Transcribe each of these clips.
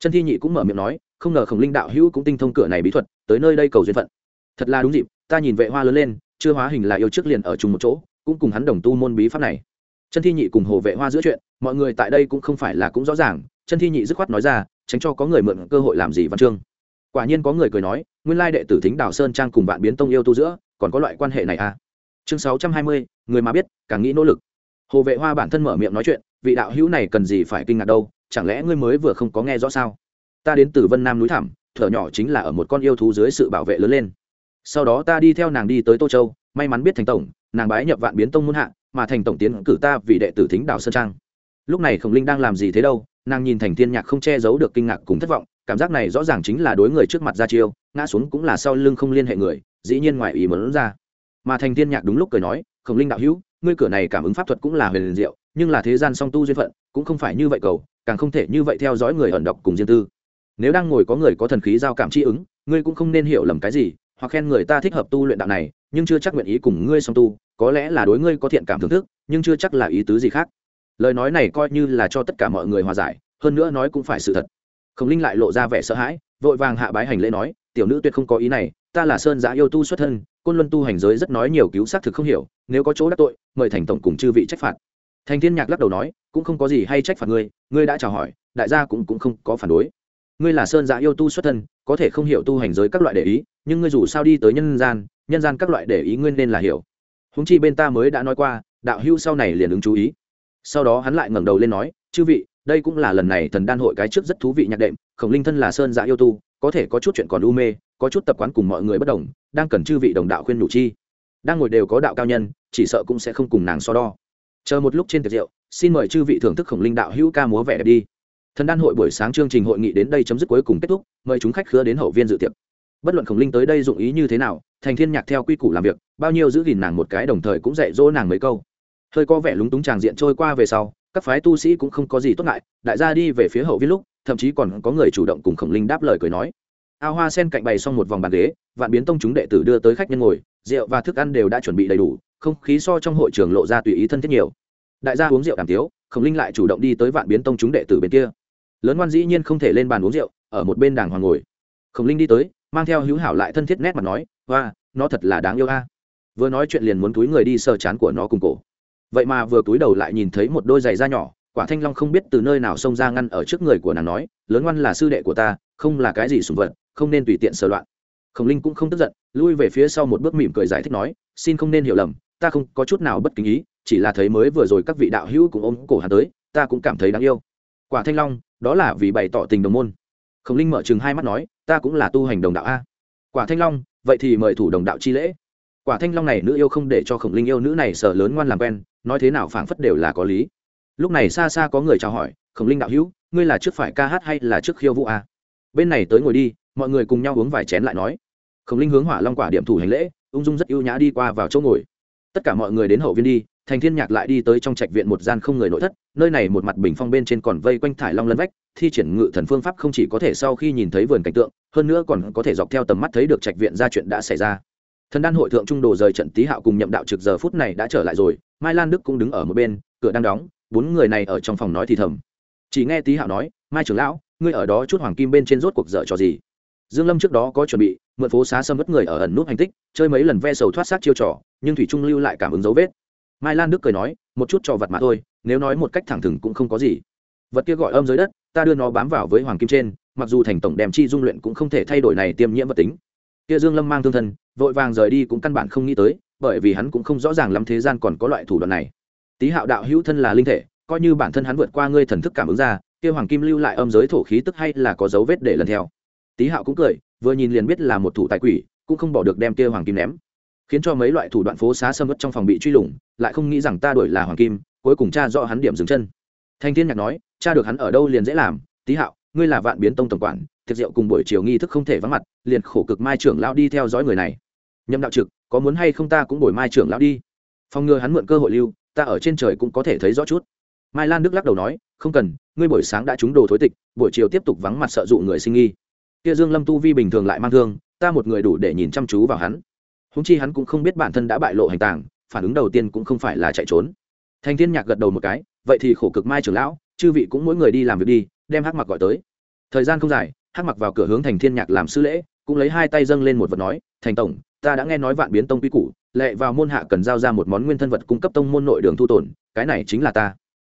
chân thi nhị cũng mở miệng nói, không ngờ khổng linh đạo hữu cũng tinh thông cửa này bí thuật, tới nơi đây cầu duyên phận. Thật là đúng dịp, ta nhìn vệ hoa lớn lên, chưa hóa hình là yêu trước liền ở chung một chỗ, cũng cùng hắn đồng tu môn bí pháp này. Chân thi nhị cùng hồ vệ hoa giữa chuyện, mọi người tại đây cũng không phải là cũng rõ ràng chân thi nhị dứt khoát nói ra, tránh cho có người mượn cơ hội làm gì văn chương. Quả nhiên có người cười nói, nguyên lai đệ tử thính đào sơn trang cùng bạn biến tông yêu tu giữa, còn có loại quan hệ này à? Chương sáu trăm hai mươi, người mà biết, càng nghĩ nỗ lực. Hồ vệ hoa bản thân mở miệng nói chuyện, vị đạo hữu này cần gì phải kinh ngạc đâu chẳng lẽ ngươi mới vừa không có nghe rõ sao? Ta đến từ vân nam núi thảm thở nhỏ chính là ở một con yêu thú dưới sự bảo vệ lớn lên. Sau đó ta đi theo nàng đi tới tô châu, may mắn biết thành tổng, nàng bái nhập vạn biến tông muôn hạ, mà thành tổng tiến cử ta vì đệ tử thính đạo sơn trang. Lúc này khổng linh đang làm gì thế đâu? Nàng nhìn thành thiên nhạc không che giấu được kinh ngạc cùng thất vọng, cảm giác này rõ ràng chính là đối người trước mặt ra chiêu, ngã xuống cũng là sau lưng không liên hệ người, dĩ nhiên ngoài ý muốn ra. Mà thành thiên nhạc đúng lúc cười nói, khổng linh đạo hữu, ngươi cửa này cảm ứng pháp thuật cũng là huyền diệu, nhưng là thế gian song tu duyên phận, cũng không phải như vậy cầu càng không thể như vậy theo dõi người ẩn độc cùng riêng tư. Nếu đang ngồi có người có thần khí giao cảm chi ứng, ngươi cũng không nên hiểu lầm cái gì, hoặc khen người ta thích hợp tu luyện đạo này, nhưng chưa chắc nguyện ý cùng ngươi song tu, có lẽ là đối ngươi có thiện cảm thưởng thức, nhưng chưa chắc là ý tứ gì khác. Lời nói này coi như là cho tất cả mọi người hòa giải, hơn nữa nói cũng phải sự thật. Khổng linh lại lộ ra vẻ sợ hãi, vội vàng hạ bái hành lễ nói, tiểu nữ tuyệt không có ý này, ta là sơn giã yêu tu xuất thân, côn luân tu hành giới rất nói nhiều cứu xác thực không hiểu, nếu có chỗ đắc tội, mời thành tổng cùng chư vị trách phạt thành thiên nhạc lắc đầu nói, cũng không có gì hay trách phạt ngươi ngươi đã chào hỏi, đại gia cũng cũng không có phản đối. Ngươi là sơn dạ yêu tu xuất thân, có thể không hiểu tu hành giới các loại để ý, nhưng ngươi dù sao đi tới nhân gian nhân gian các loại để ý ngươi nên là hiểu. Húng chi bên ta mới đã nói qua, đạo hưu sau này liền ứng chú ý. Sau đó hắn lại ngẩng đầu lên nói, chư vị, đây cũng là lần này thần đan hội cái trước rất thú vị nhạc đệm, khổng linh thân là sơn dạ yêu tu, có thể có chút chuyện còn u mê, có chút tập quán cùng mọi người bất đồng, đang cần chư vị đồng đạo khuyên nhủ chi. Đang ngồi đều có đạo cao nhân, chỉ sợ cũng sẽ không cùng nàng so đo chờ một lúc trên tiệc rượu, xin mời chư vị thưởng thức khổng linh đạo hữu ca múa vẻ đẹp đi. Thần đan hội buổi sáng chương trình hội nghị đến đây chấm dứt cuối cùng kết thúc, mời chúng khách khứa đến hậu viên dự tiệc. Bất luận khổng linh tới đây dụng ý như thế nào, thành thiên nhạc theo quy củ làm việc, bao nhiêu giữ gìn nàng một cái đồng thời cũng dạy dỗ nàng mấy câu. Hơi có vẻ lúng túng tràng diện trôi qua về sau, các phái tu sĩ cũng không có gì tốt ngại, đại gia đi về phía hậu viên lúc, thậm chí còn có người chủ động cùng khổng linh đáp lời cười nói. Ao hoa sen cạnh bày xong một vòng bàn ghế, vạn biến tông chúng đệ tử đưa tới khách nhân ngồi, rượu và thức ăn đều đã chuẩn bị đầy đủ không khí so trong hội trường lộ ra tùy ý thân thiết nhiều. Đại gia uống rượu đàm tiếu, khổng linh lại chủ động đi tới vạn biến tông chúng đệ tử bên kia. Lớn ngoan dĩ nhiên không thể lên bàn uống rượu, ở một bên đàng hoàng ngồi. Khổng linh đi tới, mang theo hữu hảo lại thân thiết nét mặt nói hoa nó thật là đáng yêu a. Vừa nói chuyện liền muốn túi người đi sờ chán của nó cùng cổ. Vậy mà vừa túi đầu lại nhìn thấy một đôi giày da nhỏ, quả thanh long không biết từ nơi nào xông ra ngăn ở trước người của nàng nói, lớn ngoan là sư đệ của ta, không là cái gì sùng vật, không nên tùy tiện sờ loạn. Khổng linh cũng không tức giận, lui về phía sau một bước mỉm cười giải thích nói, xin không nên hiểu lầm ta không có chút nào bất kính ý, chỉ là thấy mới vừa rồi các vị đạo hữu cùng ôm cổ hắn tới, ta cũng cảm thấy đáng yêu. Quả thanh long, đó là vì bày tỏ tình đồng môn. Khổng linh mở chừng hai mắt nói, ta cũng là tu hành đồng đạo a. Quả thanh long, vậy thì mời thủ đồng đạo chi lễ. Quả thanh long này nữ yêu không để cho khổng linh yêu nữ này sở lớn ngoan làm quen, nói thế nào phảng phất đều là có lý. Lúc này xa xa có người chào hỏi, khổng linh đạo hữu, ngươi là trước phải ca hát hay là trước khiêu vũ a? Bên này tới ngồi đi, mọi người cùng nhau uống vài chén lại nói. Khổng linh hướng hỏa long quả điểm thủ hành lễ, ung dung rất ưu nhã đi qua vào chỗ ngồi tất cả mọi người đến hậu viên đi, thành thiên nhạc lại đi tới trong trạch viện một gian không người nội thất, nơi này một mặt bình phong bên trên còn vây quanh thải long lân vách, thi triển ngự thần phương pháp không chỉ có thể sau khi nhìn thấy vườn cảnh tượng, hơn nữa còn có thể dọc theo tầm mắt thấy được trạch viện ra chuyện đã xảy ra. Thần đan hội thượng trung đồ rời trận tý hạo cùng nhậm đạo trực giờ phút này đã trở lại rồi, mai lan đức cũng đứng ở một bên, cửa đang đóng, bốn người này ở trong phòng nói thì thầm. Chỉ nghe tý hạo nói, mai trưởng lão, ngươi ở đó chút hoàng kim bên trên rốt cuộc dở trò gì? Dương lâm trước đó có chuẩn bị mượn phố xá sâm mất người ở ẩn nút hành tích, chơi mấy lần ve sầu thoát xác chiêu trò, nhưng thủy trung lưu lại cảm ứng dấu vết. Mai lan đức cười nói, một chút trò vật mà thôi, nếu nói một cách thẳng thừng cũng không có gì. Vật kia gọi âm dưới đất, ta đưa nó bám vào với hoàng kim trên, mặc dù thành tổng đem chi dung luyện cũng không thể thay đổi này tiêm nhiễm vật tính. Kia dương lâm mang thương thân, vội vàng rời đi cũng căn bản không nghĩ tới, bởi vì hắn cũng không rõ ràng lắm thế gian còn có loại thủ đoạn này. Tý hạo đạo hữu thân là linh thể, coi như bản thân hắn vượt qua ngươi thần thức cảm ứng ra, kia hoàng kim lưu lại âm giới thổ khí tức hay là có dấu vết để lần theo. Tý hạo cũng cười vừa nhìn liền biết là một thủ tài quỷ, cũng không bỏ được đem kia hoàng kim ném. Khiến cho mấy loại thủ đoạn phố xá sâm mất trong phòng bị truy lùng, lại không nghĩ rằng ta đổi là hoàng kim, cuối cùng cha rõ hắn điểm dừng chân. Thanh thiên nhạc nói cha được hắn ở đâu liền dễ làm tí hạo, ngươi là vạn biến tông tổng quản thiệt rượu cùng buổi chiều nghi thức không thể vắng mặt, liền khổ cực mai trưởng lão đi theo dõi người này. Nhâm đạo trực, có muốn hay không ta cũng đổi mai trưởng lão đi. Phòng ngừa hắn mượn cơ hội lưu, ta ở trên trời cũng có thể thấy rõ chút. Mai lan đức lắc đầu nói, không cần, ngươi buổi sáng đã trúng đồ thối tịch, buổi chiều tiếp tục vắng mặt sợ dụ người sinh nghi kia dương lâm tu vi bình thường lại mang thương, ta một người đủ để nhìn chăm chú vào hắn. Húng chi hắn cũng không biết bản thân đã bại lộ hành tàng, phản ứng đầu tiên cũng không phải là chạy trốn. Thành thiên nhạc gật đầu một cái, vậy thì khổ cực mai trưởng lão, chư vị cũng mỗi người đi làm việc đi, đem hắc mặc gọi tới. Thời gian không dài, hắc mặc vào cửa hướng thành thiên nhạc làm sư lễ, cũng lấy hai tay dâng lên một vật nói, thành tổng, ta đã nghe nói vạn biến tông quy củ, lệ vào môn hạ cần giao ra một món nguyên thân vật cung cấp tông môn nội đường thu tổn cái này chính là ta.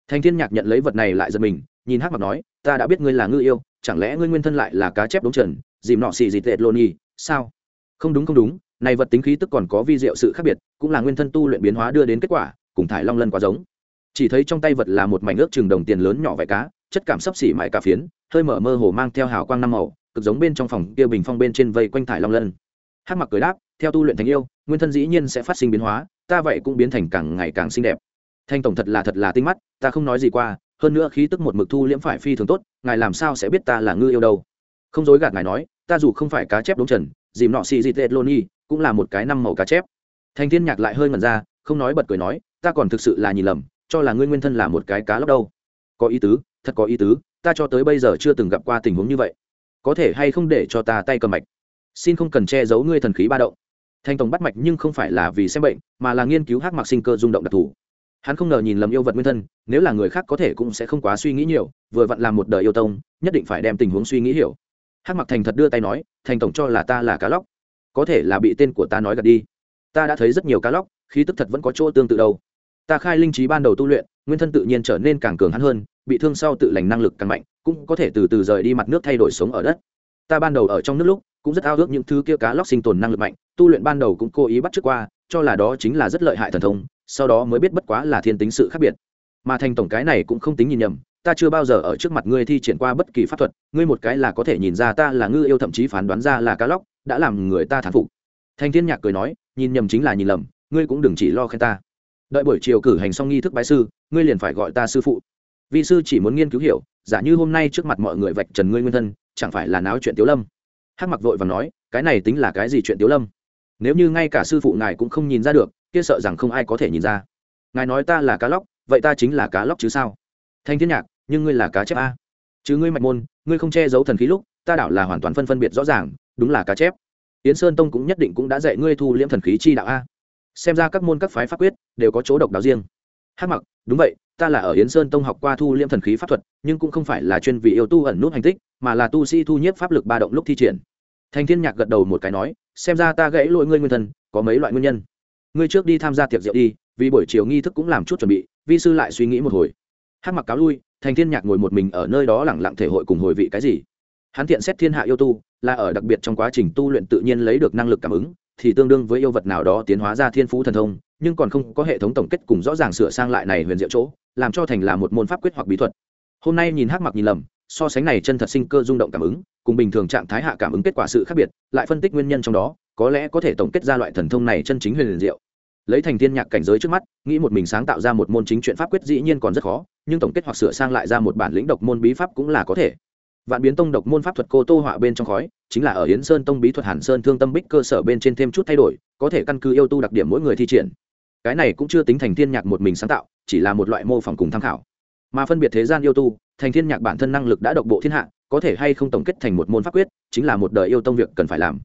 Thành thiên nhạc nhận lấy vật này lại giật mình, nhìn hắc mặc nói, ta đã biết ngươi là ngư yêu chẳng lẽ ngươi nguyên thân lại là cá chép đống trần, dìm nọ xì dịt tệ lô nhi sao? Không đúng không đúng, này vật tính khí tức còn có vi diệu sự khác biệt, cũng là nguyên thân tu luyện biến hóa đưa đến kết quả, cùng thải long lân quá giống. Chỉ thấy trong tay vật là một mảnh ước chừng đồng tiền lớn nhỏ vải cá, chất cảm sấp xỉ mại cả phiến, hơi mở mơ hồ mang theo hào quang năm màu, cực giống bên trong phòng kia bình phong bên trên vây quanh thải long lân. Hắc mặc cười đáp, theo tu luyện thành yêu, nguyên thân dĩ nhiên sẽ phát sinh biến hóa, ta vậy cũng biến thành càng ngày càng xinh đẹp. Thanh tổng thật là thật là tinh mắt, ta không nói gì qua hơn nữa khí tức một mực thu liễm phải phi thường tốt, ngài làm sao sẽ biết ta là ngư yêu đâu? Không dối gạt ngài nói, ta dù không phải cá chép đống trần, dìm nọ xì dịt lô loni cũng là một cái năm màu cá chép. Thanh thiên nhạc lại hơi ngẩn ra, không nói bật cười nói, ta còn thực sự là nhìn lầm, cho là ngươi nguyên thân là một cái cá lóc đâu. Có ý tứ, thật có ý tứ, ta cho tới bây giờ chưa từng gặp qua tình huống như vậy. Có thể hay không để cho ta tay cầm mạch? Xin không cần che giấu ngươi thần khí ba động. Thanh tổng bắt mạch nhưng không phải là vì xem bệnh, mà là nghiên cứu hắc mặc sinh cơ rung động đặc thù hắn không ngờ nhìn lầm yêu vật nguyên thân, nếu là người khác có thể cũng sẽ không quá suy nghĩ nhiều, vừa vặn làm một đời yêu tông, nhất định phải đem tình huống suy nghĩ hiểu. Hắc mặc thành thật đưa tay nói, thành tổng cho là ta là cá lóc. Có thể là bị tên của ta nói gật đi. Ta đã thấy rất nhiều cá lóc, khí tức thật vẫn có chỗ tương tự đâu. Ta khai linh trí ban đầu tu luyện, nguyên thân tự nhiên trở nên càng cường hắn hơn, bị thương sau tự lành năng lực càng mạnh, cũng có thể từ từ rời đi mặt nước thay đổi sống ở đất. Ta ban đầu ở trong nước lúc cũng rất ao ước những thứ kia cá lóc sinh tồn năng lực mạnh, tu luyện ban đầu cũng cố ý bắt trước qua, cho là đó chính là rất lợi hại thần thông, sau đó mới biết bất quá là thiên tính sự khác biệt. Mà thành tổng cái này cũng không tính nhìn nhầm, ta chưa bao giờ ở trước mặt ngươi thi triển qua bất kỳ pháp thuật, ngươi một cái là có thể nhìn ra ta là ngư yêu thậm chí phán đoán ra là cá lóc, đã làm người ta thán phục. Thanh thiên nhạc cười nói, nhìn nhầm chính là nhìn lầm, ngươi cũng đừng chỉ lo khen ta. Đợi buổi chiều cử hành xong nghi thức bái sư, ngươi liền phải gọi ta sư phụ. Vì sư chỉ muốn nghiên cứu hiểu, giả như hôm nay trước mặt mọi người vạch trần ngươi nguyên thân, chẳng phải là náo chuyện tiếu lâm hắc mặc vội và nói, cái này tính là cái gì chuyện tiếu lâm? Nếu như ngay cả sư phụ ngài cũng không nhìn ra được, kia sợ rằng không ai có thể nhìn ra. Ngài nói ta là cá lóc, vậy ta chính là cá lóc chứ sao? Thanh thiên nhạc, nhưng ngươi là cá chép a. Chứ ngươi mạch môn, ngươi không che giấu thần khí lúc, ta đảo là hoàn toàn phân phân biệt rõ ràng, đúng là cá chép. Yến sơn tông cũng nhất định cũng đã dạy ngươi thu liễm thần khí chi đạo a. Xem ra các môn các phái pháp quyết đều có chỗ độc đáo riêng hắc mặc, đúng vậy, ta là ở yến sơn tông học qua thu liễm thần khí pháp thuật, nhưng cũng không phải là chuyên vị yêu tu ẩn nút hành tích, mà là tu sĩ thu nhiếp pháp lực ba động lúc thi triển. Thành thiên nhạc gật đầu một cái nói, xem ra ta gãy lỗi ngươi nguyên thân có mấy loại nguyên nhân. Ngươi trước đi tham gia tiệc rượu đi, vì buổi chiều nghi thức cũng làm chút chuẩn bị, vi sư lại suy nghĩ một hồi. Hắc mặc cáo lui thành thiên nhạc ngồi một mình ở nơi đó lẳng lặng thể hội cùng hồi vị cái gì. Hắn thiện xét thiên hạ yêu tu, là ở đặc biệt trong quá trình tu luyện tự nhiên lấy được năng lực cảm ứng, thì tương đương với yêu vật nào đó tiến hóa ra thiên phú thần thông nhưng còn không có hệ thống tổng kết cùng rõ ràng sửa sang lại này huyền diệu chỗ, làm cho thành là một môn pháp quyết hoặc bí thuật. Hôm nay nhìn hắc mặc nhìn lầm, so sánh này chân thật sinh cơ rung động cảm ứng, cùng bình thường trạng thái hạ cảm ứng kết quả sự khác biệt, lại phân tích nguyên nhân trong đó, có lẽ có thể tổng kết ra loại thần thông này chân chính huyền diệu. Lấy thành thiên nhạc cảnh giới trước mắt, nghĩ một mình sáng tạo ra một môn chính chuyện pháp quyết dĩ nhiên còn rất khó, nhưng tổng kết hoặc sửa sang lại ra một bản lĩnh độc môn bí pháp cũng là có thể. Vạn biến tông độc môn pháp thuật cô tô họa bên trong khói, chính là ở yến sơn tông bí thuật hàn sơn thương tâm bích cơ sở bên trên thêm chút thay đổi, có thể căn cứ yêu tu đặc điểm mỗi người thi triển cái này cũng chưa tính thành thiên nhạc một mình sáng tạo chỉ là một loại mô phỏng cùng tham khảo. Mà phân biệt thế gian yêu tu thành thiên nhạc bản thân năng lực đã độc bộ thiên hạ có thể hay không tổng kết thành một môn pháp quyết chính là một đời yêu tông việc cần phải làm.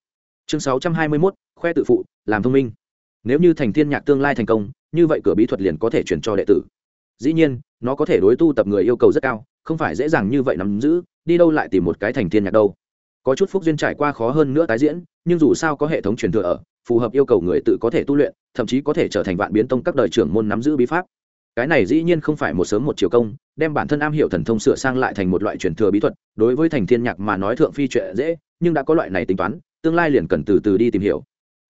Chương 621, khoe tự phụ làm thông minh. Nếu như thành thiên nhạc tương lai thành công như vậy cửa bí thuật liền có thể chuyển cho đệ tử. Dĩ nhiên nó có thể đối tu tập người yêu cầu rất cao không phải dễ dàng như vậy nắm giữ đi đâu lại tìm một cái thành thiên nhạc đâu. Có chút phúc duyên trải qua khó hơn nữa tái diễn nhưng dù sao có hệ thống truyền thừa ở, phù hợp yêu cầu người tự có thể tu luyện, thậm chí có thể trở thành vạn biến tông các đời trưởng môn nắm giữ bí pháp. Cái này dĩ nhiên không phải một sớm một chiều công, đem bản thân am hiểu thần thông sửa sang lại thành một loại truyền thừa bí thuật, đối với thành thiên nhạc mà nói thượng phi chuyện dễ, nhưng đã có loại này tính toán, tương lai liền cần từ từ đi tìm hiểu.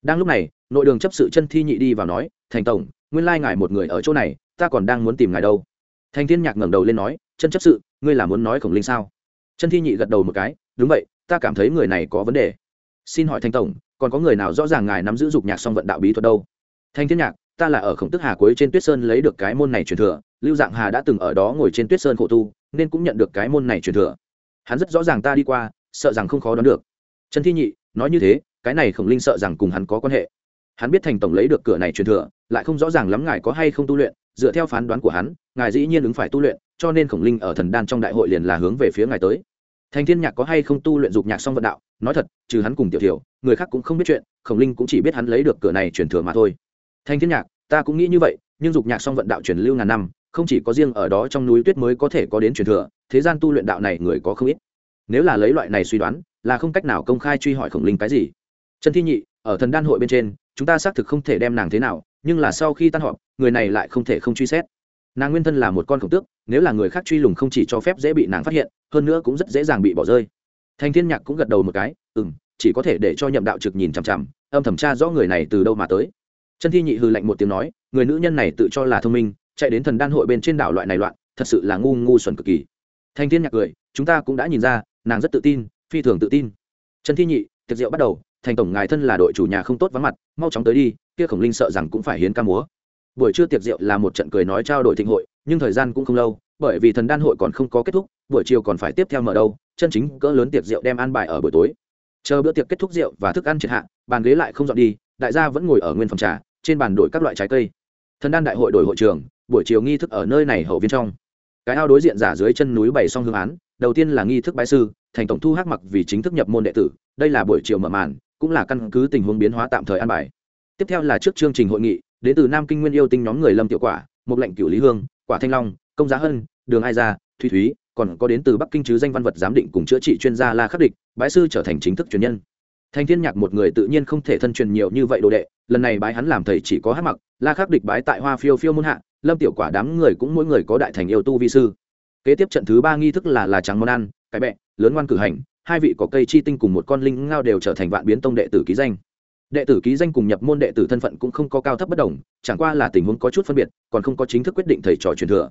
Đang lúc này, nội đường chấp sự chân thi nhị đi vào nói, thành tổng, nguyên lai ngài một người ở chỗ này, ta còn đang muốn tìm ngài đâu. Thành thiên nhạc ngẩng đầu lên nói, chân chấp sự, ngươi là muốn nói khổng linh sao? Chân thi nhị gật đầu một cái, đúng vậy, ta cảm thấy người này có vấn đề xin hỏi thành tổng, còn có người nào rõ ràng ngài nắm giữ dục nhạc song vận đạo bí thuật đâu? Thanh thiên nhạc, ta là ở khổng tức hà cuối trên tuyết sơn lấy được cái môn này truyền thừa, lưu dạng hà đã từng ở đó ngồi trên tuyết sơn khổ tu, nên cũng nhận được cái môn này truyền thừa. Hắn rất rõ ràng ta đi qua, sợ rằng không khó đoán được. Trần thi nhị, nói như thế, cái này khổng linh sợ rằng cùng hắn có quan hệ. Hắn biết thành tổng lấy được cửa này truyền thừa, lại không rõ ràng lắm ngài có hay không tu luyện, dựa theo phán đoán của hắn, ngài dĩ nhiên ứng phải tu luyện, cho nên khổng linh ở thần đan trong đại hội liền là hướng về phía ngài tới. Thành thiên nhạc có hay không tu luyện dục nhạc song vận đạo? Nói thật, trừ hắn cùng tiểu thiểu, người khác cũng không biết chuyện, khổng linh cũng chỉ biết hắn lấy được cửa này truyền thừa mà thôi. Thanh thiên nhạc, ta cũng nghĩ như vậy, nhưng dục nhạc song vận đạo truyền lưu ngàn năm, không chỉ có riêng ở đó trong núi tuyết mới có thể có đến truyền thừa, thế gian tu luyện đạo này người có không ít. Nếu là lấy loại này suy đoán, là không cách nào công khai truy hỏi khổng linh cái gì. Trần thi nhị, ở thần đan hội bên trên, chúng ta xác thực không thể đem nàng thế nào, nhưng là sau khi tan họp, người này lại không thể không truy xét. Nàng nguyên thân là một con khổng tước, nếu là người khác truy lùng không chỉ cho phép dễ bị nàng phát hiện, hơn nữa cũng rất dễ dàng bị bỏ rơi thành thiên nhạc cũng gật đầu một cái ừ m chỉ có thể để cho nhậm đạo trực nhìn chằm chằm, âm thẩm tra rõ người này từ đâu mà tới. Chân thi nhị hư lạnh một tiếng nói, người nữ nhân này tự cho là thông minh, chạy đến thần đan hội bên trên đảo loại này loạn, thật sự là ngu ngu xuẩn cực kỳ. Thành thiên nhạc cười, chúng ta cũng đã nhìn ra, nàng rất tự tin, phi thường tự tin. Trần thi nhị, tiệc rượu bắt đầu, thành tổng ngài thân là đội chủ nhà không tốt vắng mặt, mau chóng tới đi, kia khổng linh sợ rằng cũng phải hiến ca múa. Buổi trưa tiệc rượu là một trận cười nói trao đổi thịnh hội, nhưng thời gian cũng không lâu bởi vì thần đan hội còn không có kết thúc, buổi chiều còn phải tiếp theo mở đâu, chân chính cỡ lớn tiệc rượu đem ăn bài ở buổi tối. Chờ bữa tiệc kết thúc rượu và thức ăn triệt hạ, bàn ghế lại không dọn đi, đại gia vẫn ngồi ở nguyên phòng trà, trên bàn đổi các loại trái cây. Thần đan đại hội đổi hội trường, buổi chiều nghi thức ở nơi này hậu viên trong. Cái ao đối diện giả dưới chân núi bày xong hương án, đầu tiên là nghi thức bái sư, thành tổng thu hắc mặc vì chính thức nhập môn đệ tử, đây là buổi chiều mở màn, cũng là căn cứ tình huống biến hóa tạm thời an bài. Tiếp theo là trước chương trình hội nghị, đến từ nam kinh nguyên yêu tinh nhóm người lâm tiểu quả một lệnh cửu lý hương, quả thanh long công giá hân, đường ai gia thúy thúy, còn có đến từ bắc kinh chứ danh văn vật giám định cùng chữa trị chuyên gia la khắc địch, bái sư trở thành chính thức truyền nhân. Thành thiên nhạc một người tự nhiên không thể thân truyền nhiều như vậy đồ đệ, lần này bái hắn làm thầy chỉ có hát mặc, la khắc địch bái tại hoa phiêu phiêu muôn hạ, lâm tiểu quả đám người cũng mỗi người có đại thành yêu tu vi sư. Kế tiếp trận thứ ba nghi thức là là trắng món ăn, cái bẹ, lớn ngoan cử hành, hai vị có cây chi tinh cùng một con linh ngao đều trở thành vạn biến tông đệ tử ký danh. Đệ tử ký danh cùng nhập môn đệ tử thân phận cũng không có cao thấp bất đồng, chẳng qua là tình huống có chút phân biệt, còn không có chính thức quyết định thầy trò truyền thừa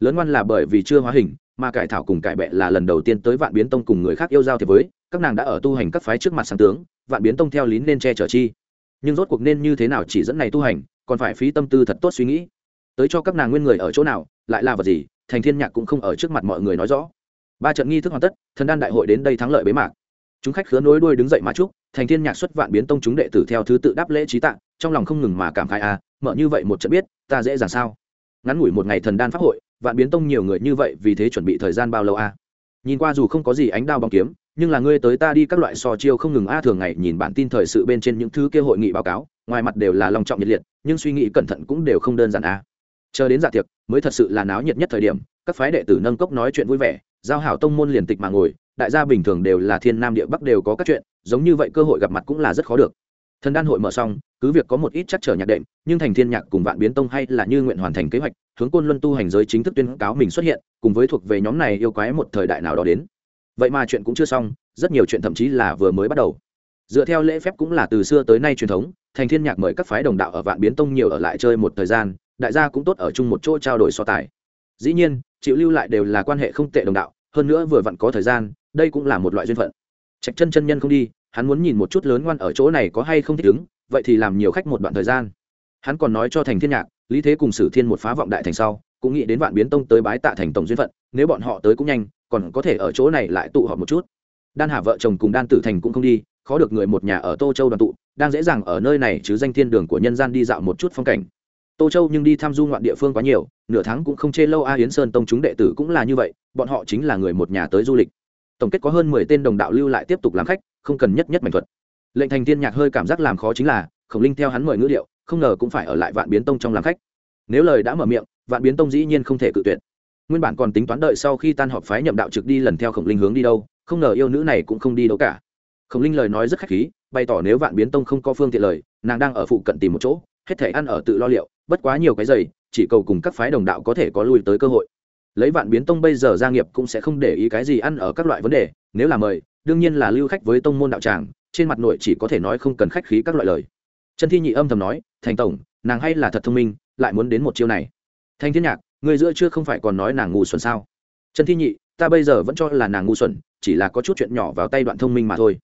lớn ngoan là bởi vì chưa hóa hình mà cải thảo cùng cải bẹ là lần đầu tiên tới vạn biến tông cùng người khác yêu giao thì với các nàng đã ở tu hành các phái trước mặt sáng tướng vạn biến tông theo lín nên che chở chi. Nhưng rốt cuộc nên như thế nào chỉ dẫn này tu hành còn phải phí tâm tư thật tốt suy nghĩ. Tới cho các nàng nguyên người ở chỗ nào lại là vật gì thành thiên nhạc cũng không ở trước mặt mọi người nói rõ. Ba trận nghi thức hoàn tất thần đan đại hội đến đây thắng lợi bế mạc. Chúng khách khứa nối đuôi đứng dậy mà chúc thành thiên nhạc xuất vạn biến tông chúng đệ tử theo thứ tự đáp lễ trí tạng trong lòng không ngừng mà cảm khai a à, mở như vậy một trận biết ta dễ dàng sao? Ngắn ngủi một ngày thần đan pháp hội vạn biến tông nhiều người như vậy vì thế chuẩn bị thời gian bao lâu a nhìn qua dù không có gì ánh đao bóng kiếm, nhưng là ngươi tới ta đi các loại so chiêu không ngừng a, thường ngày nhìn bản tin thời sự bên trên những thứ kia hội nghị báo cáo, ngoài mặt đều là lòng trọng nhiệt liệt, nhưng suy nghĩ cẩn thận cũng đều không đơn giản a chờ đến dạ tiệc, mới thật sự là náo nhiệt nhất thời điểm, các phái đệ tử nâng cốc nói chuyện vui vẻ, giao hảo tông môn liền tịch mà ngồi, đại gia bình thường đều là thiên nam địa bắc đều có các chuyện, giống như vậy cơ hội gặp mặt cũng là rất khó được. Thần đan hội mở xong, cứ việc có một ít chắc trở nhạc đệm, nhưng thành thiên nhạc cùng vạn biến tông hay là như nguyện hoàn thành kế hoạch hướng côn luân tu hành giới chính thức tuyên cáo mình xuất hiện, cùng với thuộc về nhóm này yêu quái một thời đại nào đó đến. Vậy mà chuyện cũng chưa xong, rất nhiều chuyện thậm chí là vừa mới bắt đầu. Dựa theo lễ phép cũng là từ xưa tới nay truyền thống, thành thiên nhạc mời các phái đồng đạo ở vạn biến tông nhiều ở lại chơi một thời gian, đại gia cũng tốt ở chung một chỗ trao đổi so tài. Dĩ nhiên chịu lưu lại đều là quan hệ không tệ đồng đạo, hơn nữa vừa vặn có thời gian, đây cũng là một loại duyên phận. Trạch chân chân nhân không đi, hắn muốn nhìn một chút lớn ngoan ở chỗ này có hay không thích ứng, vậy thì làm nhiều khách một đoạn thời gian. Hắn còn nói cho thành thiên nhạc lý thế cùng sử thiên một phá vọng đại thành sau, cũng nghĩ đến vạn biến tông tới bái tạ thành tổng duyên phận, nếu bọn họ tới cũng nhanh, còn có thể ở chỗ này lại tụ họp một chút. Đan hà vợ chồng cùng đan tử thành cũng không đi, khó được người một nhà ở tô châu đoàn tụ, đang dễ dàng ở nơi này chứ danh thiên đường của nhân gian đi dạo một chút phong cảnh. Tô châu nhưng đi tham du ngoạn địa phương quá nhiều, nửa tháng cũng không chê lâu a yến sơn tông chúng đệ tử cũng là như vậy, bọn họ chính là người một nhà tới du lịch. Tổng kết có hơn mười tên đồng đạo lưu lại tiếp tục làm khách, không cần nhất nhất mảnh thuật. Lệnh thành thiên nhạc hơi cảm giác làm khó chính là, khổng linh theo hắn mời ngữ liệu không ngờ cũng phải ở lại vạn biến tông trong làm khách. Nếu lời đã mở miệng, vạn biến tông dĩ nhiên không thể cự tuyệt. Nguyên bản còn tính toán đợi sau khi tan họp phái nhậm đạo trực đi lần theo khổng linh hướng đi đâu, không ngờ yêu nữ này cũng không đi đâu cả. Khổng linh lời nói rất khách khí, bày tỏ nếu vạn biến tông không có phương tiện lời, nàng đang ở phụ cận tìm một chỗ, hết thể ăn ở tự lo liệu, bất quá nhiều cái giày, chỉ cầu cùng các phái đồng đạo có thể có lui tới cơ hội. Lấy vạn biến tông bây giờ gia nghiệp cũng sẽ không để ý cái gì ăn ở các loại vấn đề, nếu là mời, đương nhiên là lưu khách với tông môn đạo tràng, trên mặt nội chỉ có thể nói không cần khách khí các loại lời. Trần thi nhị âm thầm nói thành tổng, nàng hay là thật thông minh, lại muốn đến một chiêu này. Thanh thiên nhạc, người giữa chưa không phải còn nói nàng ngu xuẩn sao? Trần thi nhị, ta bây giờ vẫn cho là nàng ngu xuẩn, chỉ là có chút chuyện nhỏ vào tay đoạn thông minh mà thôi.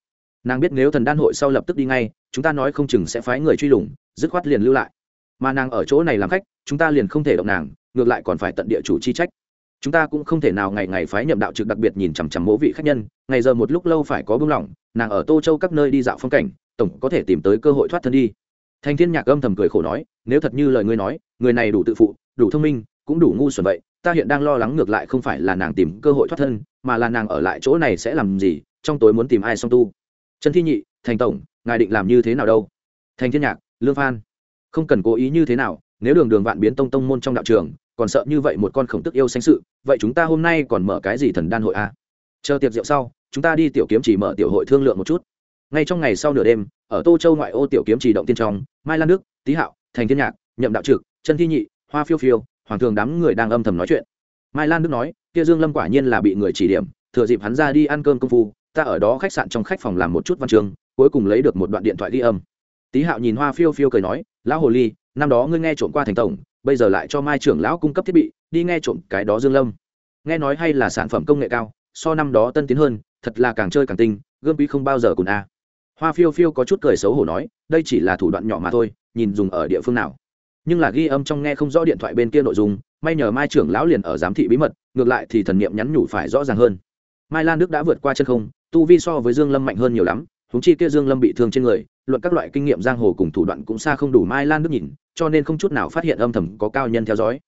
Nàng biết nếu thần đan hội sau lập tức đi ngay, chúng ta nói không chừng sẽ phái người truy lùng, dứt khoát liền lưu lại. Mà nàng ở chỗ này làm khách, chúng ta liền không thể động nàng, ngược lại còn phải tận địa chủ chi trách. Chúng ta cũng không thể nào ngày ngày phái nhậm đạo trực đặc biệt nhìn chằm chằm mỗ vị khách nhân, ngày giờ một lúc lâu phải có bưng lỏng, nàng ở tô châu các nơi đi dạo phong cảnh, tổng có thể tìm tới cơ hội thoát thân đi thành thiên nhạc âm thầm cười khổ nói, nếu thật như lời ngươi nói, người này đủ tự phụ, đủ thông minh, cũng đủ ngu xuẩn vậy, ta hiện đang lo lắng ngược lại không phải là nàng tìm cơ hội thoát thân, mà là nàng ở lại chỗ này sẽ làm gì, trong tối muốn tìm ai song tu. Trần thi nhị, thành tổng, ngài định làm như thế nào đâu? Thành thiên nhạc, lương phan, không cần cố ý như thế nào, nếu đường đường vạn biến tông tông môn trong đạo trường, còn sợ như vậy một con khổng tức yêu sanh sự, vậy chúng ta hôm nay còn mở cái gì thần đan hội a à? chờ tiệc rượu sau, chúng ta đi tiểu kiếm chỉ mở tiểu hội thương lượng một chút. Ngay trong ngày sau nửa đêm ở tô châu ngoại ô tiểu kiếm chỉ động tiên trong, mai lan đức, tý hạo, thành thiên nhạc, nhậm đạo trực chân thi nhị, hoa phiêu phiêu, hoàng thường đám người đang âm thầm nói chuyện. Mai lan đức nói, kia dương lâm quả nhiên là bị người chỉ điểm, thừa dịp hắn ra đi ăn cơm công phu, ta ở đó khách sạn trong khách phòng làm một chút văn chương, cuối cùng lấy được một đoạn điện thoại ghi âm. Tý hạo nhìn hoa phiêu phiêu cười nói, lão hồ ly, năm đó ngươi nghe trộm qua thành tổng, bây giờ lại cho mai trưởng lão cung cấp thiết bị, đi nghe trộm cái đó dương lâm. Nghe nói hay là sản phẩm công nghệ cao, so năm đó tân tiến hơn, thật là càng chơi càng tinh, gươm quý không bao giờ cùng a hoa phiêu phiêu có chút cười xấu hổ nói, đây chỉ là thủ đoạn nhỏ mà thôi, nhìn dùng ở địa phương nào. Nhưng là ghi âm trong nghe không rõ điện thoại bên kia nội dung, may nhờ mai trưởng lão liền ở giám thị bí mật, ngược lại thì thần niệm nhắn nhủ phải rõ ràng hơn. Mai lan đức đã vượt qua chân không, tu vi so với dương lâm mạnh hơn nhiều lắm húng chi kia dương lâm bị thương trên người, luận các loại kinh nghiệm giang hồ cùng thủ đoạn cũng xa không đủ mai lan đức nhìn, cho nên không chút nào phát hiện âm thầm có cao nhân theo dõi.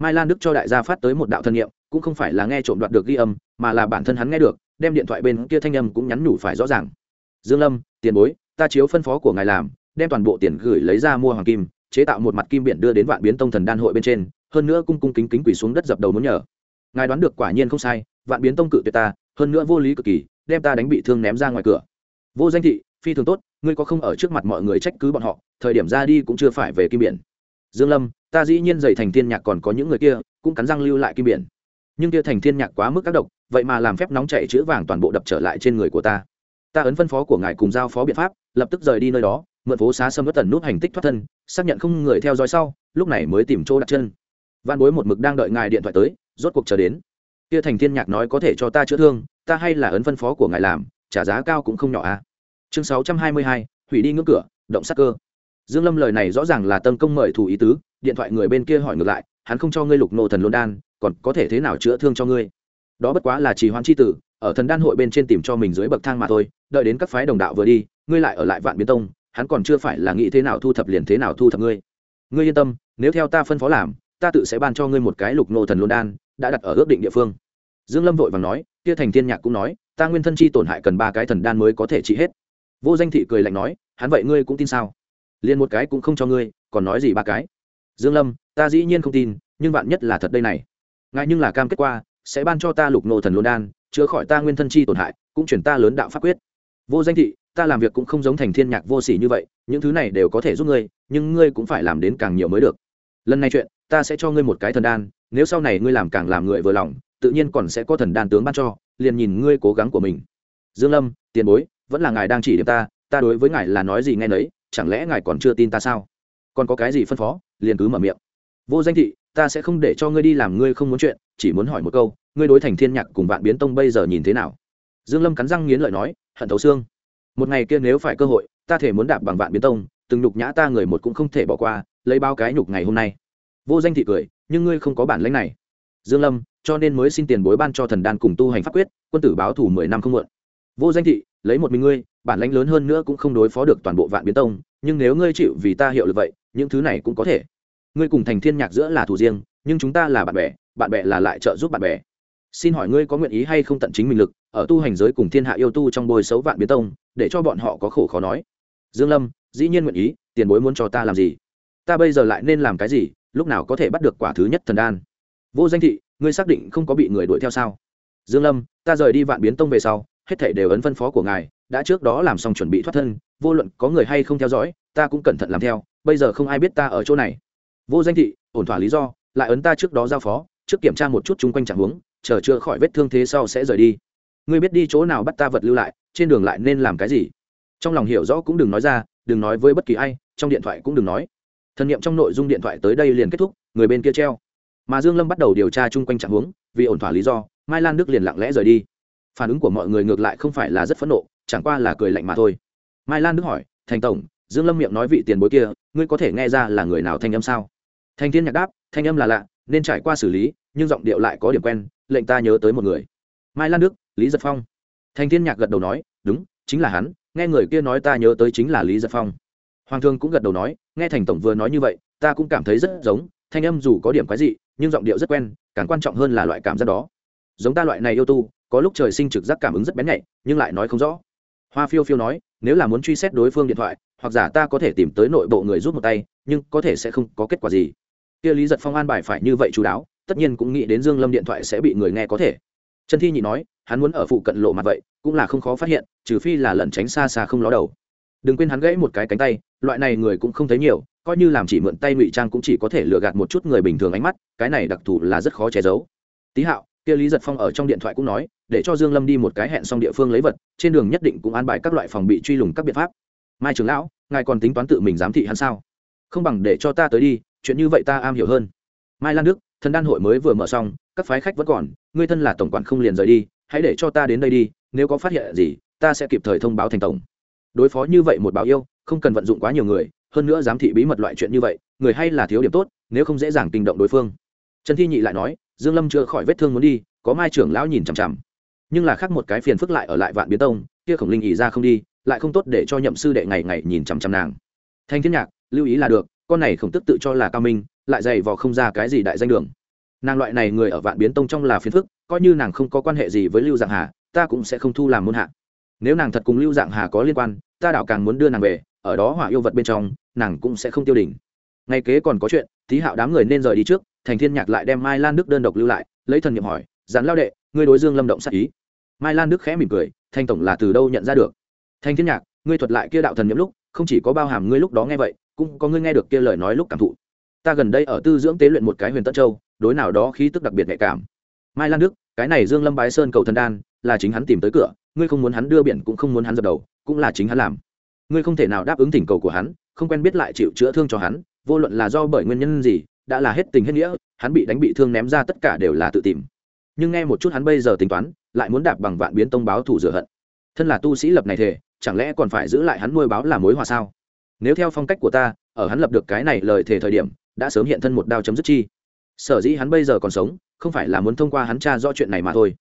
Mai lan đức cho đại gia phát tới một đạo thân nghiệm cũng không phải là nghe trộm đoạt được ghi âm, mà là bản thân hắn nghe được, đem điện thoại bên kia thanh âm cũng nhắn nhủ phải rõ ràng dương lâm, tiền bối, ta chiếu phân phó của ngài làm, đem toàn bộ tiền gửi lấy ra mua hoàng kim, chế tạo một mặt kim biển đưa đến vạn biến tông thần đan hội bên trên, hơn nữa cung cung kính kính quỳ xuống đất dập đầu muốn nhờ. Ngài đoán được quả nhiên không sai, vạn biến tông cự tuyệt ta, hơn nữa vô lý cực kỳ, đem ta đánh bị thương ném ra ngoài cửa. Vô danh thị, phi thường tốt, ngươi có không ở trước mặt mọi người trách cứ bọn họ, thời điểm ra đi cũng chưa phải về kim biển. Dương lâm, ta dĩ nhiên dày thành thiên nhạc còn có những người kia, cũng cắn răng lưu lại kim biển. Nhưng kia thành thiên nhạc quá mức các độc, vậy mà làm phép nóng chảy chữ vàng toàn bộ đập trở lại trên người của ta ta ấn phân phó của ngài cùng giao phó biện pháp lập tức rời đi nơi đó mượn phố xá sâm bất tần nút hành tích thoát thân xác nhận không người theo dõi sau lúc này mới tìm chỗ đặt chân. Văn bối một mực đang đợi ngài điện thoại tới rốt cuộc chờ đến. Kia thành thiên nhạc nói có thể cho ta chữa thương ta hay là ấn phân phó của ngài làm trả giá cao cũng không nhỏ à. Chương 622, hủy đi ngưỡng cửa động sắc cơ. Dương lâm lời này rõ ràng là tân công mời thủ ý tứ điện thoại người bên kia hỏi ngược lại hắn không cho ngươi lục nô thần luân đan còn có thể thế nào chữa thương cho ngươi? Đó bất quá là trì hoãn chi tử, ở thần đan hội bên trên tìm cho mình dưới bậc thang mà thôi, đợi đến các phái đồng đạo vừa đi, ngươi lại ở lại vạn biến tông, hắn còn chưa phải là nghĩ thế nào thu thập liền thế nào thu thập ngươi. Ngươi yên tâm, nếu theo ta phân phó làm, ta tự sẽ ban cho ngươi một cái lục nô thần luân đan, đã đặt ở ước định địa phương. Dương lâm vội vàng nói, kia thành thiên nhạc cũng nói, ta nguyên thân chi tổn hại cần ba cái thần đan mới có thể trị hết. Vô danh thị cười lạnh nói, hắn vậy ngươi cũng tin sao? Liền một cái cũng không cho ngươi, còn nói gì ba cái? Dương lâm, ta dĩ nhiên không tin, nhưng vạn nhất là thật đây này. Ngại nhưng là cam kết qua sẽ ban cho ta lục nô thần lôn đan chữa khỏi ta nguyên thân chi tổn hại, cũng chuyển ta lớn đạo pháp quyết. Vô danh thị, ta làm việc cũng không giống thành thiên nhạc vô sỉ như vậy, những thứ này đều có thể giúp ngươi, nhưng ngươi cũng phải làm đến càng nhiều mới được. Lần này chuyện, ta sẽ cho ngươi một cái thần đan, nếu sau này ngươi làm càng làm người vừa lòng, tự nhiên còn sẽ có thần đan tướng ban cho, liền nhìn ngươi cố gắng của mình. Dương lâm, tiền bối, vẫn là ngài đang chỉ điểm ta ta đối với ngài là nói gì nghe nấy, chẳng lẽ ngài còn chưa tin ta sao? Còn có cái gì phân phó, liền cứ mở miệng. Vô danh thị, ta sẽ không để cho ngươi đi làm ngươi không muốn chuyện chỉ muốn hỏi một câu, ngươi đối thành thiên nhạc cùng vạn biến tông bây giờ nhìn thế nào? Dương lâm cắn răng nghiến lợi nói, hận thấu xương. Một ngày kia nếu phải cơ hội, ta thể muốn đạp bằng vạn biến tông, từng nhục nhã ta người một cũng không thể bỏ qua, lấy bao cái nhục ngày hôm nay. Vô danh thị cười, nhưng ngươi không có bản lĩnh này. Dương lâm, cho nên mới xin tiền bối ban cho thần đan cùng tu hành pháp quyết, quân tử báo thủ mười năm không muộn. Vô danh thị, lấy một mình ngươi, bản lãnh lớn hơn nữa cũng không đối phó được toàn bộ vạn biến tông, nhưng nếu ngươi chịu vì ta hiệu lực vậy, những thứ này cũng có thể. Ngươi cùng thành thiên nhạc giữa là thủ riêng, nhưng chúng ta là bạn bè bạn bè là lại trợ giúp bạn bè. Xin hỏi ngươi có nguyện ý hay không tận chính mình lực, ở tu hành giới cùng thiên hạ yêu tu trong bồi xấu vạn biến tông, để cho bọn họ có khổ khó nói? Dương lâm, dĩ nhiên nguyện ý, tiền bối muốn cho ta làm gì? Ta bây giờ lại nên làm cái gì, lúc nào có thể bắt được quả thứ nhất thần đan? Vô danh thị, ngươi xác định không có bị người đuổi theo sao? Dương lâm, ta rời đi vạn biến tông về sau, hết thảy đều ấn phân phó của ngài, đã trước đó làm xong chuẩn bị thoát thân, vô luận có người hay không theo dõi, ta cũng cẩn thận làm theo, bây giờ không ai biết ta ở chỗ này. Vô danh thị, ổn thỏa lý do, lại ấn ta trước đó giao phó trước kiểm tra một chút chung quanh trạng huống, chờ chữa khỏi vết thương thế sau sẽ rời đi. Ngươi biết đi chỗ nào bắt ta vật lưu lại, trên đường lại nên làm cái gì? Trong lòng hiểu rõ cũng đừng nói ra, đừng nói với bất kỳ ai, trong điện thoại cũng đừng nói. Thần nghiệm trong nội dung điện thoại tới đây liền kết thúc, người bên kia treo. Mà dương lâm bắt đầu điều tra chung quanh trạng huống, vì ổn thỏa lý do, mai lan đức liền lặng lẽ rời đi. Phản ứng của mọi người ngược lại không phải là rất phẫn nộ, chẳng qua là cười lạnh mà thôi. Mai lan đức hỏi, thành tổng, dương lâm miệng nói vị tiền bối kia, ngươi có thể nghe ra là người nào thanh âm sao? Thanh thiên nhạc đáp, thanh âm là lạ nên trải qua xử lý, nhưng giọng điệu lại có điểm quen, lệnh ta nhớ tới một người. Mai lan đức, lý giật phong. Thành thiên nhạc gật đầu nói, đúng, chính là hắn, nghe người kia nói ta nhớ tới chính là lý giật phong. Hoàng thương cũng gật đầu nói, nghe thành tổng vừa nói như vậy, ta cũng cảm thấy rất giống, thanh âm dù có điểm quái dị, nhưng giọng điệu rất quen, càng quan trọng hơn là loại cảm giác đó. Giống ta loại này yêu tu, có lúc trời sinh trực giác cảm ứng rất bén nhạy, nhưng lại nói không rõ. Hoa phiêu phiêu nói, nếu là muốn truy xét đối phương điện thoại, hoặc giả ta có thể tìm tới nội bộ người rút một tay, nhưng có thể sẽ không có kết quả gì kia lý giật phong an bài phải như vậy chú đáo, tất nhiên cũng nghĩ đến dương lâm điện thoại sẽ bị người nghe có thể. Trần thi nhị nói, hắn muốn ở phụ cận lộ mặt vậy, cũng là không khó phát hiện, trừ phi là lẩn tránh xa xa không ló đầu. Đừng quên hắn gãy một cái cánh tay, loại này người cũng không thấy nhiều, coi như làm chỉ mượn tay ngụy trang cũng chỉ có thể lừa gạt một chút người bình thường ánh mắt, cái này đặc thù là rất khó che giấu. Tí hạo, kia lý giật phong ở trong điện thoại cũng nói, để cho dương lâm đi một cái hẹn xong địa phương lấy vật, trên đường nhất định cũng an bài các loại phòng bị truy lùng các biện pháp. Mai trưởng lão, ngài còn tính toán tự mình giám thị hắn sao? Không bằng để cho ta tới đi chuyện như vậy ta am hiểu hơn. Mai lan đức, thần đan hội mới vừa mở xong, các phái khách vẫn còn, ngươi thân là tổng quản không liền rời đi, hãy để cho ta đến đây đi, nếu có phát hiện gì, ta sẽ kịp thời thông báo thành tổng. Đối phó như vậy một báo yêu, không cần vận dụng quá nhiều người, hơn nữa giám thị bí mật loại chuyện như vậy, người hay là thiếu điểm tốt, nếu không dễ dàng kinh động đối phương. Trần thi nhị lại nói, dương lâm chưa khỏi vết thương muốn đi, có mai trưởng lão nhìn chằm chằm. Nhưng là khác một cái phiền phức lại ở lại vạn biến tông, kia khổng linh ỉ ra không đi, lại không tốt để cho nhậm sư đệ ngày ngày nhìn chằm chằm nàng. Thanh thiên nhạc, lưu ý là được con này khổng tức tự cho là cao minh, lại dày vò không ra cái gì đại danh đường. Nàng loại này người ở vạn biến tông trong là phiền phức, coi như nàng không có quan hệ gì với lưu dạng hà, ta cũng sẽ không thu làm môn hạ. Nếu nàng thật cùng lưu dạng hà có liên quan, ta đạo càng muốn đưa nàng về, ở đó hỏa yêu vật bên trong, nàng cũng sẽ không tiêu đỉnh. Ngay kế còn có chuyện, thí hạo đám người nên rời đi trước, thành thiên nhạc lại đem mai lan đức đơn độc lưu lại, lấy thần nghiệm hỏi dán lao đệ, ngươi đối dương lâm động sát ý? Mai lan đức khẽ mỉm cười, thanh tổng là từ đâu nhận ra được? Thanh thiên nhạc, ngươi thuật lại kia đạo thần nghiệm lúc, không chỉ có bao hàm ngươi lúc đó nghe vậy cũng có ngươi nghe được kia lời nói lúc cảm thụ. Ta gần đây ở tư dưỡng tế luyện một cái huyền tân châu, đối nào đó khí tức đặc biệt nhạy cảm. Mai lan đức, cái này dương lâm bái sơn cầu thần đan, là chính hắn tìm tới cửa, ngươi không muốn hắn đưa biển cũng không muốn hắn dập đầu, cũng là chính hắn làm. Ngươi không thể nào đáp ứng thỉnh cầu của hắn, không quen biết lại chịu chữa thương cho hắn, vô luận là do bởi nguyên nhân gì, đã là hết tình hết nghĩa, hắn bị đánh bị thương ném ra tất cả đều là tự tìm. Nhưng nghe một chút hắn bây giờ tính toán, lại muốn đạp bằng vạn biến tông báo thủ rửa hận. Thân là tu sĩ lập này thể chẳng lẽ còn phải giữ lại hắn nuôi báo làm mối hòa sao? Nếu theo phong cách của ta, ở hắn lập được cái này lời thề thời điểm, đã sớm hiện thân một đao chấm dứt chi. Sở dĩ hắn bây giờ còn sống, không phải là muốn thông qua hắn cha do chuyện này mà thôi.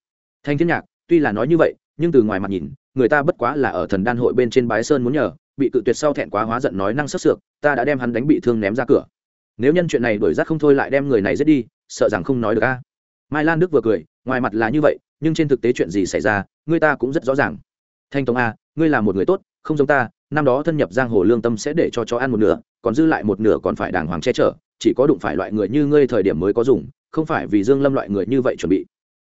Thanh thiên nhạc, tuy là nói như vậy, nhưng từ ngoài mặt nhìn, người ta bất quá là ở thần đan hội bên trên bái sơn muốn nhờ, bị cự tuyệt sau thẹn quá hóa giận nói năng sắc sược, ta đã đem hắn đánh bị thương ném ra cửa. Nếu nhân chuyện này đổi rác không thôi lại đem người này giết đi, sợ rằng không nói được a. Mai lan đức vừa cười, ngoài mặt là như vậy, nhưng trên thực tế chuyện gì xảy ra, người ta cũng rất rõ ràng. Thanh tông a, ngươi là một người tốt, không giống ta năm đó thân nhập giang hồ lương tâm sẽ để cho chó ăn một nửa, còn dư lại một nửa còn phải đàng hoàng che chở, chỉ có đụng phải loại người như ngươi thời điểm mới có dùng, không phải vì dương lâm loại người như vậy chuẩn bị.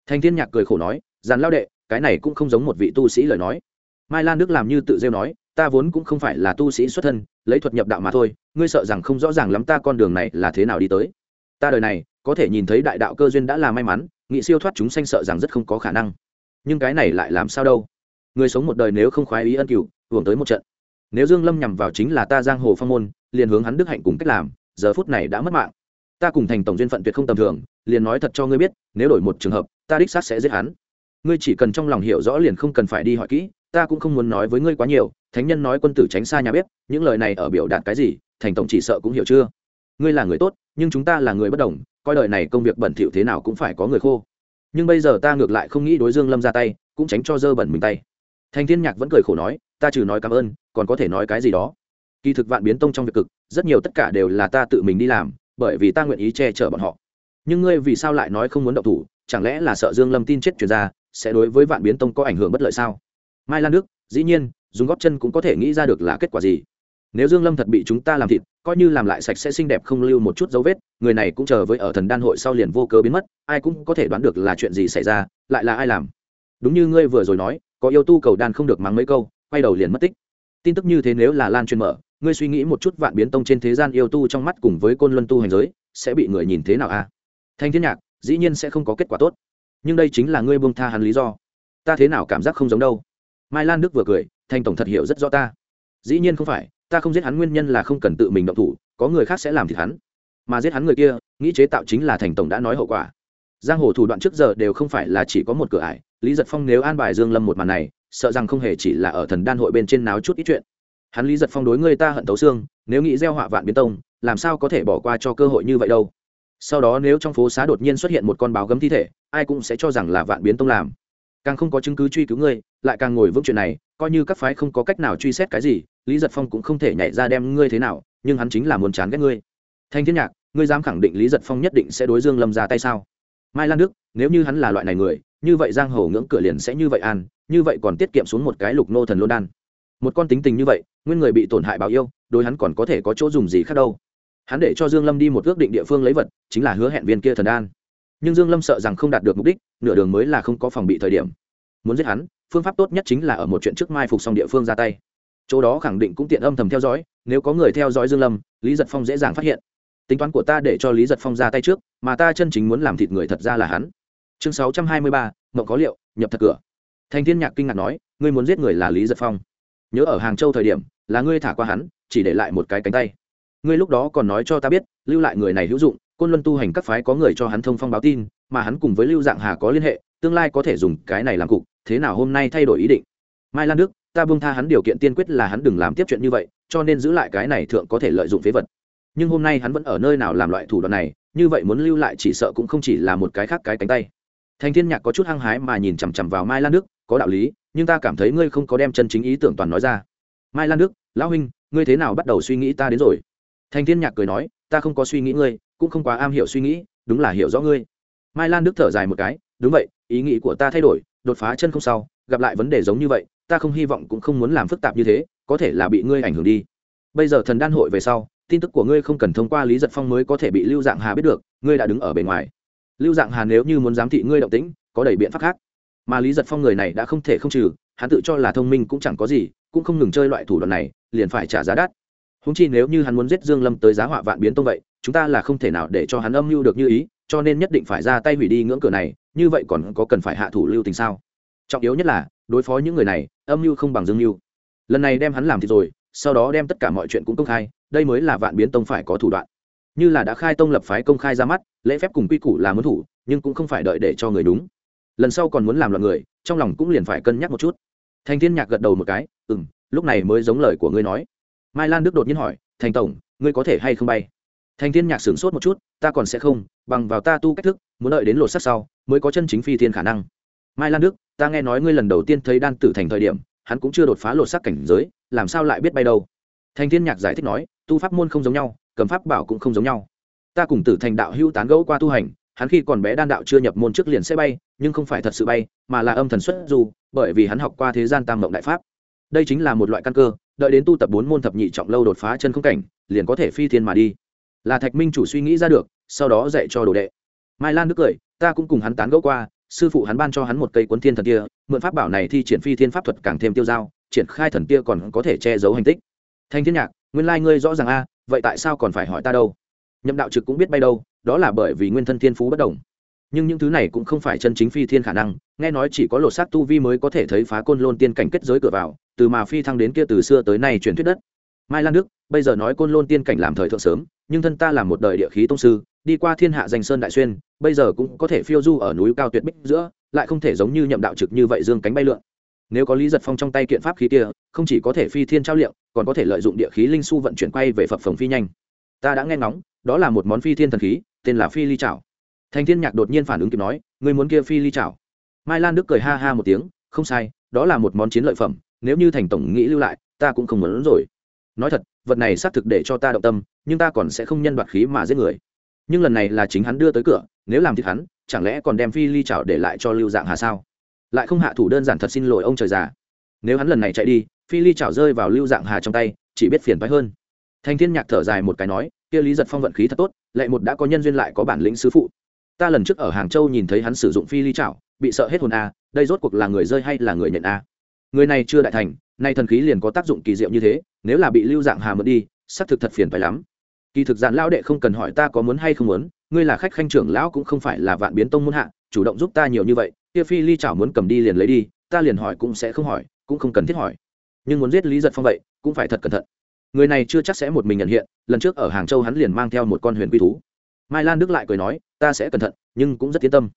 Thanh thiên nhạc cười khổ nói dàn lao đệ, cái này cũng không giống một vị tu sĩ lời nói. Mai lan đức làm như tự rêu nói, ta vốn cũng không phải là tu sĩ xuất thân, lấy thuật nhập đạo mà thôi, ngươi sợ rằng không rõ ràng lắm ta con đường này là thế nào đi tới. Ta đời này, có thể nhìn thấy đại đạo cơ duyên đã là may mắn, nghị siêu thoát chúng sanh sợ rằng rất không có khả năng. Nhưng cái này lại làm sao đâu? Người sống một đời nếu không khoái ý ân cửu, hưởng tới một trận nếu dương lâm nhằm vào chính là ta giang hồ phong môn, liền hướng hắn đức hạnh cùng cách làm, giờ phút này đã mất mạng. Ta cùng thành tổng duyên phận tuyệt không tầm thường, liền nói thật cho ngươi biết, nếu đổi một trường hợp, ta đích xác sẽ giết hắn. Ngươi chỉ cần trong lòng hiểu rõ liền không cần phải đi hỏi kỹ, ta cũng không muốn nói với ngươi quá nhiều, thánh nhân nói quân tử tránh xa nhà bếp, những lời này ở biểu đạt cái gì, thành tổng chỉ sợ cũng hiểu chưa? Ngươi là người tốt, nhưng chúng ta là người bất đồng, coi đời này công việc bẩn thỉu thế nào cũng phải có người khô. Nhưng bây giờ ta ngược lại không nghĩ đối dương lâm ra tay, cũng tránh cho dơ bẩn mình tay. Thành thiên nhạc vẫn cười khổ nói ta trừ nói cảm ơn, còn có thể nói cái gì đó. Kỳ thực vạn biến tông trong việc cực, rất nhiều tất cả đều là ta tự mình đi làm, bởi vì ta nguyện ý che chở bọn họ. Nhưng ngươi vì sao lại nói không muốn động thủ, chẳng lẽ là sợ dương lâm tin chết truyền ra, sẽ đối với vạn biến tông có ảnh hưởng bất lợi sao? Mai lan đức, dĩ nhiên, dùng góp chân cũng có thể nghĩ ra được là kết quả gì. Nếu dương lâm thật bị chúng ta làm thịt, coi như làm lại sạch sẽ xinh đẹp không lưu một chút dấu vết, người này cũng chờ với ở thần đan hội sau liền vô cớ biến mất, ai cũng có thể đoán được là chuyện gì xảy ra, lại là ai làm. Đúng như ngươi vừa rồi nói, có yêu tu cầu đan không được mắng mấy câu quay đầu liền mất tích. Tin tức như thế nếu là lan truyền mở, ngươi suy nghĩ một chút vạn biến tông trên thế gian yêu tu trong mắt cùng với côn luân tu hành giới, sẽ bị người nhìn thế nào a à? thanh thiên nhạc, dĩ nhiên sẽ không có kết quả tốt. Nhưng đây chính là ngươi buông tha hắn lý do. Ta thế nào cảm giác không giống đâu? Mai lan đức vừa cười, thanh tổng thật hiểu rất rõ ta. Dĩ nhiên không phải, ta không giết hắn nguyên nhân là không cần tự mình động thủ, có người khác sẽ làm thịt hắn. Mà giết hắn người kia, nghĩ chế tạo chính là thành tổng đã nói hậu quả. Giang hồ thủ đoạn trước giờ đều không phải là chỉ có một cửa ải, lý giật phong nếu an bài dương lâm một màn này sợ rằng không hề chỉ là ở thần đan hội bên trên náo chút ít chuyện. Hắn lý giật phong đối người ta hận tấu xương, nếu nghĩ gieo họa vạn biến tông, làm sao có thể bỏ qua cho cơ hội như vậy đâu? Sau đó nếu trong phố xá đột nhiên xuất hiện một con báo gấm thi thể, ai cũng sẽ cho rằng là vạn biến tông làm. Càng không có chứng cứ truy cứu ngươi lại càng ngồi vững chuyện này, coi như các phái không có cách nào truy xét cái gì, lý giật phong cũng không thể nhảy ra đem ngươi thế nào, nhưng hắn chính là muốn chán ghét ngươi. Thanh thiên nhạc, ngươi dám khẳng định lý giật phong nhất định sẽ đối dương lâm ra tay sao? Mai lan đức, nếu như hắn là loại này người, như vậy giang hồ ngưỡng cửa liền sẽ như vậy an như vậy còn tiết kiệm xuống một cái lục nô thần lôn đan. Một con tính tình như vậy nguyên người bị tổn hại bảo yêu đối hắn còn có thể có chỗ dùng gì khác đâu. Hắn để cho dương lâm đi một ước định địa phương lấy vật chính là hứa hẹn viên kia thần đan. Nhưng dương lâm sợ rằng không đạt được mục đích nửa đường mới là không có phòng bị thời điểm. Muốn giết hắn phương pháp tốt nhất chính là ở một chuyện trước mai phục xong địa phương ra tay. Chỗ đó khẳng định cũng tiện âm thầm theo dõi nếu có người theo dõi dương lâm lý giật phong dễ dàng phát hiện. Tính toán của ta để cho lý giật phong ra tay trước mà ta chân chính muốn làm thịt người thật ra là hắn. Chương 623, mộng có liệu nhập thật cửa thành thiên nhạc kinh ngạc nói, ngươi muốn giết người là lý giật phong. Nhớ ở hàng châu thời điểm, là ngươi thả qua hắn, chỉ để lại một cái cánh tay. Ngươi lúc đó còn nói cho ta biết, lưu lại người này hữu dụng, côn luân tu hành các phái có người cho hắn thông phong báo tin, mà hắn cùng với lưu dạng hà có liên hệ, tương lai có thể dùng cái này làm cục, thế nào hôm nay thay đổi ý định? Mai lan đức, ta buông tha hắn điều kiện tiên quyết là hắn đừng làm tiếp chuyện như vậy, cho nên giữ lại cái này thượng có thể lợi dụng phế vật. Nhưng hôm nay hắn vẫn ở nơi nào làm loại thủ đoạn này, như vậy muốn lưu lại chỉ sợ cũng không chỉ là một cái khác cái cánh tay. Thành thiên nhạc có chút hăng hái mà nhìn chằm chằm vào mai lan đức có đạo lý nhưng ta cảm thấy ngươi không có đem chân chính ý tưởng toàn nói ra. Mai lan đức lão huynh ngươi thế nào bắt đầu suy nghĩ ta đến rồi? Thành thiên nhạc cười nói ta không có suy nghĩ ngươi cũng không quá am hiểu suy nghĩ đúng là hiểu rõ ngươi. Mai lan đức thở dài một cái đúng vậy ý nghĩ của ta thay đổi đột phá chân không sau, gặp lại vấn đề giống như vậy ta không hy vọng cũng không muốn làm phức tạp như thế có thể là bị ngươi ảnh hưởng đi. Bây giờ thần đan hội về sau tin tức của ngươi không cần thông qua lý giật phong mới có thể bị lưu dạng hà biết được ngươi đã đứng ở bề ngoài. Lưu dạng hà nếu như muốn giám thị ngươi động tĩnh có đầy biện pháp khác mà lý giật phong người này đã không thể không trừ, hắn tự cho là thông minh cũng chẳng có gì, cũng không ngừng chơi loại thủ đoạn này, liền phải trả giá đắt. Húng chi nếu như hắn muốn giết dương lâm tới giá họa vạn biến tông vậy, chúng ta là không thể nào để cho hắn âm mưu được như ý, cho nên nhất định phải ra tay hủy đi ngưỡng cửa này, như vậy còn có cần phải hạ thủ lưu tình sao? Trọng yếu nhất là, đối phó những người này, âm mưu không bằng dương mưu. Lần này đem hắn làm thì rồi, sau đó đem tất cả mọi chuyện cũng công khai, đây mới là vạn biến tông phải có thủ đoạn. Như là đã khai tông lập phái công khai ra mắt, lễ phép cùng quy củ là muốn thủ, nhưng cũng không phải đợi để cho người đúng lần sau còn muốn làm loạn người, trong lòng cũng liền phải cân nhắc một chút. Thành thiên nhạc gật đầu một cái ừ m lúc này mới giống lời của ngươi nói. Mai lan đức đột nhiên hỏi, thành tổng, ngươi có thể hay không bay? Thành thiên nhạc sửng sốt một chút, ta còn sẽ không, bằng vào ta tu cách thức, muốn đợi đến lột sắc sau, mới có chân chính phi thiên khả năng. Mai lan đức, ta nghe nói ngươi lần đầu tiên thấy đan tử thành thời điểm, hắn cũng chưa đột phá lột sắc cảnh giới, làm sao lại biết bay đâu? Thành thiên nhạc giải thích nói, tu pháp môn không giống nhau cầm pháp bảo cũng không giống nhau. Ta cùng tử thành đạo hưu tán gẫu qua tu hành hắn khi còn bé đan đạo chưa nhập môn trước liền sẽ bay, nhưng không phải thật sự bay, mà là âm thần xuất du, bởi vì hắn học qua thế gian tam mộng đại pháp. Đây chính là một loại căn cơ, đợi đến tu tập bốn môn thập nhị trọng lâu đột phá chân không cảnh, liền có thể phi thiên mà đi. Là thạch minh chủ suy nghĩ ra được, sau đó dạy cho đồ đệ. Mai lan đức cười, ta cũng cùng hắn tán gẫu qua, sư phụ hắn ban cho hắn một cây cuốn thiên thần kia, mượn pháp bảo này thi triển phi thiên pháp thuật càng thêm tiêu dao, triển khai thần kia còn có thể che giấu hành tích. Thanh thiên nhạc, nguyên lai ngươi rõ ràng a, vậy tại sao còn phải hỏi ta đâu? Nhậm đạo trực cũng biết bay đâu đó là bởi vì nguyên thân thiên phú bất đồng. Nhưng những thứ này cũng không phải chân chính phi thiên khả năng nghe nói chỉ có lột xác tu vi mới có thể thấy phá côn lôn tiên cảnh kết giới cửa vào từ mà phi thăng đến kia từ xưa tới nay truyền thuyết đất. Mai lan đức bây giờ nói côn lôn tiên cảnh làm thời thượng sớm nhưng thân ta là một đời địa khí tông sư đi qua thiên hạ danh sơn đại xuyên bây giờ cũng có thể phiêu du ở núi cao tuyệt bích giữa lại không thể giống như nhậm đạo trực như vậy dương cánh bay lượn. Nếu có lý giật phong trong tay kiện pháp khí kia không chỉ có thể phi thiên trao liệu, còn có thể lợi dụng địa khí linh su vận chuyển quay về phập phồng phi nhanh. Ta đã nghe ngóng đó là một món phi thiên thần khí tên là phi ly Chảo. thành thiên nhạc đột nhiên phản ứng kịp nói người muốn kia phi ly Chảo. mai lan đức cười ha ha một tiếng, không sai, đó là một món chiến lợi phẩm, nếu như thành tổng nghĩ lưu lại, ta cũng không muốn rồi. Nói thật, vật này xác thực để cho ta động tâm, nhưng ta còn sẽ không nhân đoạt khí mà giết người. Nhưng lần này là chính hắn đưa tới cửa, nếu làm thiệt hắn, chẳng lẽ còn đem phi ly Chảo để lại cho lưu dạng hà sao? Lại không hạ thủ đơn giản thật xin lỗi ông trời già. Nếu hắn lần này chạy đi, phi ly chảo rơi vào lưu dạng hà trong tay, chỉ biết phiền phái hơn. Thanh thiên nhạc thở dài một cái nói kia lý giật phong vận khí thật tốt, lại một đã có nhân duyên lại có bản lĩnh sứ phụ. Ta lần trước ở hàng châu nhìn thấy hắn sử dụng phi ly chảo, bị sợ hết hồn a, đây rốt cuộc là người rơi hay là người nhận a? Người này chưa đại thành, nay thần khí liền có tác dụng kỳ diệu như thế, nếu là bị lưu dạng hà mượn đi, xác thực thật phiền phải lắm. Kỳ thực dạn lão đệ không cần hỏi ta có muốn hay không muốn, ngươi là khách khanh trưởng lão cũng không phải là vạn biến tông muốn hạ, chủ động giúp ta nhiều như vậy, kia phi ly chảo muốn cầm đi liền lấy đi, ta liền hỏi cũng sẽ không hỏi, cũng không cần thiết hỏi. Nhưng muốn giết lý giật phong vậy, cũng phải thật cẩn thận người này chưa chắc sẽ một mình nhận hiện, lần trước ở hàng châu hắn liền mang theo một con huyền quy thú. Mai lan đức lại cười nói, ta sẽ cẩn thận, nhưng cũng rất yên tâm.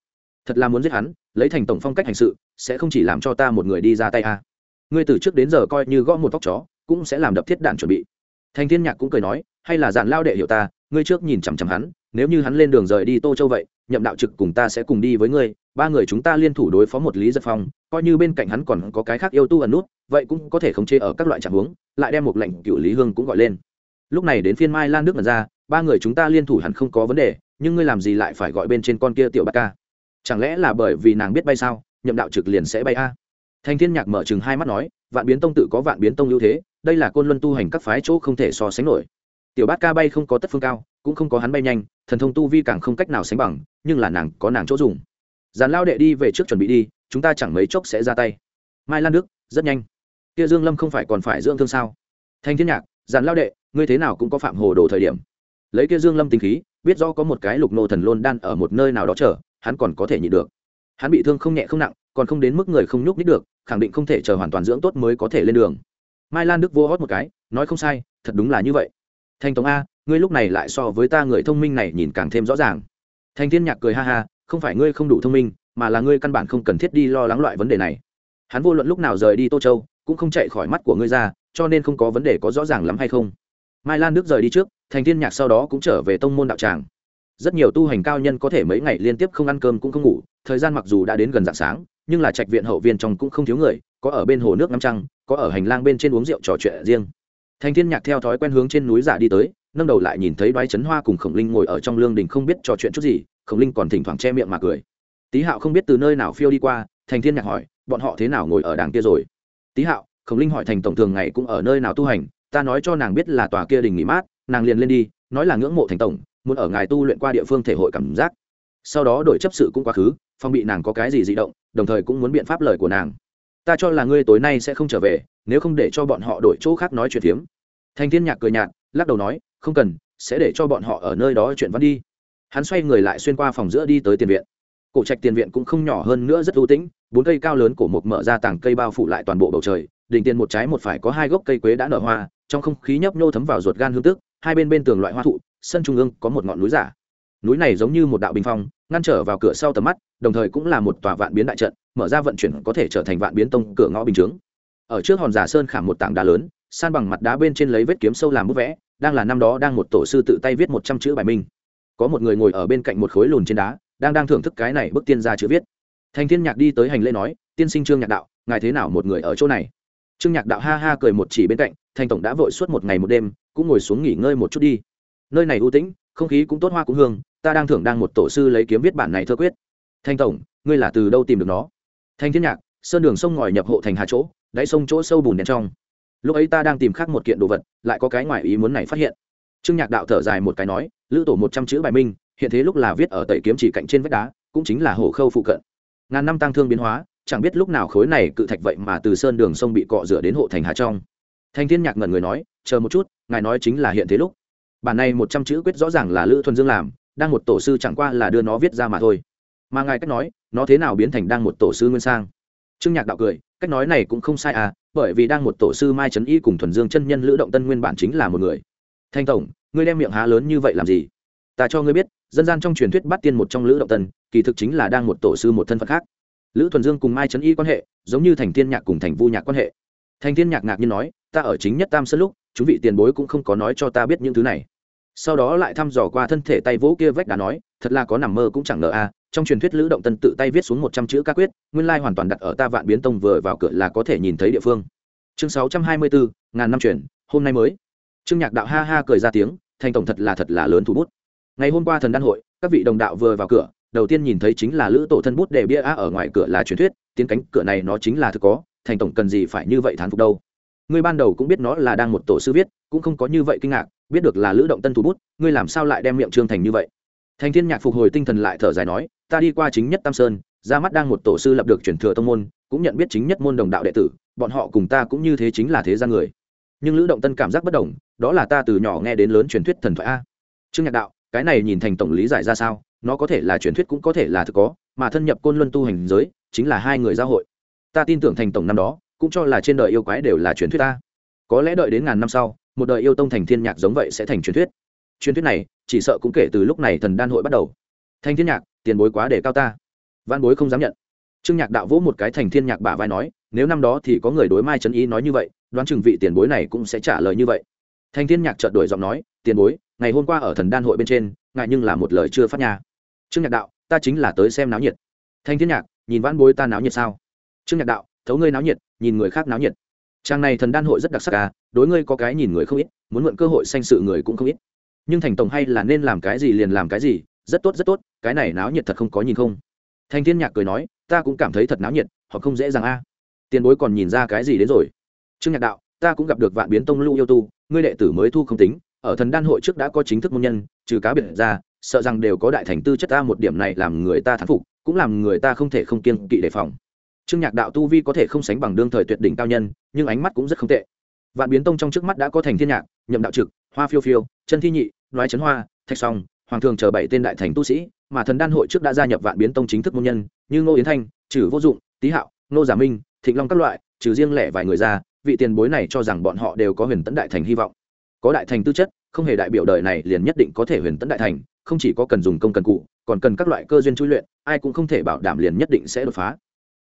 Thật là muốn giết hắn, lấy thành tổng phong cách hành sự, sẽ không chỉ làm cho ta một người đi ra tay a. À. ngươi từ trước đến giờ coi như gõ một tóc chó, cũng sẽ làm đập thiết đạn chuẩn bị. Thành thiên nhạc cũng cười nói, hay là dạn lao đệ hiểu ta, ngươi trước nhìn chằm chằm hắn nếu như hắn lên đường rời đi tô châu vậy, nhậm đạo trực cùng ta sẽ cùng đi với ngươi, ba người chúng ta liên thủ đối phó một lý giật phong, coi như bên cạnh hắn còn có cái khác yêu tu ẩn nút, vậy cũng có thể khống chế ở các loại trạng huống, lại đem một lệnh cựu lý hương cũng gọi lên. Lúc này đến phiên mai lan nước mật ra, ba người chúng ta liên thủ hẳn không có vấn đề, nhưng ngươi làm gì lại phải gọi bên trên con kia tiểu bát ca? Chẳng lẽ là bởi vì nàng biết bay sao, nhậm đạo trực liền sẽ bay a? Thanh thiên nhạc mở chừng hai mắt nói, vạn biến tông tự có vạn biến tông ưu thế, đây là côn luân tu hành các phái chỗ không thể so sánh nổi. Tiểu bát ca bay không có tất phương cao cũng không có hắn bay nhanh, thần thông tu vi càng không cách nào sánh bằng, nhưng là nàng có nàng chỗ dùng. Dàn lao đệ đi về trước chuẩn bị đi, chúng ta chẳng mấy chốc sẽ ra tay. Mai lan đức, rất nhanh. Kia dương lâm không phải còn phải dưỡng thương sao? Thanh thiên nhạc dàn lao đệ, ngươi thế nào cũng có phạm hồ đồ thời điểm. Lấy kia dương lâm tinh khí, biết rõ có một cái lục nô thần lôn đan ở một nơi nào đó chờ, hắn còn có thể nhịn được. Hắn bị thương không nhẹ không nặng, còn không đến mức người không nhúc nít được, khẳng định không thể chờ hoàn toàn dưỡng tốt mới có thể lên đường. Mai lan đức vô hót một cái, nói không sai, thật đúng là như vậy. Thanh tống a ngươi lúc này lại so với ta người thông minh này nhìn càng thêm rõ ràng. Thanh thiên nhạc cười ha ha, không phải ngươi không đủ thông minh, mà là ngươi căn bản không cần thiết đi lo lắng loại vấn đề này. Hắn vô luận lúc nào rời đi tô châu, cũng không chạy khỏi mắt của ngươi ra, cho nên không có vấn đề có rõ ràng lắm hay không. Mai lan đức rời đi trước, thành thiên nhạc sau đó cũng trở về tông môn đạo tràng. Rất nhiều tu hành cao nhân có thể mấy ngày liên tiếp không ăn cơm cũng không ngủ, thời gian mặc dù đã đến gần dạng sáng, nhưng là trạch viện hậu viên trong cũng không thiếu người, có ở bên hồ nước ngắm trăng, có ở hành lang bên trên uống rượu trò chuyện riêng. Thành thiên nhạc theo thói quen hướng trên núi giả đi tới nâng đầu lại nhìn thấy đoái chấn hoa cùng khổng linh ngồi ở trong lương đình không biết trò chuyện chút gì, khổng linh còn thỉnh thoảng che miệng mà cười. Tý hạo không biết từ nơi nào phiêu đi qua, thành thiên nhạc hỏi, bọn họ thế nào ngồi ở đàng kia rồi? Tý hạo, khổng linh hỏi, thành tổng thường ngày cũng ở nơi nào tu hành? Ta nói cho nàng biết là tòa kia đình nghỉ mát, nàng liền lên đi, nói là ngưỡng mộ thành tổng, muốn ở ngài tu luyện qua địa phương thể hội cảm giác. Sau đó đổi chấp sự cũng quá khứ, phong bị nàng có cái gì di động, đồng thời cũng muốn biện pháp lời của nàng. Ta cho là ngươi tối nay sẽ không trở về, nếu không để cho bọn họ đổi chỗ khác nói chuyện phiếm. Thành thiên nhạc cười nhạt lắc đầu nói, không cần, sẽ để cho bọn họ ở nơi đó chuyện văn đi. Hắn xoay người lại xuyên qua phòng giữa đi tới tiền viện. Cổ trạch tiền viện cũng không nhỏ hơn nữa rất ưu tĩnh, bốn cây cao lớn cổ mục mở ra tảng cây bao phủ lại toàn bộ bầu trời, đỉnh tiền một trái một phải có hai gốc cây quế đã nở hoa, trong không khí nhấp nhô thấm vào ruột gan hương tức, hai bên bên tường loại hoa thụ, sân trung ương có một ngọn núi giả. Núi này giống như một đạo bình phong, ngăn trở vào cửa sau tầm mắt, đồng thời cũng là một tòa vạn biến đại trận, mở ra vận chuyển có thể trở thành vạn biến tông cửa ngõ bình chướng. Ở trước hòn giả sơn khảm một tảng đá lớn san bằng mặt đá bên trên lấy vết kiếm sâu làm bút vẽ, đang là năm đó đang một tổ sư tự tay viết một trăm chữ bài minh. Có một người ngồi ở bên cạnh một khối lùn trên đá, đang đang thưởng thức cái này bức tiên ra chữ viết. Thành thiên nhạc đi tới hành lễ nói, tiên sinh trương nhạc đạo, ngài thế nào một người ở chỗ này? Trương nhạc đạo ha ha cười một chỉ bên cạnh, thành tổng đã vội suốt một ngày một đêm, cũng ngồi xuống nghỉ ngơi một chút đi. Nơi này ưu tĩnh, không khí cũng tốt hoa cũng hương, ta đang thưởng đang một tổ sư lấy kiếm viết bản này thơ quyết. Thanh tổng, ngươi là từ đâu tìm được nó? Thanh thiên nhạc, sơn đường sông ngòi nhập hộ thành hà chỗ, đáy sông chỗ sâu bùn đen trong lúc ấy ta đang tìm khác một kiện đồ vật, lại có cái ngoài ý muốn này phát hiện. Trương nhạc đạo thở dài một cái nói, lữ tổ một trăm chữ bài minh, hiện thế lúc là viết ở tẩy kiếm chỉ cạnh trên vách đá, cũng chính là hồ khâu phụ cận. Ngàn năm tăng thương biến hóa, chẳng biết lúc nào khối này cự thạch vậy mà từ sơn đường sông bị cọ rửa đến hộ thành hà trong. Thanh thiên nhạc ngẩn người nói, chờ một chút, ngài nói chính là hiện thế lúc. Bản này một trăm chữ quyết rõ ràng là lữ thuần dương làm, đang một tổ sư chẳng qua là đưa nó viết ra mà thôi. Mà ngài cách nói, nó thế nào biến thành đang một tổ sư nguyên sang? Trương nhạc đạo cười, cách nói này cũng không sai à bởi vì đang một tổ sư mai trấn y cùng thuần dương chân nhân lữ động tân nguyên bản chính là một người. Thanh tổng, ngươi đem miệng há lớn như vậy làm gì? Ta cho ngươi biết, dân gian trong truyền thuyết bắt tiên một trong lữ động tân, kỳ thực chính là đang một tổ sư một thân phận khác. Lữ thuần dương cùng mai trấn y quan hệ, giống như thành thiên nhạc cùng thành vu nhạc quan hệ. Thành thiên nhạc ngạc nhiên nói, ta ở chính nhất tam sơn lúc, chúng vị tiền bối cũng không có nói cho ta biết những thứ này. Sau đó lại thăm dò qua thân thể tay vỗ kia vách đá nói, thật là có nằm mơ cũng chẳng ngờ a trong truyền thuyết lữ động tân tự tay viết xuống một trăm chữ ca quyết, nguyên lai hoàn toàn đặt ở ta vạn biến tông vừa vào cửa là có thể nhìn thấy địa phương. Chương sáu trăm hai mươi bốn ngàn năm truyền, hôm nay mới. Trương nhạc đạo ha ha cười ra tiếng, thành tổng thật là thật là lớn thủ bút. Ngày hôm qua thần đan hội, các vị đồng đạo vừa vào cửa, đầu tiên nhìn thấy chính là lữ tổ thân bút để bia á ở ngoài cửa là truyền thuyết, tiến cánh cửa này nó chính là thực có, thành tổng cần gì phải như vậy thán phục đâu. Ngươi ban đầu cũng biết nó là đang một tổ sư viết, cũng không có như vậy kinh ngạc, biết được là lữ động tân thủ bút, ngươi làm sao lại đem miệng trương thành như vậy? Thành thiên nhạc phục hồi tinh thần lại thở dài nói ta đi qua chính nhất tam sơn, ra mắt đang một tổ sư lập được truyền thừa tông môn, cũng nhận biết chính nhất môn đồng đạo đệ tử, bọn họ cùng ta cũng như thế chính là thế gian người. Nhưng lữ động tân cảm giác bất đồng, đó là ta từ nhỏ nghe đến lớn truyền thuyết thần thoại a. Trương nhạc đạo, cái này nhìn thành tổng lý giải ra sao, nó có thể là truyền thuyết cũng có thể là thực có, mà thân nhập côn luân tu hành giới, chính là hai người giao hội. Ta tin tưởng thành tổng năm đó, cũng cho là trên đời yêu quái đều là truyền thuyết ta có lẽ đợi đến ngàn năm sau, một đời yêu tông thành thiên nhạc giống vậy sẽ thành truyền thuyết. Truyền thuyết này, chỉ sợ cũng kể từ lúc này thần đan hội bắt đầu. Thành thiên nhạc tiền bối quá để cao ta. Văn bối không dám nhận. Trương nhạc đạo vỗ một cái thành thiên nhạc bả vai nói, nếu năm đó thì có người đối mai trấn ý nói như vậy, đoán chừng vị tiền bối này cũng sẽ trả lời như vậy. Thành thiên nhạc chợt đổi giọng nói, tiền bối, ngày hôm qua ở thần đan hội bên trên, ngại nhưng là một lời chưa phát nhà trương nhạc đạo, ta chính là tới xem náo nhiệt. Thành thiên nhạc, nhìn văn bối ta náo nhiệt sao? Trương nhạc đạo, thấu ngươi náo nhiệt, nhìn người khác náo nhiệt. Trang này thần đan hội rất đặc sắc à đối ngươi có cái nhìn người không ít, muốn mượn cơ hội sanh sự người cũng không ít. Nhưng thành tổng hay là nên làm cái gì liền làm cái gì rất tốt rất tốt, cái này náo nhiệt thật không có nhìn không. Thanh thiên nhạc cười nói, ta cũng cảm thấy thật náo nhiệt, họ không dễ dàng a. Tiền bối còn nhìn ra cái gì đến rồi? Trương nhạc đạo, ta cũng gặp được vạn biến tông lưu yêu tu, ngươi đệ tử mới thu không tính, ở thần đan hội trước đã có chính thức môn nhân, trừ cá biệt ra, sợ rằng đều có đại thành tư chất ta, một điểm này làm người ta thán phục, cũng làm người ta không thể không kiên kỵ đề phòng. Trương nhạc đạo tu vi có thể không sánh bằng đương thời tuyệt đỉnh cao nhân, nhưng ánh mắt cũng rất không tệ. Vạn biến tông trong trước mắt đã có thành thiên nhạc, nhậm đạo trực, hoa phiêu phiêu, chân thi nhị nói trấn hoa, thạch song hoàng thường chờ bảy tên đại thành tu sĩ, mà thần đan hội trước đã gia nhập vạn biến tông chính thức môn nhân, như ngô yến thanh trừ vô dụng, tý hạo, ngô giả minh, thịnh long các loại, trừ riêng lẻ vài người ra, vị tiền bối này cho rằng bọn họ đều có huyền tấn đại thành hy vọng. Có đại thành tư chất, không hề đại biểu đời này liền nhất định có thể huyền tấn đại thành, không chỉ có cần dùng công cần cụ, còn cần các loại cơ duyên chui luyện, ai cũng không thể bảo đảm liền nhất định sẽ đột phá.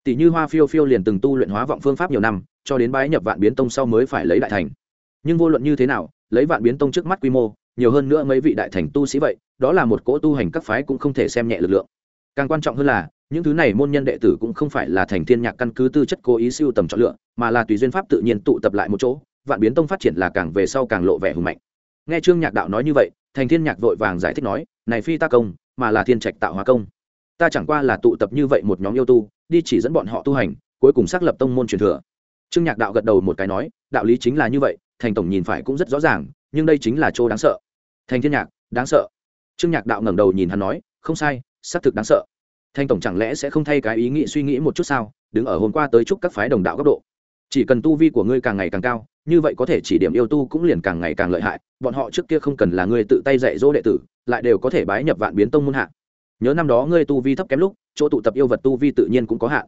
Tỷ như hoa phiêu phiêu liền từng tu luyện hóa vọng phương pháp nhiều năm, cho đến bái nhập vạn biến tông sau mới phải lấy đại thành. Nhưng vô luận như thế nào, lấy vạn biến tông trước mắt quy mô nhiều hơn nữa mấy vị đại thành tu sĩ vậy, đó là một cỗ tu hành các phái cũng không thể xem nhẹ lực lượng. Càng quan trọng hơn là, những thứ này môn nhân đệ tử cũng không phải là thành thiên nhạc căn cứ tư chất cố ý siêu tầm chọn lựa, mà là tùy duyên pháp tự nhiên tụ tập lại một chỗ, vạn biến tông phát triển là càng về sau càng lộ vẻ hùng mạnh. Nghe trương nhạc đạo nói như vậy, thành thiên nhạc vội vàng giải thích nói, này phi ta công, mà là thiên trạch tạo hóa công. Ta chẳng qua là tụ tập như vậy một nhóm yêu tu, đi chỉ dẫn bọn họ tu hành, cuối cùng xác lập tông môn truyền thừa. Trương nhạc đạo gật đầu một cái nói, đạo lý chính là như vậy, thành tổng nhìn phải cũng rất rõ ràng, nhưng đây chính là chỗ đáng sợ thành thiên nhạc, đáng sợ. Trương nhạc đạo ngẩng đầu nhìn hắn nói, không sai, xác thực đáng sợ. Thanh tổng chẳng lẽ sẽ không thay cái ý nghĩ suy nghĩ một chút sao? Đứng ở hôm qua tới chúc các phái đồng đạo góc độ. Chỉ cần tu vi của ngươi càng ngày càng cao, như vậy có thể chỉ điểm yêu tu cũng liền càng ngày càng lợi hại. Bọn họ trước kia không cần là ngươi tự tay dạy dỗ đệ tử, lại đều có thể bái nhập vạn biến tông môn hạ. Nhớ năm đó ngươi tu vi thấp kém lúc, chỗ tụ tập yêu vật tu vi tự nhiên cũng có hạn.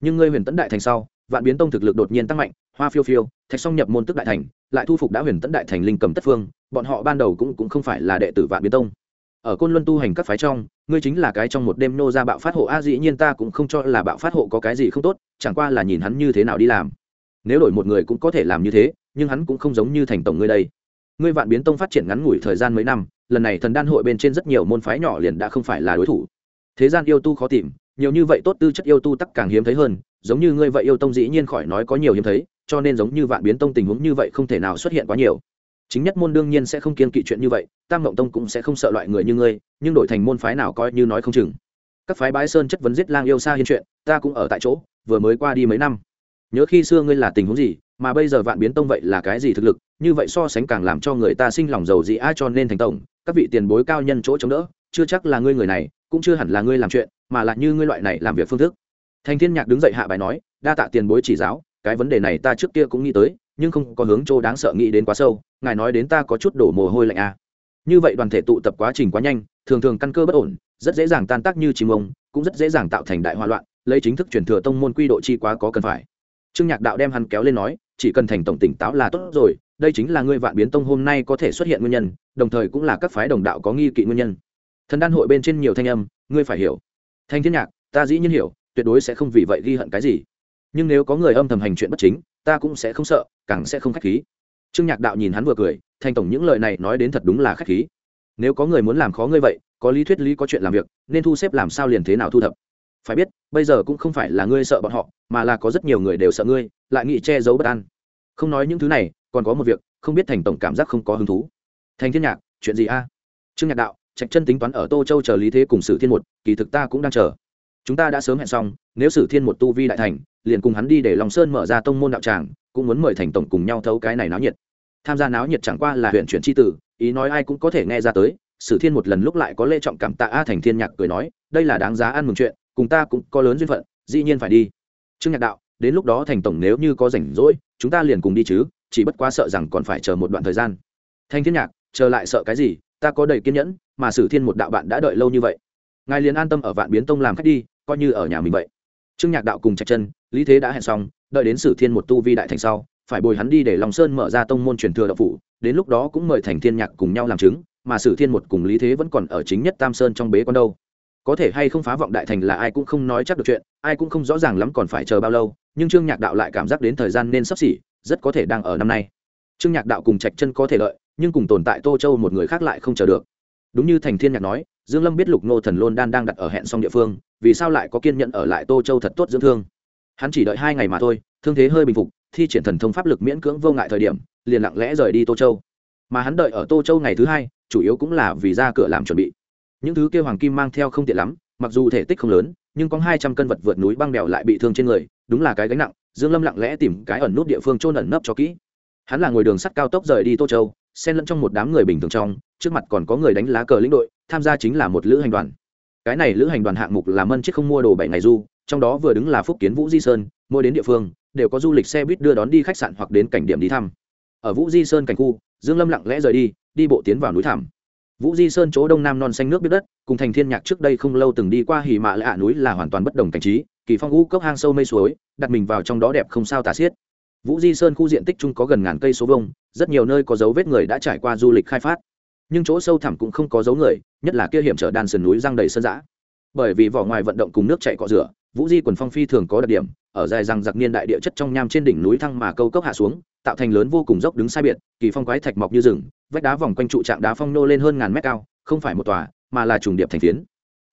Nhưng ngươi huyền tấn đại thành sau, vạn biến tông thực lực đột nhiên tăng mạnh, hoa phiêu phiêu, thạch song nhập môn tức đại thành, lại thu phục đã huyền tấn đại thành linh cầm tất phương bọn họ ban đầu cũng cũng không phải là đệ tử vạn biến tông. Ở côn luân tu hành các phái trong, ngươi chính là cái trong một đêm nô ra bạo phát hộ. A, dĩ nhiên ta cũng không cho là bạo phát hộ có cái gì không tốt, chẳng qua là nhìn hắn như thế nào đi làm. Nếu đổi một người cũng có thể làm như thế, nhưng hắn cũng không giống như thành tổng ngươi đây. Ngươi vạn biến tông phát triển ngắn ngủi thời gian mấy năm, lần này thần đan hội bên trên rất nhiều môn phái nhỏ liền đã không phải là đối thủ. Thế gian yêu tu khó tìm, nhiều như vậy tốt tư chất yêu tu tắc càng hiếm thấy hơn, giống như ngươi vậy yêu tông dĩ nhiên khỏi nói có nhiều hiếm thấy, cho nên giống như vạn biến tông tình huống như vậy không thể nào xuất hiện quá nhiều chính nhất môn đương nhiên sẽ không kiên kỵ chuyện như vậy, tam mộng tông cũng sẽ không sợ loại người như ngươi, nhưng đổi thành môn phái nào coi như nói không chừng. Các phái bái sơn chất vấn giết lang yêu xa hiên chuyện, ta cũng ở tại chỗ, vừa mới qua đi mấy năm. Nhớ khi xưa ngươi là tình huống gì, mà bây giờ vạn biến tông vậy là cái gì thực lực, như vậy so sánh càng làm cho người ta sinh lòng giàu dị ai cho nên thành tổng, các vị tiền bối cao nhân chỗ chống đỡ, chưa chắc là ngươi người này, cũng chưa hẳn là ngươi làm chuyện, mà là như ngươi loại này làm việc phương thức. Thành thiên nhạc đứng dậy hạ bài nói, đa tạ tiền bối chỉ giáo, cái vấn đề này ta trước kia cũng nghĩ tới nhưng không có hướng chỗ đáng sợ nghĩ đến quá sâu, ngài nói đến ta có chút đổ mồ hôi lạnh à. như vậy đoàn thể tụ tập quá trình quá nhanh, thường thường căn cơ bất ổn, rất dễ dàng tan tác như chim ông, cũng rất dễ dàng tạo thành đại hoa loạn, lấy chính thức truyền thừa tông môn quy độ chi quá có cần phải. Trương nhạc đạo đem hắn kéo lên nói, chỉ cần thành tổng tỉnh táo là tốt rồi, đây chính là ngươi vạn biến tông hôm nay có thể xuất hiện nguyên nhân, đồng thời cũng là các phái đồng đạo có nghi kỵ nguyên nhân. Thần đan hội bên trên nhiều thanh âm, ngươi phải hiểu. Thanh thiên nhạc, ta dĩ nhiên hiểu, tuyệt đối sẽ không vì vậy ghi hận cái gì. Nhưng nếu có người âm thầm hành chuyện bất chính ta cũng sẽ không sợ, càng sẽ không k h á c h khí. Trương nhạc đạo nhìn hắn vừa cười thanh tổng những lời này nói đến thật đúng là k h á c h khí. Nếu có người muốn làm khó ngươi vậy, có lý thuyết lý có chuyện làm việc, nên thu xếp làm sao liền thế nào thu thập. Phải biết, bây giờ cũng không phải là ngươi sợ bọn họ, mà là có rất nhiều người đều sợ ngươi, lại nghĩ che giấu bất an. Không nói những thứ này, còn có một việc, không biết thành tổng cảm giác không có hứng thú. Thành thiên nhạc, chuyện gì a? Trương nhạc đạo, trạch chân tính toán ở tô châu chờ lý thế cùng sử thiên một, kỳ thực ta cũng đang chờ. Chúng ta đã sớm hẹn xong, nếu sử thiên một tu vi đại thành liền cùng hắn đi để lòng sơn mở ra tông môn đạo tràng, cũng muốn mời thành tổng cùng nhau thấu cái này náo nhiệt. Tham gia náo nhiệt chẳng qua là huyện chuyển tri tử, ý nói ai cũng có thể nghe ra tới. Sử thiên một lần lúc lại có lễ trọng cảm tạ a thành thiên nhạc cười nói, đây là đáng giá ăn mừng chuyện, cùng ta cũng có lớn duyên phận, dĩ nhiên phải đi. Trương nhạc đạo, đến lúc đó thành tổng nếu như có rảnh rỗi, chúng ta liền cùng đi chứ, chỉ bất quá sợ rằng còn phải chờ một đoạn thời gian. Thanh thiên nhạc, chờ lại sợ cái gì, ta có đầy kiên nhẫn, mà sử thiên một đạo bạn đã đợi lâu như vậy. Ngài liền an tâm ở vạn biến tông làm khách đi, coi như ở nhà mình vậy trương nhạc đạo cùng trạch chân, lý thế đã hẹn xong, đợi đến sử thiên một tu vi đại thành sau, phải bồi hắn đi để lòng sơn mở ra tông môn truyền thừa đạo phủ, đến lúc đó cũng mời thành thiên nhạc cùng nhau làm chứng, mà sử thiên một cùng lý thế vẫn còn ở chính nhất tam sơn trong bế con đâu. Có thể hay không phá vọng đại thành là ai cũng không nói chắc được chuyện, ai cũng không rõ ràng lắm còn phải chờ bao lâu, nhưng trương nhạc đạo lại cảm giác đến thời gian nên sắp xỉ, rất có thể đang ở năm nay. Trương nhạc đạo cùng trạch chân có thể lợi, nhưng cùng tồn tại tô châu một người khác lại không chờ được. Đúng như thành thiên nhạc nói dương lâm biết lục nô thần lôn đan đang đặt ở hẹn xong địa phương, vì sao lại có kiên nhẫn ở lại tô châu thật tốt dưỡng thương? Hắn chỉ đợi hai ngày mà thôi, thương thế hơi bình phục, thi triển thần thông pháp lực miễn cưỡng vô ngại thời điểm, liền lặng lẽ rời đi tô châu. Mà hắn đợi ở tô châu ngày thứ hai, chủ yếu cũng là vì ra cửa làm chuẩn bị. Những thứ kêu hoàng kim mang theo không tiện lắm, mặc dù thể tích không lớn, nhưng có hai trăm cân vật vượt núi băng đèo lại bị thương trên người, đúng là cái gánh nặng, dương lâm lặng lẽ tìm cái ẩn nút địa phương trôn ẩn nấp cho kỹ. Hắn là ngồi đường sắt cao tốc rời đi tô châu, xen lẫn trong một đám người bình thường trong, trước mặt còn có người đánh lá cờ lĩnh đội tham gia chính là một lữ hành đoàn. Cái này lữ hành đoàn hạng mục là mân chiếc không mua đồ bảy ngày du, trong đó vừa đứng là phúc kiến vũ di sơn, mỗi đến địa phương, đều có du lịch xe buýt đưa đón đi khách sạn hoặc đến cảnh điểm đi thăm. Ở vũ di sơn cảnh khu, dương lâm lặng lẽ rời đi đi bộ tiến vào núi thảm vũ di sơn chỗ đông nam non xanh nước biết đất, cùng thành thiên nhạc trước đây không lâu từng đi qua hì mạ lạ núi là hoàn toàn bất đồng cảnh trí, kỳ phong u cốc hang sâu mây suối, đặt mình vào trong đó đẹp không sao tả xiết. Vũ di sơn khu diện tích chung có gần ngàn cây số vông rất nhiều nơi có dấu vết người đã trải qua du lịch khai phát nhưng chỗ sâu thẳm cũng không có dấu người, nhất là kia hiểm trở đàn sườn núi răng đầy sơn dã. Bởi vì vỏ ngoài vận động cùng nước chạy cọ rửa, vũ di quần phong phi thường có đặc điểm, ở dài rằng giặc niên đại địa chất trong nham trên đỉnh núi thăng mà câu cốc hạ xuống, tạo thành lớn vô cùng dốc đứng sai biệt, kỳ phong quái thạch mọc như rừng, vách đá vòng quanh trụ trạng đá phong nô lên hơn ngàn mét cao, không phải một tòa, mà là trùng điệp thành phiến.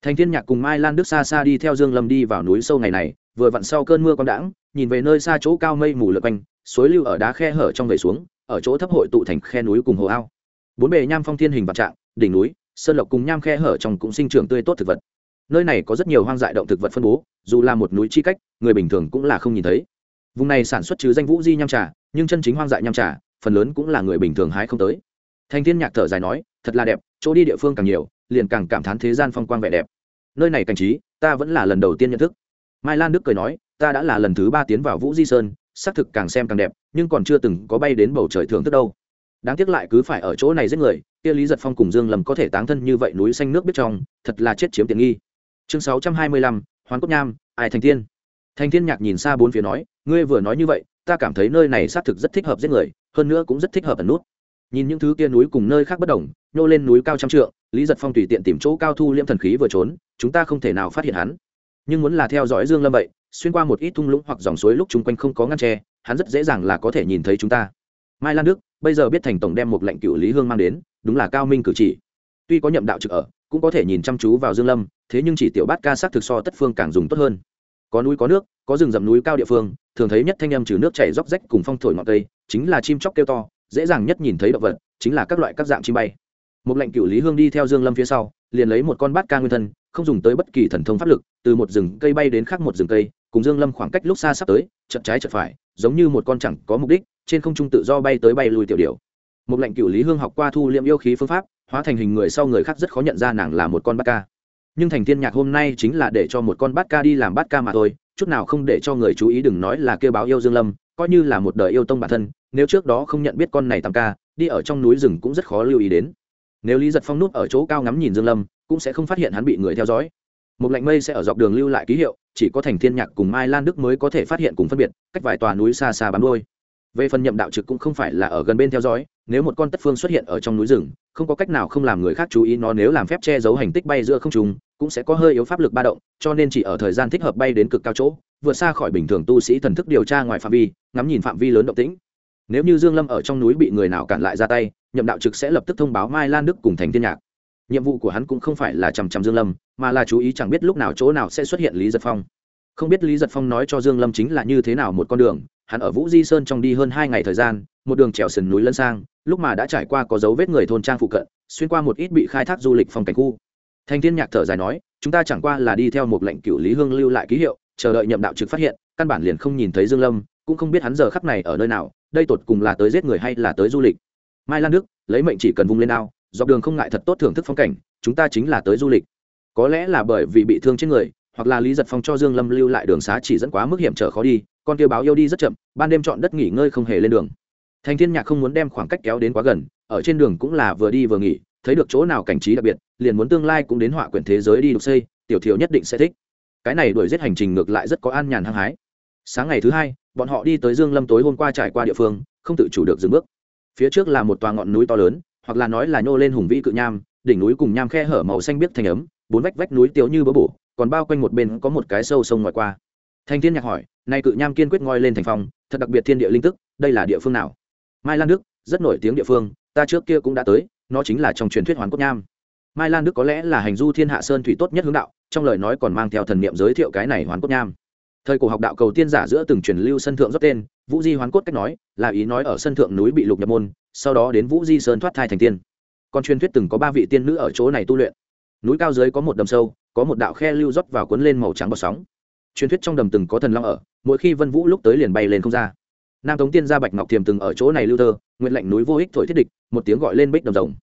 Thành thiên nhạc cùng mai lan đức xa xa đi theo dương lâm đi vào núi sâu ngày này, vừa vặn sau cơn mưa con đãng, nhìn về nơi xa chỗ cao mây mù lượn quanh, suối lưu ở đá khe hở trong về xuống, ở chỗ thấp hội tụ thành khe núi cùng hồ ao bốn bề nham phong thiên hình vạn trạng, đỉnh núi, sơn lộc cùng nham khe hở trong cũng sinh trưởng tươi tốt thực vật. Nơi này có rất nhiều hoang dại động thực vật phân bố, dù là một núi chi cách, người bình thường cũng là không nhìn thấy. Vùng này sản xuất trừ danh vũ di nham trà, nhưng chân chính hoang dại nham trà, phần lớn cũng là người bình thường hái không tới. Thanh thiên nhạc thở dài nói, thật là đẹp, chỗ đi địa phương càng nhiều, liền càng cảm thán thế gian phong quang vẻ đẹp. Nơi này cảnh trí, ta vẫn là lần đầu tiên nhận thức. Mai lan đức cười nói, ta đã là lần thứ ba tiến vào vũ di sơn, xác thực càng xem càng đẹp, nhưng còn chưa từng có bay đến bầu trời thưởng thức đâu đáng tiếc lại cứ phải ở chỗ này giết người, kia lý giật phong cùng dương lầm có thể táng thân như vậy núi xanh nước biết trong, thật là chết chiếm tiện nghi. Chương sáu trăm hai mươi lăm hoàn cốt nham, ai thành tiên thành thiên nhạc nhìn xa bốn phía nói, ngươi vừa nói như vậy, ta cảm thấy nơi này xác thực rất thích hợp giết người, hơn nữa cũng rất thích hợp ẩn nút. Nhìn những thứ kia núi cùng nơi khác bất đồng, nhô lên núi cao trăm trượng, lý giật phong tùy tiện tìm chỗ cao thu liễm thần khí vừa trốn, chúng ta không thể nào phát hiện hắn. Nhưng muốn là theo dõi dương lâm vậy, xuyên qua một ít thung lũng hoặc dòng suối lúc chung quanh không có ngăn tre hắn rất dễ dàng là có thể nhìn thấy chúng ta. Mai lan đức bây giờ biết thành tổng đem một lệnh cựu lý hương mang đến, đúng là cao minh cử chỉ. Tuy có nhậm đạo trực ở, cũng có thể nhìn chăm chú vào dương lâm, thế nhưng chỉ tiểu bát ca sắc thực so tất phương càng dùng tốt hơn. Có núi có nước, có rừng rậm núi cao địa phương, thường thấy nhất thanh âm trừ nước chảy róc rách cùng phong thổi ngọn cây, chính là chim chóc kêu to, dễ dàng nhất nhìn thấy động vật, chính là các loại các dạng chim bay. Một lệnh cựu lý hương đi theo dương lâm phía sau, liền lấy một con bát ca nguyên thân, không dùng tới bất kỳ thần thông pháp lực, từ một rừng cây bay đến khác một rừng cây cùng dương lâm khoảng cách lúc xa sắp tới, chợt trái chợt phải, giống như một con chẳng có mục đích, trên không trung tự do bay tới bay lùi tiểu điểu. Một lệnh cửu lý hương học qua thu liệm yêu khí phương pháp, hóa thành hình người sau người khác rất khó nhận ra nàng là một con bát ca. Nhưng thành thiên nhạc hôm nay chính là để cho một con bát ca đi làm bát ca mà thôi, chút nào không để cho người chú ý đừng nói là kêu báo yêu dương lâm, coi như là một đời yêu tông bản thân, nếu trước đó không nhận biết con này tam ca, đi ở trong núi rừng cũng rất khó lưu ý đến. Nếu lý giật phong nút ở chỗ cao ngắm nhìn dương lâm, cũng sẽ không phát hiện hắn bị người theo dõi một lạnh mây sẽ ở dọc đường lưu lại ký hiệu, chỉ có thành thiên nhạc cùng mai lan đức mới có thể phát hiện cùng phân biệt, cách vài tòa núi xa xa bám đôi về phần nhậm đạo trực cũng không phải là ở gần bên theo dõi, nếu một con tất phương xuất hiện ở trong núi rừng, không có cách nào không làm người khác chú ý nó nếu làm phép che giấu hành tích bay giữa không trung, cũng sẽ có hơi yếu pháp lực ba động, cho nên chỉ ở thời gian thích hợp bay đến cực cao chỗ, vượt xa khỏi bình thường tu sĩ thần thức điều tra ngoài phạm vi, ngắm nhìn phạm vi lớn động tĩnh. Nếu như dương lâm ở trong núi bị người nào cản lại ra tay, nhậm đạo trực sẽ lập tức thông báo mai lan đức cùng thành thiên nhạc nhiệm vụ của hắn cũng không phải là chằm chằm dương lâm, mà là chú ý chẳng biết lúc nào chỗ nào sẽ xuất hiện lý giật phong. Không biết lý giật phong nói cho dương lâm chính là như thế nào một con đường, hắn ở vũ di sơn trong đi hơn hai ngày thời gian, một đường trèo sườn núi lân sang, lúc mà đã trải qua có dấu vết người thôn trang phụ cận, xuyên qua một ít bị khai thác du lịch phong cảnh khu. Thanh thiên nhạc thở dài nói, chúng ta chẳng qua là đi theo một lệnh cựu lý hương lưu lại ký hiệu, chờ đợi nhậm đạo trực phát hiện, căn bản liền không nhìn thấy dương lâm, cũng không biết hắn giờ khắc này ở nơi nào, đây tột cùng là tới giết người hay là tới du lịch. Mai lan đức, lấy mệnh chỉ cần vung lên ao dọc đường không ngại thật tốt thưởng thức phong cảnh, chúng ta chính là tới du lịch. Có lẽ là bởi vì bị thương trên người, hoặc là lý giật phong cho dương lâm lưu lại đường xá chỉ dẫn quá mức hiểm trở khó đi, con kia báo yêu đi rất chậm, ban đêm chọn đất nghỉ ngơi không hề lên đường. Thành thiên nhạc không muốn đem khoảng cách kéo đến quá gần, ở trên đường cũng là vừa đi vừa nghỉ, thấy được chỗ nào cảnh trí đặc biệt, liền muốn tương lai cũng đến họa quyển thế giới đi đục xây, tiểu thiểu nhất định sẽ thích. Cái này đuổi giết hành trình ngược lại rất có an nhàn hăng hái. Sáng ngày thứ hai, bọn họ đi tới dương lâm tối hôm qua trải qua địa phương, không tự chủ được dừng bước. Phía trước là một tòa ngọn núi to lớn hoặc là nói là nhô lên hùng vĩ cự nham, đỉnh núi cùng nham khe hở màu xanh biếc thành ấm, bốn vách vách núi tiếu như bỡ bổ, còn bao quanh một bên có một cái sâu sông ngoài qua. Thanh thiên nhạc hỏi, nay cự nham kiên quyết ngoi lên thành phong, thật đặc biệt thiên địa linh tức, đây là địa phương nào? Mai lan đức, rất nổi tiếng địa phương, ta trước kia cũng đã tới, nó chính là trong truyền thuyết hoàn cốt nham. Mai lan đức có lẽ là hành du thiên hạ sơn thủy tốt nhất hướng đạo, trong lời nói còn mang theo thần niệm giới thiệu cái này hoàn cốt nham thời cổ học đạo cầu tiên giả giữa từng truyền lưu sân thượng rót tên, vũ di hoán cốt cách nói là ý nói ở sân thượng núi bị lục nhập môn, sau đó đến vũ di sơn thoát thai thành tiên. Còn truyền thuyết từng có ba vị tiên nữ ở chỗ này tu luyện. Núi cao dưới có một đầm sâu, có một đạo khe lưu rót vào cuốn lên màu trắng bọt sóng. Truyền thuyết trong đầm từng có thần long ở, mỗi khi vân vũ lúc tới liền bay lên không ra. Nam tống tiên gia bạch ngọc thiềm từng ở chỗ này lưu thơ, nguyện lệnh núi vô ích thổi thiết địch, một tiếng gọi lên bích đầm rồng.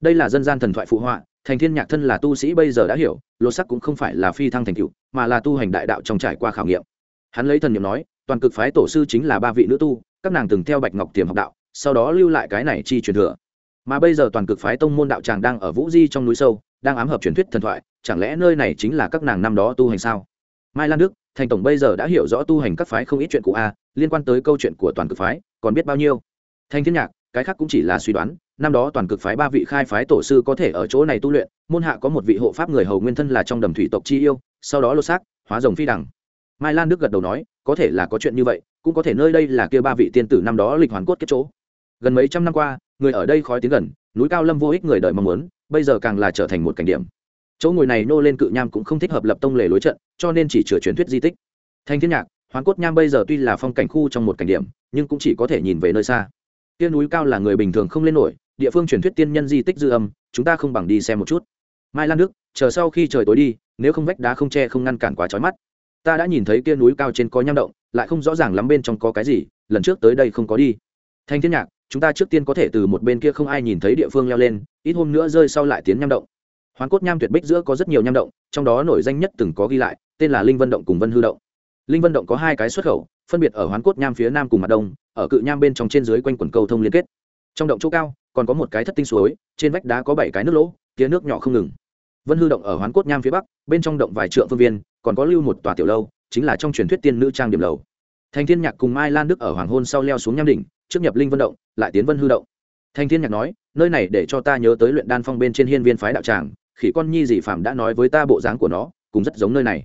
Đây là dân gian thần thoại phụ họa thành thiên nhạc thân là tu sĩ bây giờ đã hiểu, lột sắc cũng không phải là phi thăng thành cựu mà là tu hành đại đạo trong trải qua khảo nghiệm. Hắn lấy thần niệm nói, toàn cực phái tổ sư chính là ba vị nữ tu, các nàng từng theo bạch ngọc tiềm học đạo, sau đó lưu lại cái này chi truyền thừa. Mà bây giờ toàn cực phái tông môn đạo tràng đang ở vũ di trong núi sâu, đang ám hợp truyền thuyết thần thoại, chẳng lẽ nơi này chính là các nàng năm đó tu hành sao? Mai lan đức, thành tổng bây giờ đã hiểu rõ tu hành các phái không ít chuyện cụ a, liên quan tới câu chuyện của toàn cực phái, còn biết bao nhiêu? Thanh thiên nhạc, cái khác cũng chỉ là suy đoán năm đó toàn cực phái ba vị khai phái tổ sư có thể ở chỗ này tu luyện, môn hạ có một vị hộ pháp người hầu nguyên thân là trong đầm thủy tộc chi yêu, sau đó lô xác, hóa rồng phi đẳng mai lan đức gật đầu nói, có thể là có chuyện như vậy, cũng có thể nơi đây là kia ba vị tiên tử năm đó lịch hoàn cốt kết chỗ. Gần mấy trăm năm qua, người ở đây khói tiếng gần, núi cao lâm vô ích người đời mong muốn, bây giờ càng là trở thành một cảnh điểm. Chỗ ngồi này nô lên cự nham cũng không thích hợp lập tông lề lối trận, cho nên chỉ chừa truyền thuyết di tích. Thanh thiên nhạc hoàn cốt nham bây giờ tuy là phong cảnh khu trong một cảnh điểm, nhưng cũng chỉ có thể nhìn về nơi xa. Kia núi cao là người bình thường không lên nổi địa phương truyền thuyết tiên nhân di tích dư âm, chúng ta không bằng đi xem một chút. Mai lan đức, chờ sau khi trời tối đi, nếu không vách đá không che không ngăn cản quá trói mắt. Ta đã nhìn thấy kia núi cao trên có nham động, lại không rõ ràng lắm bên trong có cái gì, lần trước tới đây không có đi. Thanh thiên nhạc, chúng ta trước tiên có thể từ một bên kia không ai nhìn thấy địa phương leo lên, ít hôm nữa rơi sau lại tiến nham động. Hoàn cốt nham tuyệt bích giữa có rất nhiều nham động, trong đó nổi danh nhất từng có ghi lại, tên là linh vân động cùng vân hư động. Linh vân động có hai cái xuất khẩu, phân biệt ở hoán cốt nham phía nam cùng mặt đông, ở cự nham bên trong trên dưới quanh quần cầu thông liên kết. Trong động chỗ cao còn có một cái thất tinh suối, trên vách đá có bảy cái nước lỗ tía nước nhỏ không ngừng. Vân hư động ở hoán cốt nham phía bắc, bên trong động vài trượng phương viên, còn có lưu một tòa tiểu lâu, chính là trong truyền thuyết tiên nữ trang điểm lầu. Thành thiên nhạc cùng mai lan đức ở hoàng hôn sau leo xuống nham đỉnh, trước nhập linh vân động, lại tiến vân hư động. Thành thiên nhạc nói, nơi này để cho ta nhớ tới luyện đan phong bên trên hiên viên phái đạo tràng, khỉ con nhi dị phạm đã nói với ta bộ dáng của nó, cũng rất giống nơi này.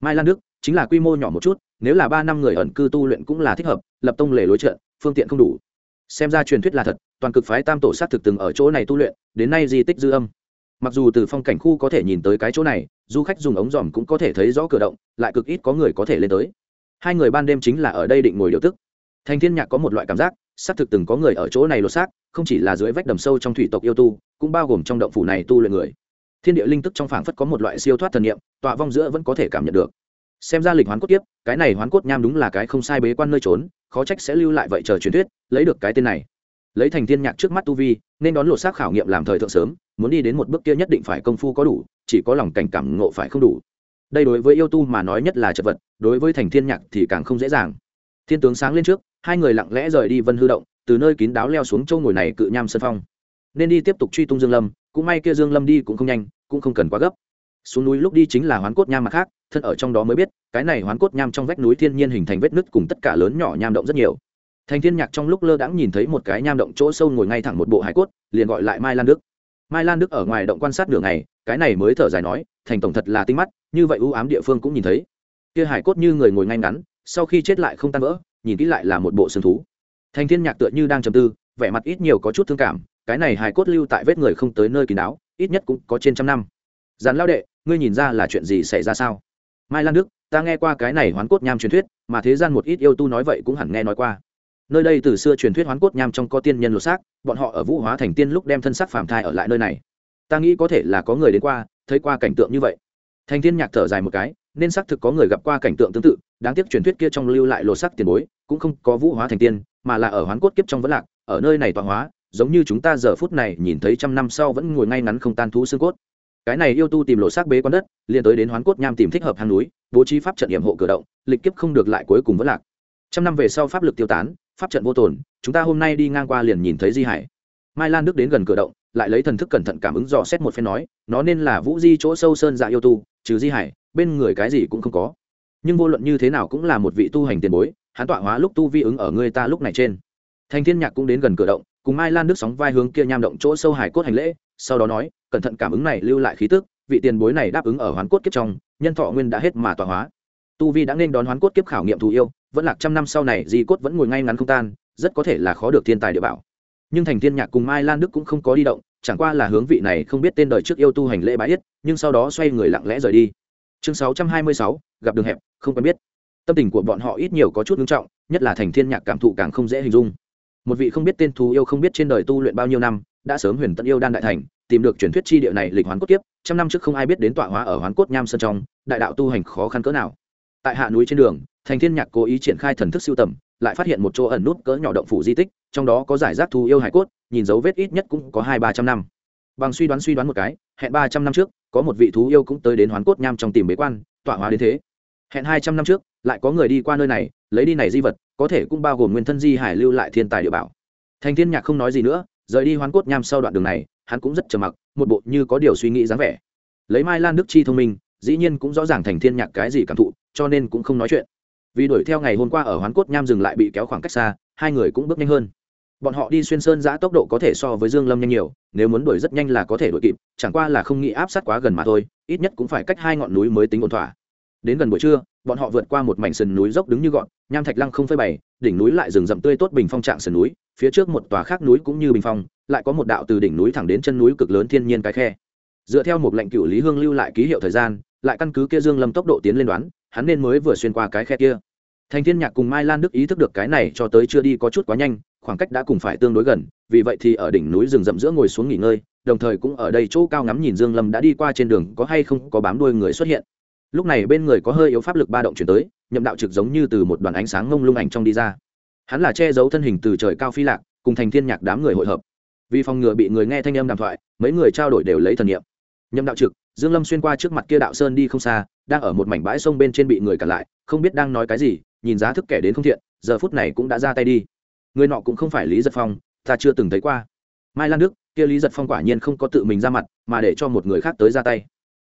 Mai lan đức, chính là quy mô nhỏ một chút, nếu là ba năm người ẩn cư tu luyện cũng là thích hợp, lập tông lề lối trợ phương tiện không đủ xem ra truyền thuyết là thật, toàn cực phái tam tổ sát thực từng ở chỗ này tu luyện, đến nay di tích dư âm. Mặc dù từ phong cảnh khu có thể nhìn tới cái chỗ này, du khách dùng ống dòm cũng có thể thấy rõ cửa động, lại cực ít có người có thể lên tới. Hai người ban đêm chính là ở đây định ngồi điều tức. Thành thiên nhạc có một loại cảm giác, xác thực từng có người ở chỗ này lột xác, không chỉ là dưới vách đầm sâu trong thủy tộc yêu tu, cũng bao gồm trong động phủ này tu luyện người. Thiên địa linh tức trong phảng phất có một loại siêu thoát thần niệm, tọa vong giữa vẫn có thể cảm nhận được. Xem ra lịch hoán cốt tiếp cái này hoán cốt nham đúng là cái không sai bế quan nơi trốn khó trách sẽ lưu lại vậy chờ truyền thuyết, lấy được cái tên này. Lấy thành thiên nhạc trước mắt tu vi, nên đón lột xác khảo nghiệm làm thời thượng sớm, muốn đi đến một bước kia nhất định phải công phu có đủ, chỉ có lòng cảnh cảm ngộ phải không đủ. Đây đối với yêu tu mà nói nhất là chật vật, đối với thành thiên nhạc thì càng không dễ dàng. Thiên tướng sáng lên trước, hai người lặng lẽ rời đi vân hư động, từ nơi kín đáo leo xuống châu ngồi này cự nham sân phong. Nên đi tiếp tục truy tung dương lâm, cũng may kia dương lâm đi cũng không nhanh, cũng không cần quá gấp xuống núi lúc đi chính là hoán cốt nham mặt khác, thân ở trong đó mới biết, cái này hoán cốt nham trong vách núi thiên nhiên hình thành vết nứt cùng tất cả lớn nhỏ nham động rất nhiều. Thành thiên nhạc trong lúc lơ đãng nhìn thấy một cái nham động chỗ sâu ngồi ngay thẳng một bộ hải cốt, liền gọi lại mai lan đức. Mai lan đức ở ngoài động quan sát nửa ngày, cái này mới thở dài nói, thành tổng thật là tinh mắt, như vậy ưu ám địa phương cũng nhìn thấy. Kia hải cốt như người ngồi ngay ngắn, sau khi chết lại không tan vỡ, nhìn kỹ lại là một bộ xương thú. Thành thiên nhạc tựa như đang trầm tư, vẻ mặt ít nhiều có chút thương cảm, cái này hải cốt lưu tại vết người không tới nơi kín đáo, ít nhất cũng có trên trăm năm. Giàn lao đệ ngươi nhìn ra là chuyện gì xảy ra sao? Mai lan đức, ta nghe qua cái này hoán cốt nham truyền thuyết, mà thế gian một ít yêu tu nói vậy cũng hẳn nghe nói qua. Nơi đây từ xưa truyền thuyết hoán cốt nham trong có tiên nhân lột xác, bọn họ ở vũ hóa thành tiên lúc đem thân xác phàm thai ở lại nơi này. Ta nghĩ có thể là có người đến qua, thấy qua cảnh tượng như vậy. Thành thiên nhạc thở dài một cái, nên xác thực có người gặp qua cảnh tượng tương tự, đáng tiếc truyền thuyết kia trong lưu lại lột xác tiền bối, cũng không có vũ hóa thành tiên, mà là ở hoán cốt kiếp trong vẫn lạc, ở nơi này tọa hóa, giống như chúng ta giờ phút này nhìn thấy trăm năm sau vẫn ngồi ngay ngắn không tan thú xương cốt cái này yêu tu tìm lộ xác bế quan đất, liền tới đến hoán cốt nham tìm thích hợp hang núi, bố trí pháp trận hiểm hộ cửa động, lịch kiếp không được lại cuối cùng vẫn lạc. Trăm năm về sau pháp lực tiêu tán, pháp trận vô tồn, chúng ta hôm nay đi ngang qua liền nhìn thấy di hải. Mai lan đức đến gần cửa động, lại lấy thần thức cẩn thận cảm ứng dò xét một phen nói, nó nên là vũ di chỗ sâu sơn dạ yêu tu, trừ di hải, bên người cái gì cũng không có. Nhưng vô luận như thế nào cũng là một vị tu hành tiền bối, hắn tọa hóa lúc tu vi ứng ở người ta lúc này trên. Thành thiên nhạc cũng đến gần cửa động, cùng mai lan đức sóng vai hướng kia nham động chỗ sâu hải cốt hành lễ sau đó nói cẩn thận cảm ứng này lưu lại khí tức vị tiền bối này đáp ứng ở hoán cốt kiếp trong nhân thọ nguyên đã hết mà tọa hóa. Tu vi đã nên đón hoán cốt kiếp khảo nghiệm thù yêu vẫn lạc trăm năm sau này di cốt vẫn ngồi ngay ngắn không tan rất có thể là khó được thiên tài địa bảo. Nhưng thành thiên nhạc cùng mai lan đức cũng không có đi động chẳng qua là hướng vị này không biết tên đời trước yêu tu hành lễ bái yết nhưng sau đó xoay người lặng lẽ rời đi. Chương 626, gặp đường hẹp không quen biết. Tâm tình của bọn họ ít nhiều có chút nghiêm trọng nhất là thành thiên nhạc cảm thụ càng không dễ hình dung. Một vị không biết tên thú yêu không biết trên đời tu luyện bao nhiêu năm đã sớm huyền tận yêu đan đại thành, tìm được truyền thuyết chi địa này lịch hoán cốt kiếp, trăm năm trước không ai biết đến tọa hóa ở hoán cốt nham sơn trong, đại đạo tu hành khó khăn cỡ nào. Tại hạ núi trên đường, thành thiên nhạc cố ý triển khai thần thức siêu tầm, lại phát hiện một chỗ ẩn nút cỡ nhỏ động phủ di tích, trong đó có giải rác thu yêu hải cốt, nhìn dấu vết ít nhất cũng có hai ba trăm năm. Bằng suy đoán suy đoán một cái, hẹn ba trăm năm trước, có một vị thú yêu cũng tới đến hoán cốt nham trong tìm bế quan, tọa hóa đến thế. Hẹn hai trăm năm trước, lại có người đi qua nơi này, lấy đi này di vật, có thể cũng bao gồm nguyên thân di hải lưu lại thiên tài địa bảo. Thành thiên nhạc không nói gì nữa rời đi hoán cốt nham sau đoạn đường này, hắn cũng rất trầm mặc, một bộ như có điều suy nghĩ dáng vẻ. Lấy mai lan đức chi thông minh, dĩ nhiên cũng rõ ràng thành thiên nhạc cái gì cảm thụ, cho nên cũng không nói chuyện. Vì đuổi theo ngày hôm qua ở hoán cốt nham dừng lại bị kéo khoảng cách xa, hai người cũng bước nhanh hơn. Bọn họ đi xuyên sơn giã tốc độ có thể so với dương lâm nhanh nhiều, nếu muốn đuổi rất nhanh là có thể đuổi kịp, chẳng qua là không nghĩ áp sát quá gần mà thôi, ít nhất cũng phải cách hai ngọn núi mới tính ổn thỏa. Đến gần buổi trưa bọn họ vượt qua một mảnh sườn núi dốc đứng như gọn, nham thạch lăng không phơi bày, đỉnh núi lại rừng rậm tươi tốt bình phong trạng sườn núi, phía trước một tòa khác núi cũng như bình phong, lại có một đạo từ đỉnh núi thẳng đến chân núi cực lớn thiên nhiên cái khe. Dựa theo một lệnh cựu lý hương lưu lại ký hiệu thời gian, lại căn cứ kia dương lâm tốc độ tiến lên đoán, hắn nên mới vừa xuyên qua cái khe kia. Thành thiên nhạc cùng mai lan đức ý thức được cái này cho tới chưa đi có chút quá nhanh, khoảng cách đã cùng phải tương đối gần, vì vậy thì ở đỉnh núi rừng rậm giữa ngồi xuống nghỉ ngơi, đồng thời cũng ở đây chỗ cao ngắm nhìn dương lâm đã đi qua trên đường có hay không có bám đuôi người xuất hiện lúc này bên người có hơi yếu pháp lực ba động chuyển tới, nhậm đạo trực giống như từ một đoàn ánh sáng ngông lung ảnh trong đi ra. Hắn là che giấu thân hình từ trời cao phi lạc, cùng thành thiên nhạc đám người hội hợp. Vì phòng ngừa bị người nghe thanh âm đàm thoại, mấy người trao đổi đều lấy thần niệm. Nhậm đạo trực, dương lâm xuyên qua trước mặt kia đạo sơn đi không xa, đang ở một mảnh bãi sông bên trên bị người cản lại, không biết đang nói cái gì, nhìn giá thức kẻ đến không thiện, giờ phút này cũng đã ra tay đi. Người nọ cũng không phải lý giật phong, ta chưa từng thấy qua. Mai lan đức, kia lý giật phong quả nhiên không có tự mình ra mặt, mà để cho một người khác tới ra tay.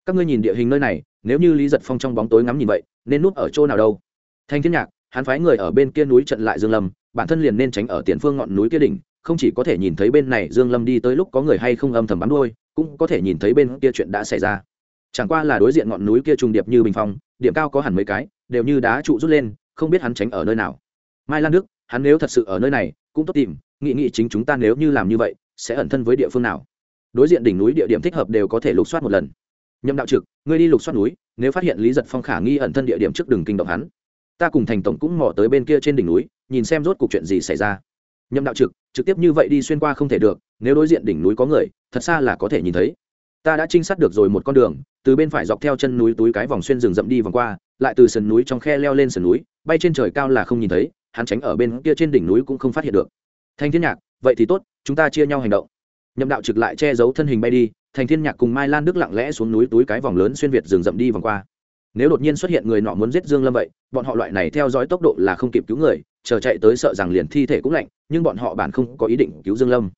Các ngươi nhìn địa hình nơi này nếu như lý giật phong trong bóng tối ngắm nhìn vậy, nên núp ở chỗ nào đâu? Thanh thiên nhạc, hắn phái người ở bên kia núi trận lại dương lâm, bản thân liền nên tránh ở tiền phương ngọn núi kia đỉnh, không chỉ có thể nhìn thấy bên này dương lâm đi tới lúc có người hay không âm thầm bắn đuôi, cũng có thể nhìn thấy bên kia chuyện đã xảy ra. Chẳng qua là đối diện ngọn núi kia trùng điệp như bình phong, điểm cao có hẳn mấy cái, đều như đá trụ rút lên, không biết hắn tránh ở nơi nào. Mai lan đức, hắn nếu thật sự ở nơi này, cũng tốt tìm, nghị nghị chính chúng ta nếu như làm như vậy, sẽ ẩn thân với địa phương nào? Đối diện đỉnh núi địa điểm thích hợp đều có thể lục soát một lần nhậm đạo trực, ngươi đi lục soát núi, nếu phát hiện lý giật phong khả nghi ẩn thân địa điểm trước đường kinh động hắn. Ta cùng thành tổng cũng mò tới bên kia trên đỉnh núi, nhìn xem rốt cuộc chuyện gì xảy ra. Nhậm đạo trực trực tiếp như vậy đi xuyên qua không thể được, nếu đối diện đỉnh núi có người, thật xa là có thể nhìn thấy. Ta đã trinh sát được rồi một con đường, từ bên phải dọc theo chân núi túi cái vòng xuyên rừng rậm đi vòng qua, lại từ sườn núi trong khe leo lên sườn núi, bay trên trời cao là không nhìn thấy, hắn tránh ở bên kia trên đỉnh núi cũng không phát hiện được. Thanh thiên nhạc, vậy thì tốt, chúng ta chia nhau hành động. Nhậm đạo trực lại che giấu thân hình bay đi thành thiên nhạc cùng mai lan đức lặng lẽ xuống núi túi cái vòng lớn xuyên việt rừng rậm đi vòng qua. Nếu đột nhiên xuất hiện người nọ muốn giết dương lâm vậy, bọn họ loại này theo dõi tốc độ là không kịp cứu người, chờ chạy tới sợ rằng liền thi thể cũng lạnh, nhưng bọn họ bản không có ý định cứu dương lâm.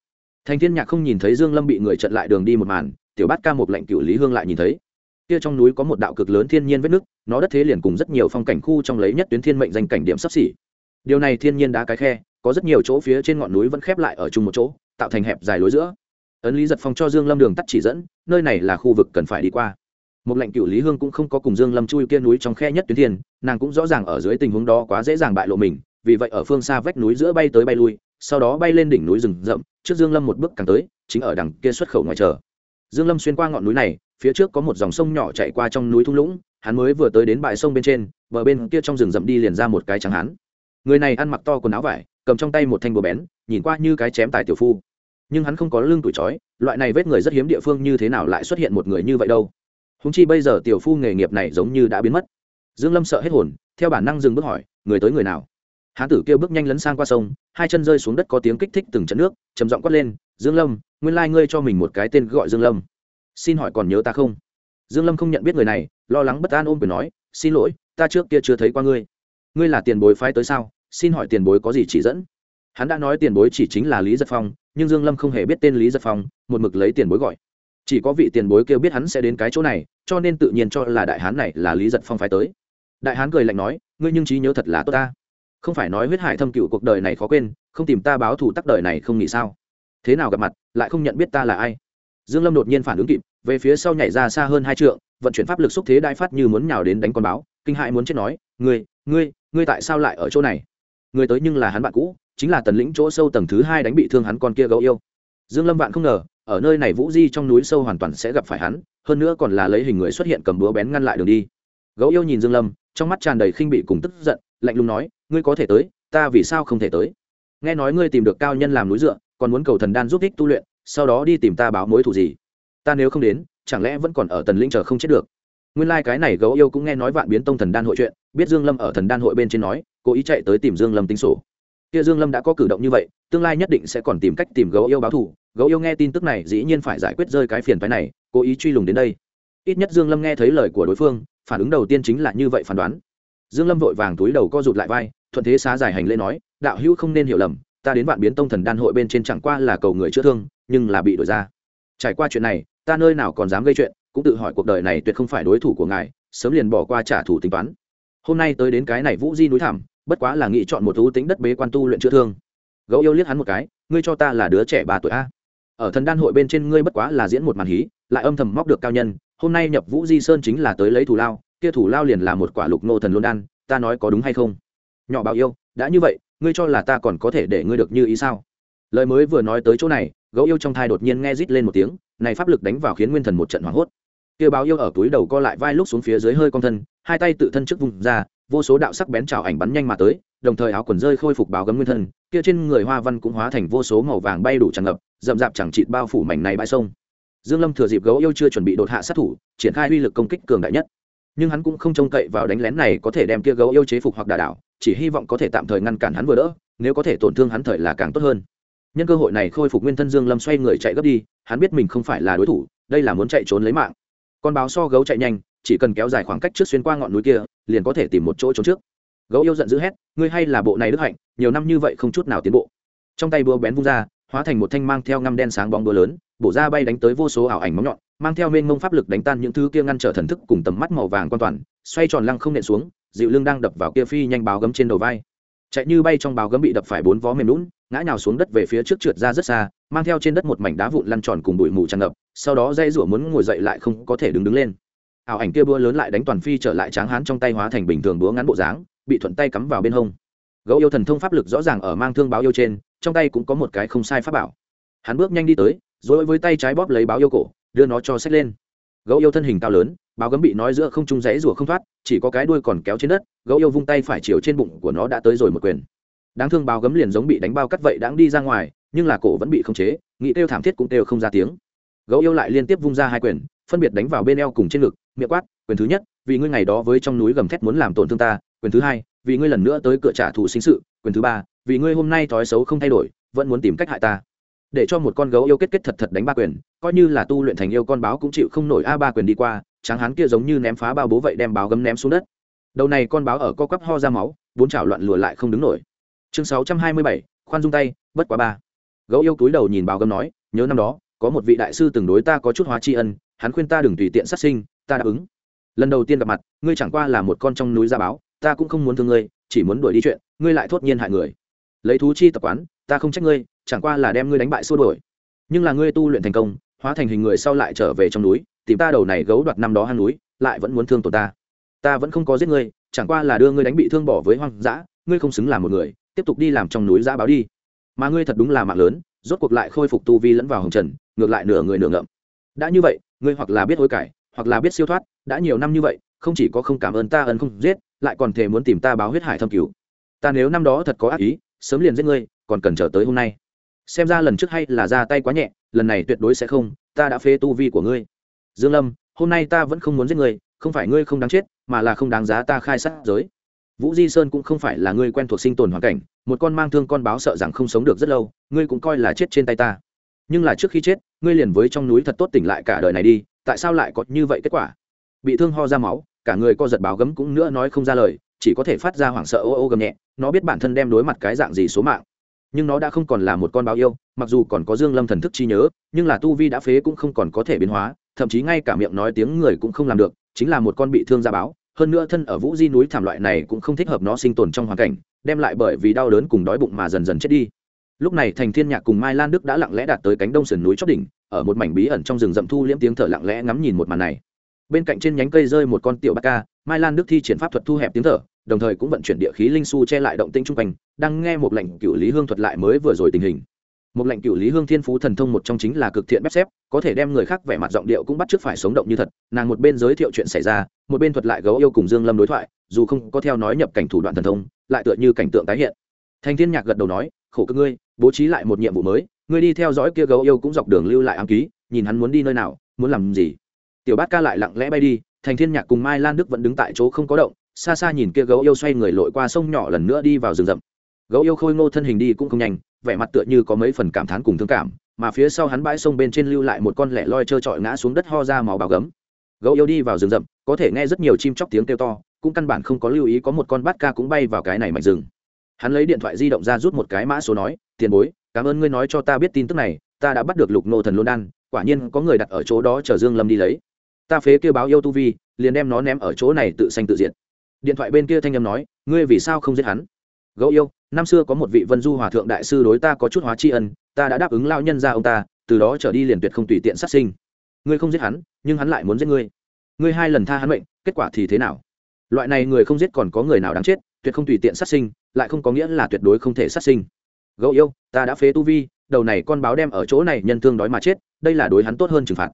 Thành thiên nhạc không nhìn thấy dương lâm bị người chặn lại đường đi một màn, tiểu bát ca một lệnh cựu lý hương lại nhìn thấy. Kia trong núi có một đạo cực lớn thiên nhiên vết nước, nó đất thế liền cùng rất nhiều phong cảnh khu trong lấy nhất tuyến thiên mệnh danh cảnh điểm sắp xỉ. Điều này thiên nhiên đá cái khe, có rất nhiều chỗ phía trên ngọn núi vẫn khép lại ở chung một chỗ, tạo thành hẹp dài lối giữa ấn lý giật phong cho dương lâm đường tắt chỉ dẫn nơi này là khu vực cần phải đi qua một lệnh cựu lý hương cũng không có cùng dương lâm chui kia núi trong khe nhất tuyến thiên nàng cũng rõ ràng ở dưới tình huống đó quá dễ dàng bại lộ mình vì vậy ở phương xa vách núi giữa bay tới bay lui sau đó bay lên đỉnh núi rừng rậm trước dương lâm một bước càng tới chính ở đằng kia xuất khẩu ngoài chờ dương lâm xuyên qua ngọn núi này phía trước có một dòng sông nhỏ chạy qua trong núi thung lũng hắn mới vừa tới đến bãi sông bên trên bờ bên kia trong rừng rậm đi liền ra một cái trắng hắn người này ăn mặc to quần áo vải cầm trong tay một thanh búa bén nhìn qua như cái chém tài tiểu phu nhưng hắn không có lương tuổi chói loại này vết người rất hiếm địa phương như thế nào lại xuất hiện một người như vậy đâu? Húng chi bây giờ tiểu phu nghề nghiệp này giống như đã biến mất. Dương lâm sợ hết hồn, theo bản năng dừng bước hỏi, người tới người nào? Hán tử kêu bước nhanh lấn sang qua sông, hai chân rơi xuống đất có tiếng kích thích từng trận nước, trầm giọng quát lên, dương lâm, nguyên lai ngươi cho mình một cái tên gọi dương lâm. Xin hỏi còn nhớ ta không? Dương lâm không nhận biết người này, lo lắng bất an ôm quyền nói, xin lỗi, ta trước kia chưa thấy qua ngươi. Ngươi là tiền bối phái tới sao? Xin hỏi tiền bối có gì chỉ dẫn? Hắn đã nói tiền bối chỉ chính là lý giật phong, nhưng dương lâm không hề biết tên lý giật phong, một mực lấy tiền bối gọi. Chỉ có vị tiền bối kêu biết hắn sẽ đến cái chỗ này, cho nên tự nhiên cho là đại hán này là lý giật phong phải tới. Đại hán cười lạnh nói, ngươi nhưng trí nhớ thật là tốt ta. Không phải nói huyết hải thâm cựu cuộc đời này khó quên, không tìm ta báo thù tắc đời này không nghĩ sao? Thế nào gặp mặt, lại không nhận biết ta là ai? Dương lâm đột nhiên phản ứng kịp, về phía sau nhảy ra xa hơn hai trượng, vận chuyển pháp lực xúc thế đại phát như muốn nhào đến đánh con báo, kinh hãi muốn chết nói, ngươi ngươi ngươi tại sao lại ở chỗ này? Người tới nhưng là hắn bạn cũ chính là tần lĩnh chỗ sâu tầng thứ hai đánh bị thương hắn con kia gấu yêu. Dương lâm vạn không ngờ, ở nơi này vũ di trong núi sâu hoàn toàn sẽ gặp phải hắn, hơn nữa còn là lấy hình người xuất hiện cầm búa bén ngăn lại đường đi. Gấu yêu nhìn dương lâm, trong mắt tràn đầy khinh bị cùng tức giận, lạnh lùng nói, ngươi có thể tới, ta vì sao không thể tới? Nghe nói ngươi tìm được cao nhân làm núi dựa, còn muốn cầu thần đan giúp ích tu luyện, sau đó đi tìm ta báo mối thù gì? Ta nếu không đến, chẳng lẽ vẫn còn ở tần linh chờ không chết được? Nguyên lai cái này gấu yêu cũng nghe nói vạn biến tông thần đan hội chuyện, biết dương lâm ở thần đan hội bên trên nói, cố ý chạy tới tìm dương lâm tính sổ kia dương lâm đã có cử động như vậy, tương lai nhất định sẽ còn tìm cách tìm gấu yêu báo thù. Gấu yêu nghe tin tức này dĩ nhiên phải giải quyết rơi cái phiền phái này, cố ý truy lùng đến đây. Ít nhất dương lâm nghe thấy lời của đối phương, phản ứng đầu tiên chính là như vậy phán đoán. Dương lâm vội vàng túi đầu co rụt lại vai, thuận thế xá giải hành lễ nói, đạo hữu không nên hiểu lầm, ta đến vạn biến tông thần đan hội bên trên chẳng qua là cầu người chữa thương, nhưng là bị đổi ra. Trải qua chuyện này, ta nơi nào còn dám gây chuyện, cũng tự hỏi cuộc đời này tuyệt không phải đối thủ của ngài, sớm liền bỏ qua trả thù tính toán. Hôm nay tới đến cái này vũ di núi thảm bất quá là nghĩ chọn một thú tính đất bế quan tu luyện chữa thương. Gấu yêu liếc hắn một cái, ngươi cho ta là đứa trẻ ba tuổi a. Ở thần đan hội bên trên ngươi bất quá là diễn một màn hí, lại âm thầm móc được cao nhân, hôm nay nhập vũ di sơn chính là tới lấy thủ lao, kia thủ lao liền là một quả lục nô thần luân đan, ta nói có đúng hay không? Nhỏ bảo yêu, đã như vậy, ngươi cho là ta còn có thể để ngươi được như ý sao? Lời mới vừa nói tới chỗ này, gấu yêu trong thai đột nhiên nghe rít lên một tiếng, này pháp lực đánh vào khiến nguyên thần một trận hoảng hốt. Kia báo yêu ở túi đầu co lại vai lúc xuống phía dưới hơi con thân, hai tay tự thân trước vùng ra vô số đạo sắc bén trào ảnh bắn nhanh mà tới, đồng thời áo quần rơi khôi phục báo gấm nguyên thân, kia trên người hoa văn cũng hóa thành vô số màu vàng bay đủ tràn ngập, rậm rạp chẳng chịt bao phủ mảnh này bãi sông. Dương lâm thừa dịp gấu yêu chưa chuẩn bị đột hạ sát thủ, triển khai uy lực công kích cường đại nhất. Nhưng hắn cũng không trông cậy vào đánh lén này có thể đem kia gấu yêu chế phục hoặc đả đảo, chỉ hy vọng có thể tạm thời ngăn cản hắn vừa đỡ, nếu có thể tổn thương hắn thời là càng tốt hơn. Nhân cơ hội này khôi phục nguyên thân dương lâm xoay người chạy gấp đi, hắn biết mình không phải là đối thủ, đây là muốn chạy trốn lấy mạng. Con báo so gấu chạy nhanh, chỉ cần kéo dài khoảng cách trước xuyên qua ngọn núi kia liền có thể tìm một chỗ trốn trước. Gấu yêu giận dữ hét, ngươi hay là bộ này đức hạnh, nhiều năm như vậy không chút nào tiến bộ. Trong tay búa bén vung ra, hóa thành một thanh mang theo ngăm đen sáng bóng búa lớn, bổ ra bay đánh tới vô số ảo ảnh móng nhọn, mang theo mênh mông pháp lực đánh tan những thứ kia ngăn trở thần thức cùng tầm mắt màu vàng quan toàn, xoay tròn lăng không nện xuống, dịu lưng đang đập vào kia phi nhanh báo gấm trên đầu vai. Chạy như bay trong báo gấm bị đập phải bốn vó mềm lún, ngã nhào xuống đất về phía trước trượt ra rất xa, mang theo trên đất một mảnh đá vụn lăn tròn cùng bụi mù tràn ngập, sau đó dây rủa muốn ngồi dậy lại không có thể đứng đứng lên ảo ảnh kia búa lớn lại đánh toàn phi trở lại tráng hán trong tay hóa thành bình thường búa ngắn bộ dáng, bị thuận tay cắm vào bên hông. Gấu yêu thần thông pháp lực rõ ràng ở mang thương báo yêu trên, trong tay cũng có một cái không sai pháp bảo. Hắn bước nhanh đi tới rồi với tay trái bóp lấy báo yêu cổ, đưa nó cho xách lên. Gấu yêu thân hình cao lớn, báo gấm bị nói giữa không trung rẽ rủa không thoát, chỉ có cái đuôi còn kéo trên đất, gấu yêu vung tay phải chiều trên bụng của nó đã tới rồi một quyền. Đáng thương báo gấm liền giống bị đánh bao cắt vậy đáng đi ra ngoài, nhưng là cổ vẫn bị khống chế, nghĩ kêu thảm thiết cũng kêu không ra tiếng. Gấu yêu lại liên tiếp vung ra hai quyền, phân biệt đánh vào bên eo cùng trên ngực miệng quát, quyền thứ nhất, vì ngươi ngày đó với trong núi gầm thét muốn làm tổn thương ta. Quyền thứ hai, vì ngươi lần nữa tới cửa trả thù sinh sự. Quyền thứ ba, vì ngươi hôm nay thói xấu không thay đổi, vẫn muốn tìm cách hại ta. Để cho một con gấu yêu kết kết thật thật đánh ba quyền, coi như là tu luyện thành yêu con báo cũng chịu không nổi a ba quyền đi qua, tráng hán kia giống như ném phá bao bố vậy đem báo gấm ném xuống đất. Đầu này con báo ở co quắp ho ra máu, bốn chảo loạn lùa lại không đứng nổi. Chương sáu trăm hai mươi bảy, khoan dung tay, bất quá ba. Gấu yêu túi đầu nhìn báo gấm nói, nhớ năm đó, có một vị đại sư từng đối ta có chút hóa tri ân, hắn khuyên ta đừng tùy tiện sát sinh ta đáp ứng. Lần đầu tiên gặp mặt, ngươi chẳng qua là một con trong núi gia báo, ta cũng không muốn thương ngươi, chỉ muốn đuổi đi chuyện, ngươi lại thốt nhiên hại người. Lấy thú chi tập quán, ta không trách ngươi, chẳng qua là đem ngươi đánh bại xua đuổi. Nhưng là ngươi tu luyện thành công, hóa thành hình người sau lại trở về trong núi, tìm ta đầu này gấu đoạt năm đó hang núi, lại vẫn muốn thương tổn ta. Ta vẫn không có giết ngươi, chẳng qua là đưa ngươi đánh bị thương bỏ với hoang dã, ngươi không xứng làm một người, tiếp tục đi làm trong núi giã báo đi. Mà ngươi thật đúng là mạng lớn, rốt cuộc lại khôi phục tu vi lẫn vào hồng trần, ngược lại nửa người nửa ngậm. Đã như vậy, ngươi hoặc là biết hối cải hoặc là biết siêu thoát, đã nhiều năm như vậy, không chỉ có không cảm ơn ta ân không giết, lại còn thề muốn tìm ta báo huyết hải thâm cứu ta nếu năm đó thật có ác ý, sớm liền giết ngươi, còn cần chờ tới hôm nay. Xem ra lần trước hay là ra tay quá nhẹ, lần này tuyệt đối sẽ không, ta đã phê tu vi của ngươi. Dương lâm, hôm nay ta vẫn không muốn giết ngươi, không phải ngươi không đáng chết, mà là không đáng giá ta khai sát giới. Vũ di sơn cũng không phải là ngươi quen thuộc sinh tồn hoàn cảnh, một con mang thương con báo sợ rằng không sống được rất lâu, ngươi cũng coi là chết trên tay ta. Nhưng là trước khi chết, ngươi liền với trong núi thật tốt tỉnh lại cả đời này đi tại sao lại có như vậy kết quả? Bị thương ho ra máu, cả người co giật báo gấm cũng nữa nói không ra lời, chỉ có thể phát ra hoảng sợ ô ô gầm nhẹ, nó biết bản thân đem đối mặt cái dạng gì số mạng. Nhưng nó đã không còn là một con báo yêu, mặc dù còn có dương lâm thần thức chi nhớ, nhưng là tu vi đã phế cũng không còn có thể biến hóa, thậm chí ngay cả miệng nói tiếng người cũng không làm được, chính là một con bị thương ra báo. Hơn nữa thân ở vũ di núi thảm loại này cũng không thích hợp nó sinh tồn trong hoàn cảnh, đem lại bởi vì đau đớn cùng đói bụng mà dần dần chết đi. Lúc này thành thiên nhạc cùng mai lan đức đã lặng lẽ đạt tới cánh đông sườn núi chót đỉnh ở một mảnh bí ẩn trong rừng rậm thu liễm tiếng thở lặng lẽ ngắm nhìn một màn này. Bên cạnh trên nhánh cây rơi một con tiểu bát ca, mai lan đức thi triển pháp thuật thu hẹp tiếng thở, đồng thời cũng vận chuyển địa khí linh su che lại động tĩnh chung quanh, đang nghe một lệnh cựu lý hương thuật lại mới vừa rồi tình hình. Một lệnh cựu lý hương thiên phú thần thông một trong chính là cực thiện bếp xếp, có thể đem người khác vẻ mặt giọng điệu cũng bắt trước phải sống động như thật. Nàng một bên giới thiệu chuyện xảy ra, một bên thuật lại gấu yêu cùng dương lâm đối thoại, dù không có theo nói nhập cảnh thủ đoạn thần thông, lại tựa như cảnh tượng tái hiện. Thành thiên nhạc gật đầu nói, khổ cơ ngươi, bố trí lại một nhiệm vụ mới ngươi đi theo dõi kia gấu yêu cũng dọc đường lưu lại ám ký, nhìn hắn muốn đi nơi nào, muốn làm gì. Tiểu bát ca lại lặng lẽ bay đi, thành thiên nhạc cùng mai lan đức vẫn đứng tại chỗ không có động, xa xa nhìn kia gấu yêu xoay người lội qua sông nhỏ lần nữa đi vào rừng rậm. Gấu yêu khôi ngô thân hình đi cũng không nhanh, vẻ mặt tựa như có mấy phần cảm thán cùng thương cảm, mà phía sau hắn bãi sông bên trên lưu lại một con lẻ loi trơ trọi ngã xuống đất ho ra màu bào gấm. Gấu yêu đi vào rừng rậm, có thể nghe rất nhiều chim chóc tiếng kêu to, cũng căn bản không có lưu ý có một con bát ca cũng bay vào cái này mạch rừng. Hắn lấy điện thoại di động ra rút một cái mã số nói, tiền bối cảm ơn ngươi nói cho ta biết tin tức này, ta đã bắt được lục nô thần lôn đan, quả nhiên có người đặt ở chỗ đó chờ dương lâm đi lấy. Ta phế kêu báo yêu tu vi, liền đem nó ném ở chỗ này tự sanh tự diệt. Điện thoại bên kia thanh âm nói, ngươi vì sao không giết hắn? Gấu yêu, năm xưa có một vị vân du hòa thượng đại sư đối ta có chút hóa tri ân, ta đã đáp ứng lao nhân ra ông ta, từ đó trở đi liền tuyệt không tùy tiện sát sinh. Ngươi không giết hắn, nhưng hắn lại muốn giết ngươi. Ngươi hai lần tha hắn mệnh, kết quả thì thế nào? Loại này người không giết còn có người nào đáng chết, tuyệt không tùy tiện sát sinh, lại không có nghĩa là tuyệt đối không thể sát sinh gấu yêu, ta đã phế tu vi, đầu này con báo đem ở chỗ này nhân thương đói mà chết, đây là đối hắn tốt hơn trừng phạt.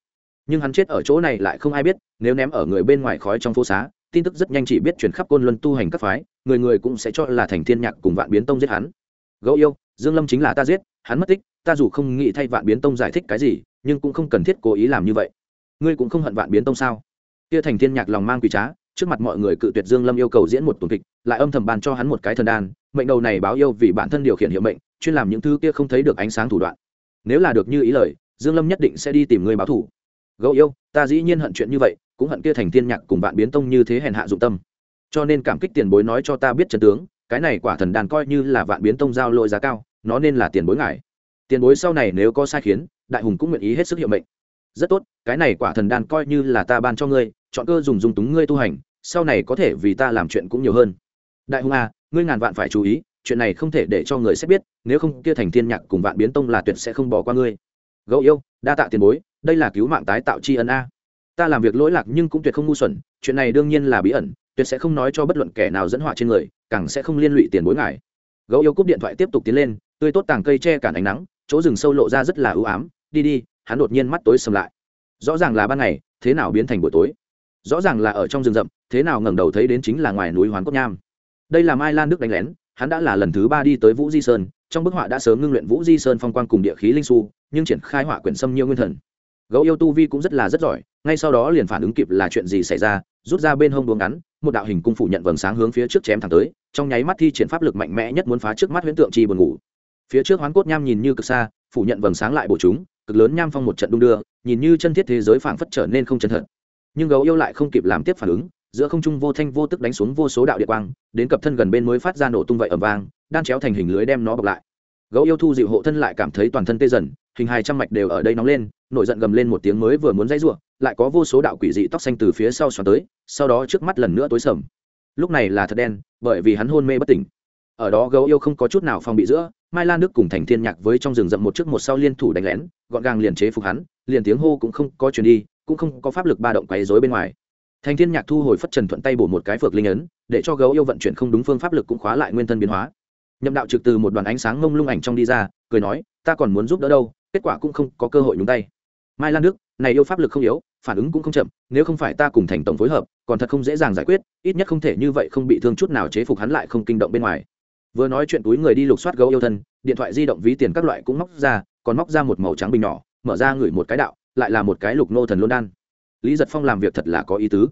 Nhưng hắn chết ở chỗ này lại không ai biết, nếu ném ở người bên ngoài khói trong phố xá, tin tức rất nhanh chỉ biết chuyển khắp côn luân tu hành các phái, người người cũng sẽ cho là thành thiên nhạc cùng vạn biến tông giết hắn. Gấu yêu, dương lâm chính là ta giết, hắn mất tích, ta dù không nghĩ thay vạn biến tông giải thích cái gì, nhưng cũng không cần thiết cố ý làm như vậy. Ngươi cũng không hận vạn biến tông sao? Kia thành thiên nhạc lòng mang quỷ trá, trước mặt mọi người cự tuyệt dương lâm yêu cầu diễn một tuần kịch, lại âm thầm bàn cho hắn một cái thần đan, mệnh đầu này báo yêu vì bản thân điều khiển hiệu mệnh chuyên làm những thứ kia không thấy được ánh sáng thủ đoạn. Nếu là được như ý lời, dương lâm nhất định sẽ đi tìm người báo thủ gấu yêu, ta dĩ nhiên hận chuyện như vậy, cũng hận kia thành thiên nhạc cùng vạn biến tông như thế hèn hạ dụng tâm. Cho nên cảm kích tiền bối nói cho ta biết trận tướng, cái này quả thần đàn coi như là vạn biến tông giao lội giá cao, nó nên là tiền bối ngài. Tiền bối sau này nếu có sai khiến, đại hùng cũng nguyện ý hết sức hiệu mệnh. Rất tốt, cái này quả thần đàn coi như là ta ban cho ngươi, chọn cơ dùng dùng túng ngươi tu hành, sau này có thể vì ta làm chuyện cũng nhiều hơn. Đại hùng à ngươi ngàn vạn phải chú ý chuyện này không thể để cho người sẽ biết, nếu không kia thành thiên nhạc cùng vạn biến tông là tuyệt sẽ không bỏ qua ngươi. Gấu yêu, đa tạ tiền bối, đây là cứu mạng tái tạo tri ân a. Ta làm việc lỗi lạc nhưng cũng tuyệt không ngu xuẩn, chuyện này đương nhiên là bí ẩn, tuyệt sẽ không nói cho bất luận kẻ nào dẫn họa trên người, càng sẽ không liên lụy tiền bối ngài. Gấu yêu cúp điện thoại tiếp tục tiến lên, tươi tốt tàng cây che cản ánh nắng, chỗ rừng sâu lộ ra rất là ưu ám, đi đi, hắn đột nhiên mắt tối sầm lại. Rõ ràng là ban ngày, thế nào biến thành buổi tối? Rõ ràng là ở trong rừng rậm, thế nào ngẩng đầu thấy đến chính là ngoài núi hoán cốt nham. Đây là mai lan đức đánh lén hắn đã là lần thứ ba đi tới vũ di sơn, trong bức họa đã sớm ngưng luyện vũ di sơn phong quang cùng địa khí linh su, nhưng triển khai họa quyển xâm nhiêu nguyên thần. Gấu yêu tu vi cũng rất là rất giỏi, ngay sau đó liền phản ứng kịp là chuyện gì xảy ra, rút ra bên hông đuống ngắn, một đạo hình cung phủ nhận vầng sáng hướng phía trước chém thẳng tới, trong nháy mắt thi triển pháp lực mạnh mẽ nhất muốn phá trước mắt huyễn tượng chi buồn ngủ. Phía trước hoán cốt nham nhìn như cực xa, phủ nhận vầng sáng lại bổ chúng, cực lớn nham phong một trận đung đưa, nhìn như chân thiết thế giới phảng phất trở nên không chân thật. Nhưng gấu yêu lại không kịp làm tiếp phản ứng giữa không trung vô thanh vô tức đánh xuống vô số đạo địa quang, đến cập thân gần bên mới phát ra nổ tung vậy ầm vang, đan chéo thành hình lưới đem nó bọc lại. Gấu yêu thu dịu hộ thân lại cảm thấy toàn thân tê dần, hình hài trăm mạch đều ở đây nóng lên, nổi giận gầm lên một tiếng mới vừa muốn dãy ruộng lại có vô số đạo quỷ dị tóc xanh từ phía sau xoắn tới, sau đó trước mắt lần nữa tối sầm. Lúc này là thật đen, bởi vì hắn hôn mê bất tỉnh. Ở đó gấu yêu không có chút nào phòng bị giữa, mai lan đức cùng thành thiên nhạc với trong rừng rậm một trước một sau liên thủ đánh lén, gọn gàng liền chế phục hắn, liền tiếng hô cũng không có chuyển đi, cũng không có pháp lực ba động quấy rối bên ngoài thành thiên nhạc thu hồi phất trần thuận tay bổ một cái phược linh ấn, để cho gấu yêu vận chuyển không đúng phương pháp lực cũng khóa lại nguyên thân biến hóa. Nhậm đạo trực từ một đoàn ánh sáng mông lung ảnh trong đi ra, cười nói, ta còn muốn giúp đỡ đâu, kết quả cũng không có cơ hội nhúng tay. Mai lan đức, này yêu pháp lực không yếu, phản ứng cũng không chậm, nếu không phải ta cùng thành tổng phối hợp, còn thật không dễ dàng giải quyết, ít nhất không thể như vậy không bị thương chút nào chế phục hắn lại không kinh động bên ngoài. Vừa nói chuyện túi người đi lục soát gấu yêu thân, điện thoại di động, ví tiền các loại cũng móc ra, còn móc ra một màu trắng bình nhỏ, mở ra ngửi một cái đạo, lại là một cái lục nô thần lôn đan lý giật phong làm việc thật là có ý tứ.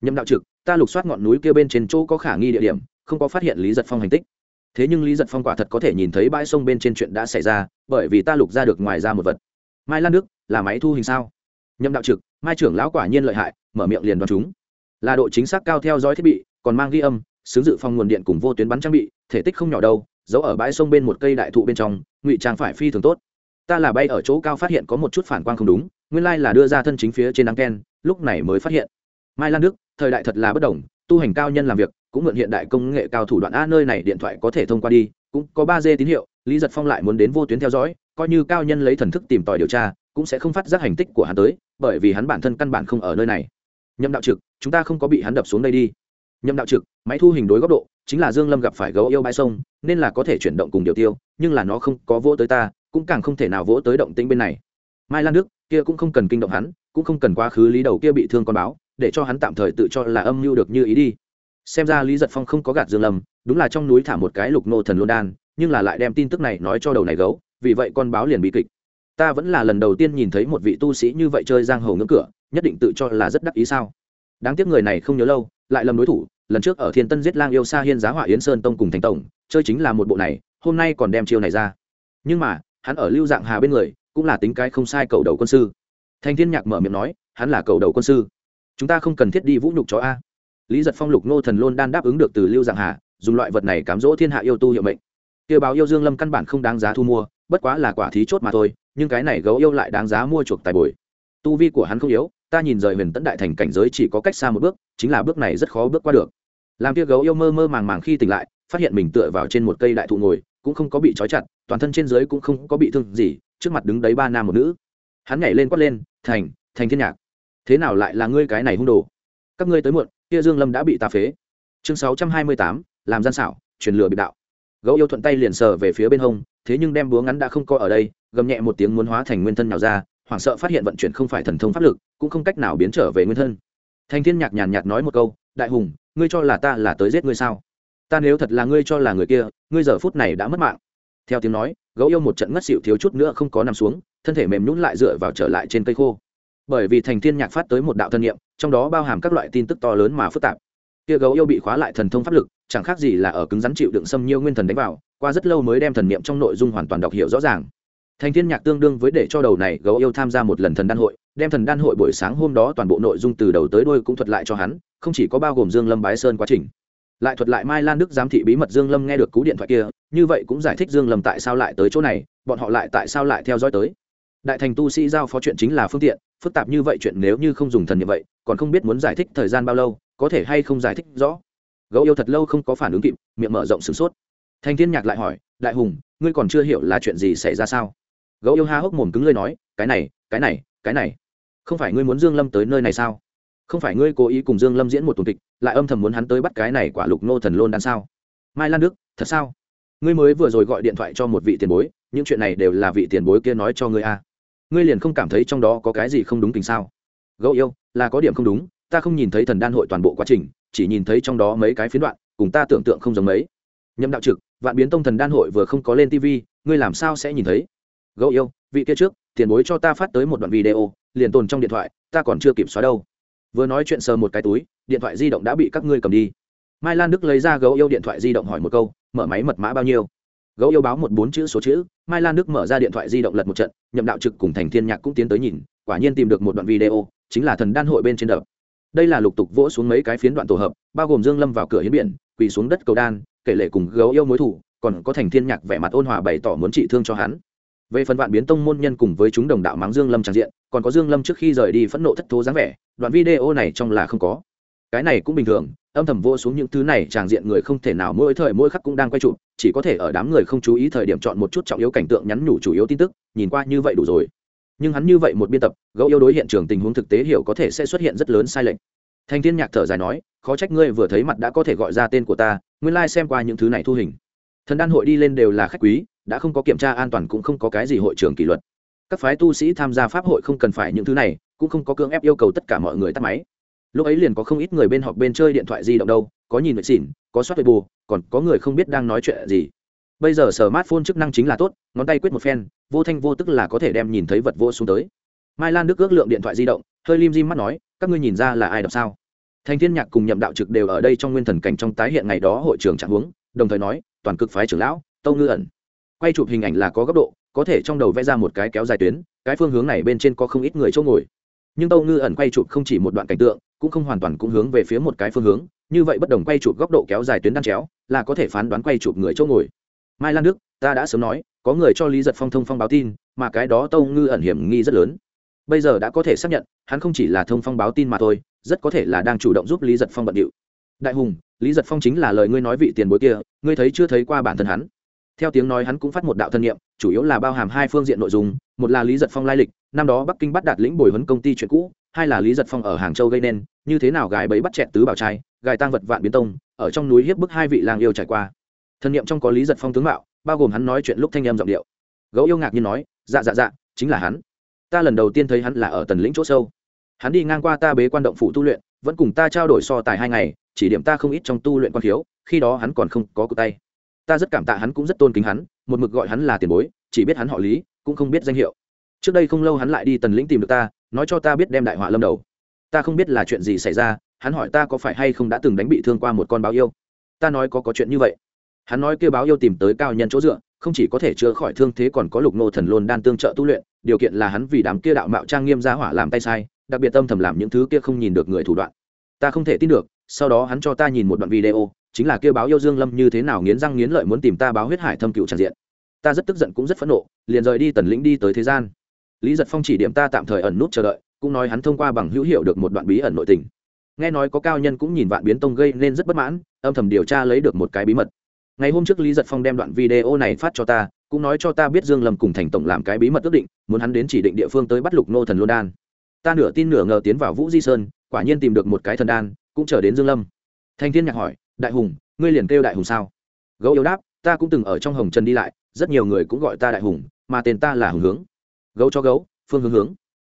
Nhậm đạo trực, ta lục soát ngọn núi kia bên trên chỗ có khả nghi địa điểm, không có phát hiện lý giật phong hành tích. Thế nhưng lý giật phong quả thật có thể nhìn thấy bãi sông bên trên chuyện đã xảy ra, bởi vì ta lục ra được ngoài ra một vật. Mai lan đức, là máy thu hình sao? Nhậm đạo trực, mai trưởng lão quả nhiên lợi hại, mở miệng liền đoán chúng. Là độ chính xác cao theo dõi thiết bị, còn mang ghi âm xứ dự phòng nguồn điện cùng vô tuyến bắn trang bị, thể tích không nhỏ đâu, giấu ở bãi sông bên một cây đại thụ bên trong, ngụy trang phải phi thường tốt. Ta là bay ở chỗ cao phát hiện có một chút phản quang không đúng nguyên lai là đưa ra thân chính phía trên đăng ken lúc này mới phát hiện. Mai lan đức, thời đại thật là bất đồng, tu hành cao nhân làm việc, cũng mượn hiện đại công nghệ cao thủ đoạn a, nơi này điện thoại có thể thông qua đi, cũng có ba d tín hiệu, lý giật phong lại muốn đến vô tuyến theo dõi, coi như cao nhân lấy thần thức tìm tòi điều tra, cũng sẽ không phát giác hành tích của hắn tới, bởi vì hắn bản thân căn bản không ở nơi này. Nhậm đạo trực, chúng ta không có bị hắn đập xuống đây đi. Nhậm đạo trực, máy thu hình đối góc độ, chính là dương lâm gặp phải gấu yêu bãi sông, nên là có thể chuyển động cùng điều tiêu, nhưng là nó không có vỗ tới ta, cũng càng không thể nào vỗ tới động tĩnh bên này. Mai lan đức kia cũng không cần kinh động hắn, cũng không cần quá khứ lý đầu kia bị thương con báo, để cho hắn tạm thời tự cho là âm mưu được như ý đi. Xem ra lý giật phong không có gạt dương lâm, đúng là trong núi thả một cái lục nô thần luân đan, nhưng là lại đem tin tức này nói cho đầu này gấu, vì vậy con báo liền bị kịch. Ta vẫn là lần đầu tiên nhìn thấy một vị tu sĩ như vậy chơi giang hồ ngưỡng cửa, nhất định tự cho là rất đắc ý sao? Đáng tiếc người này không nhớ lâu, lại lầm đối thủ, lần trước ở thiên tân giết lang yêu sa hiên giá hỏa yến sơn tông cùng thành tổng, chơi chính là một bộ này, hôm nay còn đem chiêu này ra. Nhưng mà, hắn ở lưu dạng hà bên người cũng là tính cái không sai cầu đầu quân sư. Thành thiên nhạc mở miệng nói, hắn là cầu đầu quân sư. Chúng ta không cần thiết đi vũ nhục chó a. Lý giật phong lục nô thần lôn đan đáp ứng được từ lưu dạng hà, dùng loại vật này cám dỗ thiên hạ yêu tu hiệu mệnh. Kêu báo yêu dương lâm căn bản không đáng giá thu mua, bất quá là quả thí chốt mà thôi, nhưng cái này gấu yêu lại đáng giá mua chuộc tài bồi. Tu vi của hắn không yếu, ta nhìn rời huyền tấn đại thành cảnh giới chỉ có cách xa một bước, chính là bước này rất khó bước qua được. Làm kia gấu yêu mơ mơ màng màng khi tỉnh lại, phát hiện mình tựa vào trên một cây đại thụ ngồi, cũng không có bị trói chặt, toàn thân trên dưới cũng không có bị thương gì trước mặt đứng đấy ba nam một nữ. Hắn nhảy lên quát lên thành thành thiên nhạc thế nào lại là ngươi cái này hung đồ? Các ngươi tới muộn kia dương lâm đã bị ta phế. Chương 628, làm gian xảo truyền lừa bị đạo. Gấu yêu thuận tay liền sờ về phía bên hông thế nhưng đem búa ngắn đã không coi ở đây gầm nhẹ một tiếng muốn hóa thành nguyên thân nào ra hoảng sợ phát hiện vận chuyển không phải thần thông pháp lực cũng không cách nào biến trở về nguyên thân. Thành thiên nhạc nhàn nhạt nói một câu đại hùng ngươi cho là ta là tới giết ngươi sao? Ta nếu thật là ngươi cho là người kia ngươi giờ phút này đã mất mạng. Theo tiếng nói gấu yêu một trận ngất xỉu thiếu chút nữa không có nằm xuống, thân thể mềm nhún lại dựa vào trở lại trên cây khô. Bởi vì thành thiên nhạc phát tới một đạo thân nhiệm trong đó bao hàm các loại tin tức to lớn mà phức tạp. Kia gấu yêu bị khóa lại thần thông pháp lực, chẳng khác gì là ở cứng rắn chịu đựng xâm nhiêu nguyên thần đánh vào, qua rất lâu mới đem thần niệm trong nội dung hoàn toàn đọc hiểu rõ ràng. Thành thiên nhạc tương đương với để cho đầu này gấu yêu tham gia một lần thần đan hội, đem thần đan hội buổi sáng hôm đó toàn bộ nội dung từ đầu tới đuôi cũng thuật lại cho hắn, không chỉ có bao gồm dương lâm bái sơn quá trình lại thuật lại mai lan đức giám thị bí mật dương lâm nghe được cú điện thoại kia, như vậy cũng giải thích dương lâm tại sao lại tới chỗ này, bọn họ lại tại sao lại theo dõi tới. Đại thành tu sĩ giao phó chuyện chính là phương tiện, phức tạp như vậy chuyện nếu như không dùng thần như vậy, còn không biết muốn giải thích thời gian bao lâu, có thể hay không giải thích rõ. Gấu yêu thật lâu không có phản ứng kịp, miệng mở rộng sửng sốt. Thanh thiên nhạc lại hỏi, đại hùng, ngươi còn chưa hiểu là chuyện gì xảy ra sao? Gấu yêu ha hốc mồm cứng ngươi nói, cái này cái này cái này. Không phải ngươi muốn dương lâm tới nơi này sao? Không phải ngươi cố ý cùng dương lâm diễn một tuần kịch, lại âm thầm muốn hắn tới bắt cái này quả lục nô thần lôn đan sao? Mai lan đức, thật sao? Ngươi mới vừa rồi gọi điện thoại cho một vị tiền bối, những chuyện này đều là vị tiền bối kia nói cho ngươi a à. ngươi liền không cảm thấy trong đó có cái gì không đúng tình sao? Gấu yêu, là có điểm không đúng, ta không nhìn thấy thần đan hội toàn bộ quá trình, chỉ nhìn thấy trong đó mấy cái phiến đoạn, cùng ta tưởng tượng không giống mấy. Nhậm đạo trực, vạn biến tông thần đan hội vừa không có lên tv ngươi làm sao sẽ nhìn thấy? Gấu yêu, vị kia trước, tiền bối cho ta phát tới một đoạn video, liền tồn trong điện thoại, ta còn chưa kịp xóa đâu vừa nói chuyện sờ một cái túi, điện thoại di động đã bị các ngươi cầm đi. Mai lan đức lấy ra gấu yêu điện thoại di động hỏi một câu, mở máy mật mã bao nhiêu? Gấu yêu báo một bốn chữ số chữ, mai lan đức mở ra điện thoại di động lật một trận, nhậm đạo trực cùng thành thiên nhạc cũng tiến tới nhìn, quả nhiên tìm được một đoạn video, chính là thần đan hội bên trên đập. Đây là lục tục vỗ xuống mấy cái phiến đoạn tổ hợp, bao gồm dương lâm vào cửa hiến biển, quỳ xuống đất cầu đan, kể lệ cùng gấu yêu mối thủ, còn có thành thiên nhạc vẻ mặt ôn hòa bày tỏ muốn trị thương cho hắn. Về phần vạn biến tông môn nhân cùng với chúng đồng đạo mắng dương lâm tràn diện còn có dương lâm trước khi rời đi phẫn nộ thất thố dáng vẻ, đoạn video này trong là không có. Cái này cũng bình thường, âm thầm vô xuống những thứ này tràng diện người không thể nào mỗi thời mỗi khắc cũng đang quay chụp, chỉ có thể ở đám người không chú ý thời điểm chọn một chút trọng yếu cảnh tượng nhắn nhủ chủ yếu tin tức, nhìn qua như vậy đủ rồi. Nhưng hắn như vậy một biên tập, gấu yêu đối hiện trường tình huống thực tế hiểu có thể sẽ xuất hiện rất lớn sai lệch. Thanh thiên nhạc thở dài nói, khó trách ngươi vừa thấy mặt đã có thể gọi ra tên của ta, nguyên lai xem qua những thứ này thu hình. Thần đan hội đi lên đều là khách quý, đã không có kiểm tra an toàn cũng không có cái gì hội trưởng kỷ luật các phái tu sĩ tham gia pháp hội không cần phải những thứ này, cũng không có cưỡng ép yêu cầu tất cả mọi người tắt máy. Lúc ấy liền có không ít người bên họp bên chơi điện thoại di động đâu, có nhìn vệ xỉn, có soát bù còn có người không biết đang nói chuyện gì. Bây giờ smartphone chức năng chính là tốt, ngón tay quyết một phen, vô thanh vô tức là có thể đem nhìn thấy vật vô xuống tới. Mai lan đức ước lượng điện thoại di động, hơi lim dim mắt nói, các ngươi nhìn ra là ai đọc sao? Thành thiên nhạc cùng nhậm đạo trực đều ở đây trong nguyên thần cảnh trong tái hiện ngày đó hội trường trạng huống, đồng thời nói, toàn cực phái trưởng lão, tâu ngư ẩn. Quay chụp hình ảnh là có góc độ có thể trong đầu vẽ ra một cái kéo dài tuyến, cái phương hướng này bên trên có không ít người chỗ ngồi. Nhưng tâu ngư ẩn quay chụp không chỉ một đoạn cảnh tượng, cũng không hoàn toàn cũng hướng về phía một cái phương hướng, như vậy bất đồng quay chụp góc độ kéo dài tuyến đan chéo, là có thể phán đoán quay chụp người chỗ ngồi. Mai lan đức, ta đã sớm nói, có người cho lý giật phong thông phong báo tin, mà cái đó tâu ngư ẩn hiểm nghi rất lớn. Bây giờ đã có thể xác nhận, hắn không chỉ là thông phong báo tin mà thôi, rất có thể là đang chủ động giúp lý giật phong bận điệu. Đại hùng, lý giật phong chính là lời ngươi nói vị tiền bối kia, ngươi thấy chưa thấy qua bản thân hắn? Theo tiếng nói hắn cũng phát một đạo thân nhiệm chủ yếu là bao hàm hai phương diện nội dung, một là lý giật phong lai lịch, năm đó bắc kinh bắt đạt lĩnh bồi huấn công ty chuyện cũ, hai là lý giật phong ở hàng châu gây nên, như thế nào gài bẫy bắt chẹt tứ bảo trai, gài tăng vật vạn biến tông, ở trong núi hiếp bức hai vị lang yêu trải qua. Thân nhiệm trong có lý giật phong tướng mạo, bao gồm hắn nói chuyện lúc thanh em giọng điệu. Gấu yêu ngạc như nói dạ dạ dạ chính là hắn. Ta lần đầu tiên thấy hắn là ở tần lĩnh chỗ sâu. Hắn đi ngang qua ta bế quan động phủ tu luyện, vẫn cùng ta trao đổi so tài hai ngày, chỉ điểm ta không ít trong tu luyện quan khiếu, khi đó hắn còn không có cụ tay ta rất cảm tạ hắn cũng rất tôn kính hắn, một mực gọi hắn là tiền bối, chỉ biết hắn họ lý, cũng không biết danh hiệu. Trước đây không lâu hắn lại đi tần lĩnh tìm được ta, nói cho ta biết đem đại họa lâm đầu. Ta không biết là chuyện gì xảy ra, hắn hỏi ta có phải hay không đã từng đánh bị thương qua một con báo yêu. Ta nói có có chuyện như vậy. Hắn nói kêu báo yêu tìm tới cao nhân chỗ dựa, không chỉ có thể chữa khỏi thương thế còn có lục nô thần lôn đan tương trợ tu luyện, điều kiện là hắn vì đám kia đạo mạo trang nghiêm ra hỏa làm tay sai, đặc biệt tâm thầm làm những thứ kia không nhìn được người thủ đoạn. Ta không thể tin được, sau đó hắn cho ta nhìn một đoạn video chính là kêu báo yêu dương lâm như thế nào nghiến răng nghiến lợi muốn tìm ta báo huyết hải thâm cựu tràn diện. Ta rất tức giận cũng rất phẫn nộ, liền rời đi tần lĩnh đi tới thế gian. Lý giật phong chỉ điểm ta tạm thời ẩn nút chờ đợi, cũng nói hắn thông qua bằng hữu hiệu được một đoạn bí ẩn nội tình. Nghe nói có cao nhân cũng nhìn vạn biến tông gây nên rất bất mãn, âm thầm điều tra lấy được một cái bí mật. Ngày hôm trước lý giật phong đem đoạn video này phát cho ta, cũng nói cho ta biết dương lâm cùng thành tổng làm cái bí mật ước định, muốn hắn đến chỉ định địa phương tới bắt lục nô thần lôn đan. Ta nửa tin nửa ngờ tiến vào vũ di sơn, quả nhiên tìm được một cái thần đan, cũng chờ đến dương lâm. Thanh thiên nhạc hỏi đại hùng, ngươi liền kêu đại hùng sao? Gấu yếu đáp, ta cũng từng ở trong hồng trần đi lại, rất nhiều người cũng gọi ta đại hùng, mà tên ta là hùng hướng. Gấu cho gấu, phương hướng hướng.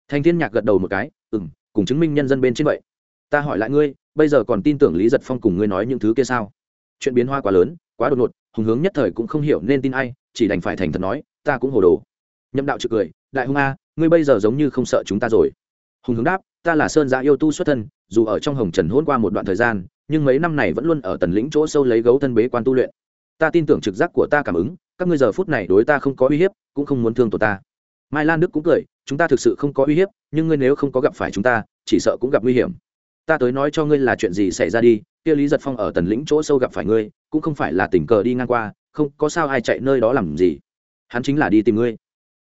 Thanh thiên nhạc gật đầu một cái, ừm, cùng chứng minh nhân dân bên trên vậy. Ta hỏi lại ngươi, bây giờ còn tin tưởng lý giật phong cùng ngươi nói những thứ kia sao? Chuyện biến hoa quá lớn, quá đột ngột, hùng hướng nhất thời cũng không hiểu nên tin ai, chỉ đành phải thành thật nói, ta cũng hồ đồ. Nhậm đạo trực cười, đại hùng a, ngươi bây giờ giống như không sợ chúng ta rồi. Hùng hướng đáp, ta là sơn giã yêu tu xuất thân, dù ở trong hồng trần hôn qua một đoạn thời gian nhưng mấy năm này vẫn luôn ở tần lĩnh chỗ sâu lấy gấu thân bế quan tu luyện. Ta tin tưởng trực giác của ta cảm ứng, các ngươi giờ phút này đối ta không có uy hiếp, cũng không muốn thương tổ ta. Mai lan đức cũng cười, chúng ta thực sự không có uy hiếp, nhưng ngươi nếu không có gặp phải chúng ta, chỉ sợ cũng gặp nguy hiểm. Ta tới nói cho ngươi là chuyện gì xảy ra đi, kia lý giật phong ở tần lĩnh chỗ sâu gặp phải ngươi, cũng không phải là tình cờ đi ngang qua, không, có sao ai chạy nơi đó làm gì? Hắn chính là đi tìm ngươi.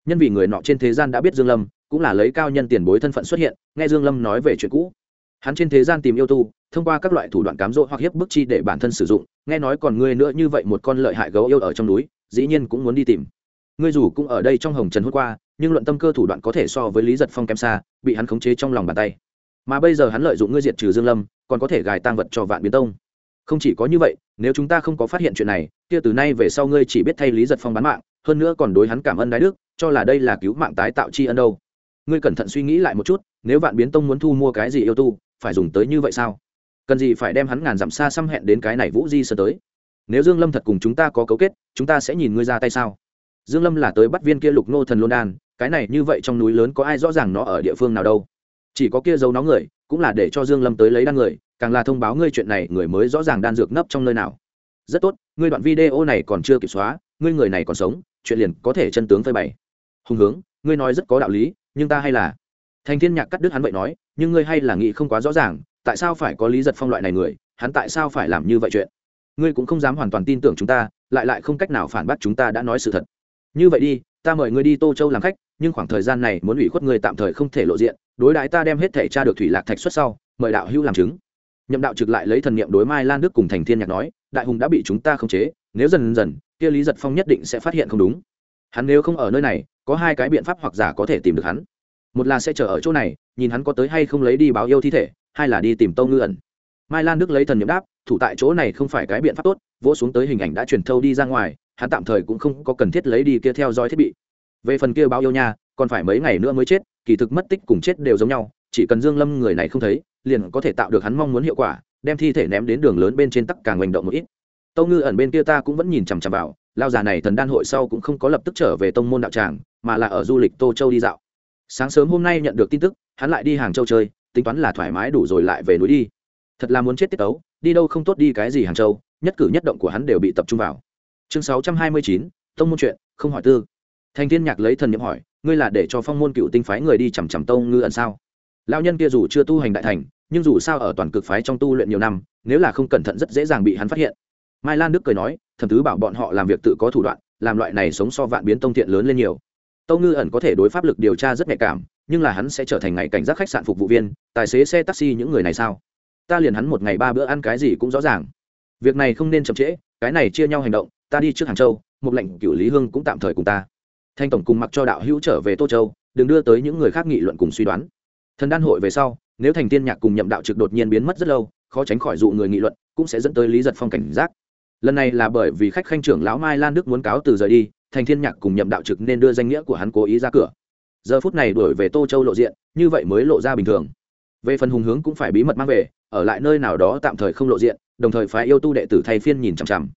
Nhân vì người nọ trên thế gian đã biết dương lâm, cũng là lấy cao nhân tiền bối thân phận xuất hiện, nghe dương lâm nói về chuyện cũ hắn trên thế gian tìm yêu tu, thông qua các loại thủ đoạn cám dỗ hoặc hiếp bức chi để bản thân sử dụng, nghe nói còn ngươi nữa như vậy một con lợi hại gấu yêu ở trong núi, dĩ nhiên cũng muốn đi tìm. Ngươi dù cũng ở đây trong hồng trần hôm qua, nhưng luận tâm cơ thủ đoạn có thể so với lý giật phong kém xa, bị hắn khống chế trong lòng bàn tay. Mà bây giờ hắn lợi dụng ngươi diệt trừ dương lâm, còn có thể gài tang vật cho vạn biến tông. Không chỉ có như vậy, nếu chúng ta không có phát hiện chuyện này, kia từ nay về sau ngươi chỉ biết thay lý giật phong bán mạng, hơn nữa còn đối hắn cảm ơn đái đức, cho là đây là cứu mạng tái tạo chi ân đâu. Ngươi cẩn thận suy nghĩ lại một chút, nếu vạn biến tông muốn thu mua cái gì yêu tu phải dùng tới như vậy sao? Cần gì phải đem hắn ngàn dặm xa xăm hẹn đến cái này vũ di sơ tới? Nếu dương lâm thật cùng chúng ta có cấu kết, chúng ta sẽ nhìn ngươi ra tay sao? Dương lâm là tới bắt viên kia lục nô thần lôn đan, cái này như vậy trong núi lớn có ai rõ ràng nó ở địa phương nào đâu? Chỉ có kia giấu nó người, cũng là để cho dương lâm tới lấy đan người, càng là thông báo ngươi chuyện này, người mới rõ ràng đan dược nấp trong nơi nào. Rất tốt, ngươi đoạn video này còn chưa kịp xóa, ngươi người này còn sống, chuyện liền có thể chân tướng phơi bày. Hùng hướng, ngươi nói rất có đạo lý, nhưng ta hay là. Thành thiên nhạc cắt đứt hắn vậy nói nhưng ngươi hay là nghĩ không quá rõ ràng, tại sao phải có lý giật phong loại này người, hắn tại sao phải làm như vậy chuyện? Ngươi cũng không dám hoàn toàn tin tưởng chúng ta, lại lại không cách nào phản bác chúng ta đã nói sự thật. Như vậy đi, ta mời ngươi đi tô châu làm khách, nhưng khoảng thời gian này muốn ủy khuất ngươi tạm thời không thể lộ diện, đối đãi ta đem hết thể tra được thủy lạc thạch xuất sau, mời đạo hữu làm chứng. Nhậm đạo trực lại lấy thần niệm đối mai lan đức cùng thành thiên nhạc nói, đại hùng đã bị chúng ta khống chế, nếu dần dần, kia lý giật phong nhất định sẽ phát hiện không đúng. Hắn nếu không ở nơi này, có hai cái biện pháp hoặc giả có thể tìm được hắn một là sẽ chờ ở chỗ này, nhìn hắn có tới hay không lấy đi báo yêu thi thể, hai là đi tìm tâu ngư ẩn. Mai lan đức lấy thần nhiệm đáp, thủ tại chỗ này không phải cái biện pháp tốt, vỗ xuống tới hình ảnh đã truyền thâu đi ra ngoài, hắn tạm thời cũng không có cần thiết lấy đi kia theo dõi thiết bị. Về phần kia báo yêu nha, còn phải mấy ngày nữa mới chết, kỳ thực mất tích cùng chết đều giống nhau, chỉ cần dương lâm người này không thấy, liền có thể tạo được hắn mong muốn hiệu quả, đem thi thể ném đến đường lớn bên trên tắc càng hành động một ít. Tâu ngư ẩn bên kia ta cũng vẫn nhìn chằm chằm vào, lao già này thần đan hội sau cũng không có lập tức trở về tông môn đạo tràng, mà là ở du lịch tô châu đi dạo sáng sớm hôm nay nhận được tin tức, hắn lại đi hàng châu chơi, tính toán là thoải mái đủ rồi lại về núi đi. Thật là muốn chết tiết tấu, đi đâu không tốt đi cái gì hàng châu, nhất cử nhất động của hắn đều bị tập trung vào. Chương sáu trăm hai mươi chín, tông môn chuyện, không hỏi tư. Thành thiên nhạc lấy thần nhiệm hỏi, ngươi là để cho phong môn cựu tinh phái người đi chằm chằm tông ngư ẩn sao? Lao nhân kia dù chưa tu hành đại thành, nhưng dù sao ở toàn cực phái trong tu luyện nhiều năm, nếu là không cẩn thận rất dễ dàng bị hắn phát hiện. Mai lan đức cười nói thẩm tứ bảo bọn họ làm việc tự có thủ đoạn, làm loại này sống so vạn biến tông thiện lớn lên nhiều tâu ngư ẩn có thể đối pháp lực điều tra rất nhạy cảm, nhưng là hắn sẽ trở thành ngày cảnh giác khách sạn phục vụ viên, tài xế xe taxi những người này sao? Ta liền hắn một ngày ba bữa ăn cái gì cũng rõ ràng. Việc này không nên chậm trễ, cái này chia nhau hành động, ta đi trước hàng châu, một lệnh cựu lý hương cũng tạm thời cùng ta. Thanh tổng cùng mặc cho đạo hữu trở về tô châu, đừng đưa tới những người khác nghị luận cùng suy đoán. Thần đan hội về sau, nếu thành tiên nhạc cùng nhậm đạo trực đột nhiên biến mất rất lâu, khó tránh khỏi dụ người nghị luận, cũng sẽ dẫn tới lý giật phong cảnh giác. Lần này là bởi vì khách khanh trưởng lão mai lan đức muốn cáo từ rời đi thành thiên nhạc cùng nhậm đạo trực nên đưa danh nghĩa của hắn cố ý ra cửa. Giờ phút này đuổi về tô châu lộ diện, như vậy mới lộ ra bình thường. Về phần hùng hướng cũng phải bí mật mang về, ở lại nơi nào đó tạm thời không lộ diện, đồng thời phải yêu tu đệ tử thay phiên nhìn chằm chằm.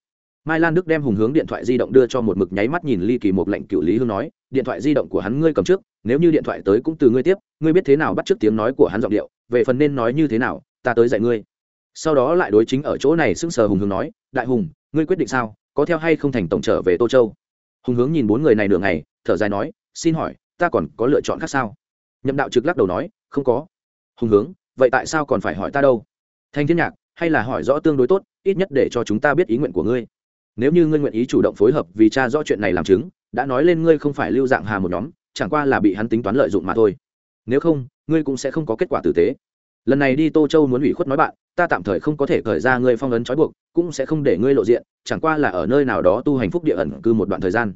Mai lan đức đem hùng hướng điện thoại di động đưa cho một mực nháy mắt nhìn ly kỳ một lệnh cựu lý hương nói, điện thoại di động của hắn ngươi cầm trước, nếu như điện thoại tới cũng từ ngươi tiếp, ngươi biết thế nào bắt trước tiếng nói của hắn giọng điệu, về phần nên nói như thế nào, ta tới dạy ngươi. Sau đó lại đối chính ở chỗ này sững sờ hùng hướng nói, đại hùng, ngươi quyết định sao, có theo hay không thành tổng trở về tô châu? Hùng hướng nhìn bốn người này nửa ngày, thở dài nói, xin hỏi, ta còn có lựa chọn khác sao? Nhậm đạo trực lắc đầu nói, không có. Hùng hướng, vậy tại sao còn phải hỏi ta đâu? Thanh thiên nhạc, hay là hỏi rõ tương đối tốt, ít nhất để cho chúng ta biết ý nguyện của ngươi. Nếu như ngươi nguyện ý chủ động phối hợp vì cha rõ chuyện này làm chứng, đã nói lên ngươi không phải lưu dạng hà một nhóm, chẳng qua là bị hắn tính toán lợi dụng mà thôi. Nếu không, ngươi cũng sẽ không có kết quả tử tế lần này đi tô châu muốn ủy khuất nói bạn, ta tạm thời không có thể khởi ra ngươi phong ấn trói buộc, cũng sẽ không để ngươi lộ diện, chẳng qua là ở nơi nào đó tu hành phúc địa ẩn cư một đoạn thời gian.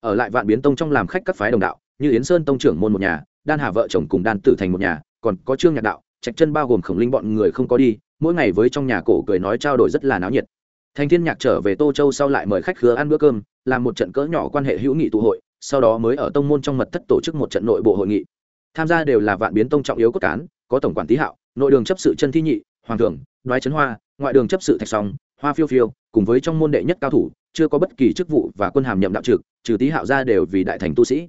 Ở lại vạn biến tông trong làm khách các phái đồng đạo, như yến sơn tông trưởng môn một nhà, đan hà vợ chồng cùng đan tử thành một nhà, còn có trương nhạc đạo, trạch chân bao gồm khổng linh bọn người không có đi, mỗi ngày với trong nhà cổ cười nói trao đổi rất là náo nhiệt. Thành thiên nhạc trở về tô châu sau lại mời khách khứa ăn bữa cơm, làm một trận cỡ nhỏ quan hệ hữu nghị tụ hội, sau đó mới ở tông môn trong mật thất tổ chức một trận nội bộ hội nghị. Tham gia đều là vạn biến tông trọng yếu cốt cán, có tổng quản tý hạo nội đường chấp sự chân thi nhị, hoàng thượng, đoái trấn hoa, ngoại đường chấp sự thạch song, hoa phiêu phiêu, cùng với trong môn đệ nhất cao thủ, chưa có bất kỳ chức vụ và quân hàm nhậm đạo trực, trừ tý hạo ra đều vì đại thành tu sĩ.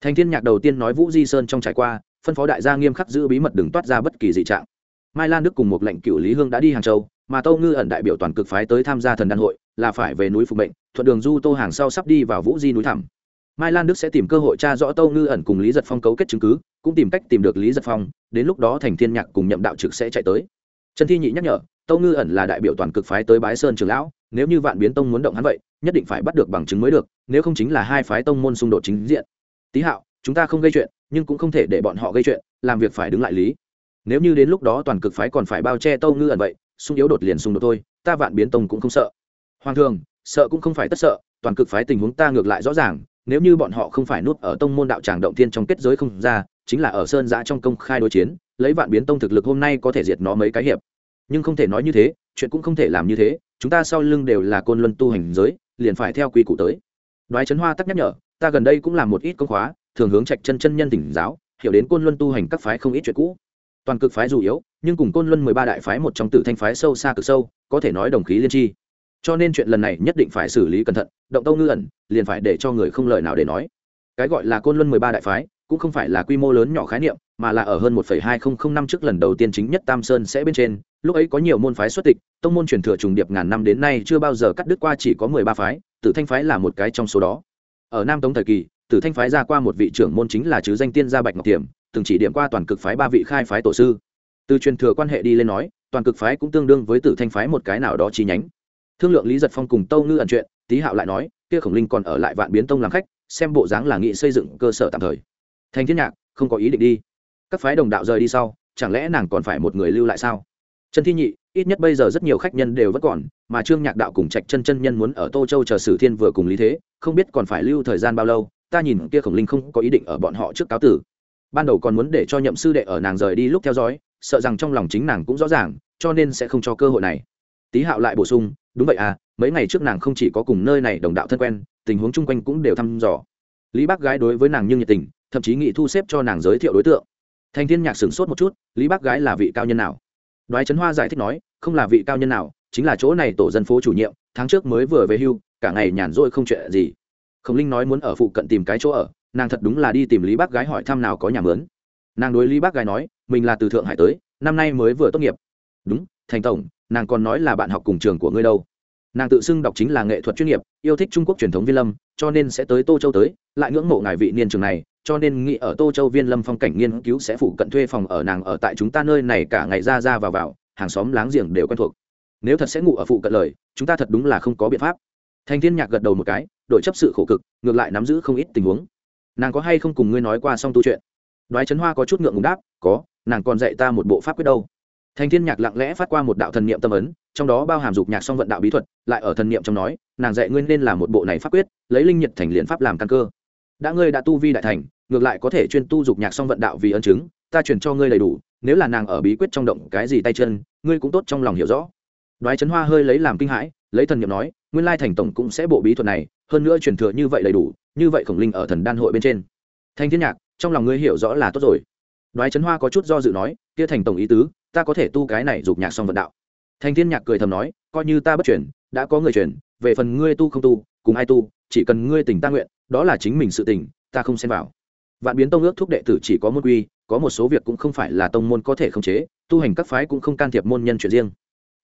Thành thiên nhạc đầu tiên nói vũ di sơn trong trải qua, phân phó đại gia nghiêm khắc giữ bí mật đừng toát ra bất kỳ dị trạng. Mai lan đức cùng một lệnh cựu lý hương đã đi hàng châu, mà tâu ngư ẩn đại biểu toàn cực phái tới tham gia thần đan hội, là phải về núi phục mệnh, thuận đường du tô hàng sau sắp đi vào vũ di núi thẳm mai lan đức sẽ tìm cơ hội tra rõ tâu ngư ẩn cùng lý giật phong cấu kết chứng cứ, cũng tìm cách tìm được lý giật phong, đến lúc đó thành thiên nhạc cùng nhậm đạo trực sẽ chạy tới. Trần thi nhị nhắc nhở, tâu ngư ẩn là đại biểu toàn cực phái tới bái sơn trường lão, nếu như vạn biến tông muốn động hắn vậy, nhất định phải bắt được bằng chứng mới được, nếu không chính là hai phái tông môn xung đột chính diện. Tý hạo, chúng ta không gây chuyện, nhưng cũng không thể để bọn họ gây chuyện, làm việc phải đứng lại lý. Nếu như đến lúc đó toàn cực phái còn phải bao che tâu ngư ẩn vậy sung yếu đột liền xung đột thôi, ta vạn biến tông cũng không sợ. Hoàng thường, sợ cũng không phải tất sợ, toàn cực phái tình huống ta ngược lại rõ ràng nếu như bọn họ không phải nút ở tông môn đạo tràng động tiên trong kết giới không ra, chính là ở sơn giã trong công khai đối chiến, lấy vạn biến tông thực lực hôm nay có thể diệt nó mấy cái hiệp. Nhưng không thể nói như thế, chuyện cũng không thể làm như thế, chúng ta sau lưng đều là côn luân tu hành giới, liền phải theo quy củ tới. Đoái trấn hoa tắc nhắc nhở, ta gần đây cũng làm một ít công khóa, thường hướng trạch chân chân nhân tỉnh giáo, hiểu đến côn luân tu hành các phái không ít chuyện cũ. Toàn cực phái dù yếu, nhưng cùng côn luân mười ba đại phái một trong tử thanh phái sâu xa cực sâu, có thể nói đồng khí liên tri cho nên chuyện lần này nhất định phải xử lý cẩn thận, động tâu ngư ẩn, liền phải để cho người không lời nào để nói. Cái gọi là côn luân mười ba đại phái, cũng không phải là quy mô lớn nhỏ khái niệm, mà là ở hơn một hai nghìn năm trước lần đầu tiên chính nhất tam sơn sẽ bên trên, lúc ấy có nhiều môn phái xuất tịch, tông môn truyền thừa trùng điệp ngàn năm đến nay chưa bao giờ cắt đứt qua chỉ có mười ba phái, tử thanh phái là một cái trong số đó. Ở nam tống thời kỳ, tử thanh phái ra qua một vị trưởng môn chính là chứ danh tiên gia bạch ngọc tiềm, từng chỉ điểm qua toàn cực phái ba vị khai phái tổ sư. Từ truyền thừa quan hệ đi lên nói, toàn cực phái cũng tương đương với tử thanh phái một cái nào đó chi nhánh thương lượng lý giật phong cùng tâu ngư ẩn chuyện, tý hạo lại nói, kia khổng linh còn ở lại vạn biến tông làm khách, xem bộ dáng là nghị xây dựng cơ sở tạm thời. Thành thiên nhạc, không có ý định đi. Các phái đồng đạo rời đi sau, chẳng lẽ nàng còn phải một người lưu lại sao? Trần thi nhị, ít nhất bây giờ rất nhiều khách nhân đều vẫn còn, mà trương nhạc đạo cùng trạch chân chân nhân muốn ở tô châu chờ sử thiên vừa cùng lý thế, không biết còn phải lưu thời gian bao lâu, ta nhìn kia khổng linh không có ý định ở bọn họ trước cáo tử. Ban đầu còn muốn để cho nhậm sư đệ ở nàng rời đi lúc theo dõi, sợ rằng trong lòng chính nàng cũng rõ ràng, cho nên sẽ không cho cơ hội này tý hạo lại bổ sung, đúng vậy à mấy ngày trước nàng không chỉ có cùng nơi này đồng đạo thân quen, tình huống chung quanh cũng đều thăm dò. Lý bác gái đối với nàng nhưng nhiệt tình, thậm chí nghị thu xếp cho nàng giới thiệu đối tượng. Thành thiên nhạc sửng sốt một chút, lý bác gái là vị cao nhân nào? Đoái trấn hoa giải thích nói, không là vị cao nhân nào, chính là chỗ này tổ dân phố chủ nhiệm, tháng trước mới vừa về hưu, cả ngày nhàn rỗi không chuyện gì. Khổng linh nói muốn ở phụ cận tìm cái chỗ ở, nàng thật đúng là đi tìm lý bác gái hỏi thăm nào có nhà mướn. Nàng đối lý bác gái nói, mình là từ thượng hải tới, năm nay mới vừa tốt nghiệp. Đúng, thành tổng nàng còn nói là bạn học cùng trường của ngươi đâu. Nàng tự xưng đọc chính là nghệ thuật chuyên nghiệp, yêu thích trung quốc truyền thống viên lâm, cho nên sẽ tới tô châu tới, lại ngưỡng mộ ngài vị niên trường này, cho nên nghĩ ở tô châu viên lâm phong cảnh nghiên cứu sẽ phụ cận thuê phòng ở nàng ở tại chúng ta nơi này cả ngày ra ra vào vào, hàng xóm láng giềng đều quen thuộc. Nếu thật sẽ ngủ ở phụ cận lời, chúng ta thật đúng là không có biện pháp. Thành thiên nhạc gật đầu một cái, đội chấp sự khổ cực, ngược lại nắm giữ không ít tình huống. Nàng có hay không cùng ngươi nói qua xong tu chuyện? Đoái trấn hoa có chút ngượng ngùng đáp, có, nàng còn dạy ta một bộ pháp quyết đâu thành thiên nhạc lặng lẽ phát qua một đạo thần niệm tâm ấn, trong đó bao hàm dục nhạc song vận đạo bí thuật, lại ở thần niệm trong nói, nàng dạy ngươi nên làm một bộ này pháp quyết, lấy linh nhật thành liền pháp làm căn cơ. Đã ngươi đã tu vi đại thành, ngược lại có thể chuyên tu dục nhạc song vận đạo vì ân chứng, ta truyền cho ngươi đầy đủ, nếu là nàng ở bí quyết trong động cái gì tay chân, ngươi cũng tốt trong lòng hiểu rõ. Đoái trấn hoa hơi lấy làm kinh hãi, lấy thần niệm nói, nguyên lai thành tổng cũng sẽ bộ bí thuật này, hơn nữa truyền thừa như vậy đầy đủ, như vậy khổng linh ở thần đan hội bên trên. Thanh thiên nhạc, trong lòng ngươi hiểu rõ là tốt rồi. Đoái trấn hoa có chút do dự nói, kia thành tổng ý tứ ta có thể tu cái này dục nhạc song vận đạo. Thanh thiên nhạc cười thầm nói, coi như ta bất chuyển đã có người chuyển về phần ngươi tu không tu, cùng ai tu, chỉ cần ngươi tỉnh ta nguyện, đó là chính mình sự tỉnh, ta không xem vào. Vạn biến tông ước thúc đệ tử chỉ có môn quy, có một số việc cũng không phải là tông môn có thể khống chế, tu hành các phái cũng không can thiệp môn nhân chuyện riêng.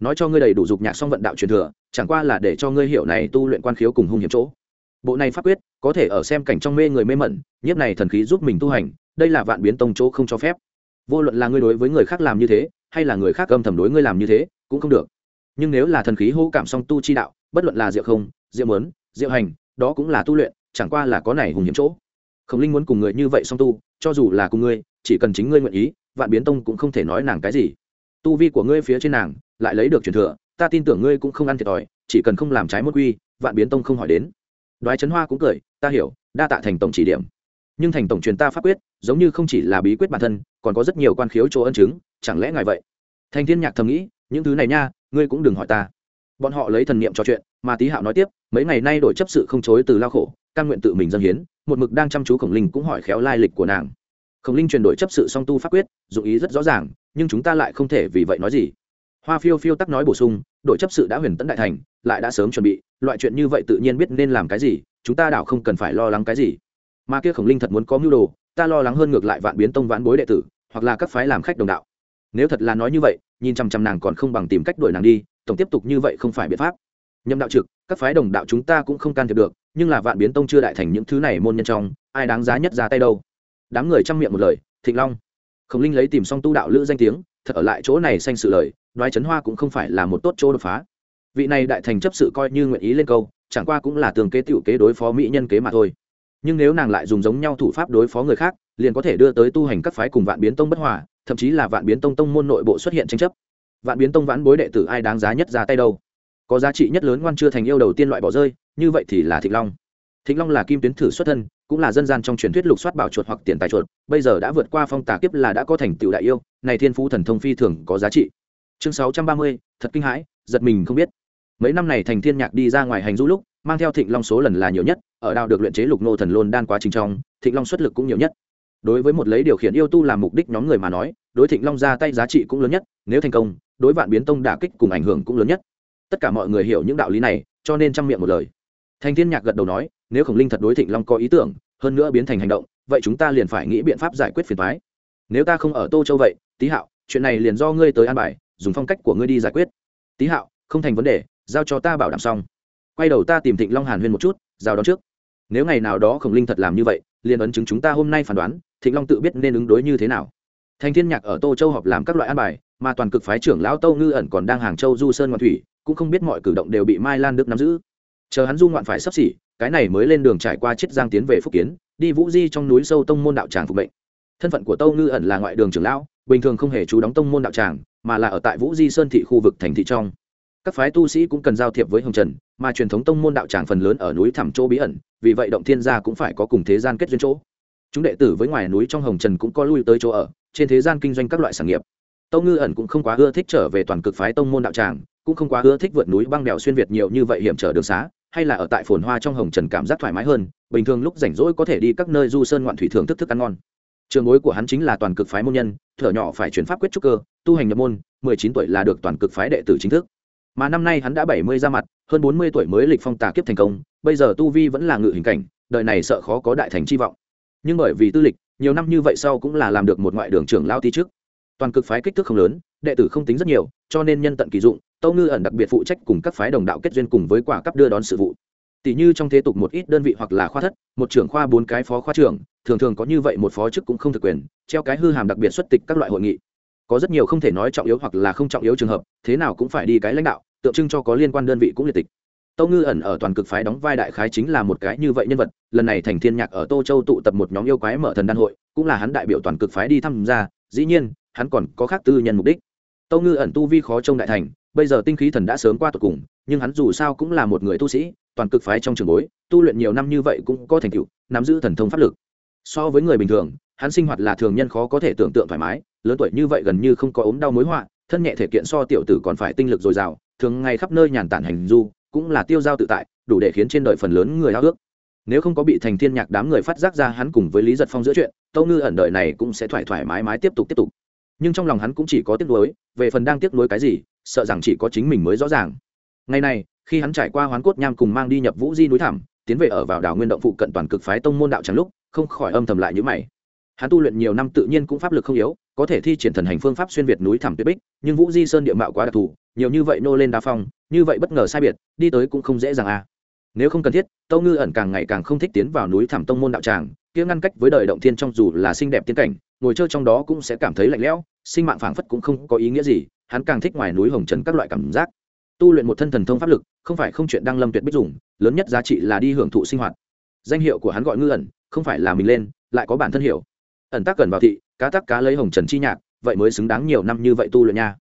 Nói cho ngươi đầy đủ dục nhạc song vận đạo truyền thừa, chẳng qua là để cho ngươi hiểu này tu luyện quan khiếu cùng hung hiểm chỗ. Bộ này pháp quyết, có thể ở xem cảnh trong mê người mê mẩn nhiếp này thần khí giúp mình tu hành, đây là vạn biến tông chỗ không cho phép. Vô luận là ngươi đối với người khác làm như thế hay là người khác âm thầm đối ngươi làm như thế, cũng không được. Nhưng nếu là thần khí hô cảm song tu chi đạo, bất luận là diệu không, diệu mớn diệu hành, đó cũng là tu luyện, chẳng qua là có này hùng hiểm chỗ. Khổng linh muốn cùng người như vậy song tu, cho dù là cùng ngươi, chỉ cần chính ngươi nguyện ý, vạn biến tông cũng không thể nói nàng cái gì. Tu vi của ngươi phía trên nàng, lại lấy được truyền thừa, ta tin tưởng ngươi cũng không ăn thiệt thòi, chỉ cần không làm trái mốt quy, vạn biến tông không hỏi đến. Đoái trấn hoa cũng cười, ta hiểu, đa tạ thành tổng chỉ điểm. Nhưng thành tổng truyền ta pháp quyết, giống như không chỉ là bí quyết bản thân còn có rất nhiều quan khiếu chỗ ân chứng, chẳng lẽ ngài vậy? Thành thiên nhạc thầm nghĩ, những thứ này nha, ngươi cũng đừng hỏi ta. Bọn họ lấy thần niệm trò chuyện, mà tý hạo nói tiếp, mấy ngày nay đổi chấp sự không chối từ lao khổ, căn nguyện tự mình dâng hiến, một mực đang chăm chú khổng linh cũng hỏi khéo lai lịch của nàng. Khổng linh chuyển đổi chấp sự song tu pháp quyết, dụng ý rất rõ ràng, nhưng chúng ta lại không thể vì vậy nói gì. Hoa phiêu phiêu tắc nói bổ sung đội chấp sự đã huyền tấn đại thành, lại đã sớm chuẩn bị, loại chuyện như vậy tự nhiên biết nên làm cái gì, chúng ta đảo không cần phải lo lắng cái gì. Mà kia khổng linh thật muốn có mưu đồ, ta lo lắng hơn ngược lại vạn biến tông vãn bối đệ tử hoặc là các phái làm khách đồng đạo. Nếu thật là nói như vậy, nhìn chằm chằm nàng còn không bằng tìm cách đuổi nàng đi, tổng tiếp tục như vậy không phải biện pháp. Nhậm đạo trực, các phái đồng đạo chúng ta cũng không can thiệp được, nhưng là vạn biến tông chưa đại thành những thứ này môn nhân trong, ai đáng giá nhất ra tay đâu? Đám người chăm miệng một lời, thịnh long. Khổng linh lấy tìm xong tu đạo lữ danh tiếng, thật ở lại chỗ này xanh sự lời, đoái trấn hoa cũng không phải là một tốt chỗ đột phá. Vị này đại thành chấp sự coi như nguyện ý lên câu, chẳng qua cũng là tường kế tiểu kế đối phó mỹ nhân kế mà thôi. Nhưng nếu nàng lại dùng giống nhau thủ pháp đối phó người khác liền có thể đưa tới tu hành các phái cùng vạn biến tông bất hòa, thậm chí là vạn biến tông tông môn nội bộ xuất hiện tranh chấp. Vạn biến tông vãn bối đệ tử ai đáng giá nhất ra tay đâu? Có giá trị nhất lớn ngoan chưa thành yêu đầu tiên loại bỏ rơi, như vậy thì là thịnh long. Thịnh long là kim tuyến thử xuất thân, cũng là dân gian trong truyền thuyết lục soát bảo chuột hoặc tiền tài chuột, bây giờ đã vượt qua phong tà kiếp là đã có thành tựu đại yêu, này thiên phú thần thông phi thường có giá trị. Chương sáu trăm ba mươi, thật kinh hãi, giật mình không biết. Mấy năm này thành thiên nhạc đi ra ngoài hành du lúc, mang theo thịnh long số lần là nhiều nhất, ở đào được luyện chế lục nô thần lôn đan quá trình trong, thịnh long xuất lực cũng nhiều nhất đối với một lấy điều khiển yêu tu làm mục đích nhóm người mà nói, đối thịnh long ra tay giá trị cũng lớn nhất, nếu thành công, đối vạn biến tông đả kích cùng ảnh hưởng cũng lớn nhất. Tất cả mọi người hiểu những đạo lý này, cho nên chăm miệng một lời. Thành thiên nhạc gật đầu nói, nếu khổng linh thật đối thịnh long có ý tưởng, hơn nữa biến thành hành động, vậy chúng ta liền phải nghĩ biện pháp giải quyết phiền toái. Nếu ta không ở tô châu vậy, tý hạo, chuyện này liền do ngươi tới an bài, dùng phong cách của ngươi đi giải quyết. Tý hạo, không thành vấn đề, giao cho ta bảo đảm xong. Quay đầu ta tìm thịnh long hàn huyên một chút, giao đón trước. Nếu ngày nào đó khổng linh thật làm như vậy, liền ấn chứng chúng ta hôm nay phán đoán thịnh long tự biết nên ứng đối như thế nào. Thành thiên nhạc ở tô châu họp làm các loại an bài, mà toàn cực phái trưởng lão tâu ngư ẩn còn đang hàng châu du sơn ngoạn thủy, cũng không biết mọi cử động đều bị mai lan đức nắm giữ. Chờ hắn du ngoạn phải sắp xỉ, cái này mới lên đường trải qua chiết giang tiến về phúc kiến, đi vũ di trong núi sâu tông môn đạo tràng phục bệnh thân phận của tâu ngư ẩn là ngoại đường trưởng lão, bình thường không hề chú đóng tông môn đạo tràng, mà là ở tại vũ di sơn thị khu vực thành thị trong. Các phái tu sĩ cũng cần giao thiệp với hồng trần, mà truyền thống tông môn đạo tràng phần lớn ở núi thẳm chỗ bí ẩn, vì vậy động thiên gia cũng phải có cùng thế gian kết duyên chỗ chúng đệ tử với ngoài núi trong hồng trần cũng có lui tới chỗ ở, trên thế gian kinh doanh các loại sản nghiệp. Tâu ngư ẩn cũng không quá ưa thích trở về toàn cực phái tông môn đạo tràng, cũng không quá ưa thích vượt núi băng đèo xuyên việt nhiều như vậy hiểm trở đường xá, hay là ở tại phồn hoa trong hồng trần cảm giác thoải mái hơn, bình thường lúc rảnh rỗi có thể đi các nơi du sơn ngoạn thủy thường thức thức ăn ngon. Trường bối của hắn chính là toàn cực phái môn nhân, thở nhỏ phải chuyển pháp quyết trúc cơ, tu hành nhập môn, mười chín tuổi là được toàn cực phái đệ tử chính thức. Mà năm nay hắn đã bảy mươi ra mặt, hơn bốn mươi tuổi mới lịch phong tà kiếp thành công, bây giờ tu vi vẫn là ngự hình cảnh, đời này sợ khó có đại thành chi vọng nhưng bởi vì tư lịch, nhiều năm như vậy sau cũng là làm được một ngoại đường trưởng lao ti trước toàn cực phái kích thước không lớn, đệ tử không tính rất nhiều, cho nên nhân tận kỳ dụng, tâu ngư ẩn đặc biệt phụ trách cùng các phái đồng đạo kết duyên cùng với quả cấp đưa đón sự vụ. Tỷ như trong thế tục một ít đơn vị hoặc là khoa thất, một trưởng khoa bốn cái phó khoa trưởng, thường thường có như vậy một phó chức cũng không thực quyền, treo cái hư hàm đặc biệt xuất tịch các loại hội nghị. Có rất nhiều không thể nói trọng yếu hoặc là không trọng yếu trường hợp, thế nào cũng phải đi cái lãnh đạo, tượng trưng cho có liên quan đơn vị cũng liệt tịch tâu ngư ẩn ở toàn cực phái đóng vai đại khái chính là một cái như vậy nhân vật, lần này thành thiên nhạc ở tô châu tụ tập một nhóm yêu quái mở thần đan hội, cũng là hắn đại biểu toàn cực phái đi tham gia, dĩ nhiên, hắn còn có khác tư nhân mục đích. Tâu ngư ẩn tu vi khó trông đại thành, bây giờ tinh khí thần đã sớm qua tột cùng, nhưng hắn dù sao cũng là một người tu sĩ, toàn cực phái trong trường bối, tu luyện nhiều năm như vậy cũng có thành tựu, nắm giữ thần thông pháp lực. So với người bình thường, hắn sinh hoạt là thường nhân khó có thể tưởng tượng thoải mái, lớn tuổi như vậy gần như không có ốm đau mối họa, thân nhẹ thể kiện so tiểu tử còn phải tinh lực dồi dào, thường ngày khắp nơi nhàn tản hành du cũng là tiêu giao tự tại, đủ để khiến trên đời phần lớn người háo ước. Nếu không có bị thành thiên nhạc đám người phát giác ra hắn cùng với lý giật phong giữa chuyện, tâu ngư ẩn đợi này cũng sẽ thoải thoải mái mái tiếp tục tiếp tục. Nhưng trong lòng hắn cũng chỉ có tiếc nuối, về phần đang tiếc nuối cái gì, sợ rằng chỉ có chính mình mới rõ ràng. Ngày này, khi hắn trải qua hoán cốt nham cùng mang đi nhập vũ di núi thảm tiến về ở vào đảo nguyên động phụ cận toàn cực phái tông môn đạo trắng lúc, không khỏi âm thầm lại như mày. Hắn tu luyện nhiều năm tự nhiên cũng pháp lực không yếu, có thể thi triển thần hành phương pháp xuyên việt núi thảm tuyết bích, nhưng vũ di sơn địa mạo quá đặc thù nhiều như vậy nô lên đá phong, như vậy bất ngờ sai biệt, đi tới cũng không dễ dàng à. Nếu không cần thiết tâu ngư ẩn càng ngày càng không thích tiến vào núi thảm tông môn đạo tràng, kia ngăn cách với đời động thiên trong dù là xinh đẹp tiến cảnh, ngồi chơi trong đó cũng sẽ cảm thấy lạnh lẽo, sinh mạng phảng phất cũng không có ý nghĩa gì, hắn càng thích ngoài núi hồng trần các loại cảm giác. Tu luyện một thân thần thông pháp lực, không phải không chuyện đang lâm tuyệt bích dùng, lớn nhất giá trị là đi hưởng thụ sinh hoạt. Danh hiệu của hắn gọi ngư ẩn, không phải là mình lên, lại có bản thân hiểu. Ẩn tác cần vào thị, cá tác cá lấy hồng trần chi nhạc, vậy mới xứng đáng nhiều năm như vậy tu luyện nha.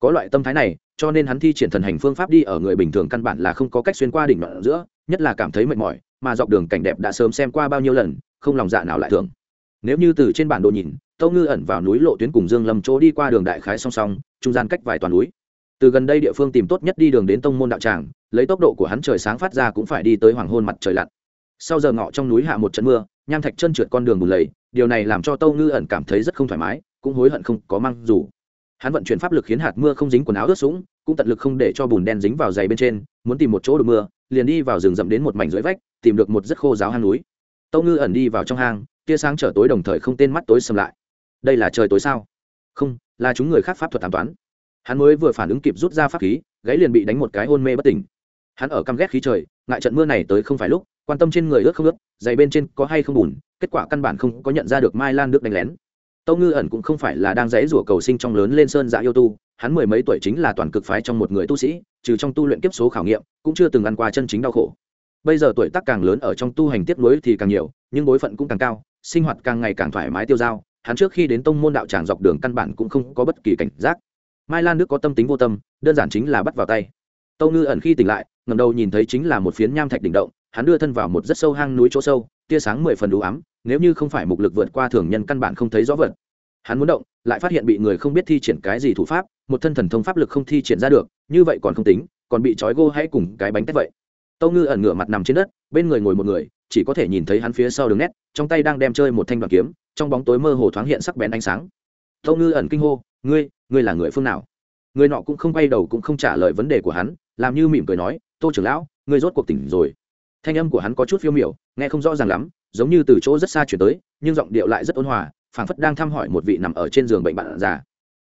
Có loại tâm thái này cho nên hắn thi triển thần hành phương pháp đi ở người bình thường căn bản là không có cách xuyên qua đỉnh đoạn giữa, nhất là cảm thấy mệt mỏi, mà dọc đường cảnh đẹp đã sớm xem qua bao nhiêu lần, không lòng dạ nào lại thường nếu như từ trên bản đồ nhìn, tâu ngư ẩn vào núi lộ tuyến cùng dương lâm chỗ đi qua đường đại khái song song, trung gian cách vài toàn núi. Từ gần đây địa phương tìm tốt nhất đi đường đến tông môn đạo tràng, lấy tốc độ của hắn trời sáng phát ra cũng phải đi tới hoàng hôn mặt trời lặn. Sau giờ ngọ trong núi hạ một trận mưa, nham thạch chân trượt con đường bùn lầy, điều này làm cho tâu ngư ẩn cảm thấy rất không thoải mái, cũng hối hận không có măng dù hắn vận chuyển pháp lực khiến hạt mưa không dính quần áo ướt sũng, cũng tận lực không để cho bùn đen dính vào giày bên trên, muốn tìm một chỗ được mưa, liền đi vào rừng rậm đến một mảnh dưới vách, tìm được một rất khô giáo hang núi. Tâu ngư ẩn đi vào trong hang, tia sáng trở tối đồng thời không tên mắt tối sầm lại. Đây là trời tối sao? Không, là chúng người khác pháp thuật thảm toán. Hắn mới vừa phản ứng kịp rút ra pháp khí, gáy liền bị đánh một cái hôn mê bất tỉnh. Hắn ở căm ghét khí trời, ngại trận mưa này tới không phải lúc, quan tâm trên người ướt không ướt, giày bên trên có hay không bùn, kết quả căn bản không có nhận ra được mai lan nước đánh lén tâu ngư ẩn cũng không phải là đang dãy rủa cầu sinh trong lớn lên sơn dạ yêu tu, hắn mười mấy tuổi chính là toàn cực phái trong một người tu sĩ, trừ trong tu luyện kiếp số khảo nghiệm, cũng chưa từng ăn qua chân chính đau khổ. Bây giờ tuổi tác càng lớn ở trong tu hành tiếp nối thì càng nhiều, nhưng bối phận cũng càng cao, sinh hoạt càng ngày càng thoải mái tiêu dao, hắn trước khi đến tông môn đạo tràng dọc đường căn bản cũng không có bất kỳ cảnh giác. Mai lan nước có tâm tính vô tâm, đơn giản chính là bắt vào tay. Tâu ngư ẩn khi tỉnh lại ngầm đầu nhìn thấy chính là một phiến nham thạch đỉnh động, hắn đưa thân vào một rất sâu hang núi chỗ sâu, tia sáng mười phần đủ ám nếu như không phải mục lực vượt qua thường nhân căn bản không thấy rõ vật. Hắn muốn động, lại phát hiện bị người không biết thi triển cái gì thủ pháp, một thân thần thông pháp lực không thi triển ra được, như vậy còn không tính, còn bị trói gô hay cùng cái bánh tét vậy. Tâu ngư ẩn ngửa mặt nằm trên đất, bên người ngồi một người, chỉ có thể nhìn thấy hắn phía sau đường nét, trong tay đang đem chơi một thanh đoàn kiếm, trong bóng tối mơ hồ thoáng hiện sắc bén ánh sáng. Tâu ngư ẩn kinh hô, ngươi ngươi là người phương nào? Người nọ cũng không quay đầu cũng không trả lời vấn đề của hắn, làm như mỉm cười nói, tô trưởng lão, ngươi rốt cuộc tỉnh rồi. Thanh âm của hắn có chút phiêu miểu, nghe không rõ ràng lắm giống như từ chỗ rất xa chuyển tới, nhưng giọng điệu lại rất ôn hòa, phảng phất đang thăm hỏi một vị nằm ở trên giường bệnh bạn già.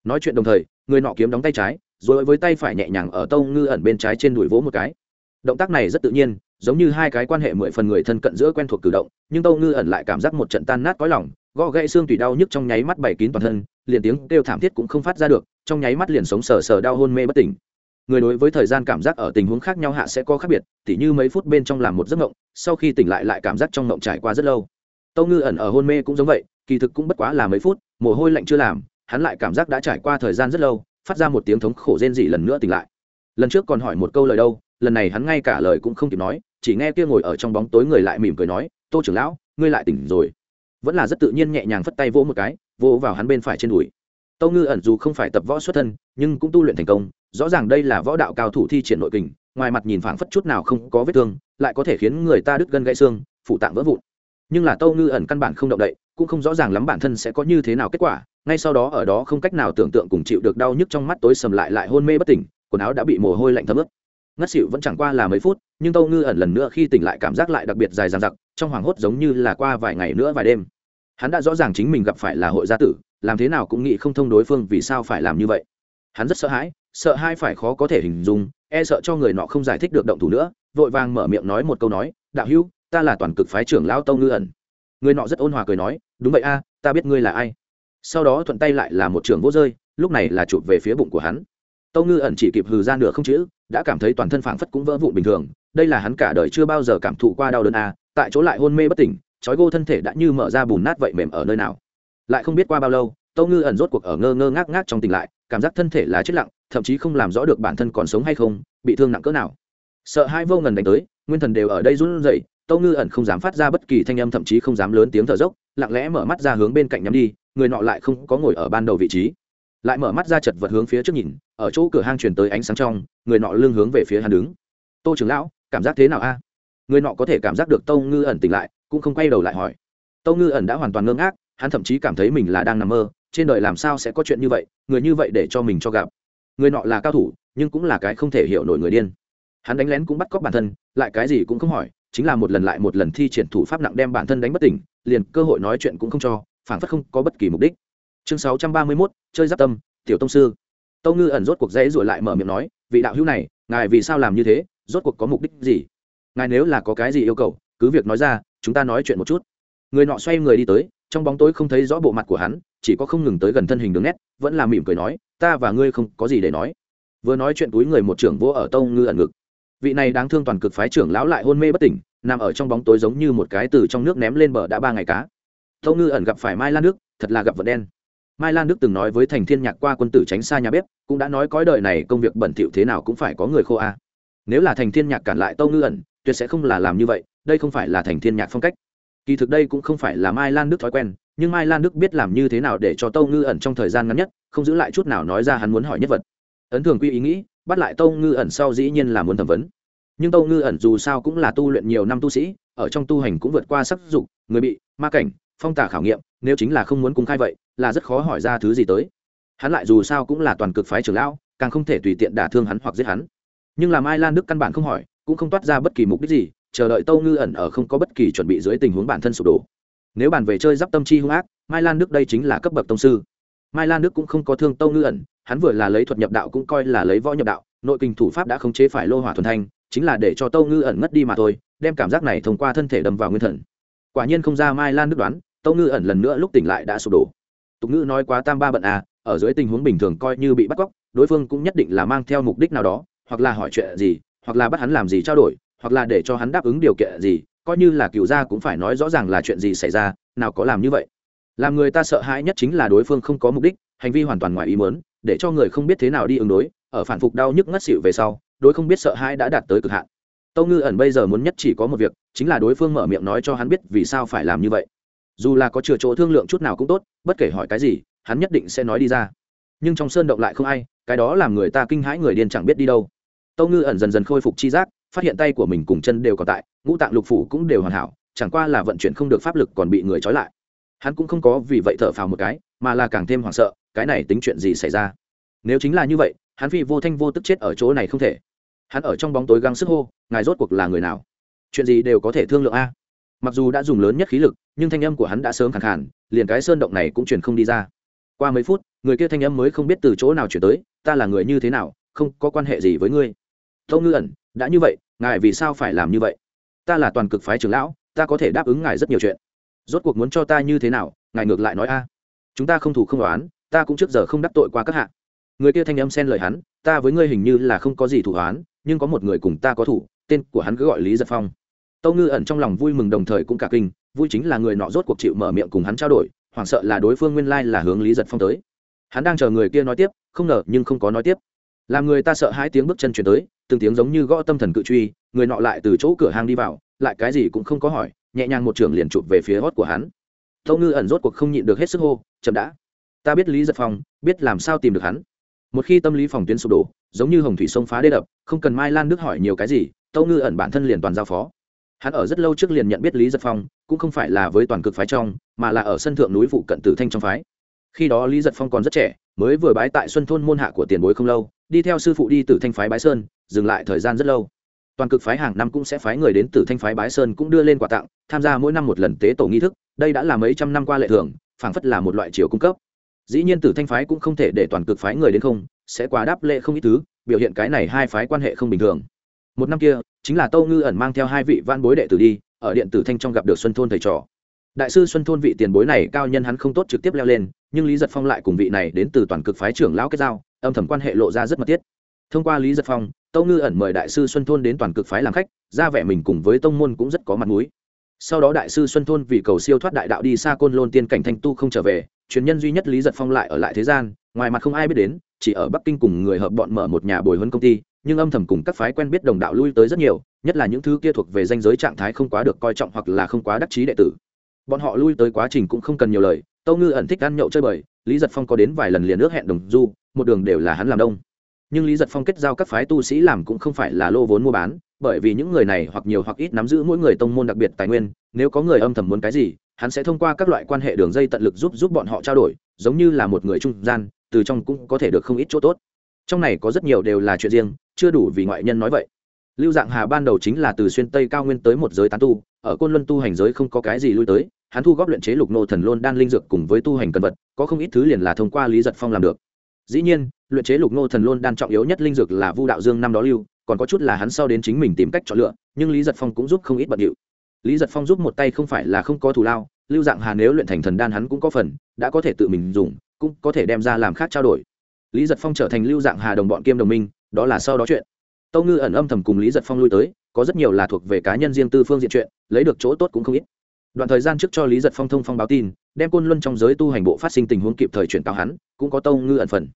Nói chuyện đồng thời, người nọ kiếm đóng tay trái, rồi với tay phải nhẹ nhàng ở tâu ngư ẩn bên trái trên đùi vỗ một cái. Động tác này rất tự nhiên, giống như hai cái quan hệ mười phần người thân cận giữa quen thuộc cử động, nhưng tâu ngư ẩn lại cảm giác một trận tan nát có lòng, gõ gãy xương tùy đau nhức trong nháy mắt bảy kín toàn thân, liền tiếng kêu thảm thiết cũng không phát ra được, trong nháy mắt liền sống sờ sờ đau hôn mê bất tỉnh người đối với thời gian cảm giác ở tình huống khác nhau hạ sẽ có khác biệt, tỉ như mấy phút bên trong làm một giấc mộng, sau khi tỉnh lại lại cảm giác trong mộng trải qua rất lâu. Tâu ngư ẩn ở hôn mê cũng giống vậy, kỳ thực cũng bất quá là mấy phút, mồ hôi lạnh chưa làm, hắn lại cảm giác đã trải qua thời gian rất lâu, phát ra một tiếng thống khổ rên dị lần nữa tỉnh lại. Lần trước còn hỏi một câu lời đâu, lần này hắn ngay cả lời cũng không kịp nói, chỉ nghe kia ngồi ở trong bóng tối người lại mỉm cười nói, tô trưởng lão, ngươi lại tỉnh rồi. Vẫn là rất tự nhiên nhẹ nhàng phất tay vỗ một cái, vỗ vào hắn bên phải trên đùi tâu ngư ẩn dù không phải tập võ xuất thân, nhưng cũng tu luyện thành công, rõ ràng đây là võ đạo cao thủ thi triển nội kình, ngoài mặt nhìn phảng phất chút nào không có vết thương, lại có thể khiến người ta đứt gân gãy xương, phụ tạng vỡ vụn. Nhưng là tâu ngư ẩn căn bản không động đậy, cũng không rõ ràng lắm bản thân sẽ có như thế nào kết quả, ngay sau đó ở đó không cách nào tưởng tượng cùng chịu được đau nhức trong mắt tối sầm lại lại hôn mê bất tỉnh, quần áo đã bị mồ hôi lạnh thấm ướt. Ngất xỉu vẫn chẳng qua là mấy phút, nhưng tâu ngư ẩn lần nữa khi tỉnh lại cảm giác lại đặc biệt dài dằng dặc, trong hoảng hốt giống như là qua vài ngày nữa vài đêm. Hắn đã rõ ràng chính mình gặp phải là hội gia tử làm thế nào cũng nghĩ không thông đối phương vì sao phải làm như vậy. Hắn rất sợ hãi, sợ hai phải khó có thể hình dung e sợ cho người nọ không giải thích được động thủ nữa, vội vàng mở miệng nói một câu nói, đạo hữu, ta là toàn cực phái trưởng lão tâu ngư ẩn. Người nọ rất ôn hòa cười nói, đúng vậy a, ta biết ngươi là ai. Sau đó thuận tay lại là một trường vô rơi, lúc này là chụp về phía bụng của hắn. Tâu ngư ẩn chỉ kịp hừ ra nửa không chữ, đã cảm thấy toàn thân phảng phất cũng vỡ vụn bình thường, đây là hắn cả đời chưa bao giờ cảm thụ qua đau đớn a, tại chỗ lại hôn mê bất tỉnh, trói gô thân thể đã như mở ra bùn nát vậy mềm ở nơi nào lại không biết qua bao lâu tâu ngư ẩn rốt cuộc ở ngơ ngơ ngác ngác trong tỉnh lại, cảm giác thân thể là chết lặng, thậm chí không làm rõ được bản thân còn sống hay không, bị thương nặng cỡ nào. Sợ hai vô ngần đánh tới, nguyên thần đều ở đây run rẩy tâu ngư ẩn không dám phát ra bất kỳ thanh âm, thậm chí không dám lớn tiếng thở dốc, lặng lẽ mở mắt ra hướng bên cạnh nhắm đi, người nọ lại không có ngồi ở ban đầu vị trí. Lại mở mắt ra chật vật hướng phía trước nhìn, ở chỗ cửa hang truyền tới ánh sáng trong, người nọ lưng hướng về phía hắn đứng. Tô trưởng lão, cảm giác thế nào a? Người nọ có thể cảm giác được tâu ngư ẩn tỉnh lại, cũng không quay đầu lại hỏi. Tâu ngư ẩn đã hoàn toàn ngơ ngác hắn thậm chí cảm thấy mình là đang nằm mơ trên đời làm sao sẽ có chuyện như vậy người như vậy để cho mình cho gặp. Người nọ là cao thủ nhưng cũng là cái không thể hiểu nổi người điên. Hắn đánh lén cũng bắt cóc bản thân lại cái gì cũng không hỏi chính là một lần lại một lần thi triển thủ pháp nặng đem bản thân đánh bất tỉnh liền cơ hội nói chuyện cũng không cho phản phất không có bất kỳ mục đích. Chương sáu trăm ba mươi 631, chơi giáp tâm tiểu tông sư. Tâu ngư ẩn rốt cuộc dễ rồi lại mở miệng nói vị đạo hữu này ngài vì sao làm như thế rốt cuộc có mục đích gì? Ngài nếu là có cái gì yêu cầu cứ việc nói ra chúng ta nói chuyện một chút. Người nọ xoay người đi tới trong bóng tối không thấy rõ bộ mặt của hắn, chỉ có không ngừng tới gần thân hình đường nét, vẫn là mỉm cười nói, ta và ngươi không có gì để nói. Vừa nói chuyện túi người một trưởng vô ở tâu ngư ẩn ngực. Vị này đáng thương toàn cực phái trưởng lão lại hôn mê bất tỉnh, nằm ở trong bóng tối giống như một cái từ trong nước ném lên bờ đã ba ngày cá. Tâu ngư ẩn gặp phải mai lan nước thật là gặp vật đen. Mai lan đức từng nói với thành thiên nhạc qua quân tử tránh xa nhà bếp, cũng đã nói cõi đời này công việc bẩn thỉu thế nào cũng phải có người khô a. Nếu là thành thiên nhạc cản lại tâu ngư ẩn, tuyệt sẽ không là làm như vậy, đây không phải là thành thiên nhạc phong cách kỳ thực đây cũng không phải là mai lan đức thói quen, nhưng mai lan đức biết làm như thế nào để cho tâu ngư ẩn trong thời gian ngắn nhất, không giữ lại chút nào nói ra hắn muốn hỏi nhất vật. Ấn thường quy ý nghĩ, bắt lại tâu ngư ẩn sau dĩ nhiên là muốn thẩm vấn. Nhưng tâu ngư ẩn dù sao cũng là tu luyện nhiều năm tu sĩ, ở trong tu hành cũng vượt qua sắc dục, người bị, ma cảnh, phong tả khảo nghiệm, nếu chính là không muốn cung khai vậy, là rất khó hỏi ra thứ gì tới. Hắn lại dù sao cũng là toàn cực phái trưởng lão, càng không thể tùy tiện đả thương hắn hoặc giết hắn. Nhưng làm ai lan đức căn bản không hỏi, cũng không toát ra bất kỳ mục đích gì chờ đợi tâu ngư ẩn ở không có bất kỳ chuẩn bị dưới tình huống bản thân sụp đổ. Nếu bàn về chơi d i p tâm chi hung ác, mai lan đức đây chính là cấp bậc tông sư. Mai lan đức cũng không có thương tâu ngư ẩn, hắn vừa là lấy thuật nhập đạo cũng coi là lấy võ nhập đạo, nội kinh thủ pháp đã khống chế phải lô hỏa thuần thanh, chính là để cho tâu ngư ẩn ngất đi mà thôi, đem cảm giác này thông qua thân thể đâm vào nguyên thần. Quả nhiên không ra mai lan đức đoán, tâu ngư ẩn lần nữa lúc tỉnh lại đã sụp đổ. Tục ngữ nói quá tam ba bận à ở dưới tình huống bình thường coi như bị bắt cóc, đối phương cũng nhất định là mang theo mục đích nào đó, hoặc là hỏi chuyện gì, hoặc là bắt hắn làm gì trao đổi hoặc là để cho hắn đáp ứng điều kiện gì, coi như là cựu gia cũng phải nói rõ ràng là chuyện gì xảy ra, nào có làm như vậy. Làm người ta sợ hãi nhất chính là đối phương không có mục đích, hành vi hoàn toàn ngoài ý mớn để cho người không biết thế nào đi ứng đối, ở phản phục đau nhức ngất xịu về sau, đối không biết sợ hãi đã đạt tới cực hạn. Tâu ngư ẩn bây giờ muốn nhất chỉ có một việc, chính là đối phương mở miệng nói cho hắn biết vì sao phải làm như vậy. Dù là có chừa chỗ thương lượng chút nào cũng tốt, bất kể hỏi cái gì, hắn nhất định sẽ nói đi ra. Nhưng trong sơn động lại không ai, cái đó làm người ta kinh hãi người điên chẳng biết đi đâu. Tâu ngư ẩn dần dần khôi phục chi giác phát hiện tay của mình cùng chân đều còn tại, ngũ tạng lục phủ cũng đều hoàn hảo, chẳng qua là vận chuyển không được pháp lực còn bị người trói lại. Hắn cũng không có vì vậy thở phào một cái, mà là càng thêm hoảng sợ, cái này tính chuyện gì xảy ra? Nếu chính là như vậy, hắn phi vô thanh vô tức chết ở chỗ này không thể. Hắn ở trong bóng tối găng sức hô, ngài rốt cuộc là người nào? Chuyện gì đều có thể thương lượng a? Mặc dù đã dùng lớn nhất khí lực, nhưng thanh âm của hắn đã sớm khẳng khản liền cái sơn động này cũng truyền không đi ra. Qua mấy phút, người kia thanh âm mới không biết từ chỗ nào chuyển tới, ta là người như thế nào, không có quan hệ gì với ngươi. Tâu ngư ẩn đã như vậy, ngài vì sao phải làm như vậy? Ta là toàn cực phái trưởng lão, ta có thể đáp ứng ngài rất nhiều chuyện. Rốt cuộc muốn cho ta như thế nào, ngài ngược lại nói a. Chúng ta không thủ không đoán ta cũng trước giờ không đắc tội qua các hạ. Người kia thanh âm xen lời hắn, ta với ngươi hình như là không có gì thủ đoán nhưng có một người cùng ta có thủ, tên của hắn cứ gọi lý giật phong. Tâu ngư ẩn trong lòng vui mừng đồng thời cũng cả kinh, vui chính là người nọ rốt cuộc chịu mở miệng cùng hắn trao đổi, hoảng sợ là đối phương nguyên lai là hướng lý giật phong tới. Hắn đang chờ người kia nói tiếp, không ngờ nhưng không có nói tiếp làm người ta sợ hai tiếng bước chân chuyển tới, từng tiếng giống như gõ tâm thần cự truy, người nọ lại từ chỗ cửa hàng đi vào, lại cái gì cũng không có hỏi, nhẹ nhàng một trường liền chụp về phía hót của hắn. Tâu ngư ẩn rốt cuộc không nhịn được hết sức hô, chậm đã. Ta biết lý giật phong, biết làm sao tìm được hắn. Một khi tâm lý phòng tuyến sụp đổ, giống như hồng thủy sông phá đê đập, không cần mai lan đức hỏi nhiều cái gì tâu ngư ẩn bản thân liền toàn giao phó. Hắn ở rất lâu trước liền nhận biết lý giật phong, cũng không phải là với toàn cực phái trong, mà là ở sân thượng núi phụ cận tử thanh trong phái. Khi đó lý giật phong còn rất trẻ mới vừa bái tại xuân thôn môn hạ của tiền bối không lâu, đi theo sư phụ đi từ thanh phái bái sơn, dừng lại thời gian rất lâu. Toàn cực phái hàng năm cũng sẽ phái người đến từ thanh phái bái sơn cũng đưa lên quà tặng, tham gia mỗi năm một lần tế tổ nghi thức, đây đã là mấy trăm năm qua lệ thường, phảng phất là một loại chiều cung cấp. Dĩ nhiên từ thanh phái cũng không thể để toàn cực phái người đến không, sẽ quá đáp lệ không ít thứ, biểu hiện cái này hai phái quan hệ không bình thường. Một năm kia, chính là tâu ngư ẩn mang theo hai vị van bối đệ tử đi, ở điện tử thanh trong gặp được xuân thôn thầy trò. Đại sư xuân thôn vị tiền bối này cao nhân hắn không tốt trực tiếp leo lên nhưng lý giật phong lại cùng vị này đến từ toàn cực phái trưởng lão kết giao, âm thầm quan hệ lộ ra rất mật thiết. Thông qua lý giật phong, tâu ngư ẩn mời đại sư xuân thôn đến toàn cực phái làm khách, ra vẻ mình cùng với tông môn cũng rất có mặt mũi. Sau đó đại sư xuân thôn vì cầu siêu thoát đại đạo đi xa côn lôn tiên cảnh thanh tu không trở về, truyền nhân duy nhất lý giật phong lại ở lại thế gian, ngoài mặt không ai biết đến, chỉ ở bắc kinh cùng người hợp bọn mở một nhà bồi huấn công ty, nhưng âm thầm cùng các phái quen biết đồng đạo lui tới rất nhiều, nhất là những thứ kia thuộc về danh giới trạng thái không quá được coi trọng hoặc là không quá đắc chí đệ tử. Bọn họ lui tới quá trình cũng không cần nhiều lời tâu ngư ẩn thích ăn nhậu chơi bời, lý giật phong có đến vài lần liền ước hẹn đồng du, một đường đều là hắn làm đông. Nhưng lý giật phong kết giao các phái tu sĩ làm cũng không phải là lô vốn mua bán, bởi vì những người này hoặc nhiều hoặc ít nắm giữ mỗi người tông môn đặc biệt tài nguyên, nếu có người âm thầm muốn cái gì, hắn sẽ thông qua các loại quan hệ đường dây tận lực giúp giúp bọn họ trao đổi, giống như là một người trung gian, từ trong cũng có thể được không ít chỗ tốt. Trong này có rất nhiều đều là chuyện riêng, chưa đủ vì ngoại nhân nói vậy. Lưu dạng hà ban đầu chính là từ xuyên tây cao nguyên tới một giới tán tu, ở côn luân tu hành giới không có cái gì lui tới hắn thu góp luyện chế lục nô thần lôn đan linh dược cùng với tu hành cần vật, có không ít thứ liền là thông qua lý giật phong làm được. Dĩ nhiên, luyện chế lục nô thần lôn đan trọng yếu nhất linh dược là vu đạo dương năm đó lưu, còn có chút là hắn sau đến chính mình tìm cách chọn lựa, nhưng lý giật phong cũng giúp không ít bận điệu. Lý giật phong giúp một tay không phải là không có thù lao, lưu dạng hà nếu luyện thành thần đan hắn cũng có phần, đã có thể tự mình dùng, cũng có thể đem ra làm khác trao đổi. Lý giật phong trở thành lưu dạng hà đồng bọn kiêm đồng minh, đó là sau đó chuyện. Tâu ngư ẩn âm thầm cùng lý giật phong lui tới, có rất nhiều là thuộc về cá nhân riêng tư phương diện chuyện, lấy được chỗ tốt cũng không ít đoạn thời gian trước cho lý giật phong thông phong báo tin, đem côn luân trong giới tu hành bộ phát sinh tình huống kịp thời chuyển cáo hắn, cũng có tâu ngư ẩn phần.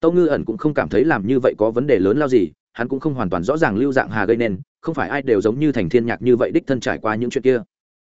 Tâu ngư ẩn cũng không cảm thấy làm như vậy có vấn đề lớn lao gì, hắn cũng không hoàn toàn rõ ràng lưu dạng hà gây nên, không phải ai đều giống như thành thiên nhạc như vậy đích thân trải qua những chuyện kia.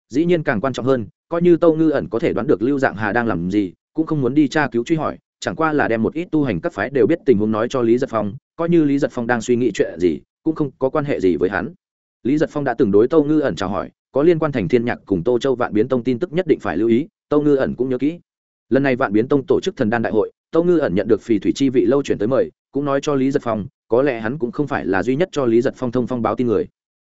Dĩ nhiên càng quan trọng hơn, coi như tâu ngư ẩn có thể đoán được lưu dạng hà đang làm gì, cũng không muốn đi tra cứu truy hỏi, chẳng qua là đem một ít tu hành các phái đều biết tình huống nói cho lý giật phong, coi như lý giật phong đang suy nghĩ chuyện gì, cũng không có quan hệ gì với hắn. Lý giật phong đã từng đối tâu ngư ẩn chào hỏi có liên quan thành thiên nhạc cùng tô châu vạn biến tông tin tức nhất định phải lưu ý tâu ngư ẩn cũng nhớ kỹ. Lần này vạn biến tông tổ chức thần đan đại hội tâu ngư ẩn nhận được phì thủy chi vị lâu chuyển tới mời, cũng nói cho lý giật phong, có lẽ hắn cũng không phải là duy nhất cho lý giật phong thông phong báo tin người.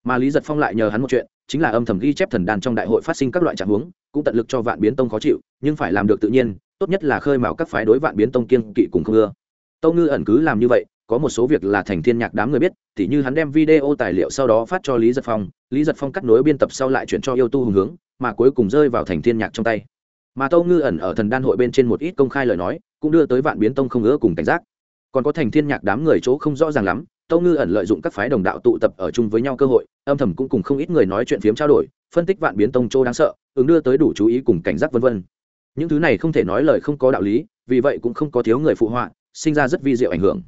Mà lý giật phong lại nhờ hắn một chuyện, chính là âm thầm ghi chép thần đan trong đại hội phát sinh các loại trạng huống, cũng tận lực cho vạn biến tông khó chịu, nhưng phải làm được tự nhiên, tốt nhất là khơi mào các phái đối vạn biến tông kiên kỵ cùng không ưa. Tâu ngư ẩn cứ làm như vậy có một số việc là thành thiên nhạc đám người biết thì như hắn đem video tài liệu sau đó phát cho lý giật phong, lý giật phong cắt nối biên tập sau lại chuyển cho yêu tu hùng hướng, mà cuối cùng rơi vào thành thiên nhạc trong tay. Mà tâu ngư ẩn ở thần đan hội bên trên một ít công khai lời nói, cũng đưa tới vạn biến tông không ngỡ cùng cảnh giác. Còn có thành thiên nhạc đám người chỗ không rõ ràng lắm tâu ngư ẩn lợi dụng các phái đồng đạo tụ tập ở chung với nhau cơ hội, âm thầm cũng cùng không ít người nói chuyện phiếm trao đổi, phân tích vạn biến tông chỗ đáng sợ, ứng đưa tới đủ chú ý cùng cảnh giác vân vân. Những thứ này không thể nói lời không có đạo lý, vì vậy cũng không có thiếu người phụ họa, sinh ra rất vi diệu ảnh hưởng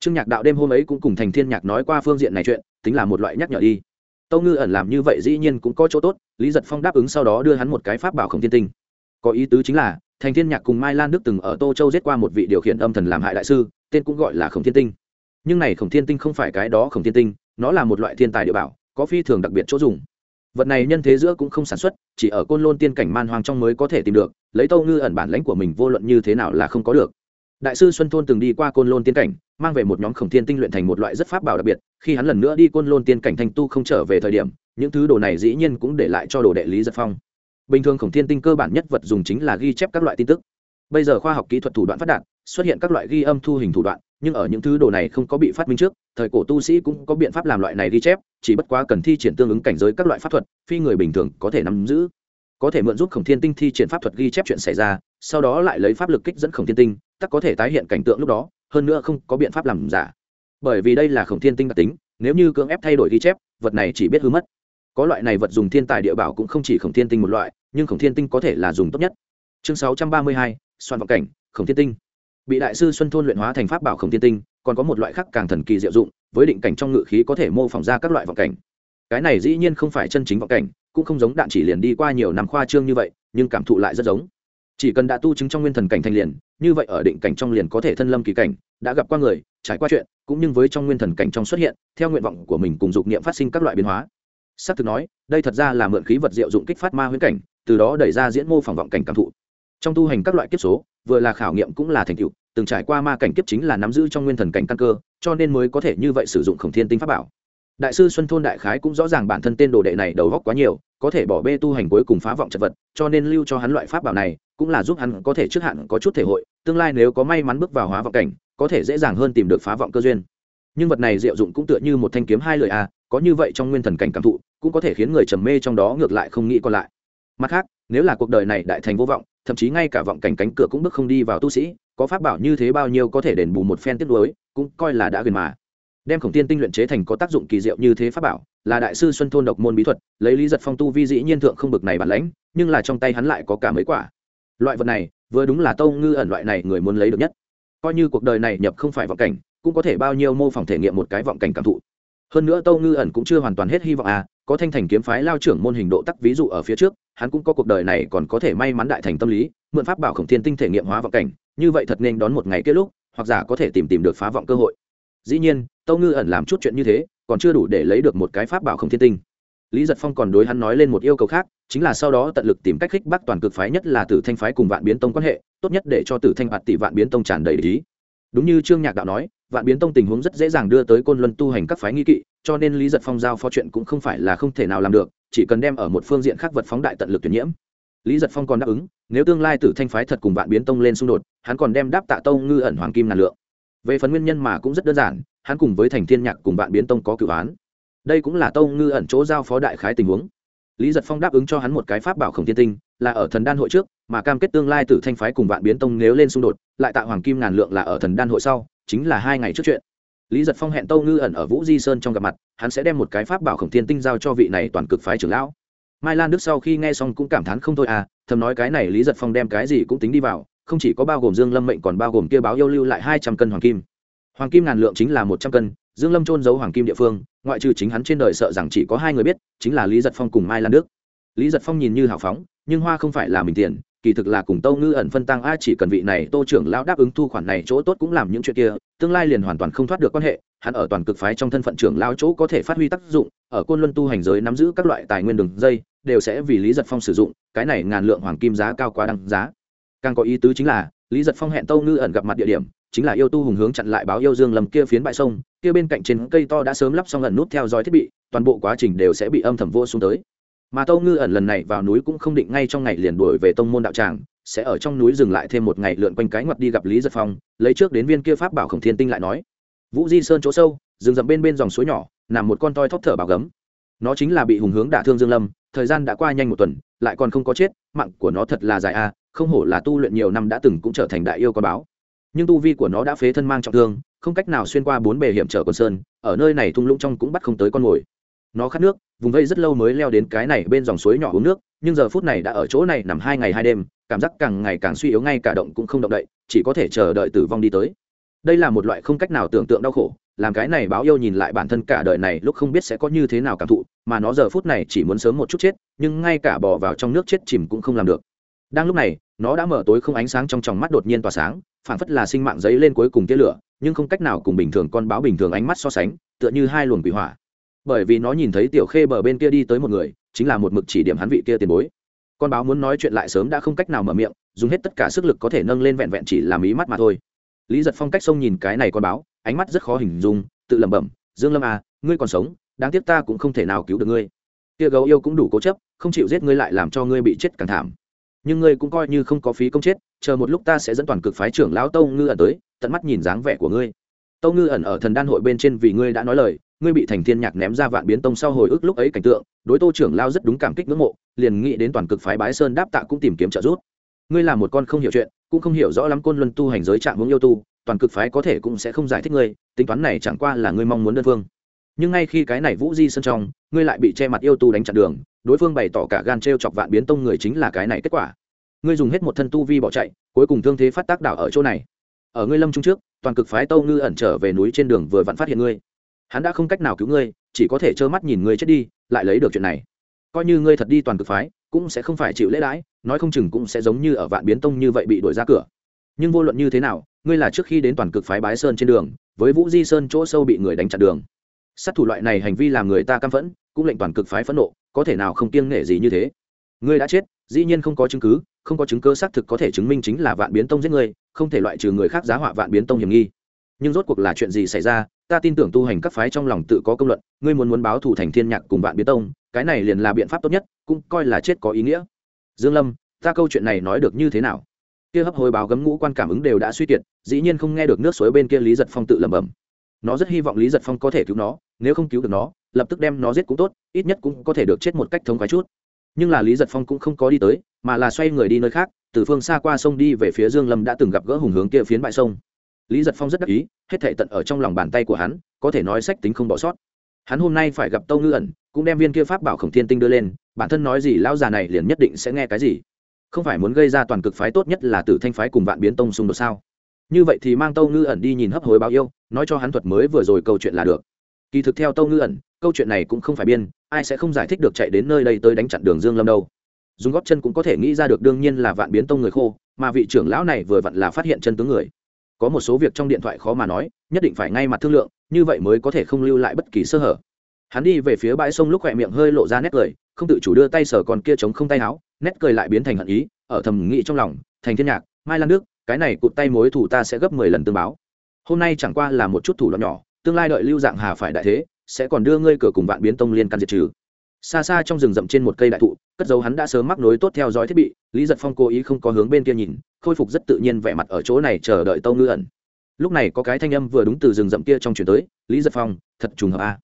trương nhạc đạo đêm hôm ấy cũng cùng thành thiên nhạc nói qua phương diện này chuyện, tính là một loại nhắc nhở đi. Tâu ngư ẩn làm như vậy dĩ nhiên cũng có chỗ tốt, lý giật phong đáp ứng sau đó đưa hắn một cái pháp bảo khổng thiên tinh. Có ý tứ chính là, thành thiên nhạc cùng mai lan đức từng ở tô châu giết qua một vị điều khiển âm thần làm hại đại sư, tên cũng gọi là khổng thiên tinh. Nhưng này khổng thiên tinh không phải cái đó khổng thiên tinh, nó là một loại thiên tài địa bảo, có phi thường đặc biệt chỗ dùng. Vật này nhân thế giữa cũng không sản xuất, chỉ ở côn lôn tiên cảnh man hoang trong mới có thể tìm được, lấy tâu ngư ẩn bản lãnh của mình vô luận như thế nào là không có được đại sư xuân thôn từng đi qua côn lôn tiên cảnh, mang về một nhóm khổng thiên tinh luyện thành một loại rất pháp bảo đặc biệt. Khi hắn lần nữa đi côn lôn tiên cảnh thanh tu không trở về thời điểm, những thứ đồ này dĩ nhiên cũng để lại cho đồ đệ lý giật phong. Bình thường khổng thiên tinh cơ bản nhất vật dùng chính là ghi chép các loại tin tức. Bây giờ khoa học kỹ thuật thủ đoạn phát đạt, xuất hiện các loại ghi âm thu hình thủ đoạn, nhưng ở những thứ đồ này không có bị phát minh trước, thời cổ tu sĩ cũng có biện pháp làm loại này ghi chép, chỉ bất quá cần thi triển tương ứng cảnh giới các loại pháp thuật, phi người bình thường có thể nắm giữ có thể mượn giúp khổng thiên tinh thi triển pháp thuật ghi chép chuyện xảy ra, sau đó lại lấy pháp lực kích dẫn khổng thiên tinh, tắc có thể tái hiện cảnh tượng lúc đó, hơn nữa không có biện pháp làm giả. Bởi vì đây là khổng thiên tinh đặc tính, nếu như cưỡng ép thay đổi ghi chép, vật này chỉ biết hư mất. Có loại này vật dùng thiên tài địa bảo cũng không chỉ khổng thiên tinh một loại, nhưng khổng thiên tinh có thể là dùng tốt nhất. Chương sáu trăm ba mươi hai, soạn vọng cảnh, khổng thiên tinh. Bị đại sư xuân thôn luyện hóa thành pháp bảo khổng thiên tinh, còn có một loại khác càng thần kỳ diệu dụng, với định cảnh trong ngự khí có thể mô phỏng ra các loại vọng cảnh. Cái này dĩ nhiên không phải chân chính vọng cảnh cũng không giống đạn chỉ liền đi qua nhiều năm khoa trương như vậy, nhưng cảm thụ lại rất giống. Chỉ cần đã tu chứng trong nguyên thần cảnh thành liền, như vậy ở định cảnh trong liền có thể thân lâm kỳ cảnh, đã gặp qua người, trải qua chuyện, cũng như với trong nguyên thần cảnh trong xuất hiện, theo nguyện vọng của mình cùng dục niệm phát sinh các loại biến hóa. S c thực nói, đây thật ra là mượn khí vật diệu dụng kích phát ma huyễn cảnh, từ đó đẩy ra diễn mô phỏng vọng cảnh cảm thụ. Trong tu hành các loại kiếp số, vừa là khảo nghiệm cũng là thành tựu, từng trải qua ma cảnh kiếp chính là nắm giữ trong nguyên thần cảnh căn cơ, cho nên mới có thể như vậy sử dụng khổng thiên tinh pháp bảo đại sư xuân thôn đại khái cũng rõ ràng bản thân tên đồ đệ này đầu góc quá nhiều, có thể bỏ bê tu hành cuối cùng phá vọng chật vật, cho nên lưu cho hắn loại pháp bảo này, cũng là giúp hắn có thể trước hạn có chút thể hội, tương lai nếu có may mắn bước vào hóa vọng cảnh, có thể dễ dàng hơn tìm được phá vọng cơ duyên. Nhưng vật này diệu dụng cũng tựa như một thanh kiếm hai lời a có như vậy trong nguyên thần cảnh cảm thụ, cũng có thể khiến người trầm mê trong đó ngược lại không nghĩ còn lại. Mặt khác, nếu là cuộc đời này đại thành vô vọng, thậm chí ngay cả vọng cảnh cánh cửa cũng bước không đi vào tu sĩ, có pháp bảo như thế bao nhiêu có thể đền bù một phen tiết lối cũng coi là đã gần mà đem khổng tiên tinh luyện chế thành có tác dụng kỳ diệu như thế pháp bảo, là đại sư xuân thôn độc môn bí thuật, lấy lý giật phong tu vi dĩ nhiên thượng không bực này bản lãnh, nhưng là trong tay hắn lại có cả mấy quả. Loại vật này, vừa đúng là tâu ngư ẩn loại này người muốn lấy được nhất. Coi như cuộc đời này nhập không phải vọng cảnh, cũng có thể bao nhiêu mô phỏng thể nghiệm một cái vọng cảnh cảm thụ. Hơn nữa tâu ngư ẩn cũng chưa hoàn toàn hết hy vọng à có thanh thành kiếm phái lao trưởng môn hình độ tắc ví dụ ở phía trước, hắn cũng có cuộc đời này còn có thể may mắn đại thành tâm lý, mượn pháp bảo khổng thiên tinh thể nghiệm hóa vọng cảnh, như vậy thật nên đón một ngày kết lúc, hoặc giả có thể tìm tìm được phá vọng cơ hội dĩ nhiên, tâu ngư ẩn làm chút chuyện như thế, còn chưa đủ để lấy được một cái pháp bảo không thiên tinh. Lý giật phong còn đối hắn nói lên một yêu cầu khác, chính là sau đó tận lực tìm cách khích bắc toàn cực phái nhất là tử thanh phái cùng vạn biến tông quan hệ, tốt nhất để cho tử thanh hoạt tỷ vạn biến tông tràn đầy ý. Đúng như trương nhạc đạo nói, vạn biến tông tình huống rất dễ dàng đưa tới côn luân tu hành các phái nghi kỵ, cho nên lý giật phong giao phó chuyện cũng không phải là không thể nào làm được, chỉ cần đem ở một phương diện khác vật phóng đại tận lực tuyển nhiễm. Lý giật phong còn đáp ứng, nếu tương lai tử thanh phái thật cùng vạn biến tông lên xung đột, hắn còn đem đáp tạ tông ngư ẩn hoàng kim nàn lượng về phần nguyên nhân mà cũng rất đơn giản, hắn cùng với thành thiên nhạc cùng bạn biến tông có cửu án. Đây cũng là tông ngư ẩn chỗ giao phó đại khái tình huống. Lý giật phong đáp ứng cho hắn một cái pháp bảo khổng thiên tinh, là ở thần đan hội trước, mà cam kết tương lai tử thanh phái cùng vạn biến tông nếu lên xung đột, lại tạo hoàng kim ngàn lượng là ở thần đan hội sau, chính là hai ngày trước chuyện. Lý giật phong hẹn tâu ngư ẩn ở vũ di sơn trong gặp mặt, hắn sẽ đem một cái pháp bảo khổng thiên tinh giao cho vị này toàn cực phái trưởng lão. Mai lan đức sau khi nghe xong cũng cảm thán không thôi à thầm nói cái này lý giật phong đem cái gì cũng tính đi vào không chỉ có bao gồm dương lâm mệnh còn bao gồm kia báo yêu lưu lại hai trăm cân hoàng kim. Hoàng kim ngàn lượng chính là một trăm cân, dương lâm trôn giấu hoàng kim địa phương, ngoại trừ chính hắn trên đời sợ rằng chỉ có hai người biết, chính là lý giật phong cùng mai lan đức. Lý giật phong nhìn như hào phóng, nhưng hoa không phải là mình tiền, kỳ thực là cùng tâu ngư ẩn phân tăng a chỉ cần vị này tô trưởng lão đáp ứng thu khoản này chỗ tốt cũng làm những chuyện kia, tương lai liền hoàn toàn không thoát được quan hệ, hắn ở toàn cực phái trong thân phận trưởng lão chỗ có thể phát huy tác dụng, ở côn luân tu hành giới nắm giữ các loại tài nguyên đường dây, đều sẽ vì lý giật phong sử dụng, cái này ngàn lượng hoàng kim giá cao quá đăng giá càng có ý tứ chính là, lý giật phong hẹn tâu ngư ẩn gặp mặt địa điểm, chính là yêu tu hùng hướng chặn lại báo yêu dương lầm kia phiến bãi sông, kia bên cạnh trên cây to đã sớm lắp xong ẩn nút theo dõi thiết bị, toàn bộ quá trình đều sẽ bị âm thầm vô xuống tới. Mà tâu ngư ẩn lần này vào núi cũng không định ngay trong ngày liền đuổi về tông môn đạo tràng, sẽ ở trong núi dừng lại thêm một ngày lượn quanh cái ngoặt đi gặp lý giật phong, lấy trước đến viên kia pháp bảo khổng thiên tinh lại nói. Vũ di sơn chỗ sâu, rừng rậm bên bên dòng suối nhỏ, nằm một con toi thóp thở bảo gấm. Nó chính là bị hùng hướng đả thương dương lâm, thời gian đã qua nhanh một tuần, lại còn không có chết, mạng của nó thật là dài a không hổ là tu luyện nhiều năm đã từng cũng trở thành đại yêu con báo. Nhưng tu vi của nó đã phế thân mang trọng thương, không cách nào xuyên qua bốn bề hiểm trở con sơn, ở nơi này thung lũng trong cũng bắt không tới con mồi. Nó khát nước, vùng vây rất lâu mới leo đến cái này bên dòng suối nhỏ uống nước, nhưng giờ phút này đã ở chỗ này nằm hai ngày hai đêm, cảm giác càng ngày càng suy yếu ngay cả động cũng không động đậy, chỉ có thể chờ đợi tử vong đi tới. Đây là một loại không cách nào tưởng tượng đau khổ, làm cái này báo yêu nhìn lại bản thân cả đời này lúc không biết sẽ có như thế nào cảm thụ, mà nó giờ phút này chỉ muốn sớm một chút chết, nhưng ngay cả bỏ vào trong nước chết chìm cũng không làm được. Đang lúc này nó đã mở tối không ánh sáng trong tròng mắt đột nhiên tỏa sáng phản phất là sinh mạng giấy lên cuối cùng tia lửa, nhưng không cách nào cùng bình thường con báo bình thường ánh mắt so sánh, tựa như hai luồng quỷ hỏa. Bởi vì nó nhìn thấy tiểu khê bờ bên kia đi tới một người, chính là một mực chỉ điểm hắn vị kia tiền bối. Con báo muốn nói chuyện lại sớm đã không cách nào mở miệng, dùng hết tất cả sức lực có thể nâng lên vẹn vẹn chỉ làm ý mắt mà thôi. Lý giật phong cách sông nhìn cái này con báo, ánh mắt rất khó hình dung, tự lẩm bẩm, dương lâm à ngươi còn sống, đáng tiếc ta cũng không thể nào cứu được ngươi. Kia gấu yêu cũng đủ cố chấp, không chịu giết ngươi lại làm cho ngươi bị chết càng thảm nhưng ngươi cũng coi như không có phí công chết, chờ một lúc ta sẽ dẫn toàn cực phái trưởng lão tâu ngư ẩn tới, tận mắt nhìn dáng vẻ của ngươi. Tâu ngư ẩn ở thần đan hội bên trên vì ngươi đã nói lời, ngươi bị thành thiên nhạc ném ra vạn biến tông sau hồi ức lúc ấy cảnh tượng, đối tô trưởng lao rất đúng cảm kích ngưỡng mộ, liền nghĩ đến toàn cực phái bái sơn đáp tạ cũng tìm kiếm trợ giúp. Ngươi là một con không hiểu chuyện, cũng không hiểu rõ lắm côn luân tu hành giới trạng hướng yêu tu, toàn cực phái có thể cũng sẽ không giải thích ngươi, tính toán này chẳng qua là ngươi mong muốn đơn phương. Nhưng ngay khi cái này vũ di sân trong, ngươi lại bị che mặt yêu tu đánh chặn đường đối phương bày tỏ cả gan t r e o chọc vạn biến tông người chính là cái này kết quả. Ngươi dùng hết một thân tu vi bỏ chạy, cuối cùng thương thế phát tác đảo ở chỗ này. Ở ngươi lâm trung trước, toàn cực phái tâu ngư ẩn trở về núi trên đường vừa vặn phát hiện ngươi. Hắn đã không cách nào cứu ngươi, chỉ có thể trơ mắt nhìn ngươi chết đi, lại lấy được chuyện này. Coi như ngươi thật đi toàn cực phái, cũng sẽ không phải chịu lễ đãi, nói không chừng cũng sẽ giống như ở vạn biến tông như vậy bị đuổi ra cửa. Nhưng vô luận như thế nào, ngươi là trước khi đến toàn cực phái bái sơn trên đường, với vũ di sơn chỗ sâu bị người đánh chặn đường. Sát thủ loại này hành vi làm người ta căm phẫn, cũng lệnh toàn cực phái phẫn nộ có thể nào không kiêng nể gì như thế? Ngươi đã chết, dĩ nhiên không có chứng cứ, không có chứng cơ xác thực có thể chứng minh chính là vạn biến tông giết ngươi, không thể loại trừ người khác giá họa vạn biến tông hiểm nghi. Nhưng rốt cuộc là chuyện gì xảy ra? Ta tin tưởng tu hành các phái trong lòng tự có công luận, ngươi muốn muốn báo thù thành thiên nhạc cùng vạn biến tông, cái này liền là biện pháp tốt nhất, cũng coi là chết có ý nghĩa. Dương lâm, ta câu chuyện này nói được như thế nào? Kia hấp hồi báo gấm ngũ quan cảm ứng đều đã suy kiệt, dĩ nhiên không nghe được nước suối bên kia lý giật phong tự lẩm bẩm nó rất hy vọng lý giật phong có thể cứu nó, nếu không cứu được nó, lập tức đem nó giết cũng tốt, ít nhất cũng có thể được chết một cách thống khoái chút. Nhưng là lý giật phong cũng không có đi tới, mà là xoay người đi nơi khác, từ phương xa qua sông đi về phía dương lâm đã từng gặp gỡ hùng hướng kia phiến bãi sông. Lý giật phong rất đắc ý, hết thệ tận ở trong lòng bàn tay của hắn, có thể nói sách tính không bỏ sót. Hắn hôm nay phải gặp tâu ngư ẩn, cũng đem viên kia pháp bảo khổng thiên tinh đưa lên, bản thân nói gì lão già này liền nhất định sẽ nghe cái gì. Không phải muốn gây ra toàn cực phái tốt nhất là tử thanh phái cùng vạn biến tông xung đột sao? Như vậy thì mang tâu ngư ẩn đi nhìn hấp hối báo yêu, nói cho hắn thuật mới vừa rồi câu chuyện là được. Kỳ thực theo tâu ngư ẩn, câu chuyện này cũng không phải biên, ai sẽ không giải thích được chạy đến nơi đây tới đánh chặn đường dương lâm đâu. Dùng góp chân cũng có thể nghĩ ra được đương nhiên là vạn biến tông người khô, mà vị trưởng lão này vừa vặn là phát hiện chân tướng người. Có một số việc trong điện thoại khó mà nói, nhất định phải ngay mặt thương lượng, như vậy mới có thể không lưu lại bất kỳ sơ hở. Hắn đi về phía bãi sông lúc khỏe miệng hơi lộ ra nét cười, không tự chủ đưa tay sờ còn kia chống không tay áo, nét cười lại biến thành hận ý, ở thầm nghĩ trong lòng, thành thiên nhạc, mai lan nước cái này cụt tay mối thủ ta sẽ gấp mười lần tương báo. Hôm nay chẳng qua là một chút thủ đoạn nhỏ, tương lai đợi lưu dạng hà phải đại thế, sẽ còn đưa ngươi cửa cùng vạn biến tông liên căn diệt trừ. Xa xa trong rừng rậm trên một cây đại thụ, cất dấu hắn đã sớm mắc nối tốt theo dõi thiết bị, lý giật phong cố ý không có hướng bên kia nhìn, khôi phục rất tự nhiên vẻ mặt ở chỗ này chờ đợi tâu ngư ẩn. Lúc này có cái thanh âm vừa đúng từ rừng rậm kia trong chuyển tới, lý giật phong, thật trùng hợp a.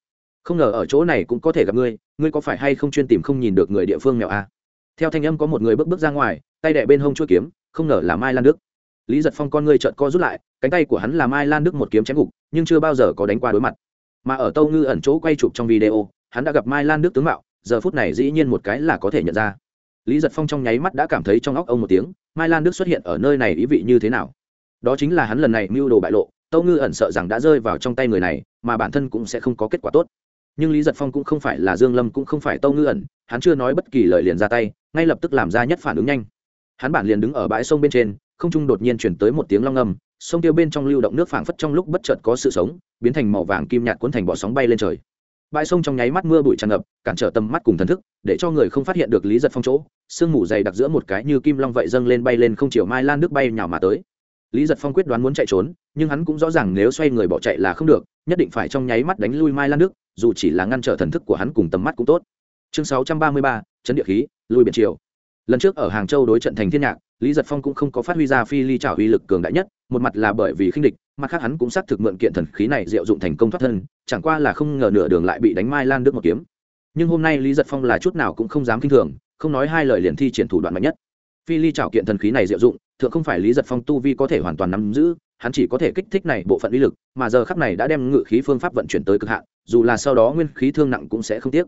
Không ngờ ở chỗ này cũng có thể gặp ngươi ngươi có phải hay không chuyên tìm không nhìn được người địa phương mèo a? Theo thanh âm có một người bước bước ra ngoài, tay đẻ bên hông chuỗi kiếm, không ngờ là mai lan đức lý giật phong con ngươi trợn co rút lại, cánh tay của hắn làm mai lan đức một kiếm chém gục, nhưng chưa bao giờ có đánh qua đối mặt. Mà ở tâu ngư ẩn chỗ quay chụp trong video, hắn đã gặp mai lan đức tướng mạo, giờ phút này dĩ nhiên một cái là có thể nhận ra. Lý giật phong trong nháy mắt đã cảm thấy trong óc ông một tiếng, mai lan đức xuất hiện ở nơi này ý vị như thế nào? Đó chính là hắn lần này mưu đồ bại lộ, tâu ngư ẩn sợ rằng đã rơi vào trong tay người này, mà bản thân cũng sẽ không có kết quả tốt. Nhưng lý giật phong cũng không phải là dương lâm, cũng không phải tâu ngư ẩn, hắn chưa nói bất kỳ lời liền ra tay, ngay lập tức làm ra nhất phản ứng nhanh. Hắn bản liền đứng ở bãi sông bên trên không trung đột nhiên chuyển tới một tiếng long âm, sông tiêu bên trong lưu động nước phảng phất trong lúc bất chợt có sự sống, biến thành màu vàng kim nhạt cuốn thành bọ sóng bay lên trời. Bãi sông trong nháy mắt mưa bụi tràn ngập, cản trở tầm mắt cùng thần thức, để cho người không phát hiện được lý giật phong chỗ. Sương mù dày đặc giữa một cái như kim long vậy dâng lên bay lên không chiều mai lan nước bay nhào mà tới. Lý giật phong quyết đoán muốn chạy trốn, nhưng hắn cũng rõ ràng nếu xoay người bỏ chạy là không được, nhất định phải trong nháy mắt đánh lui mai lan nước, dù chỉ là ngăn trở thần thức của hắn cùng tầm mắt cũng tốt. Chương sáu trăm ba mươi ba, chấn địa khí, lui biển triều lần trước ở hàng châu đối trận thành thiên nhạc lý giật phong cũng không có phát huy ra phi ly trào uy lực cường đại nhất, một mặt là bởi vì khinh địch, mặt khác hắn cũng xác thực mượn kiện thần khí này diệu dụng thành công thoát thân, chẳng qua là không ngờ nửa đường lại bị đánh mai lan đức một kiếm. Nhưng hôm nay lý giật phong là chút nào cũng không dám kinh thường, không nói hai lời liền thi triển thủ đoạn mạnh nhất. Phi ly trào kiện thần khí này diệu dụng, thượng không phải lý giật phong tu vi có thể hoàn toàn nắm giữ, hắn chỉ có thể kích thích này bộ phận uy lực, mà giờ khắc này đã đem ngự khí phương pháp vận chuyển tới cực hạn, dù là sau đó nguyên khí thương nặng cũng sẽ không tiếc.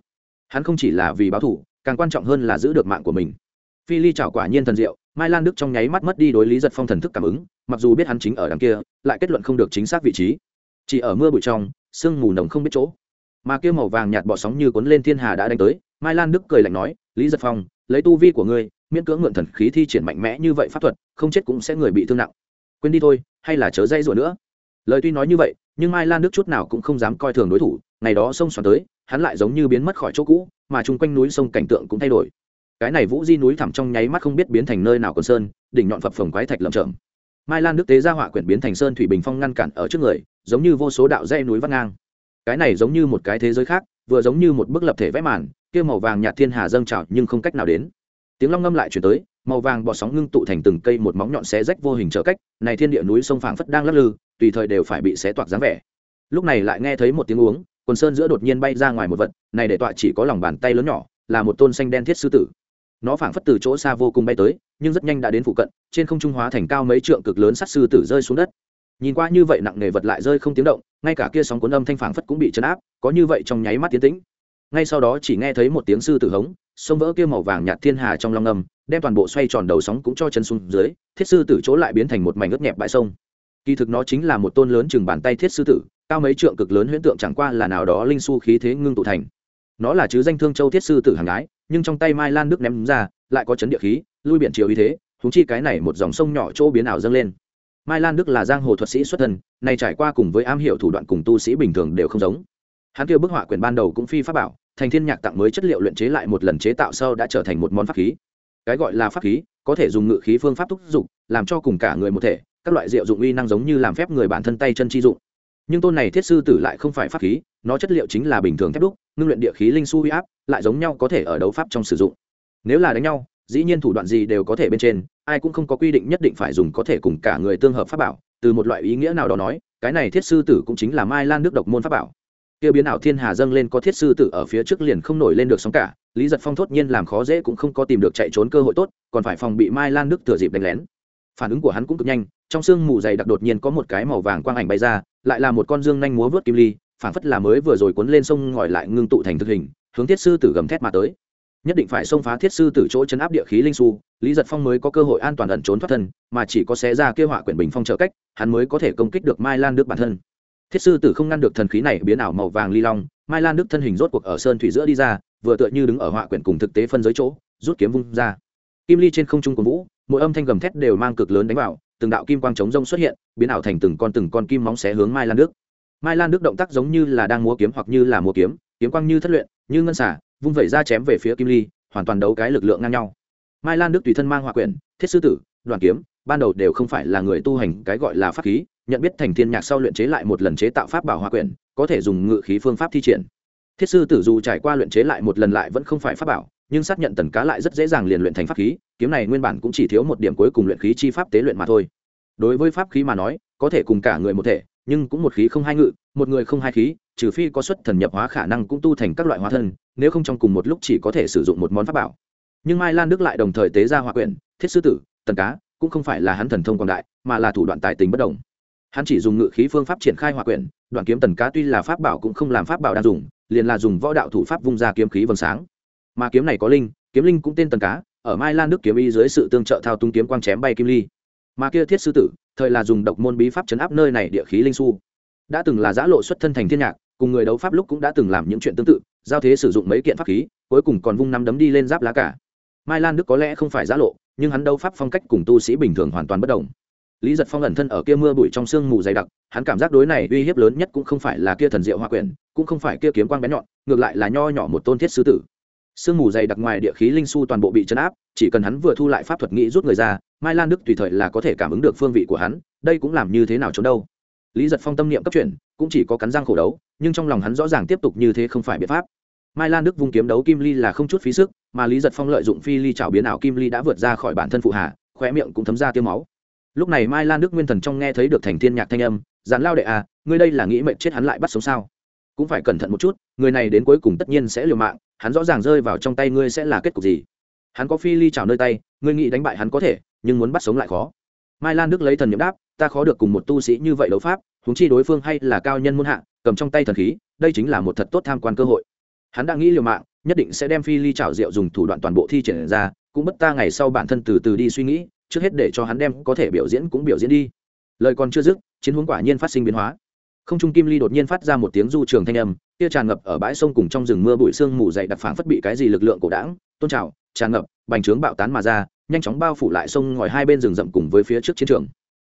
Hắn không chỉ là vì báo thủ, càng quan trọng hơn là giữ được mạng của mình phi ly chảo quả nhiên thần diệu, mai lan đức trong nháy mắt mất đi đối lý giật phong thần thức cảm ứng, mặc dù biết hắn chính ở đằng kia, lại kết luận không được chính xác vị trí. Chỉ ở mưa bụi trong, sương mù nồng không biết chỗ. Mà kia màu vàng nhạt bỏ sóng như cuốn lên thiên hà đã đánh tới, mai lan đức cười lạnh nói, lý giật phong, lấy tu vi của ngươi, miễn cưỡng mượn thần khí thi triển mạnh mẽ như vậy pháp thuật, không chết cũng sẽ người bị thương nặng. Quên đi thôi, hay là chớ dây rủa nữa. Lời tuy nói như vậy, nhưng mai lan đức chút nào cũng không dám coi thường đối thủ, ngày đó sông xoắn tới, hắn lại giống như biến mất khỏi chỗ cũ, mà chung quanh núi sông cảnh tượng cũng thay đổi cái này vũ di núi thẳm trong nháy mắt không biết biến thành nơi nào còn sơn, đỉnh nhọn phập phồng quái thạch lầm chởm. Mai lan đức tế ra họa quyển biến thành sơn thủy bình phong ngăn cản ở trước người, giống như vô số đạo dây núi vắt ngang. Cái này giống như một cái thế giới khác, vừa giống như một bức lập thể vẽ màn, kia màu vàng nhạt thiên hà dâng trào nhưng không cách nào đến. Tiếng long ngâm lại chuyển tới, màu vàng bọt sóng ngưng tụ thành từng cây một móng nhọn xé rách vô hình trở cách, này thiên địa núi sông phảng phất đang lắc lư, tùy thời đều phải bị xé toạc dáng vẻ. Lúc này lại nghe thấy một tiếng uống, quần sơn giữa đột nhiên bay ra ngoài một vật, này để tọa chỉ có lòng bàn tay lớn nhỏ, là một tôn xanh đen thiết sư tử nó phảng phất từ chỗ xa vô cùng bay tới, nhưng rất nhanh đã đến phụ cận, trên không trung hóa thành cao mấy trượng cực lớn sắt sư tử rơi xuống đất. Nhìn qua như vậy nặng nề vật lại rơi không tiếng động, ngay cả kia sóng cuốn âm thanh phảng phất cũng bị chấn áp, có như vậy trong nháy mắt tiến tĩnh. Ngay sau đó chỉ nghe thấy một tiếng sư tử hống, sông vỡ kia màu vàng nhạt thiên hà trong long âm, đem toàn bộ xoay tròn đầu sóng cũng cho chân xuống dưới, thiết sư tử chỗ lại biến thành một mảnh ướt nhẹp bãi sông. Kỳ thực nó chính là một tôn lớn chừng bàn tay thiết sư tử, cao mấy trượng cực lớn huyễn tượng chẳng qua là nào đó linh su khí thế ngưng tụ thành nó là chứ danh thương châu thiết sư tử hàng gái, nhưng trong tay mai lan nước ném ra, lại có chấn địa khí, lui biển chiều ý thế húng chi cái này một dòng sông nhỏ chỗ biến ảo dâng lên. Mai lan đức là giang hồ thuật sĩ xuất thân này trải qua cùng với am hiểu thủ đoạn cùng tu sĩ bình thường đều không giống. Hắn kêu bức họa quyền ban đầu cũng phi pháp bảo, thành thiên nhạc tặng mới chất liệu luyện chế lại một lần chế tạo sau đã trở thành một món pháp khí. Cái gọi là pháp khí, có thể dùng ngự khí phương pháp thúc dụng làm cho cùng cả người một thể, các loại diệu dụng uy năng giống như làm phép người bản thân tay chân chi dụng. Nhưng tôn này thiết sư tử lại không phải pháp khí, nó chất liệu chính là bình thường thép đúc ngưng luyện địa khí linh su huy áp, lại giống nhau có thể ở đấu pháp trong sử dụng. Nếu là đánh nhau, dĩ nhiên thủ đoạn gì đều có thể bên trên, ai cũng không có quy định nhất định phải dùng có thể cùng cả người tương hợp pháp bảo, từ một loại ý nghĩa nào đó nói, cái này thiết sư tử cũng chính là mai lan nước độc môn pháp bảo. Kia biến ảo thiên hà dâng lên có thiết sư tử ở phía trước liền không nổi lên được sóng cả, lý giật phong thốt nhiên làm khó dễ cũng không có tìm được chạy trốn cơ hội tốt, còn phải phòng bị mai lan nước thừa dịp đánh lén. Phản ứng của hắn cũng cực nhanh, trong sương mù dày đặc đột nhiên có một cái màu vàng quang ảnh bay ra, lại là một con dương nhanh múa vớt kim ly phản phất là mới vừa rồi cuốn lên sông ngòi lại ngưng tụ thành thực hình, hướng thiết sư tử gầm thét mà tới. Nhất định phải xông phá thiết sư tử chỗ chấn áp địa khí linh su, lý giật phong mới có cơ hội an toàn ẩn trốn thoát thân, mà chỉ có xé ra kêu họa quyển bình phong trợ cách, hắn mới có thể công kích được mai lan đức bản thân. Thiết sư tử không ngăn được thần khí này biến ảo màu vàng ly long, mai lan đức thân hình rốt cuộc ở sơn thủy giữa đi ra, vừa tựa như đứng ở họa quyển cùng thực tế phân giới chỗ, rút kiếm vung ra. Kim ly trên không trung của vũ, mỗi âm thanh gầm thét đều mang cực lớn đánh vào, từng đạo kim quang chống rông xuất hiện, biến ảo thành từng con từng con kim móng xé hướng mai lan đức mai lan đức động tác giống như là đang múa kiếm hoặc như là múa kiếm kiếm quang như thất luyện, như ngân xả vung vẩy ra chém về phía kim ly, hoàn toàn đấu cái lực lượng ngang nhau. Mai lan đức tùy thân mang hòa quyển, thiết sư tử đoàn kiếm, ban đầu đều không phải là người tu hành cái gọi là pháp khí, nhận biết thành thiên nhạc sau luyện chế lại một lần chế tạo pháp bảo hòa quyển, có thể dùng ngự khí phương pháp thi triển. Thiết sư tử dù trải qua luyện chế lại một lần lại vẫn không phải pháp bảo, nhưng xác nhận tần cá lại rất dễ dàng liền luyện thành pháp khí, kiếm này nguyên bản cũng chỉ thiếu một điểm cuối cùng luyện khí chi pháp tế luyện mà thôi. Đối với pháp khí mà nói, có thể cùng cả người một thể nhưng cũng một khí không hai ngự, một người không hai khí, trừ phi có xuất thần nhập hóa khả năng cũng tu thành các loại hóa thân, nếu không trong cùng một lúc chỉ có thể sử dụng một món pháp bảo. Nhưng mai lan đức lại đồng thời tế ra hòa quyển, thiết sư tử, tần cá, cũng không phải là hắn thần thông quảng đại, mà là thủ đoạn tài tình bất đồng. Hắn chỉ dùng ngự khí phương pháp triển khai hòa quyển, đoạn kiếm tần cá tuy là pháp bảo cũng không làm pháp bảo đang dùng, liền là dùng võ đạo thủ pháp vung ra kiếm khí vầng sáng. Mà kiếm này có linh, kiếm linh cũng tên tần cá, ở mai lan đức kiếm y dưới sự tương trợ thao tung kiếm quang chém bay kim ly. Mà kia thiết sư tử thời là dùng độc môn bí pháp chấn áp nơi này địa khí linh su. Đã từng là giã lộ xuất thân thành thiên nhạc, cùng người đấu pháp lúc cũng đã từng làm những chuyện tương tự, giao thế sử dụng mấy kiện pháp khí, cuối cùng còn vung năm đấm đi lên giáp lá cả. Mai lan đức có lẽ không phải giã lộ, nhưng hắn đấu pháp phong cách cùng tu sĩ bình thường hoàn toàn bất đồng. Lý giật phong ẩn thân ở kia mưa bụi trong sương mù dày đặc, hắn cảm giác đối này uy hiếp lớn nhất cũng không phải là kia thần diệu hoa quyển, cũng không phải kia kiếm quang bén nhọn, ngược lại là nho nhỏ một tôn thiết sư tử sương mù dày đặc ngoài địa khí linh su toàn bộ bị chấn áp, chỉ cần hắn vừa thu lại pháp thuật nghĩ rút người ra, mai lan đức tùy thời là có thể cảm ứng được phương vị của hắn, đây cũng làm như thế nào trốn đâu. Lý giật phong tâm niệm cấp chuyển, cũng chỉ có cắn răng khổ đấu, nhưng trong lòng hắn rõ ràng tiếp tục như thế không phải biện pháp. Mai lan đức vung kiếm đấu kim ly là không chút phí sức, mà lý giật phong lợi dụng phi ly chảo biến ảo kim ly đã vượt ra khỏi bản thân phụ hạ, khóe miệng cũng thấm ra tiêu máu. Lúc này mai lan đức nguyên thần trong nghe thấy được thành thiên nhạc thanh âm dàn lao đệ à ngươi đây là nghĩ mệnh chết hắn lại bắt sống sao? Cũng phải cẩn thận một chút, người này đến cuối cùng tất nhiên sẽ liều mạng, hắn rõ ràng rơi vào trong tay ngươi sẽ là kết cục gì. Hắn có phi ly trào nơi tay, ngươi nghĩ đánh bại hắn có thể, nhưng muốn bắt sống lại khó. Mai lan đức lấy thần nhiệm đáp, ta khó được cùng một tu sĩ như vậy đấu pháp húng chi đối phương hay là cao nhân muôn hạ, cầm trong tay thần khí, đây chính là một thật tốt tham quan cơ hội. Hắn đã nghĩ liều mạng, nhất định sẽ đem phi ly trào rượu dùng thủ đoạn toàn bộ thi triển ra, cũng bất ta ngày sau bản thân từ từ đi suy nghĩ, trước hết để cho hắn đem có thể biểu diễn cũng biểu diễn đi. Lời còn chưa dứt, chiến hướng quả nhiên phát sinh biến hóa không trung kim ly đột nhiên phát ra một tiếng du trường thanh âm, kia tràn ngập ở bãi sông cùng trong rừng mưa bụi sương mù dày đặc phảng phất bị cái gì lực lượng cổ đảng tôn trào, tràn ngập, bành trướng bạo tán mà ra, nhanh chóng bao phủ lại sông ngòi hai bên rừng rậm cùng với phía trước chiến trường.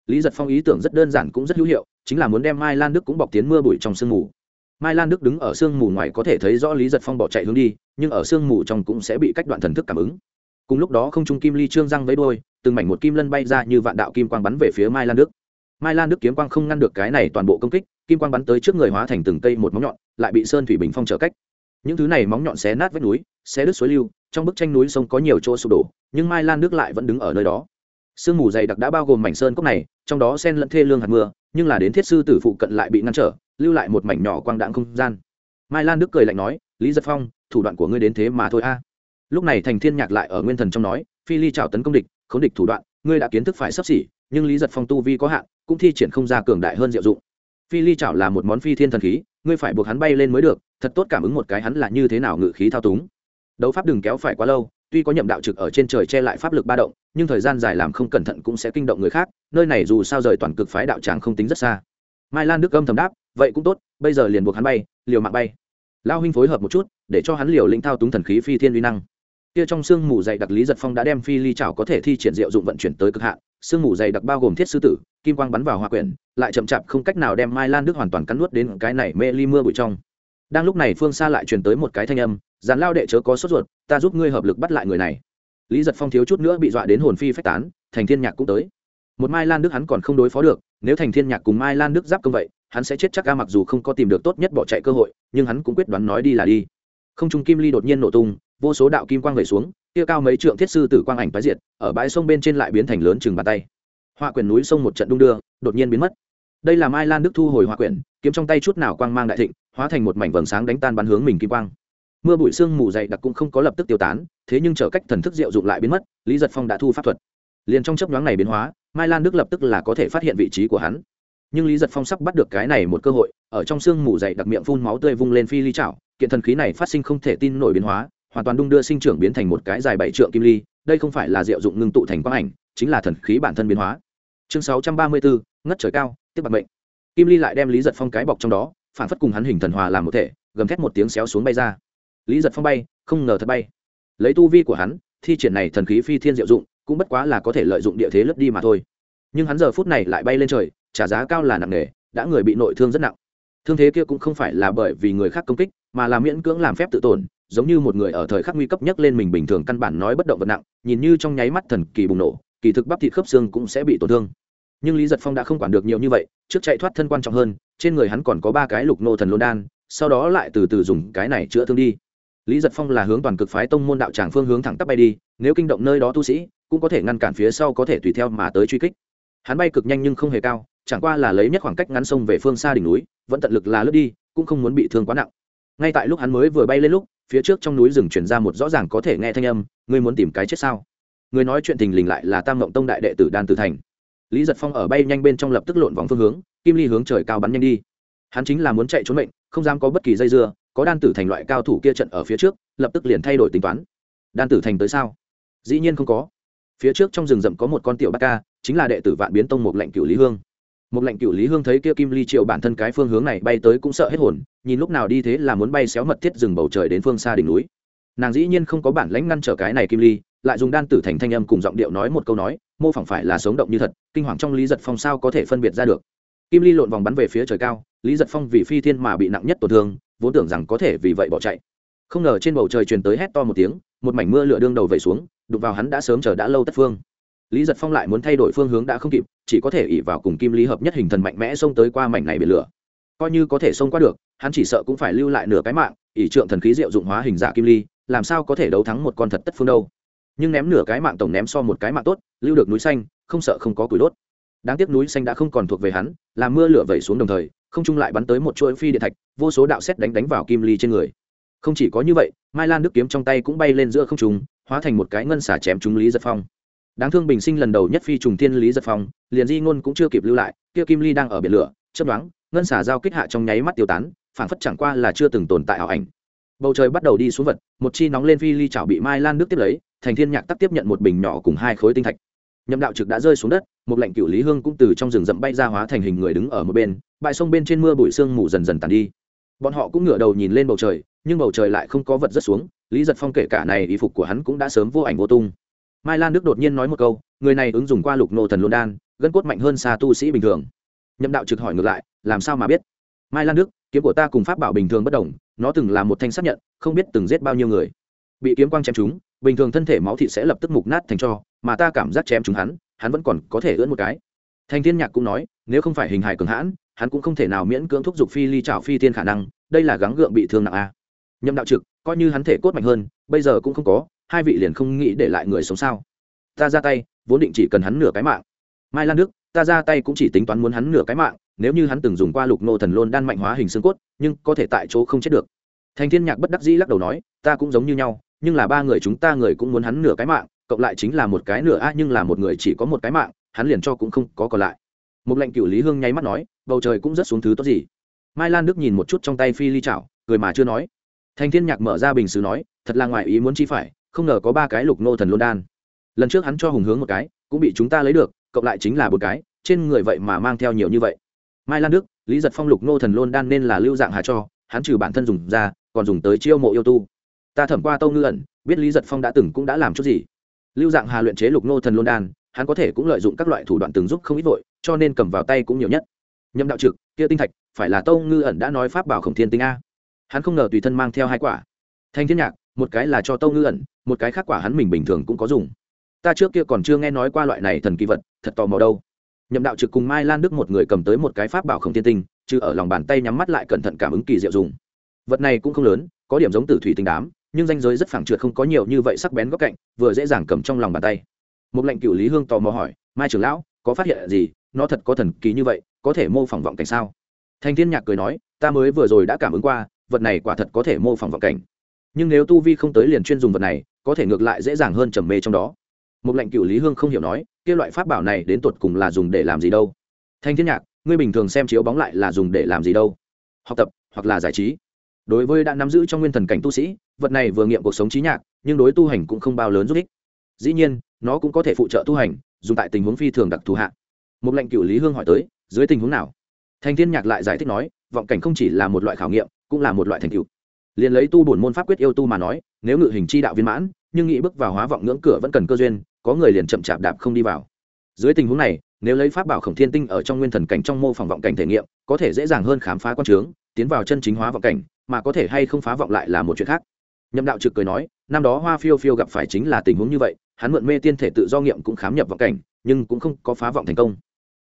Lý giật phong ý tưởng rất đơn giản cũng rất hữu hiệu, chính là muốn đem mai lan đức cũng bọc tiến mưa bụi trong sương mù. Mai lan đức đứng ở sương mù ngoài có thể thấy rõ lý giật phong bỏ chạy hướng đi, nhưng ở sương mù trong cũng sẽ bị cách đoạn thần thức cảm ứng. Cùng lúc đó không trung kim ly trương răng với đôi từng mảnh một kim lân bay ra như vạn đạo kim quang bắn về phía mai lan đức mai lan đức kiếm quang không ngăn được cái này toàn bộ công kích, kim quang bắn tới trước người hóa thành từng cây một móng nhọn, lại bị sơn thủy bình phong trở cách. Những thứ này móng nhọn xé nát vách núi, xé đứt suối lưu, trong bức tranh núi sông có nhiều chỗ sụp đổ, nhưng mai lan đức lại vẫn đứng ở nơi đó. Sương mù dày đặc đã bao gồm mảnh sơn cốc này, trong đó sen lẫn thê lương hạt mưa, nhưng là đến thiết sư tử phụ cận lại bị ngăn trở, lưu lại một mảnh nhỏ quang đạn không gian. Mai lan đức cười lạnh nói, lý giật phong, thủ đoạn của ngươi đến thế mà thôi a. Lúc này thành thiên nhạc lại ở nguyên thần trong nói, phi ly trào tấn công địch khống địch thủ đoạn, ngươi đã kiến thức phải sắp xỉ nhưng lý giật phong tu vi có hạn, cũng thi triển không ra cường đại hơn diệu dụng. Phi ly chảo là một món phi thiên thần khí, ngươi phải buộc hắn bay lên mới được, thật tốt cảm ứng một cái hắn là như thế nào ngự khí thao túng. Đấu pháp đừng kéo phải quá lâu, tuy có nhậm đạo trực ở trên trời che lại pháp lực ba động, nhưng thời gian dài làm không cẩn thận cũng sẽ kinh động người khác, nơi này dù sao rời toàn cực phái đạo tràng không tính rất xa. Mai lan đức âm thầm đáp, vậy cũng tốt, bây giờ liền buộc hắn bay, liều mạng bay. Lao huynh phối hợp một chút, để cho hắn liều lĩnh thao túng thần khí phi thiên uy năng. Kia trong xương mù dày đặc lý giật phong đã đem phi ly chảo có thể thi triển diệu dụng vận chuyển tới cực hạn sương mù dày đặc bao gồm thiết sư tử, kim quang bắn vào hoa quyển, lại chậm chạp không cách nào đem mai lan đức hoàn toàn cắn nuốt đến cái này mê ly mưa bụi trong. Đang lúc này phương xa lại truyền tới một cái thanh âm dàn lao đệ chớ có sốt ruột, ta giúp ngươi hợp lực bắt lại người này. Lý giật phong thiếu chút nữa bị dọa đến hồn phi phách tán, thành thiên nhạc cũng tới. Một mai lan đức hắn còn không đối phó được, nếu thành thiên nhạc cùng mai lan đức giáp công vậy, hắn sẽ chết chắc ca mặc dù không có tìm được tốt nhất bỏ chạy cơ hội, nhưng hắn cũng quyết đoán nói đi là đi. Không trung kim ly đột nhiên nổ tung vô số đạo kim quang vẩy xuống, kia cao mấy trượng thiết sư tử quang ảnh tái diệt, ở bãi sông bên trên lại biến thành lớn chừng bàn tay. Hoa quyển núi sông một trận đung đưa, đột nhiên biến mất. Đây là mai lan đức thu hồi hoa quyển, kiếm trong tay chút nào quang mang đại thịnh, hóa thành một mảnh vầng sáng đánh tan bắn hướng mình kim quang. Mưa bụi sương mù dày đặc cũng không có lập tức tiêu tán, thế nhưng trở cách thần thức diệu dụng lại biến mất, lý giật phong đã thu pháp thuật. Liền trong chấp nhoáng này biến hóa, mai lan đức lập tức là có thể phát hiện vị trí của hắn. Nhưng lý giật phong sắp bắt được cái này một cơ hội, ở trong sương mù dày đặc miệng phun máu tươi vung lên phi ly chảo, kiện thần khí này phát sinh không thể tin nổi biến hóa hoàn toàn đung đưa sinh trưởng biến thành một cái dài bảy trượng kim ly, đây không phải là diệu dụng ngưng tụ thành quang ảnh, chính là thần khí bản thân biến hóa. Chương sáu trăm ba mươi bốn, ngất trời cao, tiếp bạc mệnh. Kim ly lại đem lý giật phong cái bọc trong đó, phản phất cùng hắn hình thần hòa làm một thể, gầm thét một tiếng xéo xuống bay ra. Lý giật phong bay, không ngờ thật bay. Lấy tu vi của hắn, thi triển này thần khí phi thiên diệu dụng, cũng bất quá là có thể lợi dụng địa thế lướt đi mà thôi. Nhưng hắn giờ phút này lại bay lên trời, trả giá cao là nặng nề, đã người bị nội thương rất nặng. Thương thế kia cũng không phải là bởi vì người khác công kích, mà là miễn cưỡng làm phép tự tổn giống như một người ở thời khắc nguy cấp nhất lên mình bình thường căn bản nói bất động vật nặng, nhìn như trong nháy mắt thần kỳ bùng nổ, kỳ thực bắp thịt khớp xương cũng sẽ bị tổn thương. Nhưng lý giật phong đã không quản được nhiều như vậy, trước chạy thoát thân quan trọng hơn, trên người hắn còn có ba cái lục nô thần lôn đan, sau đó lại từ từ dùng cái này chữa thương đi. Lý giật phong là hướng toàn cực phái tông môn đạo tràng phương hướng thẳng tắp bay đi, nếu kinh động nơi đó tu sĩ, cũng có thể ngăn cản phía sau có thể tùy theo mà tới truy kích. Hắn bay cực nhanh nhưng không hề cao, chẳng qua là lấy nhất khoảng cách ngắn sông về phương xa đỉnh núi, vẫn tận lực là lướt đi, cũng không muốn bị thương quá nặng. Ngay tại lúc hắn mới vừa bay lên lúc phía trước trong núi rừng truyền ra một rõ ràng có thể nghe thanh âm, ngươi muốn tìm cái chết sao? Người nói chuyện tình lình lại là tam mộng tông đại đệ tử đan tử thành. Lý giật phong ở bay nhanh bên trong lập tức lộn vòng phương hướng, kim ly hướng trời cao bắn nhanh đi. Hắn chính là muốn chạy trốn mệnh, không dám có bất kỳ dây dưa, có đan tử thành loại cao thủ kia trận ở phía trước, lập tức liền thay đổi tính toán. Đan tử thành tới sao? Dĩ nhiên không có. Phía trước trong rừng rậm có một con tiểu bát ca, chính là đệ tử vạn biến tông một lệnh cựu lý hương một lệnh cựu lý hương thấy kia kim ly triệu bản thân cái phương hướng này bay tới cũng sợ hết hồn, nhìn lúc nào đi thế là muốn bay xéo mật thiết rừng bầu trời đến phương xa đỉnh núi. Nàng dĩ nhiên không có bản lãnh ngăn trở cái này kim ly, lại dùng đan tử thành thanh âm cùng giọng điệu nói một câu nói, mô phỏng phải là sống động như thật, kinh hoàng trong lý giật phong sao có thể phân biệt ra được. Kim ly lộn vòng bắn về phía trời cao, lý giật phong vì phi thiên mà bị nặng nhất tổn thương, vốn tưởng rằng có thể vì vậy bỏ chạy. Không ngờ trên bầu trời truyền tới hét to một tiếng, một mảnh mưa lửa đương đầu vẩy xuống đục vào hắn đã sớm chờ đã lâu tất phương lý giật phong lại muốn thay đổi phương hướng đã không kịp, chỉ có thể ỉ vào cùng kim lý hợp nhất hình thần mạnh mẽ xông tới qua mảnh này biển lửa. Coi như có thể xông qua được, hắn chỉ sợ cũng phải lưu lại nửa cái mạng ỉ trượng thần khí diệu dụng hóa hình giả kim ly, làm sao có thể đấu thắng một con thật tất phương đâu. Nhưng ném nửa cái mạng tổng ném so một cái mạng tốt, lưu được núi xanh, không sợ không có củi đốt. Đáng tiếc núi xanh đã không còn thuộc về hắn, làm mưa lửa vẩy xuống đồng thời, không trung lại bắn tới một chuỗi phi điện thạch, vô số đạo xét đánh đánh vào kim ly trên người. Không chỉ có như vậy, mai lan đức kiếm trong tay cũng bay lên giữa không trung, hóa thành một cái ngân xả chém trúng lý giật phong đáng thương bình sinh lần đầu nhất phi trùng thiên lý giật phong, liền di ngôn cũng chưa kịp lưu lại, kia kim ly đang ở biển lửa chấp đoán ngân xả giao kích hạ trong nháy mắt tiêu tán, phảng phất chẳng qua là chưa từng tồn tại ảo ảnh. Bầu trời bắt đầu đi xuống vật, một chi nóng lên phi ly chảo bị mai lan nước tiếp lấy, thành thiên nhạc tắc tiếp nhận một bình nhỏ cùng hai khối tinh thạch. Nhậm đạo trực đã rơi xuống đất, một lệnh cựu lý hương cũng từ trong rừng rậm bay ra hóa thành hình người đứng ở một bên, bãi sông bên trên mưa bụi sương mù dần dần tàn đi. Bọn họ cũng ngửa đầu nhìn lên bầu trời, nhưng bầu trời lại không có vật rất xuống, lý giật phong kể cả này y phục của hắn cũng đã sớm vô ảnh vô tung mai lan đức đột nhiên nói một câu, người này ứng dụng qua lục nô thần luân đan, gân cốt mạnh hơn xa tu sĩ bình thường. Nhậm đạo trực hỏi ngược lại, làm sao mà biết? Mai lan đức, kiếm của ta cùng pháp bảo bình thường bất đồng, nó từng là một thanh xác nhận, không biết từng giết bao nhiêu người. Bị kiếm quang chém chúng bình thường thân thể máu thịt sẽ lập tức mục nát thành cho, mà ta cảm giác chém chúng hắn hắn vẫn còn có thể ưỡn một cái. Thanh thiên nhạc cũng nói, nếu không phải hình hài cường hãn, hắn cũng không thể nào miễn cưỡng thúc giục phi ly trào phi tiên khả năng, đây là gắng gượng bị thương nặng a. Nhậm đạo trực, coi như hắn thể cốt mạnh hơn, bây giờ cũng không có hai vị liền không nghĩ để lại người sống sao? Ta ra tay, vốn định chỉ cần hắn nửa cái mạng. Mai lan đức, ta ra tay cũng chỉ tính toán muốn hắn nửa cái mạng, nếu như hắn từng dùng qua lục nô thần lôn đan mạnh hóa hình xương cốt, nhưng có thể tại chỗ không chết được. Thành thiên nhạc bất đắc dĩ lắc đầu nói, ta cũng giống như nhau, nhưng là ba người chúng ta người cũng muốn hắn nửa cái mạng, cộng lại chính là một cái nửa, a, nhưng là một người chỉ có một cái mạng, hắn liền cho cũng không có còn lại. Một lệnh cửu lý hương nháy mắt nói, bầu trời cũng rất xuống thứ tốt gì? Mai lan đức nhìn một chút trong tay phi ly chảo, cười mà chưa nói. Thành thiên nhạc mở ra bình xứ nói, thật là ngoài ý muốn chi phải không ngờ có ba cái lục nô thần luân đan. Lần trước hắn cho hùng hướng một cái, cũng bị chúng ta lấy được, cộng lại chính là một cái, trên người vậy mà mang theo nhiều như vậy. Mai lan đức, lý giật phong lục nô thần luân đan nên là lưu dạng hà cho, hắn trừ bản thân dùng ra, còn dùng tới chiêu mộ yêu tu. Ta thẩm qua tâu ngư ẩn, biết lý giật phong đã từng cũng đã làm chút gì. Lưu dạng hà luyện chế lục nô thần luân đan, hắn có thể cũng lợi dụng các loại thủ đoạn từng giúp không ít vội, cho nên cầm vào tay cũng nhiều nhất. Nhâm đạo trực, kia tinh thạch, phải là tâu ngư ẩn đã nói pháp bảo khổng thiên tinh a. Hắn không ngờ tùy thân mang theo hai quả. Thanh thiên nhạc một cái là cho tâu ngư ẩn, một cái khác quả hắn mình bình thường cũng có dùng. Ta trước kia còn chưa nghe nói qua loại này thần kỳ vật, thật tò mò đâu. Nhậm đạo trực cùng mai lan đức một người cầm tới một cái pháp bảo khổng thiên tinh chứ ở lòng bàn tay nhắm mắt lại cẩn thận cảm ứng kỳ diệu dùng. Vật này cũng không lớn, có điểm giống tử thủy tinh đám, nhưng danh giới rất phẳng trượt không có nhiều như vậy sắc bén góc cạnh, vừa dễ dàng cầm trong lòng bàn tay. Một lệnh cựu lý hương tò mò hỏi, mai trưởng lão, có phát hiện gì? Nó thật có thần kỳ như vậy, có thể mô phỏng vọng cảnh sao? Thanh thiên nhạc cười nói, ta mới vừa rồi đã cảm ứng qua, vật này quả thật có thể mô phỏng vọng cảnh nhưng nếu tu vi không tới liền chuyên dùng vật này, có thể ngược lại dễ dàng hơn trầm mê trong đó. Một lệnh cựu lý hương không hiểu nói, kia loại pháp bảo này đến tột cùng là dùng để làm gì đâu? Thanh thiên nhạc, ngươi bình thường xem chiếu bóng lại là dùng để làm gì đâu? Học tập, hoặc là giải trí. Đối với đã nắm giữ trong nguyên thần cảnh tu sĩ, vật này vừa nghiệm cuộc sống trí nhạc, nhưng đối tu hành cũng không bao lớn giúp ích. Dĩ nhiên, nó cũng có thể phụ trợ tu hành, dùng tại tình huống phi thường đặc thù hạ. Một lệnh cựu lý hương hỏi tới, dưới tình huống nào? Thanh thiên nhạc lại giải thích nói, vọng cảnh không chỉ là một loại khảo nghiệm, cũng là một loại thành tựu liền lấy tu bổn môn pháp quyết yêu tu mà nói, nếu ngự hình chi đạo viên mãn, nhưng nghĩ bước vào hóa vọng ngưỡng cửa vẫn cần cơ duyên, có người liền chậm chạp đạp không đi vào. Dưới tình huống này, nếu lấy pháp bảo khổng thiên tinh ở trong nguyên thần cảnh trong mô phỏng vọng cảnh thể nghiệm, có thể dễ dàng hơn khám phá quan trướng, tiến vào chân chính hóa vọng cảnh, mà có thể hay không phá vọng lại là một chuyện khác. Nhậm đạo trực cười nói, năm đó hoa phiêu phiêu gặp phải chính là tình huống như vậy, hắn mượn mê tiên thể tự do nghiệm cũng khám nhập vọng cảnh, nhưng cũng không có phá vọng thành công.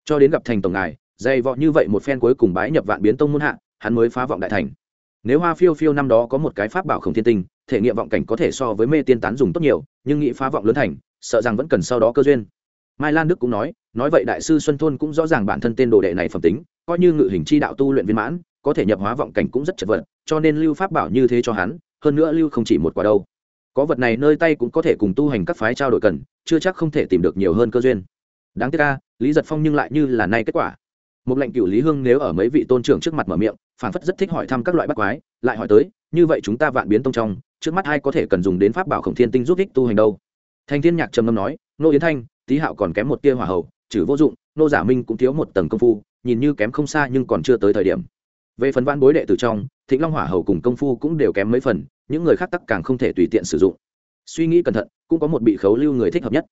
Cho đến gặp thành tổng ngài, dày vọ như vậy một phen cuối cùng bái nhập vạn biến tông muôn hạ, hắn mới phá vọng đại thành nếu hoa phiêu phiêu năm đó có một cái pháp bảo khổng thiên tinh, thể nghiệm vọng cảnh có thể so với mê tiên tán dùng tốt nhiều, nhưng nghị phá vọng lớn thành, sợ rằng vẫn cần sau đó cơ duyên. Mai lan đức cũng nói nói vậy đại sư xuân thôn cũng rõ ràng bản thân tên đồ đệ này phẩm tính, coi như ngự hình chi đạo tu luyện viên mãn, có thể nhập hóa vọng cảnh cũng rất chật vật, cho nên lưu pháp bảo như thế cho hắn, hơn nữa lưu không chỉ một quả đâu. Có vật này nơi tay cũng có thể cùng tu hành các phái trao đổi cần, chưa chắc không thể tìm được nhiều hơn cơ duyên. Đáng tiếc ca lý giật phong nhưng lại như là nay kết quả. Một lệnh cựu lý hương nếu ở mấy vị tôn trưởng trước mặt mở miệng phản phất rất thích hỏi thăm các loại bắt quái, lại hỏi tới, như vậy chúng ta vạn biến tông trong, trước mắt ai có thể cần dùng đến pháp bảo khổng thiên tinh giúp ích tu hành đâu? Thanh thiên nhạc trầm ngâm nói, nô yến thanh tý hạo còn kém một tia hỏa hậu trừ vô dụng, nô giả minh cũng thiếu một tầng công phu, nhìn như kém không xa nhưng còn chưa tới thời điểm. Về phần văn bối đệ tử trong, thịnh long hỏa hầu cùng công phu cũng đều kém mấy phần, những người khác tắc càng không thể tùy tiện sử dụng. Suy nghĩ cẩn thận, cũng có một bị khấu lưu người thích hợp nhất.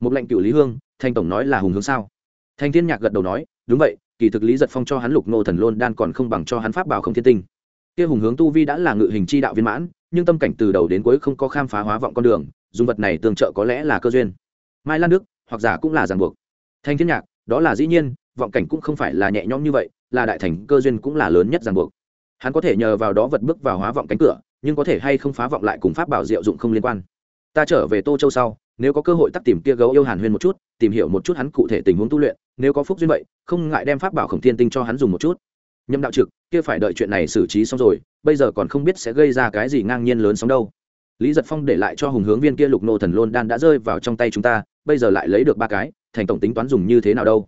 Một lệnh cựu lý hương, thanh tổng nói là hùng hướng sao? Thanh thiên nhạc gật đầu nói, đúng vậy kỳ thực lý giật phong cho hắn lục nô thần lôn đan còn không bằng cho hắn pháp bảo không thiên tinh. Kia hùng hướng tu vi đã là ngự hình chi đạo viên mãn, nhưng tâm cảnh từ đầu đến cuối không có khám phá hóa vọng con đường, dùng vật này tương trợ có lẽ là cơ duyên. Mai lan đức, hoặc giả cũng là ràng buộc. Thanh thiên nhạc, đó là dĩ nhiên, vọng cảnh cũng không phải là nhẹ nhõm như vậy, là đại thành cơ duyên cũng là lớn nhất ràng buộc. Hắn có thể nhờ vào đó vật bước vào hóa vọng cánh cửa, nhưng có thể hay không phá vọng lại cùng pháp bảo diệu dụng không liên quan. Ta trở về tô châu sau, nếu có cơ hội tắt tìm kia gấu yêu hàn huyên một chút tìm hiểu một chút hắn cụ thể tình huống tu luyện, nếu có phúc duyên vậy, không ngại đem pháp bảo khổng thiên tinh cho hắn dùng một chút. Nhâm đạo trực, kia phải đợi chuyện này xử trí xong rồi, bây giờ còn không biết sẽ gây ra cái gì ngang nhiên lớn sóng đâu. Lý giật phong để lại cho hùng hướng viên kia lục nô thần lôn đan đã rơi vào trong tay chúng ta, bây giờ lại lấy được ba cái, thành tổng tính toán dùng như thế nào đâu.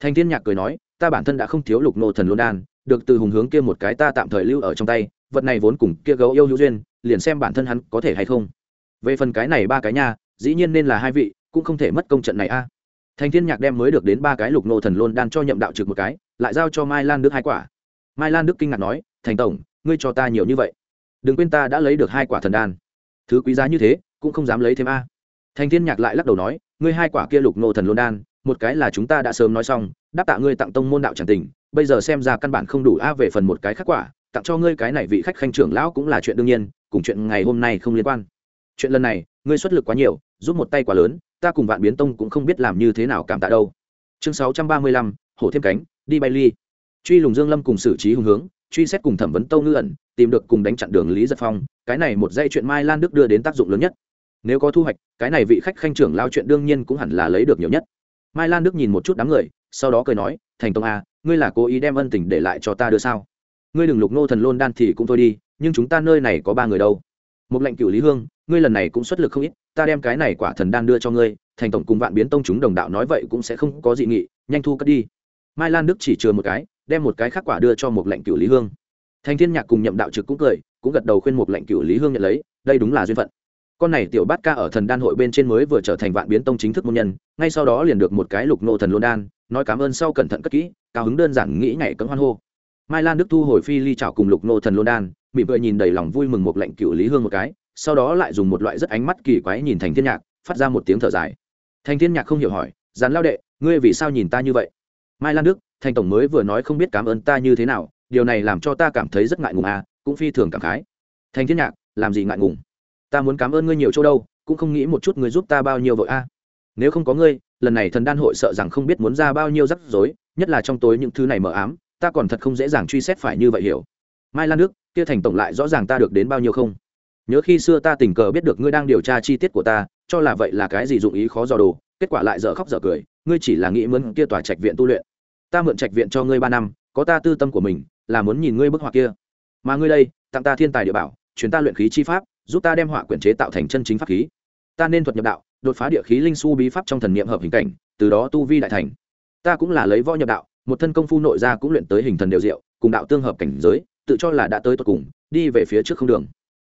Thành thiên nhạc cười nói, ta bản thân đã không thiếu lục nô thần lôn đan, được từ hùng hướng kia một cái ta tạm thời lưu ở trong tay, vật này vốn cùng kia gấu yêu hữu duyên, liền xem bản thân hắn có thể hay không. Về phần cái này ba cái nha, dĩ nhiên nên là hai vị, cũng không thể mất công trận này a thành thiên nhạc đem mới được đến ba cái lục nô thần luôn đan cho nhậm đạo trực một cái, lại giao cho mai lan đức hai quả. Mai lan đức kinh ngạc nói, thành tổng, ngươi cho ta nhiều như vậy. Đừng quên ta đã lấy được hai quả thần đan. Thứ quý giá như thế, cũng không dám lấy thêm a. Thành thiên nhạc lại lắc đầu nói, ngươi hai quả kia lục nô thần luôn đan, một cái là chúng ta đã sớm nói xong, đáp tạ ngươi tặng tông môn đạo tràng tình, bây giờ xem ra căn bản không đủ a về phần một cái khác quả, tặng cho ngươi cái này vị khách khanh trưởng lão cũng là chuyện đương nhiên, cùng chuyện ngày hôm nay không liên quan. Chuyện lần này, ngươi xuất lực quá nhiều giúp một tay quá lớn ta cùng vạn biến tông cũng không biết làm như thế nào cảm tạ đâu. Chương sáu trăm ba mươi lăm hổ thêm cánh đi bay ly. Truy lùng dương lâm cùng xử trí hùng hướng truy xét cùng thẩm vấn tâu ngư ẩn tìm được cùng đánh chặn đường lý giật phong cái này một dây chuyện mai lan đức đưa đến tác dụng lớn nhất. Nếu có thu hoạch cái này vị khách khanh trưởng lao chuyện đương nhiên cũng hẳn là lấy được nhiều nhất. Mai lan đức nhìn một chút đám người sau đó cười nói thành tông a à, ngươi là cố ý đem ân tình để lại cho ta đưa sao? Ngươi đừng lục nô thần lôn đan thì cũng thôi đi nhưng chúng ta nơi này có ba người đâu. Một lệnh cựu lý hương ngươi lần này cũng xuất lực không ít ta đem cái này quả thần đan đưa cho ngươi, thành tổng cùng vạn biến tông chúng đồng đạo nói vậy cũng sẽ không có dị nghị, nhanh thu cất đi. Mai lan đức chỉ chừa một cái, đem một cái khác quả đưa cho một lệnh cửu lý hương. Thành thiên nhạc cùng nhậm đạo trực cũng cười, cũng gật đầu khuyên một lệnh cửu lý hương nhận lấy, đây đúng là duyên phận. Con này tiểu bát ca ở thần đan hội bên trên mới vừa trở thành vạn biến tông chính thức môn nhân, ngay sau đó liền được một cái lục nô thần lôn đan, nói cảm ơn sau cẩn thận cất kỹ, cao hứng đơn giản nghĩ ngày cấm hoan hô. Mai lan đức thu hồi phi ly chảo cùng lục nô thần lôn đan, mỉm cười nhìn đầy lòng vui mừng một lệnh cửu lý hương một cái sau đó lại dùng một loại rất ánh mắt kỳ quái nhìn thành thiên nhạc, phát ra một tiếng thở dài. Thành thiên nhạc không hiểu hỏi dàn lao đệ, ngươi vì sao nhìn ta như vậy? Mai lan đức, thành tổng mới vừa nói không biết cảm ơn ta như thế nào, điều này làm cho ta cảm thấy rất ngại ngùng à cũng phi thường cảm khái. Thành thiên nhạc, làm gì ngại ngùng? Ta muốn cảm ơn ngươi nhiều chỗ đâu, cũng không nghĩ một chút ngươi giúp ta bao nhiêu vội a à. nếu không có ngươi, lần này thần đan hội sợ rằng không biết muốn ra bao nhiêu rắc rối, nhất là trong tối những thứ này mờ ám, ta còn thật không dễ dàng truy xét phải như vậy hiểu. Mai lan đức, kia thành tổng lại rõ ràng ta được đến bao nhiêu không? Nhớ khi xưa ta tình cờ biết được ngươi đang điều tra chi tiết của ta, cho là vậy là cái gì dụng ý khó dò đồ, kết quả lại dở khóc dở cười, ngươi chỉ là nghĩ mướn kia tòa trạch viện tu luyện. Ta mượn trạch viện cho ngươi ba năm, có ta tư tâm của mình, là muốn nhìn ngươi bức họa kia. Mà ngươi đây, tặng ta thiên tài địa bảo chuyển ta luyện khí chi pháp, giúp ta đem họa quyển chế tạo thành chân chính pháp khí. Ta nên thuật nhập đạo, đột phá địa khí linh su bí pháp trong thần niệm hợp hình cảnh, từ đó tu vi đại thành. Ta cũng là lấy võ nhập đạo, một thân công phu nội gia cũng luyện tới hình thần đều diệu, cùng đạo tương hợp cảnh giới, tự cho là đã tới tột cùng, đi về phía trước không đường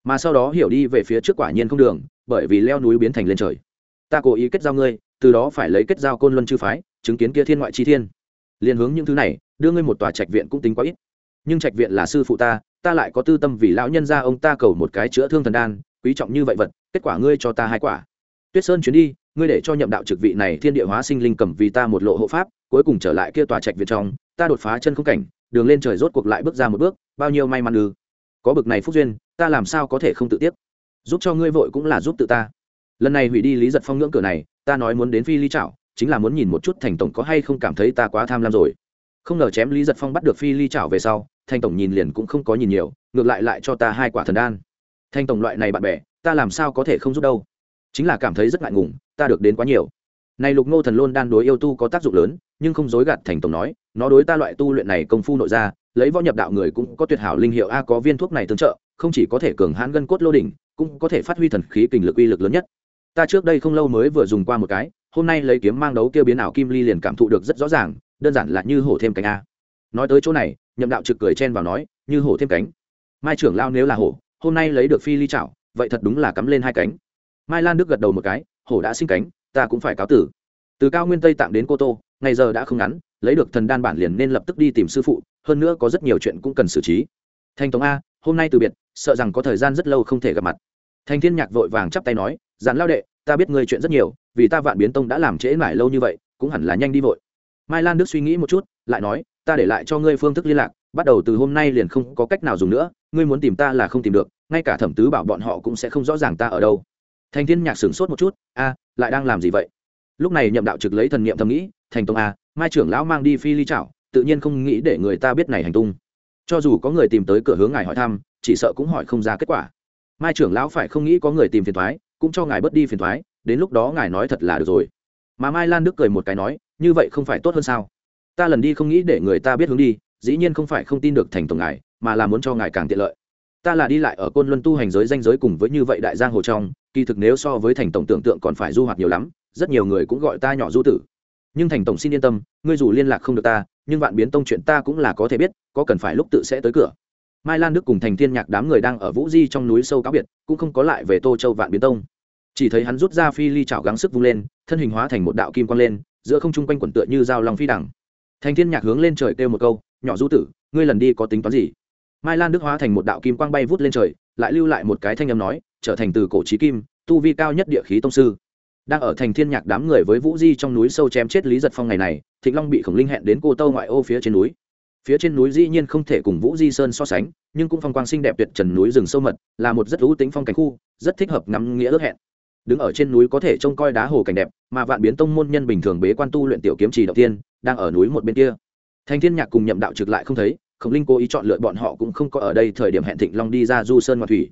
mà sau đó hiểu đi về phía trước quả nhiên không đường, bởi vì leo núi biến thành lên trời. Ta cố ý kết giao ngươi, từ đó phải lấy kết giao côn luân chư phái, chứng kiến kia thiên ngoại chi thiên. Liền hướng những thứ này, đưa ngươi một tòa trạch viện cũng tính quá ít. Nhưng trạch viện là sư phụ ta ta lại có tư tâm vì lão nhân gia ông ta cầu một cái chữa thương thần đan, quý trọng như vậy vật, kết quả ngươi cho ta hai quả. Tuyết sơn chuyến đi, ngươi để cho nhậm đạo trực vị này thiên địa hóa sinh linh cầm vì ta một lộ hộ pháp, cuối cùng trở lại kia tòa trạch viện trong, ta đột phá chân không cảnh, đường lên trời rốt cuộc lại bước ra một bước, bao nhiêu may mắn ư? Có bực này phúc duyên, ta làm sao có thể không tự tiếp giúp cho ngươi vội cũng là giúp tự ta. Lần này hủy đi lý giật phong ngưỡng cửa này, ta nói muốn đến phi ly chảo chính là muốn nhìn một chút thành tổng có hay không cảm thấy ta quá tham lam rồi. Không ngờ chém lý giật phong bắt được phi ly chảo về sau, thành tổng nhìn liền cũng không có nhìn nhiều, ngược lại lại cho ta hai quả thần đan. Thành tổng loại này bạn bè, ta làm sao có thể không giúp đâu? Chính là cảm thấy rất ngại ngùng, ta được đến quá nhiều. Này lục ngô thần lôn đan đối yêu tu có tác dụng lớn, nhưng không dối gạt thành tổng nói nó đối ta loại tu luyện này công phu nội ra, lấy võ nhập đạo người cũng có tuyệt hảo linh hiệu a có viên thuốc này tương trợ, không chỉ có thể cường hãn gân cốt lô đỉnh, cũng có thể phát huy thần khí kình lực uy lực lớn nhất. Ta trước đây không lâu mới vừa dùng qua một cái, hôm nay lấy kiếm mang đấu kia biến ảo kim ly liền cảm thụ được rất rõ ràng, đơn giản là như hổ thêm cánh a. Nói tới chỗ này, nhậm đạo trực cười chen vào nói, như hổ thêm cánh. Mai trưởng lao nếu là hổ, hôm nay lấy được phi ly chảo, vậy thật đúng là cắm lên hai cánh. Mai lan đức gật đầu một cái, hổ đã sinh cánh, ta cũng phải cáo tử. Từ cao nguyên tây tạm đến cô tô ngày giờ đã không ngắn, lấy được thần đan bản liền nên lập tức đi tìm sư phụ, hơn nữa có rất nhiều chuyện cũng cần xử trí. Thanh tống a, hôm nay từ biệt, sợ rằng có thời gian rất lâu không thể gặp mặt. Thanh thiên nhạc vội vàng chắp tay nói dàn lao đệ, ta biết ngươi chuyện rất nhiều, vì ta vạn biến tông đã làm trễ mãi lâu như vậy, cũng hẳn là nhanh đi vội. Mai lan đức suy nghĩ một chút, lại nói, ta để lại cho ngươi phương thức liên lạc, bắt đầu từ hôm nay liền không có cách nào dùng nữa, ngươi muốn tìm ta là không tìm được, ngay cả thẩm tứ bảo bọn họ cũng sẽ không rõ ràng ta ở đâu. Thành thiên nhạc sửng sốt một chút, a, lại đang làm gì vậy? Lúc này nhậm đạo trực lấy thần niệm thầm nghĩ, thành tông a mai trưởng lão mang đi phi ly chảo, tự nhiên không nghĩ để người ta biết này hành tung. Cho dù có người tìm tới cửa hướng ngài hỏi thăm, chỉ sợ cũng hỏi không ra kết quả. Mai trưởng lão phải không nghĩ có người tìm phiền thoái cũng cho ngài bớt đi phiền thoái đến lúc đó ngài nói thật là được rồi. Mà mai lan đức cười một cái nói, như vậy không phải tốt hơn sao? Ta lần đi không nghĩ để người ta biết hướng đi, dĩ nhiên không phải không tin được thành tổng ngài, mà là muốn cho ngài càng tiện lợi. Ta là đi lại ở côn luân tu hành giới danh giới cùng với như vậy đại giang hồ trong, kỳ thực nếu so với thành tổng tưởng tượng còn phải du hoạt nhiều lắm rất nhiều người cũng gọi ta nhỏ du tử. Nhưng thành tổng xin yên tâm, ngươi dù liên lạc không được ta, nhưng vạn biến tông chuyện ta cũng là có thể biết, có cần phải lúc tự sẽ tới cửa. Mai lan đức cùng thành thiên nhạc đám người đang ở vũ di trong núi sâu cáo biệt, cũng không có lại về tô châu vạn biến tông. Chỉ thấy hắn rút ra phi ly chảo gắng sức vung lên, thân hình hóa thành một đạo kim quang lên, giữa không trung quanh quẩn tựa như dao lòng phi đẳng thành thiên nhạc hướng lên trời kêu một câu, nhỏ du tử, ngươi lần đi có tính toán gì? Mai lan đức hóa thành một đạo kim quang bay vút lên trời, lại lưu lại một cái thanh âm nói, trở thành từ cổ trí kim, tu vi cao nhất địa khí tông sư đang ở thành thiên nhạc đám người với vũ di trong núi sâu chém chết lý giật phong ngày này, thịnh long bị khổng linh hẹn đến cô tâu ngoại ô phía trên núi. Phía trên núi dĩ nhiên không thể cùng vũ di sơn so sánh, nhưng cũng phong quang xinh đẹp tuyệt trần núi rừng sâu mật, là một rất ưu tính phong cảnh khu, rất thích hợp ngắm nghĩa ước hẹn. Đứng ở trên núi có thể trông coi đá hồ cảnh đẹp, mà vạn biến tông môn nhân bình thường bế quan tu luyện tiểu kiếm trì đầu tiên, đang ở núi một bên kia. Thành thiên nhạc cùng nhậm đạo trực lại không thấy, khổng linh cố ý chọn lựa bọn họ cũng không có ở đây thời điểm hẹn thịnh long đi ra du sơn ngoại thủy.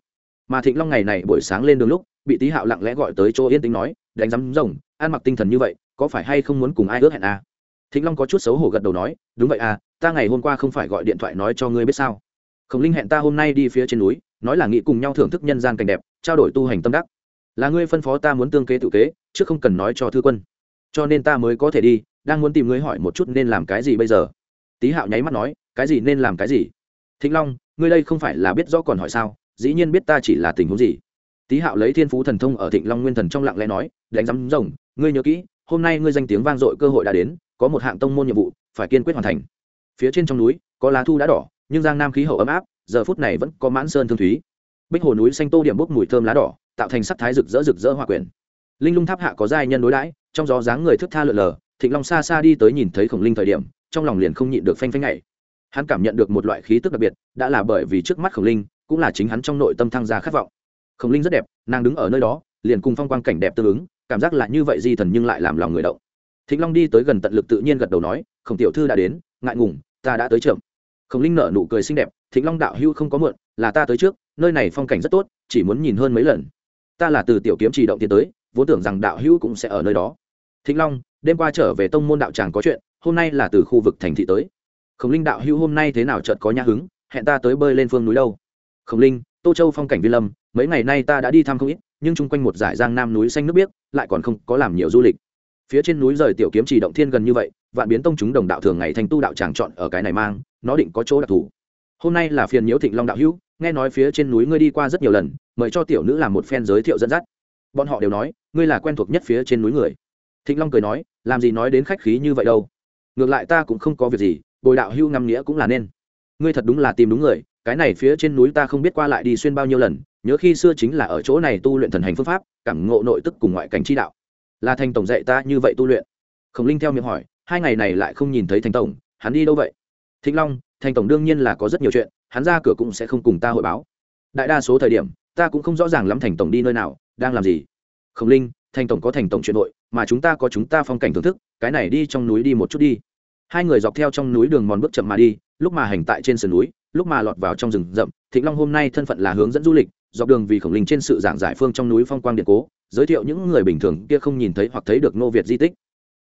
Mà thịnh long ngày này buổi sáng lên đường lúc, bị tý hạo lặng lẽ gọi tới chỗ yên tĩnh nói đánh rắm rồng, ăn mặc tinh thần như vậy, có phải hay không muốn cùng ai ước hẹn à? thịnh long có chút xấu hổ gật đầu nói, đúng vậy à ta ngày hôm qua không phải gọi điện thoại nói cho ngươi biết sao? Khổng linh hẹn ta hôm nay đi phía trên núi, nói là nghĩ cùng nhau thưởng thức nhân gian cảnh đẹp, trao đổi tu hành tâm đắc. Là ngươi phân phó ta muốn tương kế tự kế, chứ không cần nói cho thư quân. Cho nên ta mới có thể đi, đang muốn tìm ngươi hỏi một chút nên làm cái gì bây giờ? Tý hạo nháy mắt nói, cái gì nên làm cái gì? Thịnh long, ngươi đây không phải là biết rõ còn hỏi sao, dĩ nhiên biết ta chỉ là tình huống gì tý hạo lấy thiên phú thần thông ở thịnh long nguyên thần trong lặng lẽ nói, đánh rắm rồng, ngươi nhớ kỹ, hôm nay ngươi danh tiếng vang dội cơ hội đã đến, có một hạng tông môn nhiệm vụ, phải kiên quyết hoàn thành. Phía trên trong núi, có lá thu đã đỏ, nhưng giang nam khí hậu ấm áp, giờ phút này vẫn có mãn sơn thương thúy. Bích hồ núi xanh tô điểm bốc mùi thơm lá đỏ, tạo thành sắc thái rực rỡ rực rỡ hoa quyển linh lung tháp hạ có giai nhân đối đãi, trong gió dáng người thức tha lượn lờ, thịnh long xa xa đi tới nhìn thấy khổng linh thời điểm, trong lòng liền không nhịn được phanh phanh nhảy. Hắn cảm nhận được một loại khí tức đặc biệt, đã là bởi vì trước mắt khổng linh, cũng là chính hắn trong nội tâm thăng ra khát vọng khổng linh rất đẹp, nàng đứng ở nơi đó, liền cùng phong quang cảnh đẹp tương ứng, cảm giác là như vậy di thần nhưng lại làm lòng người động. Thịnh long đi tới gần tận lực tự nhiên gật đầu nói, khổng tiểu thư đã đến, ngại ngùng, ta đã tới chậm. Khổng linh nở nụ cười xinh đẹp, thịnh long đạo hưu không có mượn, là ta tới trước, nơi này phong cảnh rất tốt, chỉ muốn nhìn hơn mấy lần. Ta là từ tiểu kiếm chỉ động tiến tới, vốn tưởng rằng đạo hưu cũng sẽ ở nơi đó. Thịnh long, đêm qua trở về tông môn đạo tràng có chuyện, hôm nay là từ khu vực thành thị tới. Khổng linh đạo hưu hôm nay thế nào chợt có nhã hứng, hẹn ta tới bơi lên phương núi đâu. Khổng linh tô châu phong cảnh vi lâm, mấy ngày nay ta đã đi thăm không ít, nhưng chung quanh một dải giang nam núi xanh nước biếc, lại còn không có làm nhiều du lịch. Phía trên núi rời tiểu kiếm chỉ động thiên gần như vậy, vạn biến tông chúng đồng đạo thường ngày thành tu đạo tràng chọn ở cái này mang, nó định có chỗ đặc thù. Hôm nay là phiền nhiễu thịnh long đạo hữu, nghe nói phía trên núi ngươi đi qua rất nhiều lần, mời cho tiểu nữ làm một phen giới thiệu dẫn dắt. Bọn họ đều nói, ngươi là quen thuộc nhất phía trên núi người. Thịnh long cười nói, làm gì nói đến khách khí như vậy đâu. Ngược lại ta cũng không có việc gì, bồi đạo hưu ngắm nghĩa cũng là nên. Ngươi thật đúng là tìm đúng người cái này phía trên núi ta không biết qua lại đi xuyên bao nhiêu lần, nhớ khi xưa chính là ở chỗ này tu luyện thần hành phương pháp, cảm ngộ nội tức cùng ngoại cảnh chi đạo. Là thành tổng dạy ta như vậy tu luyện. Khổng linh theo miệng hỏi, hai ngày này lại không nhìn thấy thành tổng, hắn đi đâu vậy? Thịnh long, thành tổng đương nhiên là có rất nhiều chuyện, hắn ra cửa cũng sẽ không cùng ta hội báo. Đại đa số thời điểm, ta cũng không rõ ràng lắm thành tổng đi nơi nào, đang làm gì. Khổng linh, thành tổng có thành tổng chuyện nội, mà chúng ta có chúng ta phong cảnh thưởng thức, cái này đi trong núi đi một chút đi hai người dọc theo trong núi đường mòn bước chậm mà đi, lúc mà hành tại trên sườn núi, lúc mà lọt vào trong rừng rậm, thịnh long hôm nay thân phận là hướng dẫn du lịch, dọc đường vì khổng linh trên sự giảng giải phương trong núi phong quang điện cố, giới thiệu những người bình thường kia không nhìn thấy hoặc thấy được nô việt di tích.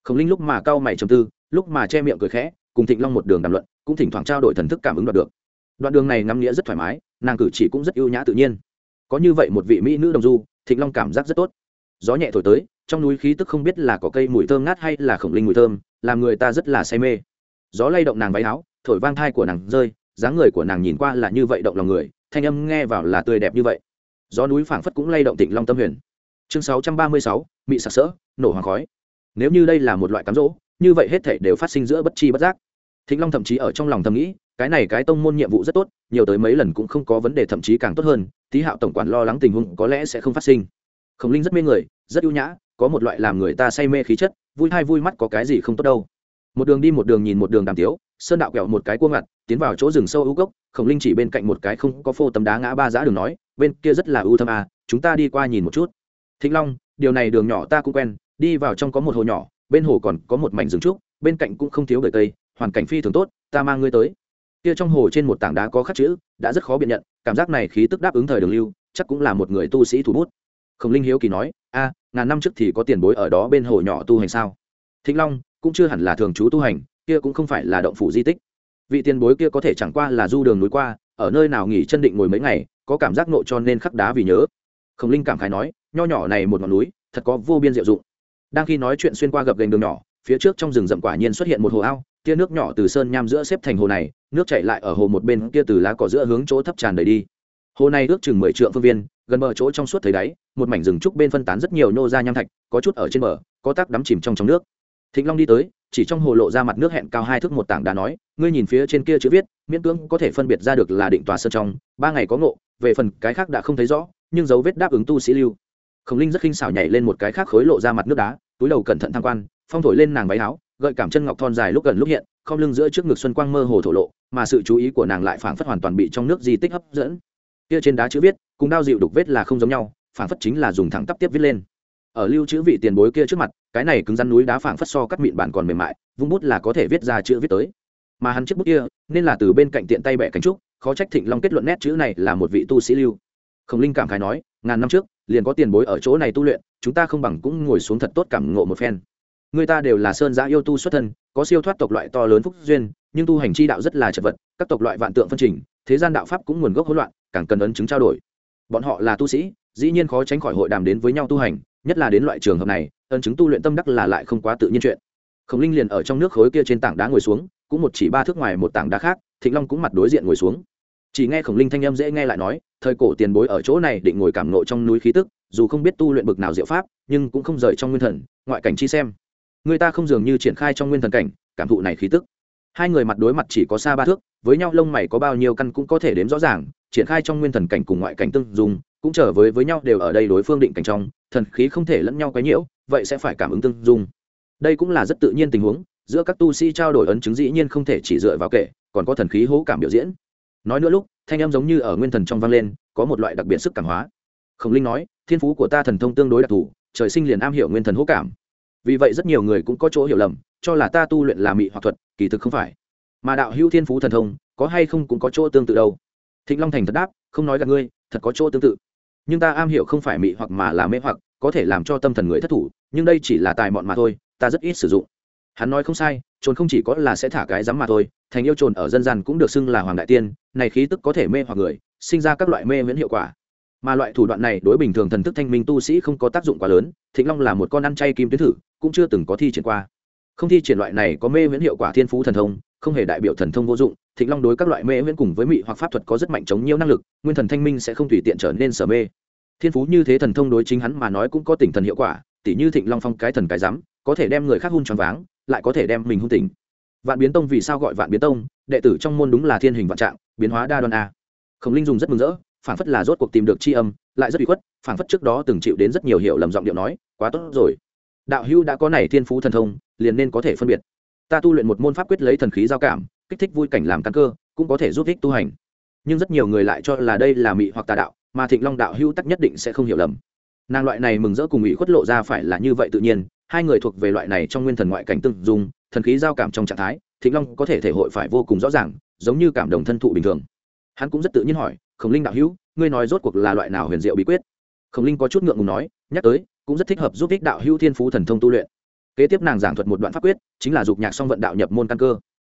Khổng linh lúc mà cau mày trầm tư, lúc mà che miệng cười khẽ, cùng thịnh long một đường đàm luận, cũng thỉnh thoảng trao đổi thần thức cảm ứng đoạt được. Đoạn đường này ngắm nghĩa rất thoải mái, nàng cử chỉ cũng rất ưu nhã tự nhiên. Có như vậy một vị mỹ nữ đồng du, thịnh long cảm giác rất tốt. Gió nhẹ thổi tới, trong núi khí tức không biết là có cây mùi thơm ngát hay là khổng linh mùi thơm làm người ta rất là say mê. Gió lay động nàng váy áo, thổi vang thai của nàng rơi, dáng người của nàng nhìn qua là như vậy động lòng người, thanh âm nghe vào là tươi đẹp như vậy. Gió núi phảng phất cũng lay động thịnh long tâm huyền. Chương sáu trăm ba mươi sáu, mị sặc sỡ, nổ hoàng khói. Nếu như đây là một loại cám dỗ, như vậy hết thể đều phát sinh giữa bất chi bất giác. Thịnh long thậm chí ở trong lòng thầm nghĩ, cái này cái tông môn nhiệm vụ rất tốt, nhiều tới mấy lần cũng không có vấn đề, thậm chí càng tốt hơn, thí hạo tổng quản lo lắng tình huống có lẽ sẽ không phát sinh. Khổng linh rất mê người, rất ưu nhã, có một loại làm người ta say mê khí chất vui hai vui mắt có cái gì không tốt đâu. Một đường đi một đường nhìn một đường đàm tiếu, sơn đạo kẹo một cái cua ngặt, tiến vào chỗ rừng sâu ưu gốc khổng linh chỉ bên cạnh một cái không có phô tấm đá ngã ba giã đường nói, bên kia rất là ưu thâm à chúng ta đi qua nhìn một chút. Thịnh long, điều này đường nhỏ ta cũng quen, đi vào trong có một hồ nhỏ, bên hồ còn có một mảnh rừng trúc, bên cạnh cũng không thiếu đời cây, hoàn cảnh phi thường tốt, ta mang ngươi tới. Kia trong hồ trên một tảng đá có khắc chữ, đã rất khó biện nhận, cảm giác này khí tức đáp ứng thời đường lưu, chắc cũng là một người tu sĩ thủ bút. Khổng linh hiếu kỳ nói a, ngàn năm trước thì có tiền bối ở đó bên hồ nhỏ tu hành sao? Thịnh long cũng chưa hẳn là thường trú tu hành, kia cũng không phải là động phủ di tích. Vị tiền bối kia có thể chẳng qua là du đường núi qua, ở nơi nào nghỉ chân định ngồi mấy ngày, có cảm giác nộ cho nên khắc đá vì nhớ. Khổng linh cảm khái nói, nho nhỏ này một ngọn núi, thật có vô biên diệu dụng. Đang khi nói chuyện xuyên qua gập gành đường nhỏ, phía trước trong rừng rậm quả nhiên xuất hiện một hồ ao, tia nước nhỏ từ sơn nham giữa xếp thành hồ này, nước chảy lại ở hồ một bên kia từ lá cỏ giữa hướng chỗ thấp tràn đầy đi. Hồ này ước chừng mười trượng phương viên gần bờ chỗ trong suốt thấy đáy, một mảnh rừng trúc bên phân tán rất nhiều nô ra nham thạch, có chút ở trên bờ, có tác đắm chìm trong trong nước. Thịnh long đi tới, chỉ trong hồ lộ ra mặt nước hẹn cao hai thước một tảng đá nói, ngươi nhìn phía trên kia chữ viết, miễn cưỡng có thể phân biệt ra được là định tòa sơn trong, ba ngày có ngộ, về phần cái khác đã không thấy rõ, nhưng dấu vết đáp ứng tu sĩ lưu. Khổng linh rất khinh xảo nhảy lên một cái khác khối lộ ra mặt nước đá, túi đầu cẩn thận tham quan, phong thổi lên nàng váy áo, gợi cảm chân ngọc thon dài lúc gần lúc hiện không lưng giữa trước ngực xuân quang mơ hồ thổ lộ, mà sự chú ý của nàng lại phảng phất hoàn toàn bị trong nước di tích hấp dẫn. Kia trên đá chữ viết cùng đao dịu đục vết là không giống nhau, phảng phất chính là dùng thẳng tắp tiếp viết lên. Ở lưu chữ vị tiền bối kia trước mặt, cái này cứng rắn núi đá phảng phất so cắt mịn bản còn mềm mại, vung bút là có thể viết ra chữ viết tới. Mà hắn chiếc bút kia, nên là từ bên cạnh tiện tay bẻ cánh trúc, khó trách thịnh long kết luận nét chữ này là một vị tu sĩ lưu. Khổng linh cảm khái nói, ngàn năm trước, liền có tiền bối ở chỗ này tu luyện, chúng ta không bằng cũng ngồi xuống thật tốt cảm ngộ một phen. Người ta đều là sơn giã yêu tu xuất thân, có siêu thoát tộc loại to lớn phúc duyên, nhưng tu hành chi đạo rất là chật vật, các tộc loại vạn tượng phân trình, thế gian đạo pháp cũng nguồn gốc hỗn loạn, càng cần ấn chứng trao đổi bọn họ là tu sĩ, dĩ nhiên khó tránh khỏi hội đàm đến với nhau tu hành, nhất là đến loại trường hợp này, ân chứng tu luyện tâm đắc là lại không quá tự nhiên chuyện. Khổng linh liền ở trong nước khối kia trên tảng đá ngồi xuống, cũng một chỉ ba thước ngoài một tảng đá khác, thịnh long cũng mặt đối diện ngồi xuống. Chỉ nghe khổng linh thanh âm dễ nghe lại nói, thời cổ tiền bối ở chỗ này định ngồi cảm nộ trong núi khí tức, dù không biết tu luyện bực nào diệu pháp, nhưng cũng không rời trong nguyên thần, ngoại cảnh chi xem. Người ta không dường như triển khai trong nguyên thần cảnh, cảm thụ này khí tức. Hai người mặt đối mặt chỉ có xa ba thước, với nhau lông mày có bao nhiêu căn cũng có thể đếm rõ ràng triển khai trong nguyên thần cảnh cùng ngoại cảnh tương dùng cũng trở với với nhau đều ở đây đối phương định cảnh trong, thần khí không thể lẫn nhau quấy nhiễu, vậy sẽ phải cảm ứng tương dung. Đây cũng là rất tự nhiên tình huống, giữa các tu sĩ trao đổi ấn chứng dĩ nhiên không thể chỉ dựa vào kệ còn có thần khí hố cảm biểu diễn. Nói nữa lúc, thanh âm giống như ở nguyên thần trong vang lên, có một loại đặc biệt sức cảm hóa. Khổng linh nói, thiên phú của ta thần thông tương đối đặc thù, trời sinh liền am hiểu nguyên thần hố cảm. Vì vậy rất nhiều người cũng có chỗ hiểu lầm, cho là ta tu luyện là mị hoặc thuật, kỳ thực không phải. Mà đạo hữu thiên phú thần thông, có hay không cũng có chỗ tương tự đâu thịnh long thành thật đáp, không nói gặp ngươi, thật có chỗ tương tự. Nhưng ta am hiểu không phải mị hoặc mà là mê hoặc, có thể làm cho tâm thần người thất thủ, nhưng đây chỉ là tài mọn mà thôi, ta rất ít sử dụng. Hắn nói không sai, trồn không chỉ có là sẽ thả cái rắm mà thôi, thành yêu trồn ở dân gian cũng được xưng là hoàng đại tiên, này khí tức có thể mê hoặc người, sinh ra các loại mê miễn hiệu quả. Mà loại thủ đoạn này đối bình thường thần thức thanh minh tu sĩ không có tác dụng quá lớn, thịnh long là một con ăn chay kim tuyến thử, cũng chưa từng có thi triển qua không thi triển loại này có mê miễn hiệu quả thiên phú thần thông, không hề đại biểu thần thông vô dụng, thịnh long đối các loại mê miễn cùng với mị hoặc pháp thuật có rất mạnh chống nhiều năng lực, nguyên thần thanh minh sẽ không tùy tiện trở nên sở mê. Thiên phú như thế thần thông đối chính hắn mà nói cũng có tỉnh thần hiệu quả, tỉ như thịnh long phong cái thần cái rắm có thể đem người khác hung choáng váng, lại có thể đem mình hung tỉnh. Vạn biến tông vì sao gọi vạn biến tông? Đệ tử trong môn đúng là thiên hình vạn trạng, biến hóa đa đoan a. Khổng linh dùng rất mừng rỡ, phản phất là rốt cuộc tìm được c h i âm, lại rất bị khuất, phản phất trước đó từng chịu đến rất nhiều hiểu lầm giọng điệu nói, quá tốt rồi đạo hữu đã có này thiên phú thần thông, liền nên có thể phân biệt. Ta tu luyện một môn pháp quyết lấy thần khí giao cảm, kích thích vui cảnh làm căn cơ, cũng có thể giúp ích tu hành. Nhưng rất nhiều người lại cho là đây là mị hoặc tà đạo, mà thịnh long đạo hữu tắc nhất định sẽ không hiểu lầm. Nàng loại này mừng rỡ cùng ủy khuất lộ ra phải là như vậy tự nhiên, hai người thuộc về loại này trong nguyên thần ngoại cảnh tương dung, thần khí giao cảm trong trạng thái, thịnh long có thể thể hội phải vô cùng rõ ràng, giống như cảm đồng thân thụ bình thường. Hắn cũng rất tự nhiên hỏi, khổng linh đạo hữu, ngươi nói rốt cuộc là loại nào huyền diệu bí quyết? Khổng linh có chút ngượng ngùng nói, nhắc tới, cũng rất thích hợp giúp ích đạo hữu thiên phú thần thông tu luyện. Kế tiếp nàng giảng thuật một đoạn pháp quyết, chính là dục nhạc song vận đạo nhập môn căn cơ.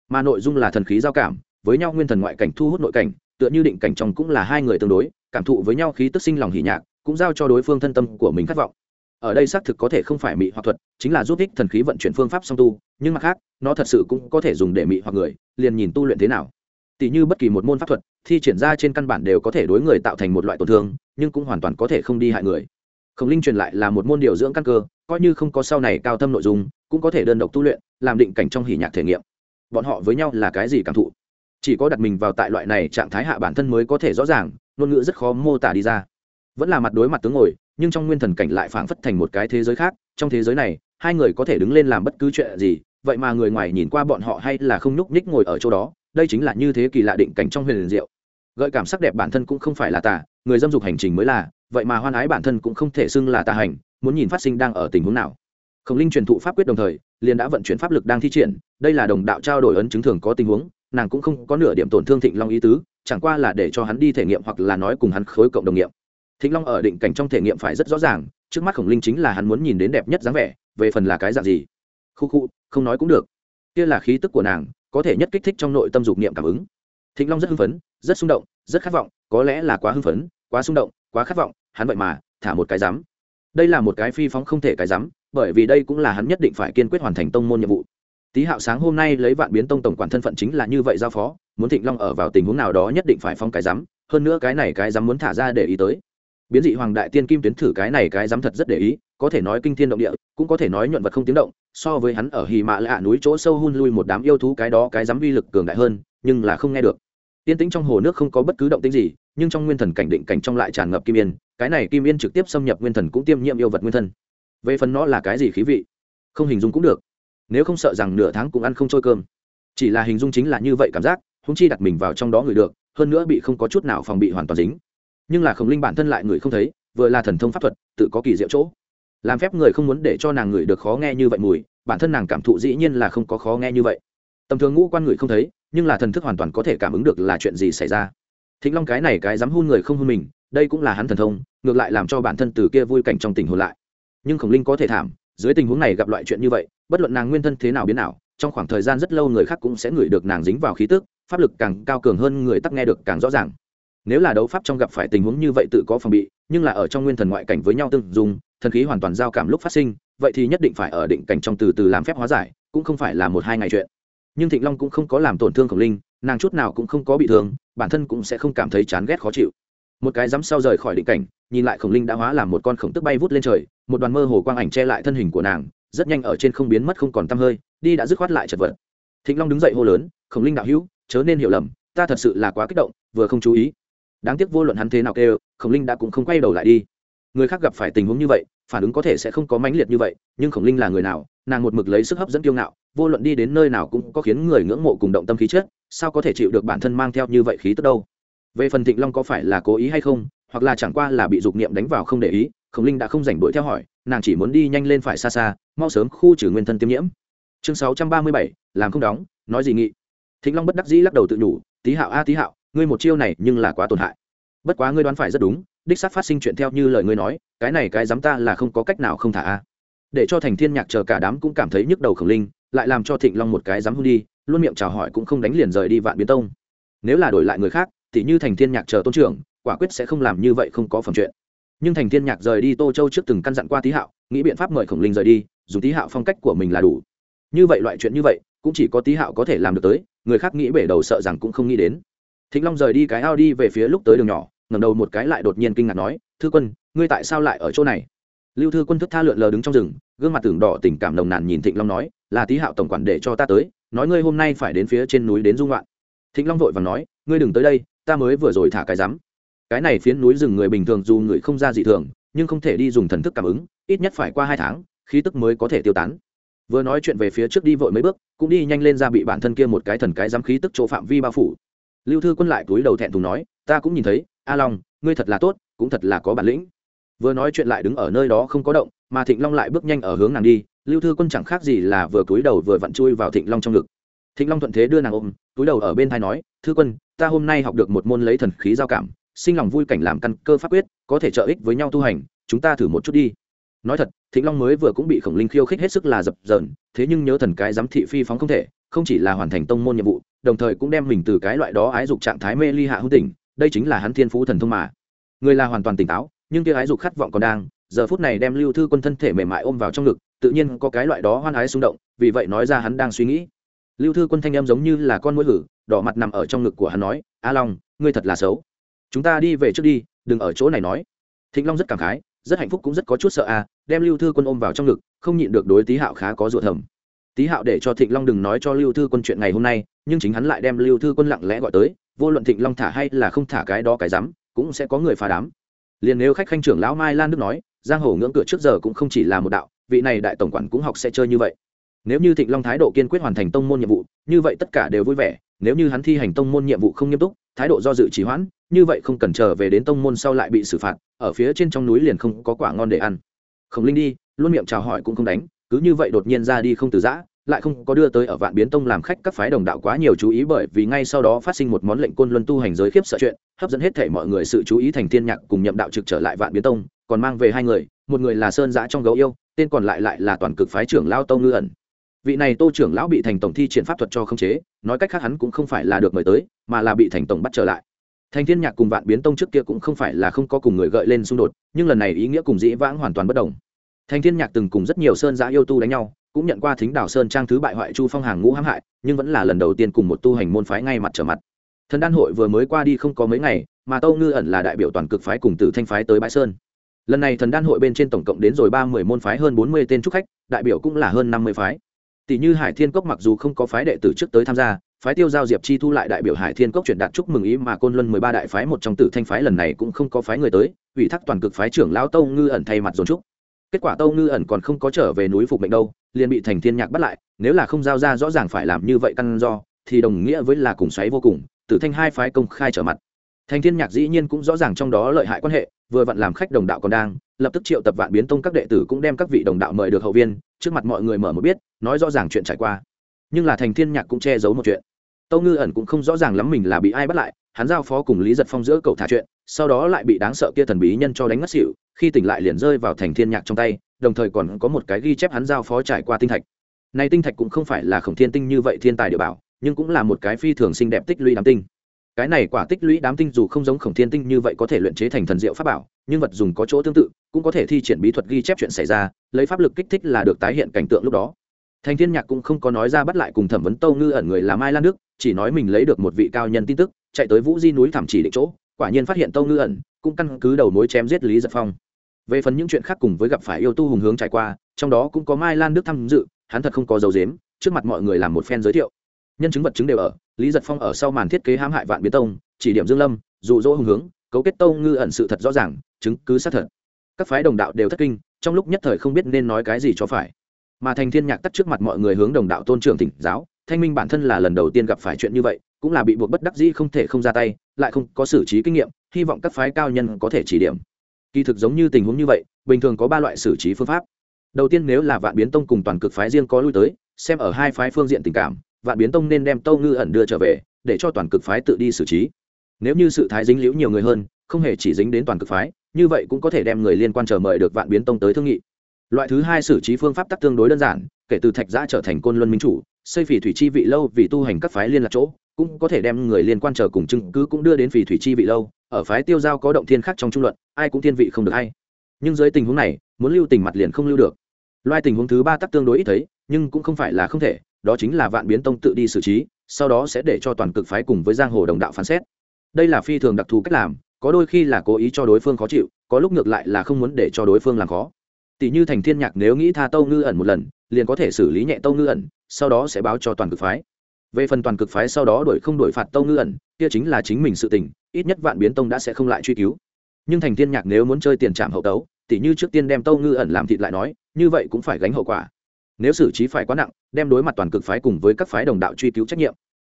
Mà nội dung là thần khí giao cảm, với nhau nguyên thần ngoại cảnh thu hút nội cảnh, tựa như định cảnh trong cũng là hai người tương đối, cảm thụ với nhau khí tức sinh lòng hỉ nhạc, cũng giao cho đối phương thân tâm của mình khát vọng. Ở đây xác thực có thể không phải mị hoặc thuật, chính là giúp ích thần khí vận chuyển phương pháp song tu, nhưng mặt khác, nó thật sự cũng có thể dùng để mị hoặc người, liền nhìn tu luyện thế nào tỷ như bất kỳ một môn pháp thuật, thi triển ra trên căn bản đều có thể đối người tạo thành một loại tổn thương, nhưng cũng hoàn toàn có thể không đi hại người. Khổng linh truyền lại là một môn điều dưỡng căn cơ, coi như không có sau này cao thâm nội dung, cũng có thể đơn độc tu luyện, làm định cảnh trong hỉ nhạc thể nghiệm. Bọn họ với nhau là cái gì cảm thụ? Chỉ có đặt mình vào tại loại này trạng thái hạ bản thân mới có thể rõ ràng, ngôn ngữ rất khó mô tả đi ra. Vẫn là mặt đối mặt tướng ngồi, nhưng trong nguyên thần cảnh lại phảng phất thành một cái thế giới khác. Trong thế giới này, hai người có thể đứng lên làm bất cứ chuyện gì vậy mà người ngoài nhìn qua bọn họ hay là không nhúc nhích ngồi ở chỗ đó, đây chính là như thế kỳ lạ định cảnh trong huyền diệu. Gợi cảm sắc đẹp bản thân cũng không phải là tà, người dâm dục hành trình mới là, vậy mà hoan ái bản thân cũng không thể xưng là tà hành, muốn nhìn phát sinh đang ở tình huống nào. Khổng linh truyền thụ pháp quyết đồng thời, liền đã vận chuyển pháp lực đang thi triển, đây là đồng đạo trao đổi ấn chứng thường có tình huống, nàng cũng không có nửa điểm tổn thương thịnh long ý tứ, chẳng qua là để cho hắn đi thể nghiệm hoặc là nói cùng hắn khối cộng đồng nghiệm. Thịnh long ở định cảnh trong thể nghiệm phải rất rõ ràng, trước mắt khổng linh chính là hắn muốn nhìn đến đẹp nhất dáng vẻ, về phần là cái dạng gì. Khu khu không nói cũng được. Kia là khí tức của nàng, có thể nhất kích thích trong nội tâm dục niệm cảm ứng. Thịnh long rất hưng phấn, rất xung động, rất khát vọng, có lẽ là quá hưng phấn, quá xung động, quá khát vọng, hắn vậy mà thả một cái rắm đây là một cái phi phóng không thể cái rắm bởi vì đây cũng là hắn nhất định phải kiên quyết hoàn thành tông môn nhiệm vụ. Tý hạo sáng hôm nay lấy vạn biến tông tổng quản thân phận chính là như vậy giao phó, muốn thịnh long ở vào tình huống nào đó nhất định phải phong cái rắm hơn nữa cái này cái rắm muốn thả ra để ý tới biến dị hoàng đại tiên kim tuyến thử cái này cái dám thật rất để ý, có thể nói kinh thiên động địa, cũng có thể nói nhuận vật không tiếng động, so với hắn ở hì mạ lạ núi chỗ sâu hun lui một đám yêu thú cái đó cái dám vi lực cường đại hơn, nhưng là không nghe được. Tiên tĩnh trong hồ nước không có bất cứ động tĩnh gì, nhưng trong nguyên thần cảnh định cảnh trong lại tràn ngập kim yên, cái này kim yên trực tiếp xâm nhập nguyên thần cũng tiêm nhiễm yêu vật nguyên thân. Về phần nó là cái gì khí vị, không hình dung cũng được. Nếu không sợ rằng nửa tháng cũng ăn không trôi cơm. Chỉ là hình dung chính là như vậy cảm giác húng chi đặt mình vào trong đó người được, hơn nữa bị không có chút nào phòng bị hoàn toàn dính nhưng là khổng linh bản thân lại người không thấy, vừa là thần thông pháp thuật, tự có kỳ diệu chỗ. Làm phép người không muốn để cho nàng người được khó nghe như vậy mùi, bản thân nàng cảm thụ dĩ nhiên là không có khó nghe như vậy. Tầm thường ngũ quan người không thấy, nhưng là thần thức hoàn toàn có thể cảm ứng được là chuyện gì xảy ra. Thịnh long cái này cái dám hôn người không hôn mình, đây cũng là hắn thần thông, ngược lại làm cho bản thân từ kia vui cảnh trong tình hồn lại. Nhưng khổng linh có thể thảm, dưới tình huống này gặp loại chuyện như vậy, bất luận nàng nguyên thân thế nào biến nào trong khoảng thời gian rất lâu người khác cũng sẽ ngửi được nàng dính vào khí tức, pháp lực càng cao cường hơn người tắc nghe được càng rõ ràng nếu là đấu pháp trong gặp phải tình huống như vậy tự có phòng bị, nhưng là ở trong nguyên thần ngoại cảnh với nhau tương dùng thần khí hoàn toàn giao cảm lúc phát sinh, vậy thì nhất định phải ở định cảnh trong từ từ làm phép hóa giải, cũng không phải là một hai ngày chuyện. Nhưng thịnh long cũng không có làm tổn thương khổng linh, nàng chút nào cũng không có bị thương, bản thân cũng sẽ không cảm thấy chán ghét khó chịu. Một cái dám sau rời khỏi định cảnh, nhìn lại khổng linh đã hóa làm một con khổng tức bay vút lên trời, một đoàn mơ hồ quang ảnh che lại thân hình của nàng, rất nhanh ở trên không biến mất không còn tăm hơi, đi đã dứt khoát lại chật vật. Thịnh long đứng dậy hô lớn, khổng linh đạo hữu, chớ nên hiểu lầm, ta thật sự là quá kích động, vừa không chú ý đáng tiếc vô luận hắn thế nào kêu, khổng linh đã cũng không quay đầu lại đi. Người khác gặp phải tình huống như vậy, phản ứng có thể sẽ không có mãnh liệt như vậy, nhưng khổng linh là người nào, nàng một mực lấy sức hấp dẫn kiêu ngạo, vô luận đi đến nơi nào cũng có khiến người ngưỡng mộ cùng động tâm khí chất, sao có thể chịu được bản thân mang theo như vậy khí tức đâu? Về phần thịnh long có phải là cố ý hay không, hoặc là chẳng qua là bị dục niệm đánh vào không để ý, khổng linh đã không rảnh đuổi theo hỏi, nàng chỉ muốn đi nhanh lên phải xa xa, mau sớm khu trừ nguyên thân tiêm nhiễm. Chương sáu trăm ba mươi bảy, làm không đóng, nói gì nghị. Thịnh long bất đắc dĩ lắc đầu tự nhủ, tí hạo a, tí hạo ngươi một chiêu này nhưng là quá tổn hại. Bất quá ngươi đoán phải rất đúng, đích xác phát sinh chuyện theo như lời ngươi nói, cái này cái dám ta là không có cách nào không thả a. Để cho thành thiên nhạc chờ cả đám cũng cảm thấy nhức đầu khổng linh, lại làm cho thịnh long một cái dám hung đi, luôn miệng chào hỏi cũng không đánh liền rời đi vạn biến tông. Nếu là đổi lại người khác thì như thành thiên nhạc chờ tôn trưởng, quả quyết sẽ không làm như vậy không có phần chuyện. Nhưng thành thiên nhạc rời đi tô châu trước từng căn dặn qua tý hạo, nghĩ biện pháp mời khổng linh rời đi dùng tý hạo phong cách của mình là đủ. Như vậy loại chuyện như vậy, cũng chỉ có tý hạo có thể làm được tới, người khác nghĩ bể đầu sợ rằng cũng không nghĩ đến thịnh long rời đi cái ao đi về phía lúc tới đường nhỏ, ngẩng đầu một cái lại đột nhiên kinh ngạc nói, thư quân, ngươi tại sao lại ở chỗ này? Lưu thư quân thức tha lượn lờ đứng trong rừng, gương mặt tưởng đỏ tình cảm nồng nàn nhìn thịnh long nói, là tý hạo tổng quản để cho ta tới, nói ngươi hôm nay phải đến phía trên núi đến dung loạn. Thịnh long vội và nói, ngươi đừng tới đây, ta mới vừa rồi thả cái rắm. Cái này phiến núi rừng người bình thường dù người không ra dị thường, nhưng không thể đi dùng thần thức cảm ứng, ít nhất phải qua hai tháng, khí tức mới có thể tiêu tán. Vừa nói chuyện về phía trước đi vội mấy bước, cũng đi nhanh lên ra bị bản thân kia một cái thần cái dám khí tức chỗ phạm vi bao phủ lưu thư quân lại túi đầu thẹn thùng nói, ta cũng nhìn thấy, a long, ngươi thật là tốt, cũng thật là có bản lĩnh. Vừa nói chuyện lại đứng ở nơi đó không có động, mà thịnh long lại bước nhanh ở hướng nàng đi, lưu thư quân chẳng khác gì là vừa túi đầu vừa vặn chui vào thịnh long trong ngực. Thịnh long thuận thế đưa nàng ôm, túi đầu ở bên thai nói, thư quân, ta hôm nay học được một môn lấy thần khí giao cảm, sinh lòng vui cảnh làm căn cơ pháp quyết, có thể trợ ích với nhau tu hành, chúng ta thử một chút đi. Nói thật, thịnh long mới vừa cũng bị khổng linh khiêu khích hết sức là dập dờn, thế nhưng nhớ thần cái giám thị phi phóng không thể, không chỉ là hoàn thành tông môn nhiệm vụ đồng thời cũng đem mình từ cái loại đó ái dục trạng thái mê ly hạ hữu tỉnh đây chính là hắn thiên phú thần thông mà. Người là hoàn toàn tỉnh táo, nhưng kia ái dục khát vọng còn đang, giờ phút này đem lưu thư quân thân thể mềm mại ôm vào trong ngực, tự nhiên có cái loại đó hoan ái xung động, vì vậy nói ra hắn đang suy nghĩ. Lưu thư quân thanh em giống như là con mũi hử, đỏ mặt nằm ở trong ngực của hắn nói, a long, ngươi thật là xấu. Chúng ta đi về trước đi, đừng ở chỗ này nói. Thịnh long rất cảm khái, rất hạnh phúc cũng rất có chút sợ a, đem lưu thư quân ôm vào trong ngực, không nhịn được đối tý hạo khá có ruột thầm. Tý hạo để cho thịnh long đừng nói cho lưu thư quân chuyện ngày hôm nay nhưng chính hắn lại đem lưu thư quân lặng lẽ gọi tới, vô luận thịnh long thả hay là không thả cái đó cái rắm cũng sẽ có người phá đám. Liền nếu khách khanh trưởng lão mai lan đức nói, giang hồ ngưỡng cửa trước giờ cũng không chỉ là một đạo, vị này đại tổng quản cũng học sẽ chơi như vậy. Nếu như thịnh long thái độ kiên quyết hoàn thành tông môn nhiệm vụ, như vậy tất cả đều vui vẻ, nếu như hắn thi hành tông môn nhiệm vụ không nghiêm túc, thái độ do dự trì hoãn, như vậy không cần chờ về đến tông môn sau lại bị xử phạt, ở phía trên trong núi liền không có quả ngon để ăn. Khổng linh đi, luôn miệng chào hỏi cũng không đánh, cứ như vậy đột nhiên ra đi không từ giã lại không có đưa tới ở vạn biến tông làm khách các phái đồng đạo quá nhiều chú ý bởi vì ngay sau đó phát sinh một món lệnh côn luân tu hành giới khiếp sợ chuyện, hấp dẫn hết thể mọi người sự chú ý thành thiên nhạc cùng nhậm đạo trực trở lại vạn biến tông, còn mang về hai người, một người là sơn giã trong gấu yêu, tên còn lại lại là toàn cực phái trưởng lao tông ngư ẩn. Vị này tô trưởng lão bị thành tổng thi triển pháp thuật cho khống chế, nói cách khác hắn cũng không phải là được mời tới, mà là bị thành tổng bắt trở lại. Thành thiên nhạc cùng vạn biến tông trước kia cũng không phải là không có cùng người gợi lên xung đột, nhưng lần này ý nghĩa cùng dĩ vãng hoàn toàn bất đồng. Thành thiên nhạc từng cùng rất nhiều sơn giã yêu tu đánh nhau cũng nhận qua thính đảo sơn trang thứ bại hoại chu phong hàng ngũ hãm hại, nhưng vẫn là lần đầu tiên cùng một tu hành môn phái ngay mặt trở mặt. Thần đan hội vừa mới qua đi không có mấy ngày, mà tâu ngư ẩn là đại biểu toàn cực phái cùng tử thanh phái tới bãi sơn. Lần này thần đan hội bên trên tổng cộng đến rồi ba mươi môn phái hơn bốn mươi tên trúc khách, đại biểu cũng là hơn năm mươi phái. Tỷ như hải thiên cốc mặc dù không có phái đệ tử trước tới tham gia, phái tiêu giao diệp chi thu lại đại biểu hải thiên cốc chuyển đạt chúc mừng ý mà côn luân mười ba đại phái một trong tử thanh phái lần này cũng không có phái người tới, ủy thác toàn cực phái trưởng lão tâu ngư ẩn thay mặt dồn trúc kết quả tâu ngư ẩn còn không có trở về núi phục mệnh đâu liền bị thành thiên nhạc bắt lại, nếu là không giao ra rõ ràng phải làm như vậy căn do, thì đồng nghĩa với là cùng xoáy vô cùng, tử thanh hai phái công khai trở mặt. Thành thiên nhạc dĩ nhiên cũng rõ ràng trong đó lợi hại quan hệ, vừa vặn làm khách đồng đạo còn đang, lập tức triệu tập vạn biến tông các đệ tử cũng đem các vị đồng đạo mời được hậu viên, trước mặt mọi người mở một biết, nói rõ ràng chuyện trải qua. Nhưng là thành thiên nhạc cũng che giấu một chuyện. Tâu ngư ẩn cũng không rõ ràng lắm mình là bị ai bắt lại, hắn giao phó cùng lý giật phong giữa cầu thả chuyện, sau đó lại bị đáng sợ kia thần bí nhân cho đánh ngất xỉu, khi tỉnh lại liền rơi vào thành thiên nhạc trong tay đồng thời còn có một cái ghi chép hắn giao phó trải qua tinh thạch. Này tinh thạch cũng không phải là khổng thiên tinh như vậy thiên tài địa bảo, nhưng cũng là một cái phi thường xinh đẹp tích lũy đám tinh. Cái này quả tích lũy đám tinh dù không giống khổng thiên tinh như vậy có thể luyện chế thành thần diệu pháp bảo, nhưng vật dùng có chỗ tương tự, cũng có thể thi triển bí thuật ghi chép chuyện xảy ra, lấy pháp lực kích thích là được tái hiện cảnh tượng lúc đó. Thành thiên nhạc cũng không có nói ra bắt lại cùng thẩm vấn tâu ngư ẩn người là mai lan đức, chỉ nói mình lấy được một vị cao nhân tin tức, chạy tới vũ di núi thảm chỉ định chỗ, quả nhiên phát hiện tâu ngư ẩn, cũng căn cứ đầu mối chém giết lý giật phong về phần những chuyện khác cùng với gặp phải yêu tu hùng hướng trải qua, trong đó cũng có mai lan đức tham dự, hắn thật không có dấu dếm trước mặt mọi người làm một phen giới thiệu. Nhân chứng vật chứng đều ở, lý giật phong ở sau màn thiết kế hãm hại vạn biến tông, chỉ điểm dương lâm, dụ dỗ hùng hướng, cấu kết tông ngư ẩn sự thật rõ ràng, chứng cứ xác thật. Các phái đồng đạo đều thất kinh, trong lúc nhất thời không biết nên nói cái gì cho phải. Mà thành thiên nhạc tắt trước mặt mọi người hướng đồng đạo tôn trưởng thỉnh giáo, thanh minh bản thân là lần đầu tiên gặp phải chuyện như vậy, cũng là bị buộc bất đắc dĩ không thể không ra tay, lại không có xử trí kinh nghiệm, hy vọng các phái cao nhân có thể chỉ điểm kỳ thực giống như tình huống như vậy, bình thường có ba loại xử trí phương pháp. Đầu tiên nếu là vạn biến tông cùng toàn cực phái riêng có lui tới, xem ở hai phái phương diện tình cảm, vạn biến tông nên đem tâu ngư ẩn đưa trở về, để cho toàn cực phái tự đi xử trí. Nếu như sự thái dính liễu nhiều người hơn, không hề chỉ dính đến toàn cực phái, như vậy cũng có thể đem người liên quan chờ mời được vạn biến tông tới thương nghị. Loại thứ hai xử trí phương pháp tắc tương đối đơn giản, kể từ thạch giã trở thành côn luân minh chủ, xây phỉ thủy chi vị lâu vì tu hành các phái liên lạc chỗ cũng có thể đem người liên quan chờ cùng chứng cứ cũng đưa đến phỉ thủy chi vị lâu, ở phái tiêu giao có động thiên khác trong trung luận, ai cũng thiên vị không được hay. Nhưng dưới tình huống này, muốn lưu tình mặt liền không lưu được. Loại tình huống thứ ba tắc tương đối ít thấy, nhưng cũng không phải là không thể, đó chính là vạn biến tông tự đi xử trí, sau đó sẽ để cho toàn cực phái cùng với giang hồ đồng đạo phán xét. Đây là phi thường đặc thù cách làm, có đôi khi là cố ý cho đối phương khó chịu, có lúc ngược lại là không muốn để cho đối phương làm khó. Tỷ như thành thiên nhạc nếu nghĩ tha tâu ngư ẩn một lần, liền có thể xử lý nhẹ tâu ngư ẩn, sau đó sẽ báo cho toàn cực phái về phần toàn cực phái sau đó đổi không đổi phạt tâu ngư ẩn, kia chính là chính mình sự tình, ít nhất vạn biến tông đã sẽ không lại truy cứu. Nhưng thành thiên nhạc nếu muốn chơi tiền trạm hậu tấu tỷ như trước tiên đem tâu ngư ẩn làm thịt lại nói, như vậy cũng phải gánh hậu quả. Nếu xử trí phải quá nặng, đem đối mặt toàn cực phái cùng với các phái đồng đạo truy cứu trách nhiệm.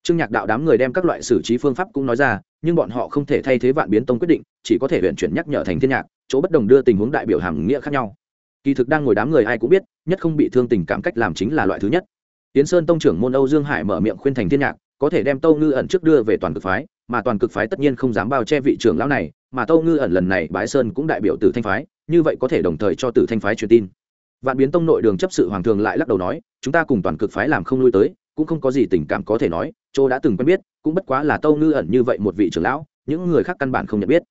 Trương nhạc đạo đám người đem các loại xử trí phương pháp cũng nói ra, nhưng bọn họ không thể thay thế vạn biến tông quyết định, chỉ có thể huyện chuyển nhắc nhở thành thiên nhạc, chỗ bất đồng đưa tình huống đại biểu hàm nghĩa khác nhau. Kỳ thực đang ngồi đám người ai cũng biết, nhất không bị thương tình cảm cách làm chính là loại thứ nhất tiến sơn tông trưởng môn âu dương hải mở miệng khuyên thành thiên nhạc, có thể đem tâu ngư ẩn trước đưa về toàn cực phái, mà toàn cực phái tất nhiên không dám bao che vị trưởng lão này, mà tâu ngư ẩn lần này bái sơn cũng đại biểu tử thanh phái, như vậy có thể đồng thời cho tử thanh phái truyền tin. Vạn biến tông nội đường chấp sự hoàng thường lại lắc đầu nói, chúng ta cùng toàn cực phái làm không lui tới, cũng không có gì tình cảm có thể nói Trô đã từng quen biết, cũng bất quá là tâu ngư ẩn như vậy một vị trưởng lão, những người khác căn bản không nhận biết.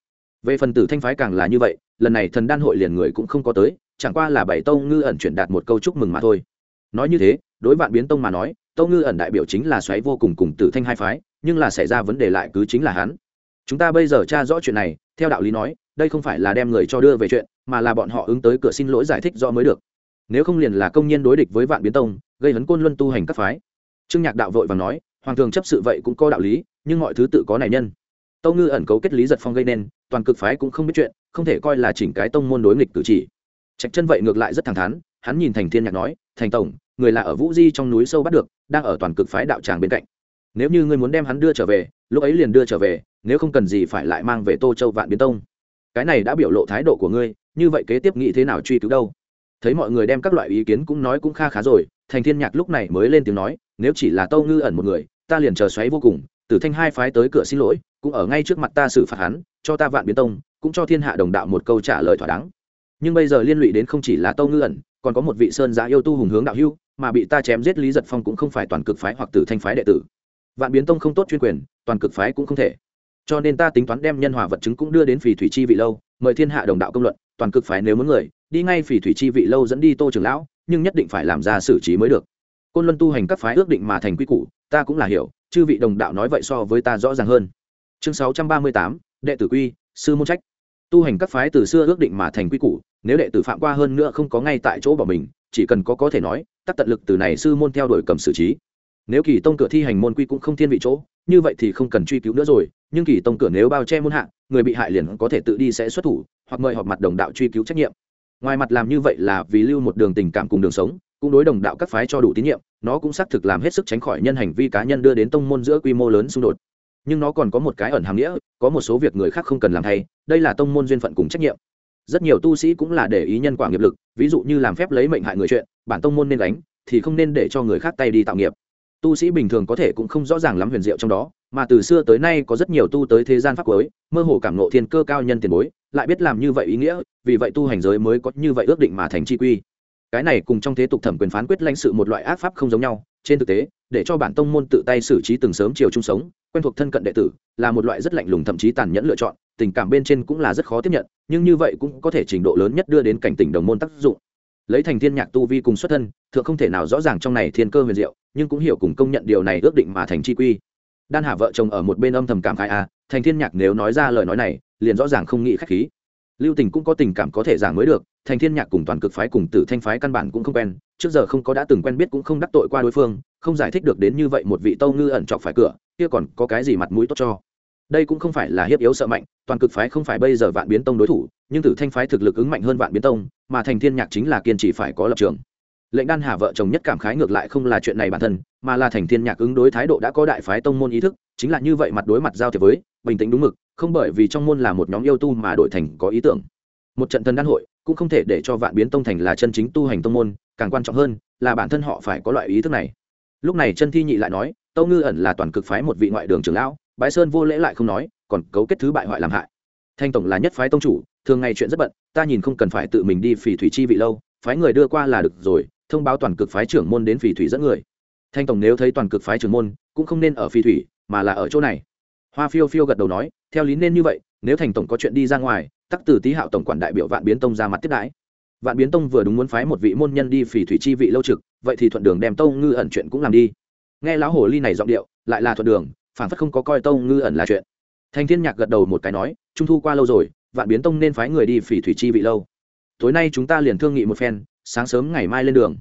Về phần tử thanh phái càng là như vậy, lần này thần đan hội liền người cũng không có tới, chẳng qua là bảy tâu ngư ẩn chuyển đạt một câu chúc mừng mà thôi. Nói như thế đối vạn biến tông mà nói tâu ngư ẩn đại biểu chính là xoáy vô cùng cùng tử thanh hai phái, nhưng là xảy ra vấn đề lại cứ chính là hắn. Chúng ta bây giờ tra rõ chuyện này, theo đạo lý nói, đây không phải là đem người cho đưa về chuyện, mà là bọn họ ứng tới cửa xin lỗi giải thích rõ mới được. Nếu không liền là công nhân đối địch với vạn biến tông, gây hấn côn luân tu hành các phái. Trương nhạc đạo vội và nói, hoàng thường chấp sự vậy cũng có đạo lý, nhưng mọi thứ tự có này nhân. Tâu ngư ẩn cấu kết lý giật phong gây nên, toàn cực phái cũng không biết chuyện, không thể coi là chỉnh cái tông môn đối nghịch cử chỉ. Trạch chân vậy ngược lại rất thẳng thắn, hắn nhìn thành thiên nhạc nói, thành tổng người là ở vũ di trong núi sâu bắt được, đang ở toàn cực phái đạo tràng bên cạnh. Nếu như ngươi muốn đem hắn đưa trở về, lúc ấy liền đưa trở về, nếu không cần gì phải lại mang về tô châu vạn biến tông. Cái này đã biểu lộ thái độ của ngươi, như vậy kế tiếp nghĩ thế nào truy cứu đâu? Thấy mọi người đem các loại ý kiến cũng nói cũng kha khá rồi, thành thiên nhạc lúc này mới lên tiếng nói, nếu chỉ là tâu ngư ẩn một người, ta liền chờ xoáy vô cùng, tử thanh hai phái tới cửa xin lỗi, cũng ở ngay trước mặt ta xử phạt hắn, cho ta vạn biến tông, cũng cho thiên hạ đồng đạo một câu trả lời thỏa đáng. Nhưng bây giờ liên lụy đến không chỉ là tâu ngư ẩn còn có một vị sơn giả yêu tu hùng hướng đạo hưu, mà bị ta chém giết lý giật phong cũng không phải toàn cực phái hoặc tử thanh phái đệ tử. Vạn biến tông không tốt chuyên quyền, toàn cực phái cũng không thể. Cho nên ta tính toán đem nhân hòa vật chứng cũng đưa đến phì thủy chi vị lâu, mời thiên hạ đồng đạo công luận, toàn cực phái nếu muốn người, đi ngay phì thủy chi vị lâu dẫn đi tô trường lão, nhưng nhất định phải làm ra xử trí mới được. Côn luân tu hành các phái ước định mà thành quy củ, ta cũng là hiểu, chư vị đồng đạo nói vậy so với ta rõ ràng hơn. Chương sáu trăm ba mươi tám, đệ tử quy, sư môn trách. Tu hành các phái từ xưa ước định mà thành quy củ nếu đệ tử phạm qua hơn nữa không có ngay tại chỗ bỏ mình, chỉ cần có có thể nói, tắc tận lực từ này sư môn theo đuổi cầm xử trí. Nếu kỳ tông cửa thi hành môn quy cũng không thiên vị chỗ, như vậy thì không cần truy cứu nữa rồi, nhưng kỳ tông cửa nếu bao che môn hạ, người bị hại liền có thể tự đi sẽ xuất thủ, hoặc mời họp mặt đồng đạo truy cứu trách nhiệm. Ngoài mặt làm như vậy là vì lưu một đường tình cảm cùng đường sống, cũng đối đồng đạo các phái cho đủ tín nhiệm, nó cũng xác thực làm hết sức tránh khỏi nhân hành vi cá nhân đưa đến tông môn giữa quy mô lớn xung đột. Nhưng nó còn có một cái ẩn hàm nghĩa, có một số việc người khác không cần làm thay, đây là tông môn duyên phận cùng trách nhiệm rất nhiều tu sĩ cũng là để ý nhân quả nghiệp lực, ví dụ như làm phép lấy mệnh hại người chuyện, bản tông môn nên đánh thì không nên để cho người khác tay đi tạo nghiệp. Tu sĩ bình thường có thể cũng không rõ ràng lắm huyền diệu trong đó, mà từ xưa tới nay có rất nhiều tu tới thế gian pháp cuối, mơ hồ cảm nộ thiên cơ cao nhân tiền bối, lại biết làm như vậy ý nghĩa, vì vậy tu hành giới mới có như vậy ước định mà thành chi quy. Cái này cùng trong thế tục thẩm quyền phán quyết lãnh sự một loại ác pháp không giống nhau, trên thực tế, để cho bản tông môn tự tay xử trí từng sớm chiều chung sống, quen thuộc thân cận đệ tử, là một loại rất lạnh lùng thậm chí tàn nhẫn lựa chọn tình cảm bên trên cũng là rất khó tiếp nhận nhưng như vậy cũng có thể trình độ lớn nhất đưa đến cảnh tỉnh đồng môn tác dụng. Lấy thành thiên nhạc tu vi cùng xuất thân thượng không thể nào rõ ràng trong này thiên cơ huyền diệu nhưng cũng hiểu cùng công nhận điều này ước định mà thành chi quy. Đan hạ vợ chồng ở một bên âm thầm cảm khai a à, thành thiên nhạc nếu nói ra lời nói này liền rõ ràng không nghĩ khách khí. Lưu tình cũng có tình cảm có thể giảng mới được thành thiên nhạc cùng toàn cực phái cùng tử thanh phái căn bản cũng không quen trước giờ không có đã từng quen biết cũng không đắc tội qua đối phương không giải thích được đến như vậy một vị tâu ngư ẩn chọc phải cửa kia còn có cái gì mặt mũi tốt cho? Đây cũng không phải là hiếp yếu sợ mạnh, toàn cực phái không phải bây giờ vạn biến tông đối thủ, nhưng tử thanh phái thực lực ứng mạnh hơn vạn biến tông, mà thành thiên nhạc chính là kiên trì phải có lập trường. Lệnh đan hà vợ chồng nhất cảm khái ngược lại không là chuyện này bản thân, mà là thành thiên nhạc ứng đối thái độ đã có đại phái tông môn ý thức, chính là như vậy mặt đối mặt giao thiệp với, bình tĩnh đúng mực, không bởi vì trong môn là một nhóm yêu tu mà đổi thành có ý tưởng. Một trận thần đan hội, cũng không thể để cho vạn biến tông thành là chân chính tu hành tông môn, càng quan trọng hơn, là bản thân họ phải có loại ý thức này. Lúc này chân thi nhị lại nói, tâu ngư ẩn là toàn cực phái một vị ngoại đường trưởng lão bái sơn vô lễ lại không nói, còn cấu kết thứ bại hoại làm hại. Thanh tổng là nhất phái tông chủ, thường ngày chuyện rất bận, ta nhìn không cần phải tự mình đi phỉ thủy chi vị lâu, phái người đưa qua là được rồi, thông báo toàn cực phái trưởng môn đến phỉ thủy dẫn người. Thanh tổng nếu thấy toàn cực phái trưởng môn, cũng không nên ở phỉ thủy, mà là ở chỗ này. Hoa phiêu phiêu gật đầu nói, theo lý nên như vậy, nếu thành tổng có chuyện đi ra ngoài, tắc từ tý hạo tổng quản đại biểu vạn biến tông ra mặt tiếp đãi. Vạn biến tông vừa đúng muốn phái một vị môn nhân đi phỉ thủy chi vị lâu trực, vậy thì thuận đường đem tông ngư ẩn chuyện cũng làm đi. Nghe lão hồ ly này giọng điệu, lại là thuận đường phản phất không có coi tông ngư ẩn là chuyện. Thành thiên nhạc gật đầu một cái nói, trung thu qua lâu rồi, vạn biến tông nên phái người đi phỉ thủy chi vị lâu. Tối nay chúng ta liền thương nghị một phen, sáng sớm ngày mai lên đường.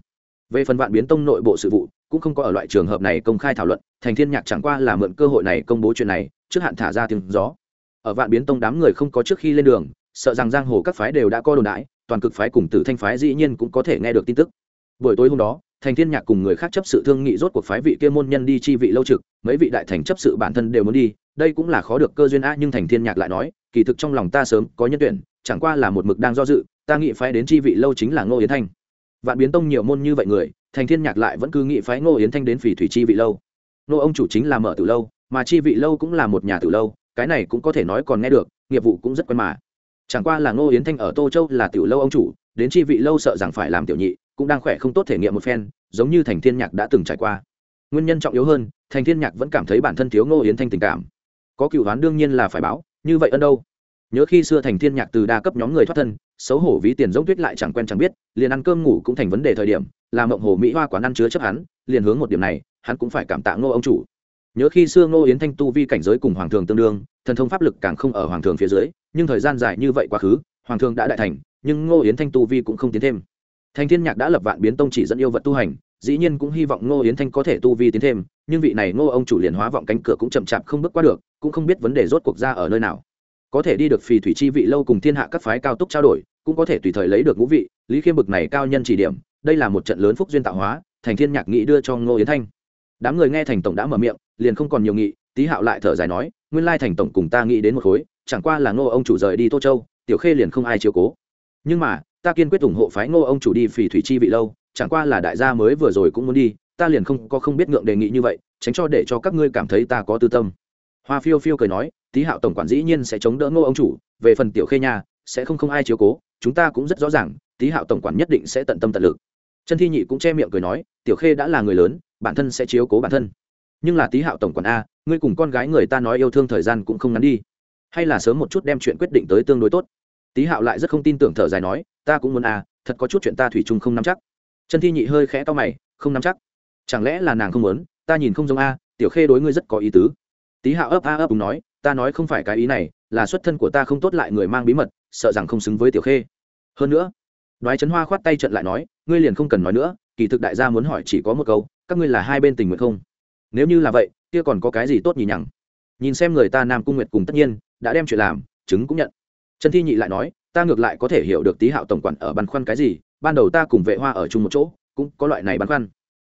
Về phần vạn biến tông nội bộ sự vụ, cũng không có ở loại trường hợp này công khai thảo luận, thành thiên nhạc chẳng qua là mượn cơ hội này công bố chuyện này, trước hạn thả ra tiếng gió. Ở vạn biến tông đám người không có trước khi lên đường, sợ rằng giang hồ các phái đều đã co đồn đãi toàn cực phái cùng tử thanh phái dĩ nhiên cũng có thể nghe được tin tức. Buổi tối hôm đó thành thiên nhạc cùng người khác chấp sự thương nghị rốt cuộc phái vị kia môn nhân đi chi vị lâu trực, mấy vị đại thành chấp sự bản thân đều muốn đi, đây cũng là khó được cơ duyên a nhưng thành thiên nhạc lại nói, kỳ thực trong lòng ta sớm có nhân tuyển, chẳng qua là một mực đang do dự, ta nghĩ phái đến chi vị lâu chính là ngô yến thanh. Vạn biến tông nhiều môn như vậy người, thành thiên nhạc lại vẫn cứ nghĩ phái ngô yến thanh đến phỉ thủy chi vị lâu. Nô ông chủ chính là mở từ lâu, mà chi vị lâu cũng là một nhà từ lâu, cái này cũng có thể nói còn nghe được, nghiệp vụ cũng rất quen mà. Chẳng qua là ngô yến thanh ở tô châu là tiểu lâu ông chủ, đến chi vị lâu sợ rằng phải làm tiểu nhị cũng đang khỏe không tốt thể nghiệm một phen, giống như thành thiên nhạc đã từng trải qua. Nguyên nhân trọng yếu hơn, thành thiên nhạc vẫn cảm thấy bản thân thiếu ngô yến thanh tình cảm. Có cựu đoán đương nhiên là phải báo, như vậy ân đâu? Nhớ khi xưa thành thiên nhạc từ đa cấp nhóm người thoát thân, xấu hổ ví tiền giống tuyết lại chẳng quen chẳng biết, liền ăn cơm ngủ cũng thành vấn đề thời điểm, làm mộng hồ mỹ hoa quán ăn chứa chấp hắn, liền hướng một điểm này, hắn cũng phải cảm tạ ngô ông chủ. Nhớ khi xưa ngô yến thanh tu vi cảnh giới cùng hoàng thường tương đương, thần thông pháp lực càng không ở hoàng thường phía dưới, nhưng thời gian dài như vậy quá khứ, hoàng thường đã đại thành, nhưng ngô yến thanh tu vi cũng không tiến thêm thành thiên nhạc đã lập vạn biến tông chỉ dẫn yêu vật tu hành, dĩ nhiên cũng hy vọng ngô yến thanh có thể tu vi tiến thêm, nhưng vị này ngô ông chủ liền hóa vọng cánh cửa cũng chậm chạp không bước qua được, cũng không biết vấn đề rốt cuộc ra ở nơi nào. Có thể đi được phì thủy chi vị lâu cùng thiên hạ các phái cao túc trao đổi, cũng có thể tùy thời lấy được ngũ vị, lý khiêm bực này cao nhân chỉ điểm, đây là một trận lớn phúc duyên tạo hóa, thành thiên nhạc nghĩ đưa cho ngô yến thanh. Đám người nghe thành tổng đã mở miệng, liền không còn nhiều nghị, tý hạo lại thở dài nói, nguyên lai thành tổng cùng ta nghĩ đến một khối, chẳng qua là ngô ông chủ rời đi tô châu, tiểu khê liền không ai chiếu cố. Nhưng mà ta kiên quyết ủng hộ phái ngô ông chủ đi phỉ thủy chi vị lâu, chẳng qua là đại gia mới vừa rồi cũng muốn đi, ta liền không có không biết ngượng đề nghị như vậy, tránh cho để cho các ngươi cảm thấy ta có tư tâm. Hoa phiêu phiêu cười nói, tý hạo tổng quản dĩ nhiên sẽ chống đỡ ngô ông chủ, về phần tiểu khê nhà sẽ không không ai chiếu cố, chúng ta cũng rất rõ ràng, tý hạo tổng quản nhất định sẽ tận tâm tận lực. Chân thi nhị cũng che miệng cười nói, tiểu khê đã là người lớn, bản thân sẽ chiếu cố bản thân. Nhưng là tý hạo tổng quản a, ngươi cùng con gái người ta nói yêu thương thời gian cũng không ngắn đi. Hay là sớm một chút đem chuyện quyết định tới tương đối tốt. Tý hạo lại rất không tin tưởng thở dài nói ta cũng muốn à, thật có chút chuyện ta thủy chung không nắm chắc. Chân thi nhị hơi khẽ to mày không nắm chắc. Chẳng lẽ là nàng không muốn ta nhìn không giống a tiểu khê đối ngươi rất có ý tứ. Tý hạo ấp a ấp đúng nói ta nói không phải cái ý này là xuất thân của ta không tốt lại người mang bí mật sợ rằng không xứng với tiểu khê. Hơn nữa nói trấn hoa khoát tay trận lại nói ngươi liền không cần nói nữa kỳ thực đại gia muốn hỏi chỉ có một câu các ngươi là hai bên tình nguyện không? Nếu như là vậy kia còn có cái gì tốt nhỉ nhằng? Nhìn xem người ta nam cung nguyệt cùng tất nhiên đã đem chuyện làm chứng cũng nhận. Trần thi nhị lại nói ta ngược lại có thể hiểu được tý hạo tổng quản ở băn khoăn cái gì, ban đầu ta cùng vệ hoa ở chung một chỗ, cũng có loại này băn khoăn.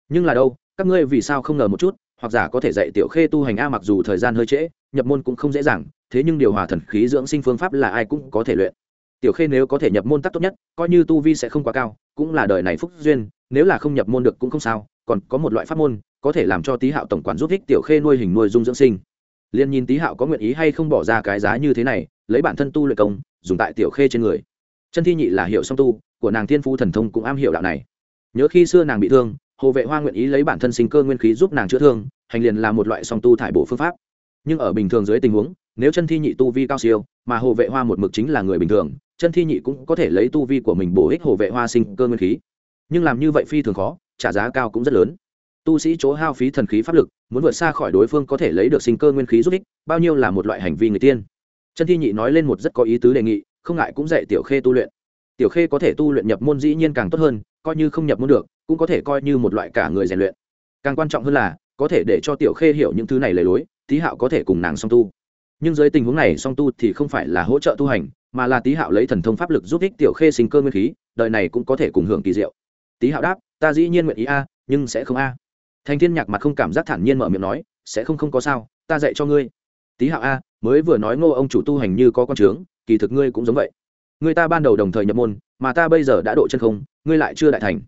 Nhưng là đâu, các ngươi vì sao không ngờ một chút, hoặc giả có thể dạy tiểu khê tu hành a mặc dù thời gian hơi trễ, nhập môn cũng không dễ dàng, thế nhưng điều hòa thần khí dưỡng sinh phương pháp là ai cũng có thể luyện. Tiểu khê nếu có thể nhập môn tắc tốt nhất, coi như tu vi sẽ không quá cao, cũng là đời này phúc duyên, nếu là không nhập môn được cũng không sao, còn có một loại pháp môn, có thể làm cho tý hạo tổng quản giúp thích tiểu khê nuôi hình nuôi dung dưỡng sinh. Liền nhìn tý hạo có nguyện ý hay không bỏ ra cái giá như thế này, lấy bản thân tu luyện công dùng tại tiểu khê trên người. Chân thi nhị là hiệu song tu, của nàng thiên phú thần thông cũng am hiểu đạo này. Nhớ khi xưa nàng bị thương, hồ vệ hoa nguyện ý lấy bản thân sinh cơ nguyên khí giúp nàng chữa thương, hành liền là một loại song tu thải bổ phương pháp. Nhưng ở bình thường dưới tình huống, nếu chân thi nhị tu vi cao siêu, mà hồ vệ hoa một mực chính là người bình thường, chân thi nhị cũng có thể lấy tu vi của mình bổ ích hồ vệ hoa sinh cơ nguyên khí. Nhưng làm như vậy phi thường khó, trả giá cao cũng rất lớn. Tu sĩ chỗ hao phí thần khí pháp lực, muốn vượt xa khỏi đối phương có thể lấy được sinh cơ nguyên khí giúp ích, bao nhiêu là một loại hành vi người tiên chân thi nhị nói lên một rất có ý tứ đề nghị, không ngại cũng dạy tiểu khê tu luyện. Tiểu khê có thể tu luyện nhập môn dĩ nhiên càng tốt hơn, coi như không nhập môn được, cũng có thể coi như một loại cả người rèn luyện. Càng quan trọng hơn là, có thể để cho tiểu khê hiểu những thứ này lề lối, tý hạo có thể cùng nàng song tu. Nhưng dưới tình huống này song tu thì không phải là hỗ trợ tu hành, mà là tý hạo lấy thần thông pháp lực giúp ích tiểu khê sinh cơ nguyên khí, đời này cũng có thể cùng hưởng kỳ diệu. Tý hạo đáp, ta dĩ nhiên nguyện ý a, nhưng sẽ không a. Thành thiên nhạc mặt không cảm giác thản nhiên mở miệng nói, sẽ không không có sao, ta dạy cho ngươi. Tý hạo a mới vừa nói ngô ông chủ tu hành như có con trướng, kỳ thực ngươi cũng giống vậy. Người ta ban đầu đồng thời nhập môn, mà ta bây giờ đã độ chân không, ngươi lại chưa đại thành.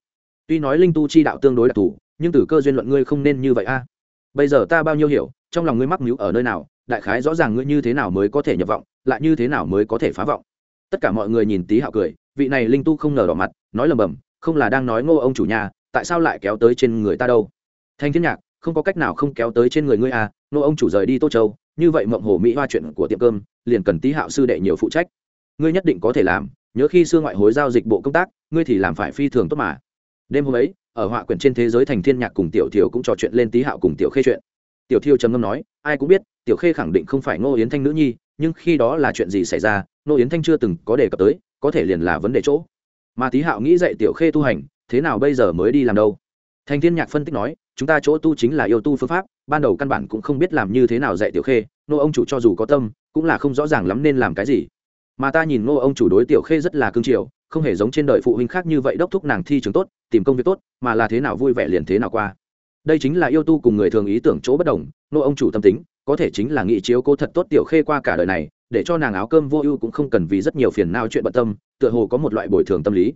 Tuy nói linh tu chi đạo tương đối đặc thù, nhưng từ cơ duyên luận ngươi không nên như vậy a. Bây giờ ta bao nhiêu hiểu, trong lòng ngươi mắc mưu ở nơi nào, đại khái rõ ràng ngươi như thế nào mới có thể nhập vọng, lại như thế nào mới có thể phá vọng. Tất cả mọi người nhìn tí hạo cười, vị này linh tu không ngờ đỏ mặt, nói lầm bầm, không là đang nói ngô ông chủ nhà, tại sao lại kéo tới trên người ta đâu? Thanh thiên nhạc, không có cách nào không kéo tới trên người ngươi à ngô ông chủ rời đi tô châu như vậy mộng hồ mỹ hoa chuyện của tiệm cơm, liền cần Tý hạo sư đệ nhiều phụ trách. Ngươi nhất định có thể làm, nhớ khi xưa ngoại hối giao dịch bộ công tác, ngươi thì làm phải phi thường tốt mà. Đêm hôm ấy, ở họa quyển trên thế giới thành thiên nhạc cùng tiểu thiều cũng trò chuyện lên Tý hạo cùng tiểu khê chuyện. Tiểu thiêu trầm ngâm nói, ai cũng biết, tiểu khê khẳng định không phải ngô yến thanh nữ nhi, nhưng khi đó là chuyện gì xảy ra, ngô yến thanh chưa từng có đề cập tới, có thể liền là vấn đề chỗ. Mà Tý hạo nghĩ dạy tiểu khê tu hành, thế nào bây giờ mới đi làm đâu? Thành thiên nhạc phân tích nói chúng ta chỗ tu chính là yêu tu phương pháp, ban đầu căn bản cũng không biết làm như thế nào dạy tiểu khê nô ông chủ cho dù có tâm, cũng là không rõ ràng lắm nên làm cái gì. Mà ta nhìn nô ông chủ đối tiểu khê rất là cương triều, không hề giống trên đời phụ huynh khác như vậy đốc thúc nàng thi trường tốt, tìm công việc tốt, mà là thế nào vui vẻ liền thế nào qua. Đây chính là yêu tu cùng người thường ý tưởng chỗ bất đồng nô ông chủ tâm tính, có thể chính là nghị chiếu cố thật tốt tiểu khê qua cả đời này, để cho nàng áo cơm vô ưu cũng không cần vì rất nhiều phiền não chuyện bận tâm, tựa hồ có một loại bồi thường tâm lý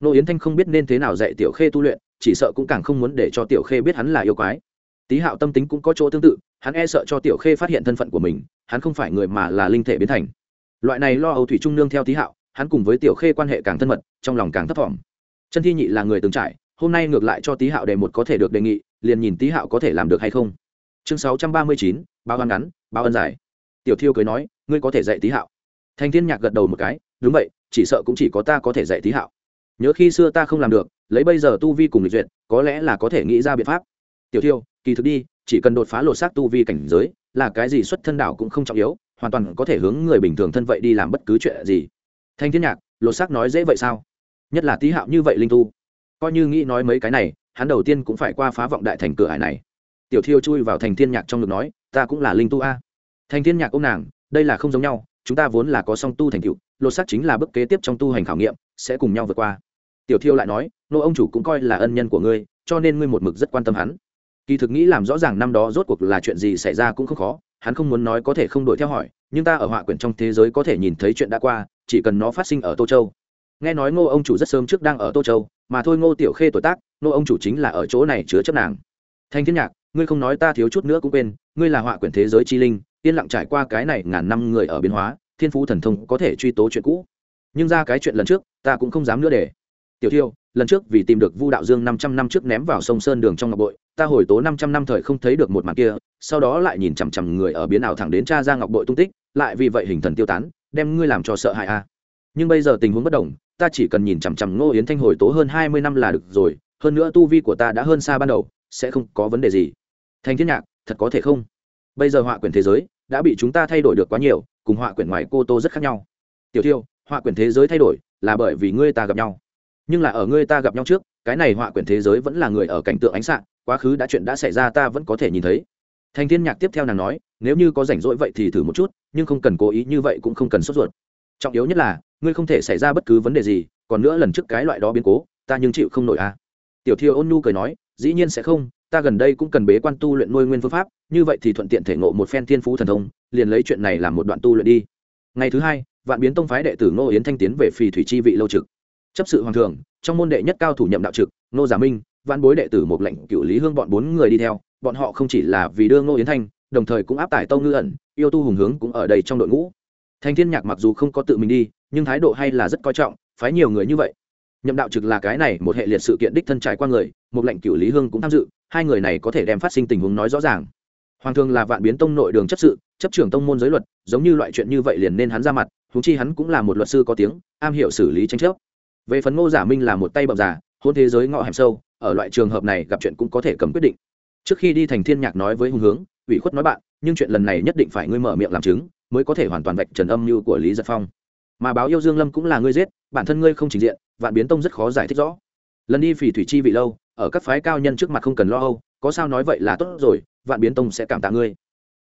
nô yến thanh không biết nên thế nào dạy tiểu khê tu luyện, chỉ sợ cũng càng không muốn để cho tiểu khê biết hắn là yêu quái. Tý hạo tâm tính cũng có chỗ tương tự, hắn e sợ cho tiểu khê phát hiện thân phận của mình, hắn không phải người mà là linh thể biến thành. Loại này lo âu thủy trung nương theo tý hạo, hắn cùng với tiểu khê quan hệ càng thân mật, trong lòng càng thấp thỏm. Chân thi nhị là người từng trải, hôm nay ngược lại cho tý hạo đề một có thể được đề nghị, liền nhìn tý hạo có thể làm được hay không. Chương sáu trăm ba mươi chín bao ăn ngắn bao ân dài. Tiểu thiêu cười nói, ngươi có thể dạy tý hạo. Thành thiên nhạc gật đầu một cái, đúng vậy, chỉ sợ cũng chỉ có ta có thể dạy tý hạo nhớ khi xưa ta không làm được, lấy bây giờ tu vi cùng lịch duyệt, có lẽ là có thể nghĩ ra biện pháp. Tiểu thiêu, kỳ thực đi, chỉ cần đột phá lột xác tu vi cảnh giới, là cái gì xuất thân đảo cũng không trọng yếu, hoàn toàn có thể hướng người bình thường thân vậy đi làm bất cứ chuyện gì. Thanh thiên nhạc, lột xác nói dễ vậy sao? Nhất là tý hạo như vậy linh tu. Coi như nghĩ nói mấy cái này, hắn đầu tiên cũng phải qua phá vọng đại thành cửa hải này. Tiểu thiêu chui vào thành thiên nhạc trong ngực nói, ta cũng là linh tu a. Thành thiên nhạc ông nàng, đây là không giống nhau, chúng ta vốn là có song tu thành tựu, lột xác chính là bước kế tiếp trong tu hành khảo nghiệm, sẽ cùng nhau vượt qua tiểu thiêu lại nói, nô ông chủ cũng coi là ân nhân của ngươi, cho nên ngươi một mực rất quan tâm hắn. Kỳ thực nghĩ làm rõ ràng năm đó rốt cuộc là chuyện gì xảy ra cũng không khó, hắn không muốn nói có thể không đổi theo hỏi, nhưng ta ở họa quyển trong thế giới có thể nhìn thấy chuyện đã qua, chỉ cần nó phát sinh ở tô châu. Nghe nói ngô ông chủ rất sớm trước đang ở tô châu, mà thôi ngô tiểu khê tuổi tác, ngô ông chủ chính là ở chỗ này chứa chấp nàng. Thanh thiên nhạc, ngươi không nói ta thiếu chút nữa cũng quên, ngươi là họa quyển thế giới chi linh, yên lặng trải qua cái này ngàn năm người ở biến hóa, thiên phú thần thông có thể truy tố chuyện cũ. Nhưng ra cái chuyện lần trước, ta cũng không dám nữa để tiểu thiêu, lần trước vì tìm được vu đạo dương năm trăm năm trước ném vào sông sơn đường trong ngọc bội, ta hồi tố năm trăm năm thời không thấy được một màn kia, sau đó lại nhìn chằm chằm người ở biến ảo thẳng đến cha ra ngọc bội tung tích, lại vì vậy hình thần tiêu tán, đem ngươi làm cho sợ hãi a à. nhưng bây giờ tình huống bất đồng, ta chỉ cần nhìn chằm chằm ngô yến thanh hồi tố hơn hai mươi năm là được rồi, hơn nữa tu vi của ta đã hơn xa ban đầu, sẽ không có vấn đề gì. Thanh thiên nhạc, thật có thể không? Bây giờ họa Quyền thế giới đã bị chúng ta thay đổi được quá nhiều, cùng họa Quyền ngoài cô tô rất khác nhau. Tiểu thiêu, họa Quyền thế giới thay đổi là bởi vì ngươi ta gặp nhau nhưng là ở ngươi ta gặp nhau trước, cái này họa quyển thế giới vẫn là người ở cảnh tượng ánh sạng quá khứ đã chuyện đã xảy ra ta vẫn có thể nhìn thấy. Thành thiên nhạc tiếp theo nàng nói, nếu như có rảnh rỗi vậy thì thử một chút, nhưng không cần cố ý như vậy cũng không cần sốt ruột. Trọng yếu nhất là, ngươi không thể xảy ra bất cứ vấn đề gì, còn nữa lần trước cái loại đó biến cố, ta nhưng chịu không nổi à. Tiểu thiêu ôn nhu cười nói, dĩ nhiên sẽ không, ta gần đây cũng cần bế quan tu luyện nuôi nguyên phương pháp, như vậy thì thuận tiện thể ngộ một phen thiên phú thần thông, liền lấy chuyện này làm một đoạn tu luyện đi. Ngày thứ hai, vạn biến tông phái đệ tử ngô yến thanh tiến về phì thủy chi vị lâu trực chấp sự hoàng thường, trong môn đệ nhất cao thủ nhậm đạo trực nô giả minh văn bối đệ tử một lệnh cựu lý hương bọn bốn người đi theo. Bọn họ không chỉ là vì đưa ngô yến thanh, đồng thời cũng áp tải tâu ngư ẩn, yêu tu hùng hướng cũng ở đây trong đội ngũ. Thanh thiên nhạc mặc dù không có tự mình đi, nhưng thái độ hay là rất coi trọng, phái nhiều người như vậy. Nhậm đạo trực là cái này một hệ liệt sự kiện đích thân trải qua người, một lệnh cựu lý hương cũng tham dự, hai người này có thể đem phát sinh tình huống nói rõ ràng. Hoàng thường là vạn biến tông nội đường chấp sự, chấp trưởng tông môn giới luật, giống như loại chuyện như vậy liền nên hắn ra mặt húng chi hắn cũng là một luật sư có tiếng, am hiểu xử lý tranh chấp về phần ngô giả minh là một tay bậm giả, hôn thế giới ngọ hẻm sâu, ở loại trường hợp này gặp chuyện cũng có thể cầm quyết định. Trước khi đi thành thiên nhạc nói với hùng hướng, ủy khuất nói bạn, nhưng chuyện lần này nhất định phải ngươi mở miệng làm chứng, mới có thể hoàn toàn vạch trần âm mưu của lý giật phong. Mà báo yêu dương lâm cũng là ngươi giết, bản thân ngươi không trình diện, vạn biến tông rất khó giải thích rõ. Lần đi phỉ thủy chi vị lâu, ở các phái cao nhân trước mặt không cần lo âu, có sao nói vậy là tốt rồi, vạn biến tông sẽ cảm tạ ngươi.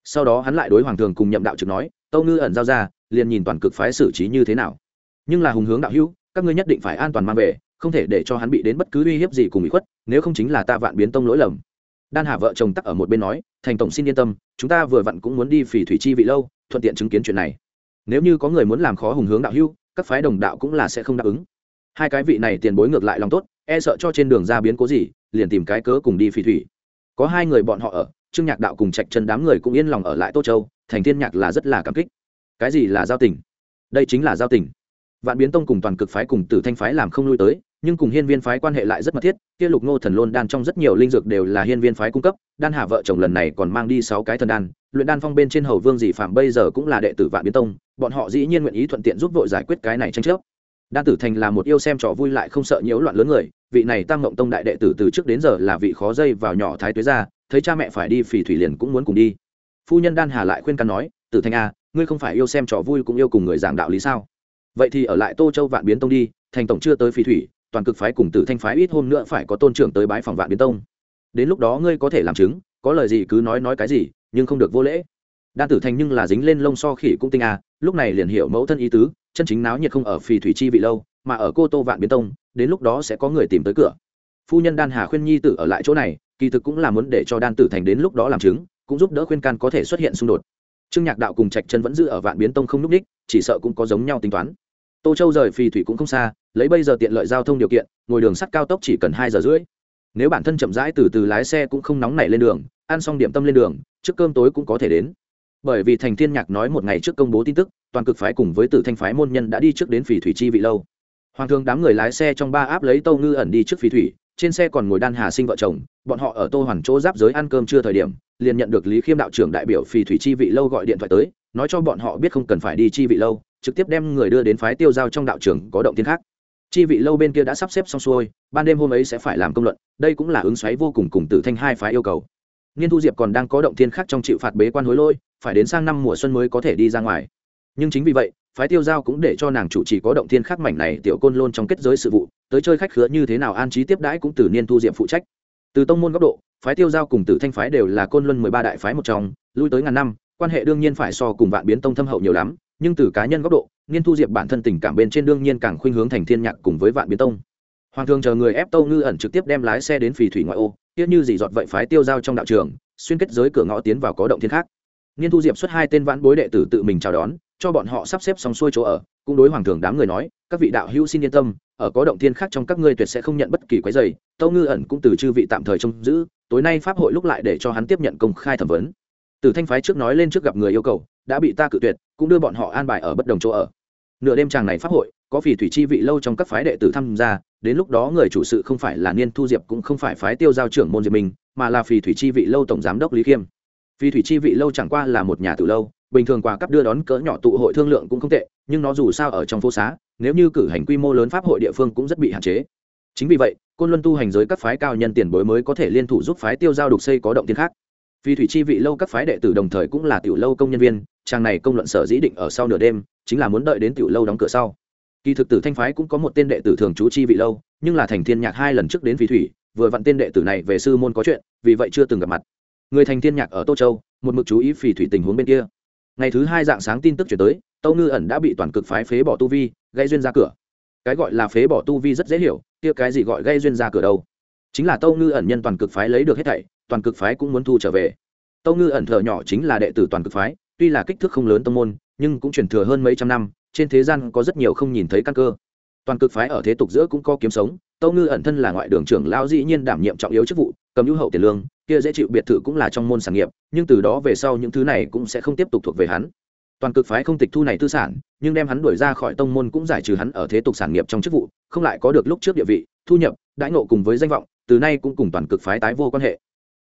Sau đó hắn lại đối hoàng thường cùng nhậm đạo trực nói, tâu ngư ẩn giao ra, liền nhìn toàn cực phái xử trí như thế nào. Nhưng là hùng hướng đạo hữu các ngươi nhất định phải an toàn mang về, không thể để cho hắn bị đến bất cứ uy hiếp gì cùng bị khuất, nếu không chính là ta vạn biến tông lỗi lầm. Đan hà vợ chồng tắc ở một bên nói, thành tổng xin yên tâm, chúng ta vừa vặn cũng muốn đi phỉ thủy chi vị lâu, thuận tiện chứng kiến chuyện này. Nếu như có người muốn làm khó hùng hướng đạo hưu, các phái đồng đạo cũng là sẽ không đáp ứng. Hai cái vị này tiền bối ngược lại lòng tốt e sợ cho trên đường ra biến cố gì, liền tìm cái cớ cùng đi phỉ thủy. Có hai người bọn họ ở, trương nhạc đạo cùng trạch chân đám người cũng yên lòng ở lại tô châu, thành thiên nhạc là rất là cảm kích. Cái gì là giao tình? Đây chính là giao tình vạn biến tông cùng toàn cực phái cùng tử thanh phái làm không lui tới nhưng cùng hiên viên phái quan hệ lại rất mật thiết kia lục ngô thần lôn đan trong rất nhiều linh dược đều là hiên viên phái cung cấp đan hà vợ chồng lần này còn mang đi sáu cái thần đan luyện đan phong bên trên hầu vương dị phạm bây giờ cũng là đệ tử vạn biến tông bọn họ dĩ nhiên nguyện ý thuận tiện giúp vội giải quyết cái này tranh chấp. Đan tử thành là một yêu xem trò vui lại không sợ nhiễu loạn lớn người vị này tam ngộng tông đại đệ tử từ trước đến giờ là vị khó dây vào nhỏ thái tuế ra thấy cha mẹ phải đi phỉ thủy liền cũng muốn cùng đi. Phu nhân đan hà lại khuyên can nói tử thành a à, ngươi không phải yêu xem trò vui cũng yêu cùng người giảng đạo lý sao? Vậy thì ở lại tô châu vạn biến tông đi, thành tổng chưa tới phi thủy, toàn cực phái cùng tử thanh phái ít hôm nữa phải có tôn trưởng tới bái phòng vạn biến tông. Đến lúc đó ngươi có thể làm chứng, có lời gì cứ nói nói cái gì, nhưng không được vô lễ. Đan tử thành nhưng là dính lên lông so khỉ cũng tinh à lúc này liền hiểu mẫu thân ý tứ, chân chính náo nhiệt không ở phì thủy chi vị lâu, mà ở cô tô vạn biến tông, đến lúc đó sẽ có người tìm tới cửa. Phu nhân đan hà khuyên nhi tử ở lại chỗ này, kỳ thực cũng là muốn để cho đan tử thành đến lúc đó làm chứng, cũng giúp đỡ khuyên can có thể xuất hiện xung đột. Trương nhạc đạo cùng trạch chân vẫn giữ ở vạn biến tông không núp đích chỉ sợ cũng có giống nhau tính toán tô châu rời phì thủy cũng không xa, lấy bây giờ tiện lợi giao thông điều kiện, ngồi đường sắt cao tốc chỉ cần hai giờ rưỡi. Nếu bản thân chậm rãi từ từ lái xe cũng không nóng nảy lên đường, ăn xong điểm tâm lên đường, trước cơm tối cũng có thể đến. Bởi vì thành thiên nhạc nói một ngày trước công bố tin tức, toàn cực phái cùng với tử thanh phái môn nhân đã đi trước đến phỉ thủy chi vị lâu. Hoàng thương đám người lái xe trong ba áp lấy tâu ngư ẩn đi trước phỉ thủy, trên xe còn ngồi đan hà sinh vợ chồng, bọn họ ở tô hoàn chỗ giáp giới ăn cơm chưa thời điểm, liền nhận được lý khiêm đạo trưởng đại biểu phỉ thủy chi vị lâu gọi điện thoại tới, nói cho bọn họ biết không cần phải đi chi vị lâu trực tiếp đem người đưa đến phái tiêu giao trong đạo trưởng có động tiên khác. Chi vị lâu bên kia đã sắp xếp xong xuôi, ban đêm hôm ấy sẽ phải làm công luận, đây cũng là ứng xoáy vô cùng cùng tử thanh hai phái yêu cầu. Niên thu diệp còn đang có động thiên khác trong chịu phạt bế quan hối lôi phải đến sang năm mùa xuân mới có thể đi ra ngoài. Nhưng chính vì vậy, phái tiêu giao cũng để cho nàng chủ trì có động thiên khác mảnh này tiểu côn lôn trong kết giới sự vụ, tới chơi khách khứa như thế nào an trí tiếp đãi cũng từ niên thu diệp phụ trách. Từ tông môn góc độ, phái tiêu giao cùng tử thanh phái đều là côn luân mười ba đại phái một trong, lui tới ngàn năm, quan hệ đương nhiên phải so cùng vạn biến tông thâm hậu nhiều lắm nhưng từ cá nhân góc độ, nghiên thu diệp bản thân tình cảm bên trên đương nhiên càng khuynh hướng thành thiên nhạc cùng với vạn biến tông. Hoàng thường chờ người ép tâu ngư ẩn trực tiếp đem lái xe đến phì thủy ngoại ô tiếc như dì dọt vậy phái tiêu giao trong đạo trường, xuyên kết giới cửa ngõ tiến vào có động thiên khác. Nghiên thu diệp xuất hai tên vãn bối đệ tử tự mình chào đón, cho bọn họ sắp xếp xong xuôi chỗ ở, cũng đối hoàng thường đám người nói, các vị đạo hữu xin yên tâm, ở có động thiên khác trong các ngươi tuyệt sẽ không nhận bất kỳ quái dày tâu ngư ẩn cũng từ chư vị tạm thời trông giữ, tối nay pháp hội lúc lại để cho hắn tiếp nhận công khai thẩm vấn. Từ thanh phái trước nói lên trước gặp người yêu cầu, đã bị ta cự tuyệt cũng đưa bọn họ an bài ở bất đồng chỗ ở. Nửa đêm tràng này pháp hội, có phỉ thủy chi vị lâu trong các phái đệ tử tham gia, đến lúc đó người chủ sự không phải là niên thu diệp cũng không phải phái tiêu giao trưởng môn diệp mình mà là phỉ thủy chi vị lâu tổng giám đốc lý khiêm. Phỉ thủy chi vị lâu chẳng qua là một nhà từ lâu, bình thường quà cấp đưa đón cỡ nhỏ tụ hội thương lượng cũng không tệ, nhưng nó dù sao ở trong phố xá, nếu như cử hành quy mô lớn pháp hội địa phương cũng rất bị hạn chế. Chính vì vậy, côn luân tu hành giới các phái cao nhân tiền bối mới có thể liên thủ giúp phái tiêu giao đục xây có động tiên khác vì thủy chi vị lâu các phái đệ tử đồng thời cũng là tiểu lâu công nhân viên trang này công luận sở dĩ định ở sau nửa đêm, chính là muốn đợi đến tiểu lâu đóng cửa sau. Kỳ thực tử thanh phái cũng có một tên đệ tử thường trú chi vị lâu, nhưng là thành thiên nhạc hai lần trước đến phí thủy, vừa vặn tên đệ tử này về sư môn có chuyện, vì vậy chưa từng gặp mặt. Người thành thiên nhạc ở tô châu, một mực chú ý phỉ thủy tình huống bên kia. Ngày thứ hai dạng sáng tin tức chuyển tới, tâu ngư ẩn đã bị toàn cực phái phế bỏ tu vi, gây duyên ra cửa. Cái gọi là phế bỏ tu vi rất dễ hiểu, kia cái gì gọi gây duyên ra cửa đâu? Chính là tâu ngư ẩn nhân toàn cực phái lấy được hết thảy toàn cực phái cũng muốn thu trở về. Tâu ngư ẩn thợ nhỏ chính là đệ tử toàn cực phái, tuy là kích thước không lớn tông môn, nhưng cũng truyền thừa hơn mấy trăm năm, trên thế gian có rất nhiều không nhìn thấy căn cơ. Toàn cực phái ở thế tục giữa cũng có kiếm sống, tâu ngư ẩn thân là ngoại đường trưởng lão dĩ nhiên đảm nhiệm trọng yếu chức vụ, cầm hữu hậu tiền lương, kia dễ chịu biệt thự cũng là trong môn sản nghiệp, nhưng từ đó về sau những thứ này cũng sẽ không tiếp tục thuộc về hắn. Toàn cực phái không tịch thu này tư sản, nhưng đem hắn đuổi ra khỏi tông môn cũng giải trừ hắn ở thế tục sản nghiệp trong chức vụ, không lại có được lúc trước địa vị, thu nhập, đãi ngộ cùng với danh vọng, từ nay cũng cùng toàn cực phái tái vô quan hệ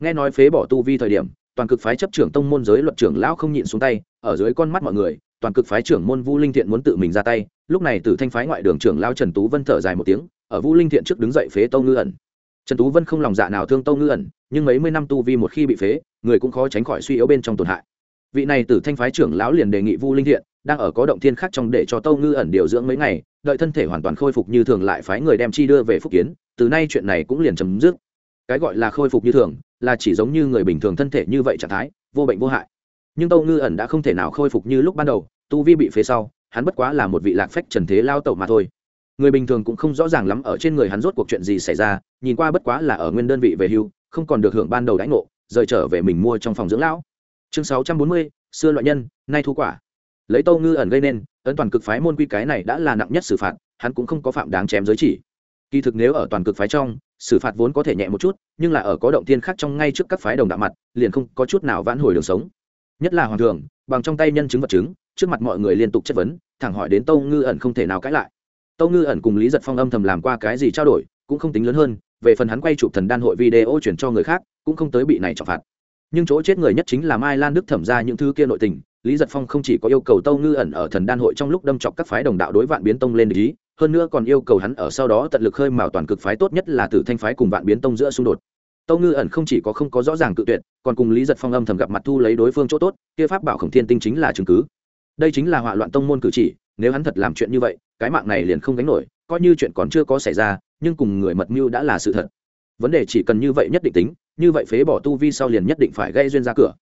nghe nói phế bỏ tu vi thời điểm, toàn cực phái chấp trưởng tông môn giới luật trưởng lão không nhịn xuống tay, ở dưới con mắt mọi người, toàn cực phái trưởng môn vu linh thiện muốn tự mình ra tay. Lúc này từ thanh phái ngoại đường trưởng lao trần tú vân thở dài một tiếng, ở vu linh thiện trước đứng dậy phế tâu ngư ẩn. Trần tú vân không lòng dạ nào thương tâu ngư ẩn, nhưng mấy mươi năm tu vi một khi bị phế, người cũng khó tránh khỏi suy yếu bên trong tổn hại. Vị này từ thanh phái trưởng lão liền đề nghị vu linh thiện, đang ở có động thiên khác trong để cho tâu ngư ẩn điều dưỡng mấy ngày, đợi thân thể hoàn toàn khôi phục như thường lại phái người đem chi đưa về phúc kiến. Từ nay chuyện này cũng liền chấm dứt cái gọi là khôi phục như thường, là chỉ giống như người bình thường thân thể như vậy trạng thái, vô bệnh vô hại. Nhưng tâu ngư ẩn đã không thể nào khôi phục như lúc ban đầu, tu vi bị phế sau, hắn bất quá là một vị lạc phách trần thế lao tẩu mà thôi. Người bình thường cũng không rõ ràng lắm ở trên người hắn rốt cuộc chuyện gì xảy ra, nhìn qua bất quá là ở nguyên đơn vị về hưu, không còn được hưởng ban đầu đãi ngộ, rời trở về mình mua trong phòng dưỡng lão. Chương sáu trăm bốn mươi, xưa loại nhân, nay thu quả. Lấy tâu ngư ẩn gây nên, ấn toàn cực phái môn quy cái này đã là nặng nhất xử phạt, hắn cũng không có phạm đáng chém giới chỉ kỳ thực nếu ở toàn cực phái trong, xử phạt vốn có thể nhẹ một chút, nhưng là ở có động tiên khác trong ngay trước các phái đồng đạo mặt, liền không có chút nào vãn hồi đường sống. Nhất là hoàng thường bằng trong tay nhân chứng vật chứng, trước mặt mọi người liên tục chất vấn, thẳng hỏi đến tâu ngư ẩn không thể nào cãi lại. Tâu ngư ẩn cùng lý giật phong âm thầm làm qua cái gì trao đổi, cũng không tính lớn hơn, về phần hắn quay chụp thần đan hội video chuyển cho người khác, cũng không tới bị này trọng phạt. Nhưng chỗ chết người nhất chính là mai lan đức thẩm ra những thứ kia nội tình, lý giật phong không chỉ có yêu cầu tâu ngư ẩn ở thần đan hội trong lúc đâm chọc các phái đồng đạo đối vạn biến tông lên ý hơn nữa còn yêu cầu hắn ở sau đó tận lực khơi mào toàn cực phái tốt nhất là tử thanh phái cùng vạn biến tông giữa xung đột. Tâu ngư ẩn không chỉ có không có rõ ràng tự tuyệt, còn cùng lý giật phong âm thầm gặp mặt thu lấy đối phương chỗ tốt, kia pháp bảo khổng thiên tinh chính là chứng cứ. Đây chính là họa loạn tông môn cử chỉ, nếu hắn thật làm chuyện như vậy, cái mạng này liền không gánh nổi, coi như chuyện còn chưa có xảy ra, nhưng cùng người mật mưu đã là sự thật. Vấn đề chỉ cần như vậy nhất định tính, như vậy phế bỏ tu vi sau liền nhất định phải gây duyên ra cửa.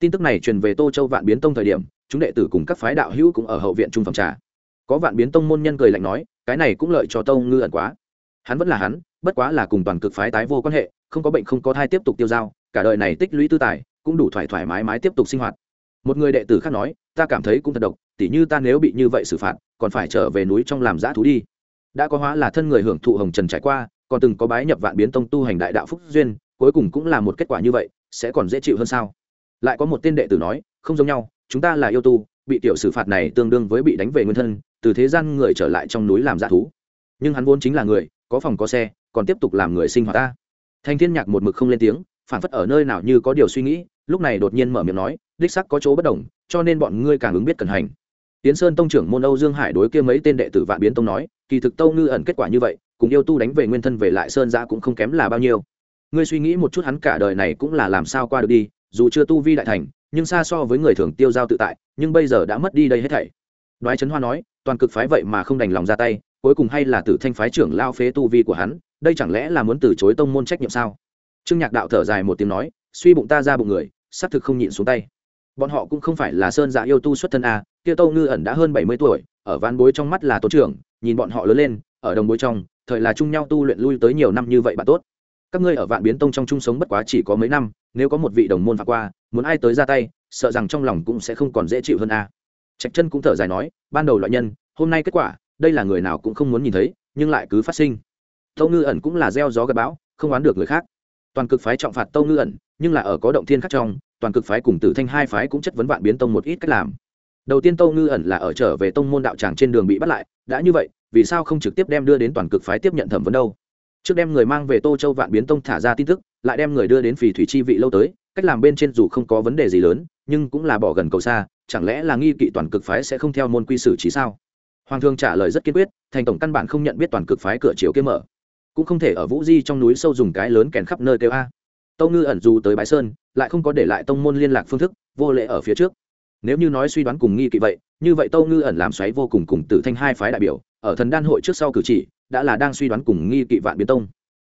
Tin tức này truyền về tô châu vạn biến tông thời điểm, chúng đệ tử cùng các phái đạo hữu cũng ở hậu viện trung phòng trà có vạn biến tông môn nhân cười lạnh nói, cái này cũng lợi cho tông ngư ẩn quá. Hắn vẫn là hắn, bất quá là cùng toàn cực phái tái vô quan hệ, không có bệnh không có thai tiếp tục tiêu dao, cả đời này tích lũy tư tài, cũng đủ thoải thoải mái mái tiếp tục sinh hoạt. Một người đệ tử khác nói, ta cảm thấy cũng thật độc, tỉ như ta nếu bị như vậy xử phạt, còn phải trở về núi trong làm giã thú đi. Đã có hóa là thân người hưởng thụ hồng trần trải qua, còn từng có bái nhập vạn biến tông tu hành đại đạo phúc duyên, cuối cùng cũng là một kết quả như vậy, sẽ còn dễ chịu hơn sao? Lại có một tên đệ tử nói, không giống nhau, chúng ta là yêu tu, bị tiểu xử phạt này tương đương với bị đánh về nguyên thân từ thế gian người trở lại trong núi làm g thú. Nhưng hắn vốn chính là người, có phòng có xe, còn tiếp tục làm người sinh hoạt ta. Thanh thiên nhạc một mực không lên tiếng, phản phất ở nơi nào như có điều suy nghĩ, lúc này đột nhiên mở miệng nói, đích sắc có chỗ bất đồng, cho nên bọn ngươi càng ứng biết cẩn hành. Tiến sơn tông trưởng môn âu dương hải đối kia mấy tên đệ tử vạn biến tông nói, kỳ thực tâu ngư ẩn kết quả như vậy, cùng yêu tu đánh về nguyên thân về lại sơn giã cũng không kém là bao nhiêu. Ngươi suy nghĩ một chút hắn cả đời này cũng là làm sao qua được đi, dù chưa tu vi đại thành, nhưng xa so với người thường tiêu giao tự tại, nhưng bây giờ đã mất đi đây hết thảy. Đoái trấn hoa nói toàn cực phái vậy mà không đành lòng ra tay, cuối cùng hay là tử thanh phái trưởng lao phế tu vi của hắn, đây chẳng lẽ là muốn từ chối tông môn trách nhiệm sao? Trương nhạc đạo thở dài một tiếng nói, suy bụng ta ra bụng người, xác thực không nhịn xuống tay. Bọn họ cũng không phải là sơn dạ yêu tu xuất thân a, kia tâu ngư ẩn đã hơn bảy mươi tuổi, ở ván bối trong mắt là tổ trưởng, nhìn bọn họ lớn lên, ở đồng bối trong, thời là chung nhau tu luyện lui tới nhiều năm như vậy bạn tốt. Các ngươi ở vạn biến tông trong chung sống bất quá chỉ có mấy năm, nếu có một vị đồng môn phạt qua, muốn ai tới ra tay, sợ rằng trong lòng cũng sẽ không còn dễ chịu hơn a trạch chân cũng thở dài nói, ban đầu loại nhân, hôm nay kết quả, đây là người nào cũng không muốn nhìn thấy, nhưng lại cứ phát sinh. Tâu ngư ẩn cũng là gieo gió gặp bão, không oán được người khác. Toàn cực phái trọng phạt tâu ngư ẩn, nhưng là ở có động thiên khác trong, toàn cực phái cùng tử thanh hai phái cũng chất vấn vạn biến tông một ít cách làm. Đầu tiên tâu ngư ẩn là ở trở về tông môn đạo tràng trên đường bị bắt lại, đã như vậy, vì sao không trực tiếp đem đưa đến toàn cực phái tiếp nhận thẩm vấn đâu? Trước đem người mang về tô châu vạn biến tông thả ra tin tức, lại đem người đưa đến phì thủy chi vị lâu tới, cách làm bên trên dù không có vấn đề gì lớn, nhưng cũng là bỏ gần cầu xa chẳng lẽ là nghi kỵ toàn cực phái sẽ không theo môn quy xử trí sao? Hoàng thương trả lời rất kiên quyết, thành tổng căn bản không nhận biết toàn cực phái cửa chiều kia mở. Cũng không thể ở vũ di trong núi sâu dùng cái lớn kèn khắp nơi kêu a. Tâu ngư ẩn dù tới bái sơn, lại không có để lại tông môn liên lạc phương thức, vô lệ ở phía trước. Nếu như nói suy đoán cùng nghi kỵ vậy, như vậy tâu ngư ẩn làm xoáy vô cùng cùng tử thanh hai phái đại biểu, ở thần đan hội trước sau cử chỉ, đã là đang suy đoán cùng nghi kỵ vạn biến tông.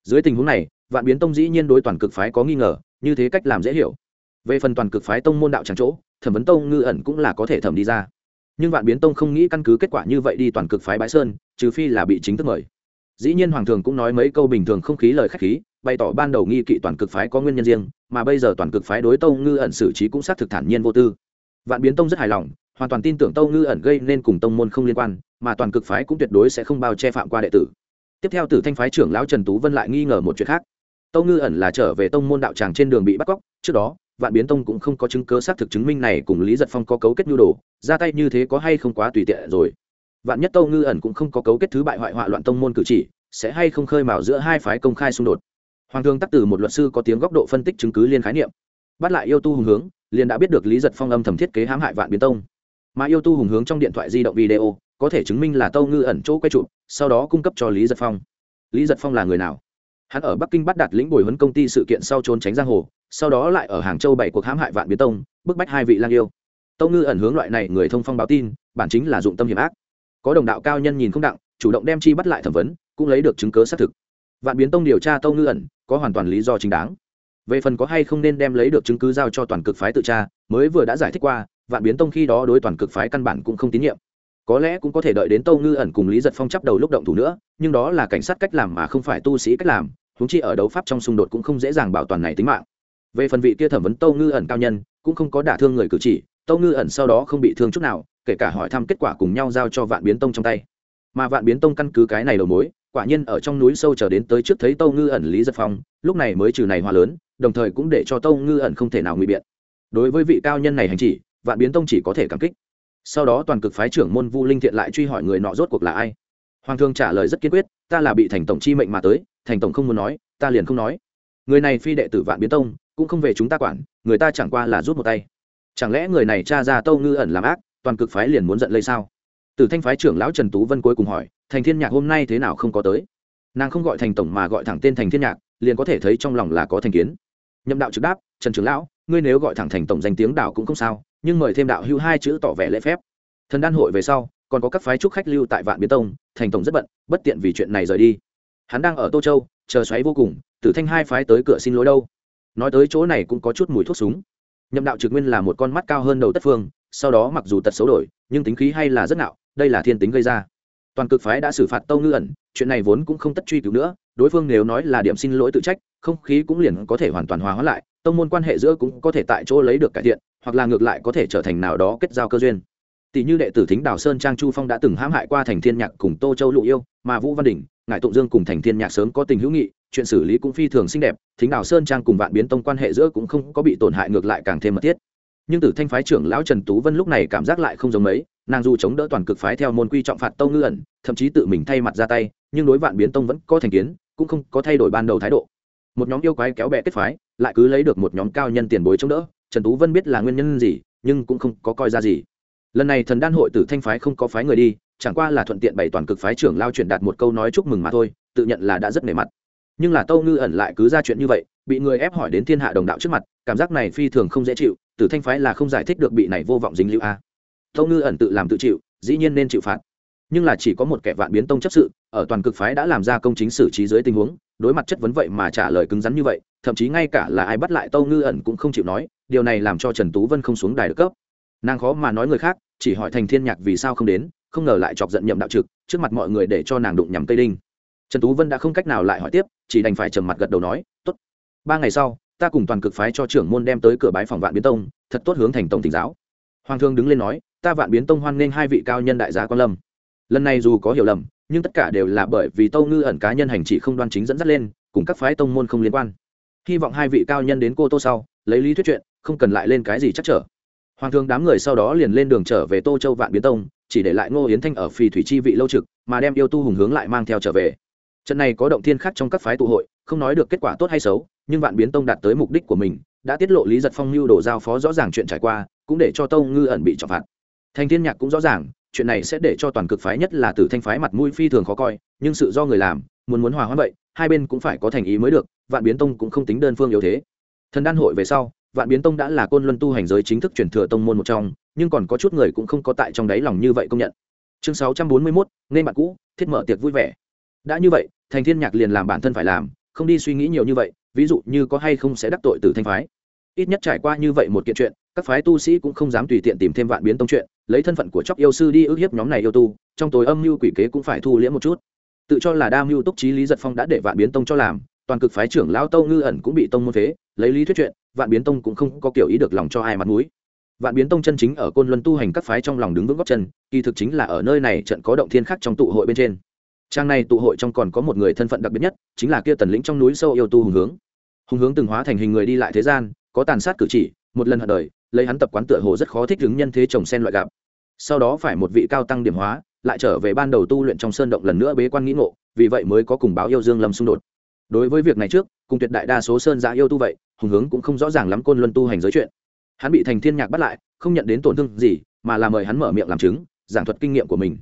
Dưới tình huống này, vạn biến tông dĩ nhiên đối toàn cực phái có nghi ngờ, như thế cách làm dễ hiểu về phần toàn cực phái tông môn đạo tràng chỗ, thẩm vấn tông ngư ẩn cũng là có thể thẩm đi ra. Nhưng vạn biến tông không nghĩ căn cứ kết quả như vậy đi toàn cực phái bãi sơn, trừ phi là bị chính thức mời. Dĩ nhiên hoàng thường cũng nói mấy câu bình thường không khí lời khách khí, bày tỏ ban đầu nghi kỵ toàn cực phái có nguyên nhân riêng, mà bây giờ toàn cực phái đối tông ngư ẩn xử trí cũng xác thực thản nhiên vô tư. Vạn biến tông rất hài lòng, hoàn toàn tin tưởng tông ngư ẩn gây nên cùng tông môn không liên quan, mà toàn cực phái cũng tuyệt đối sẽ không bao che phạm qua đệ tử. Tiếp theo từ thanh phái trưởng lão trần tú vân lại nghi ngờ một chuyện khác. Tông ngư ẩn là trở về tông môn đạo tràng trên đường bị bắt cóc, trước đó vạn biến tông cũng không có chứng cớ xác thực chứng minh này cùng lý giật phong có cấu kết nhu đồ, ra tay như thế có hay không quá tùy tiện rồi. Vạn nhất tông ngư ẩn cũng không có cấu kết thứ bại hoại họa loạn tông môn cử chỉ, sẽ hay không khơi mào giữa hai phái công khai xung đột. Hoàng thương tắc từ một luật sư có tiếng góc độ phân tích chứng cứ liên khái niệm. Bắt lại yêu tu hùng hướng, liền đã biết được lý giật phong âm thầm thiết kế hãm hại vạn biến tông. Mà yêu tu hùng hướng trong điện thoại di động video, có thể chứng minh là tâu ngư ẩn chỗ quay trụ sau đó cung cấp cho lý giật phong. Lý giật phong là người nào? Hắn ở bắc kinh bắt đạt lĩnh bồi huấn công ty sự kiện sau trốn tránh giang hồ, sau đó lại ở hàng châu bảy cuộc hãm hại vạn biến tông, bức bách hai vị lang yêu. Tâu ngư ẩn hướng loại này người thông phong báo tin, bản chính là dụng tâm hiểm ác. Có đồng đạo cao nhân nhìn không đặng, chủ động đem chi bắt lại thẩm vấn, cũng lấy được chứng cớ xác thực. Vạn biến tông điều tra tâu ngư ẩn, có hoàn toàn lý do chính đáng. Về phần có hay không nên đem lấy được chứng cứ giao cho toàn cực phái tự tra, mới vừa đã giải thích qua, vạn biến tông khi đó đối toàn cực phái căn bản cũng không tín nhiệm. Có lẽ cũng có thể đợi đến tâu ngư ẩn cùng lý giật phong chấp đầu lúc động thủ nữa, nhưng đó là cảnh sát cách làm mà không phải tu sĩ cách làm huống chi ở đấu pháp trong xung đột cũng không dễ dàng bảo toàn này tính mạng. Về phần vị kia thẩm vấn tâu ngư ẩn cao nhân, cũng không có đả thương người cử chỉ, tâu ngư ẩn sau đó không bị thương chút nào, kể cả hỏi thăm kết quả cùng nhau giao cho vạn biến tông trong tay. Mà vạn biến tông căn cứ cái này đầu mối, quả nhiên ở trong núi sâu chờ đến tới trước thấy tâu ngư ẩn lý giật phong, lúc này mới trừ này hòa lớn, đồng thời cũng để cho tâu ngư ẩn không thể nào ngụy biện. Đối với vị cao nhân này hành chỉ, vạn biến tông chỉ có thể cảm kích. Sau đó toàn cực phái trưởng môn vu linh thiện lại truy hỏi người nọ rốt cuộc là ai. Hoàng thương trả lời rất kiên quyết, ta là bị thành tổng chi mệnh mà tới thành tổng không muốn nói, ta liền không nói. Người này phi đệ tử vạn biến tông, cũng không về chúng ta quản, người ta chẳng qua là rút một tay. Chẳng lẽ người này cha ra tâu ngư ẩn làm ác, toàn cực phái liền muốn giận lây sao? Từ thanh phái trưởng lão trần tú vân cuối cùng hỏi, thành thiên nhạc hôm nay thế nào không có tới? Nàng không gọi thành tổng mà gọi thẳng tên thành thiên nhạc, liền có thể thấy trong lòng là có thành kiến. Nhậm đạo trực đáp, trần trưởng lão, ngươi nếu gọi thẳng thành tổng danh tiếng đạo cũng không sao, nhưng mời thêm đạo hữu hai chữ tỏ vẻ lễ phép. Thần đan hội về sau, còn có các phái trúc khách lưu tại vạn biến tông, thành tổng rất bận, bất tiện vì chuyện này rời đi hắn đang ở tô châu, chờ xoáy vô cùng, tử thanh hai phái tới cửa xin lỗi đâu. Nói tới chỗ này cũng có chút mùi thuốc súng. Nhậm đạo trực nguyên là một con mắt cao hơn đầu tất phương, sau đó mặc dù tật xấu đổi, nhưng tính khí hay là rất nạo, đây là thiên tính gây ra. Toàn cực phái đã xử phạt tâu ngư ẩn, chuyện này vốn cũng không tất truy cứu nữa, đối phương nếu nói là điểm xin lỗi tự trách, không khí cũng liền có thể hoàn toàn hòa hóa lại, tông môn quan hệ giữa cũng có thể tại chỗ lấy được cải thiện, hoặc là ngược lại có thể trở thành nào đó kết giao cơ duyên. Tỷ như đệ tử thính đào sơn trang chu phong đã từng hãm hại qua thành thiên nhạc cùng tô châu lụ yêu mà vũ văn đình ngài tụng dương cùng thành thiên nhạc sớm có tình hữu nghị, chuyện xử lý cũng phi thường xinh đẹp, thính đào sơn trang cùng vạn biến tông quan hệ giữa cũng không có bị tổn hại ngược lại càng thêm mật thiết. Nhưng tử thanh phái trưởng lão trần tú vân lúc này cảm giác lại không giống mấy, nàng dù chống đỡ toàn cực phái theo môn quy trọng phạt tâu ngư ẩn, thậm chí tự mình thay mặt ra tay, nhưng đối vạn biến tông vẫn có thành kiến, cũng không có thay đổi ban đầu thái độ. Một nhóm yêu quái kéo bè kết phái, lại cứ lấy được một nhóm cao nhân tiền bối chống đỡ, trần tú vân biết là nguyên nhân gì, nhưng cũng không có coi ra gì. Lần này thần đan hội tử thanh phái không có phái người đi chẳng qua là thuận tiện bày toàn cực phái trưởng lao truyền đạt một câu nói chúc mừng mà thôi, tự nhận là đã rất nề mặt. Nhưng là tâu ngư ẩn lại cứ ra chuyện như vậy, bị người ép hỏi đến thiên hạ đồng đạo trước mặt, cảm giác này phi thường không dễ chịu, tử thanh phái là không giải thích được bị này vô vọng dính lưu a. Tâu ngư ẩn tự làm tự chịu, dĩ nhiên nên chịu phạt. Nhưng là chỉ có một kẻ vạn biến tông chấp sự, ở toàn cực phái đã làm ra công chính xử trí dưới tình huống, đối mặt chất vấn vậy mà trả lời cứng rắn như vậy, thậm chí ngay cả là ai bắt lại tâu ngư ẩn cũng không chịu nói, điều này làm cho trần tú vân không xuống đài được cấp. Nàng khó mà nói người khác, chỉ hỏi thành thiên nhạc vì sao không đến không ngờ lại chọc giận nhậm đạo trực, trước mặt mọi người để cho nàng đụng nhằm cây đinh. Trần tú vân đã không cách nào lại hỏi tiếp, chỉ đành phải trầm mặt gật đầu nói, tốt. Ba ngày sau, ta cùng toàn cực phái cho trưởng môn đem tới cửa bái phòng vạn biến tông, thật tốt hướng thành tổng tỉnh giáo. Hoàng thương đứng lên nói, ta vạn biến tông hoan nghênh hai vị cao nhân đại giá quan lâm. Lần này dù có hiểu lầm, nhưng tất cả đều là bởi vì tâu ngư ẩn cá nhân hành chỉ không đoan chính dẫn dắt lên, cùng các phái tông môn không liên quan. Hy vọng hai vị cao nhân đến cô tô sau, lấy lý thuyết chuyện, không cần lại lên cái gì chắc trở. Hoàng thương đám người sau đó liền lên đường trở về tô châu vạn biến tông chỉ để lại ngô yến thanh ở phi thủy chi vị lâu trực, mà đem yêu tu hùng hướng lại mang theo trở về. Trận này có động thiên khác trong các phái tụ hội, không nói được kết quả tốt hay xấu, nhưng vạn biến tông đạt tới mục đích của mình, đã tiết lộ lý giật phong mưu đồ giao phó rõ ràng chuyện trải qua, cũng để cho tông ngư ẩn bị trọng phạt. Thành thiên nhạc cũng rõ ràng, chuyện này sẽ để cho toàn cực phái nhất là tử thanh phái mặt mũi phi thường khó coi, nhưng sự do người làm, muốn muốn hòa hoãn vậy, hai bên cũng phải có thành ý mới được, vạn biến tông cũng không tính đơn phương yếu thế. Thần đan hội về sau vạn biến tông đã là côn luân tu hành giới chính thức truyền thừa tông môn một trong nhưng còn có chút người cũng không có tại trong đáy lòng như vậy công nhận. Chương sáu trăm bốn mươi 641, nên bạn cũ thiết mở tiệc vui vẻ. Đã như vậy thành thiên nhạc liền làm bản thân phải làm không đi suy nghĩ nhiều như vậy ví dụ như có hay không sẽ đắc tội từ thanh phái. Ít nhất trải qua như vậy một kiện chuyện các phái tu sĩ cũng không dám tùy tiện tìm thêm vạn biến tông chuyện lấy thân phận của chóc yêu sư đi ước hiếp nhóm này yêu tu trong tối âm mưu quỷ kế cũng phải thu liễm một chút. Tự cho là đa mưu túc trí lý giật phong đã để vạn biến tông cho làm toàn cực phái trưởng lão tâu ngư ẩn cũng bị tông môn phế lấy lý thuyết chuyện vạn biến tông cũng không có kiểu ý được lòng cho ai mặt mũi. Vạn biến tông chân chính ở côn luân tu hành các phái trong lòng đứng vững góc chân, kỳ thực chính là ở nơi này trận có động thiên khác trong tụ hội bên trên. Trang này tụ hội trong còn có một người thân phận đặc biệt nhất, chính là kia tần lĩnh trong núi sâu yêu tu hùng hướng. Hùng hướng từng hóa thành hình người đi lại thế gian, có tàn sát cử chỉ, một lần hận đời, lấy hắn tập quán tựa hồ rất khó thích ứng nhân thế trồng sen loại gặp. Sau đó phải một vị cao tăng điểm hóa, lại trở về ban đầu tu luyện trong sơn động lần nữa bế quan nghĩ ngộ, vì vậy mới có cùng báo yêu dương lâm xung đột đối với việc này trước, cùng tuyệt đại đa số sơn giã yêu tu vậy, hùng hướng cũng không rõ ràng lắm côn luân tu hành giới chuyện. Hắn bị thành thiên nhạc bắt lại, không nhận đến tổn thương gì, mà là mời hắn mở miệng làm chứng, giảng thuật kinh nghiệm của mình.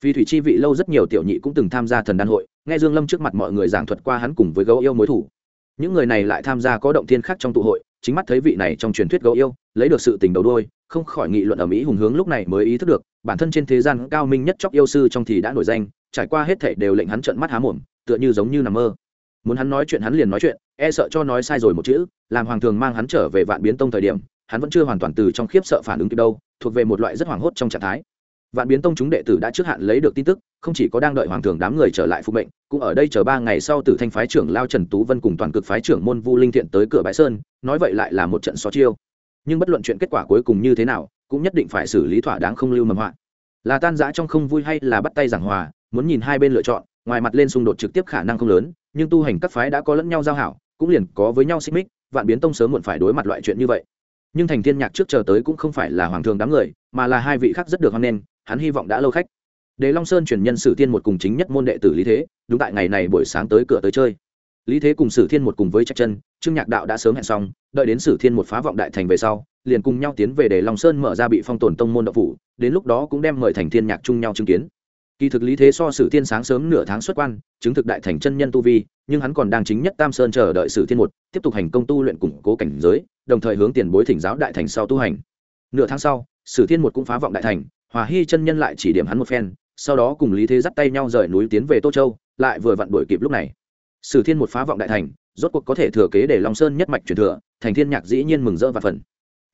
Vì thủy chi vị lâu rất nhiều tiểu nhị cũng từng tham gia thần đan hội, nghe dương lâm trước mặt mọi người giảng thuật qua hắn cùng với gấu yêu mối thủ. Những người này lại tham gia có động thiên khác trong tụ hội, chính mắt thấy vị này trong truyền thuyết gấu yêu, lấy được sự tình đầu đôi không khỏi nghị luận ở mỹ hùng hướng lúc này mới ý thức được, bản thân trên thế gian cao minh nhất chóc yêu sư trong thì đã nổi danh, trải qua hết thể đều lệnh hắn trợn mắt há mồm, tựa như giống như nằm mơ muốn hắn nói chuyện hắn liền nói chuyện e sợ cho nói sai rồi một chữ, làm hoàng thường mang hắn trở về vạn biến tông thời điểm, hắn vẫn chưa hoàn toàn từ trong khiếp sợ phản ứng kịp đâu, thuộc về một loại rất hoảng hốt trong trạng thái. Vạn biến tông chúng đệ tử đã trước hạn lấy được tin tức, không chỉ có đang đợi hoàng thường đám người trở lại phục mệnh, cũng ở đây chờ ba ngày sau từ thanh phái trưởng lao trần tú vân cùng toàn cực phái trưởng môn vu linh thiện tới cửa bãi sơn, nói vậy lại là một trận xó chiêu. Nhưng bất luận chuyện kết quả cuối cùng như thế nào, cũng nhất định phải xử lý thỏa đáng không lưu mầm họa là tan giã trong không vui hay là bắt tay giảng hòa, muốn nhìn hai bên lựa chọn, ngoài mặt lên xung đột trực tiếp khả năng không lớn nhưng tu hành các phái đã có lẫn nhau giao hảo cũng liền có với nhau xích mích vạn biến tông sớm muộn phải đối mặt loại chuyện như vậy nhưng thành thiên nhạc trước chờ tới cũng không phải là hoàng thường đám người mà là hai vị khác rất được hoan nghênh hắn hy vọng đã lâu khách Đề Long Sơn truyền nhân Sử Thiên một cùng chính nhất môn đệ tử Lý Thế, đúng tại ngày này buổi sáng tới cửa tới chơi. Lý Thế cùng Sử Thiên một cùng với Trạch Chân, Trương Nhạc Đạo đã sớm hẹn xong, đợi đến Sử Thiên một phá vọng đại thành về sau, liền cùng nhau tiến về để Long Sơn mở ra bị phong tồn tông môn đạo phủ, đến lúc đó cũng đem mời thành Thiên Nhạc chung nhau chứng kiến. Kỳ thực Lý Thế so Sử Thiên sáng sớm nửa tháng xuất quan, chứng thực đại thành chân nhân tu vi, nhưng hắn còn đang chính nhất Tam Sơn chờ đợi Sử Thiên một, tiếp tục hành công tu luyện củng cố cảnh giới, đồng thời hướng tiền bối thỉnh giáo đại thành sau tu hành. Nửa tháng sau, Sử Thiên một cũng phá vọng đại thành, Hòa Hy chân nhân lại chỉ điểm hắn một phen, sau đó cùng lý thế dắt tay nhau rời núi tiến về tô châu lại vừa vặn đuổi kịp lúc này sử thiên một phá vọng đại thành rốt cuộc có thể thừa kế để long sơn nhất mạch truyền thừa thành thiên nhạc dĩ nhiên mừng rỡ và phần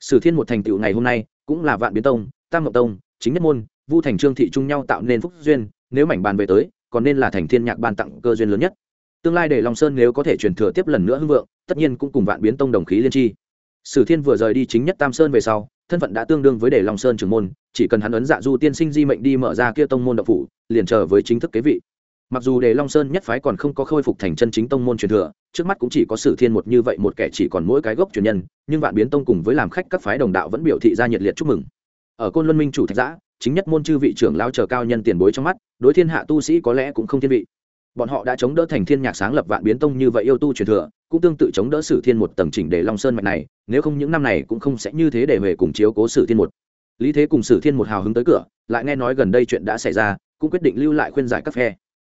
sử thiên một thành tựu ngày hôm nay cũng là vạn biến tông tam ngọc tông chính nhất môn vu thành trương thị chung nhau tạo nên phúc duyên, nếu mảnh bàn về tới, còn nên là thành thiên nhạc ban tặng cơ duyên lớn nhất. Tương lai để long sơn nếu có thể truyền thừa tiếp lần nữa hưng vượng, tất nhiên cũng cùng vạn biến tông đồng khí liên tri sử thiên vừa rời đi chính nhất tam sơn về sau, thân phận đã tương đương với để long sơn trưởng môn, chỉ cần hắn ấn dạ du tiên sinh di mệnh đi mở ra kia tông môn độc phủ, liền chờ với chính thức kế vị. Mặc dù đề long sơn nhất phái còn không có khôi phục thành chân chính tông môn truyền thừa, trước mắt cũng chỉ có sử thiên một như vậy một kẻ chỉ còn mỗi cái gốc truyền nhân, nhưng vạn biến tông cùng với làm khách các phái đồng đạo vẫn biểu thị ra nhiệt liệt chúc mừng. Ở côn luân minh chủ thạch giã chính nhất môn chư vị trưởng lao chờ cao nhân tiền bối trong mắt đối thiên hạ tu sĩ có lẽ cũng không thiên vị. Bọn họ đã chống đỡ thành thiên nhạc sáng lập vạn biến tông như vậy yêu tu truyền thừa cũng tương tự chống đỡ sử thiên một tầng chỉnh để long sơn mạch này nếu không những năm này cũng không sẽ như thế để về cùng chiếu cố sử thiên một. Lý thế cùng sử thiên một hào hứng tới cửa lại nghe nói gần đây chuyện đã xảy ra cũng quyết định lưu lại khuyên giải các phe.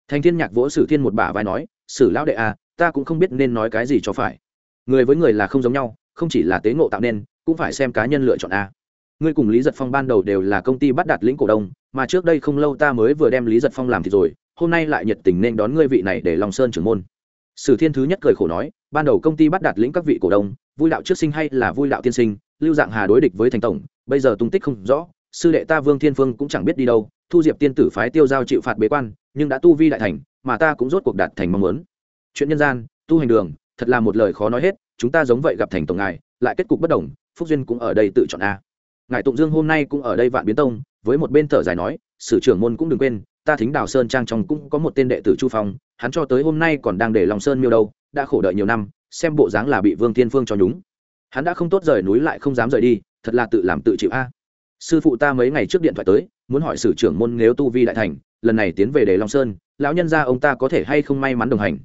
Thành thiên nhạc vỗ sử thiên một bả vai nói sử lão đệ a à, ta cũng không biết nên nói cái gì cho phải. Người với người là không giống nhau không chỉ là tế ngộ tạo nên cũng phải xem cá nhân lựa chọn a ngươi cùng lý giật phong ban đầu đều là công ty bắt đạt lĩnh cổ đông, mà trước đây không lâu ta mới vừa đem lý giật phong làm thì rồi, hôm nay lại nhiệt tình nên đón ngươi vị này để lòng sơn trưởng môn. Sử thiên thứ nhất cười khổ nói, ban đầu công ty bắt đạt lĩnh các vị cổ đông, vui đạo trước sinh hay là vui đạo tiên sinh, lưu dạng hà đối địch với thành tổng, bây giờ tung tích không rõ, sư đệ ta vương thiên phương cũng chẳng biết đi đâu, thu diệp tiên tử phái tiêu giao chịu phạt bế quan, nhưng đã tu vi đại thành, mà ta cũng rốt cuộc đạt thành mong muốn. Chuyện nhân gian, tu hành đường, thật là một lời khó nói hết, chúng ta giống vậy gặp thành tổng ngài, lại kết cục bất đồng, phúc duyên cũng ở đây tự chọn a ngài tụng dương hôm nay cũng ở đây vạn biến tông, với một bên thở dài nói, sử trưởng môn cũng đừng quên, ta thính đào sơn trang trong cũng có một tên đệ tử chu phong, hắn cho tới hôm nay còn đang để lòng sơn miêu đâu, đã khổ đợi nhiều năm, xem bộ dáng là bị vương Thiên phương cho nhúng. Hắn đã không tốt rời núi lại không dám rời đi, thật là tự làm tự chịu a. Sư phụ ta mấy ngày trước điện thoại tới, muốn hỏi sử trưởng môn nếu tu vi đại thành, lần này tiến về đề long sơn, lão nhân gia ông ta có thể hay không may mắn đồng hành?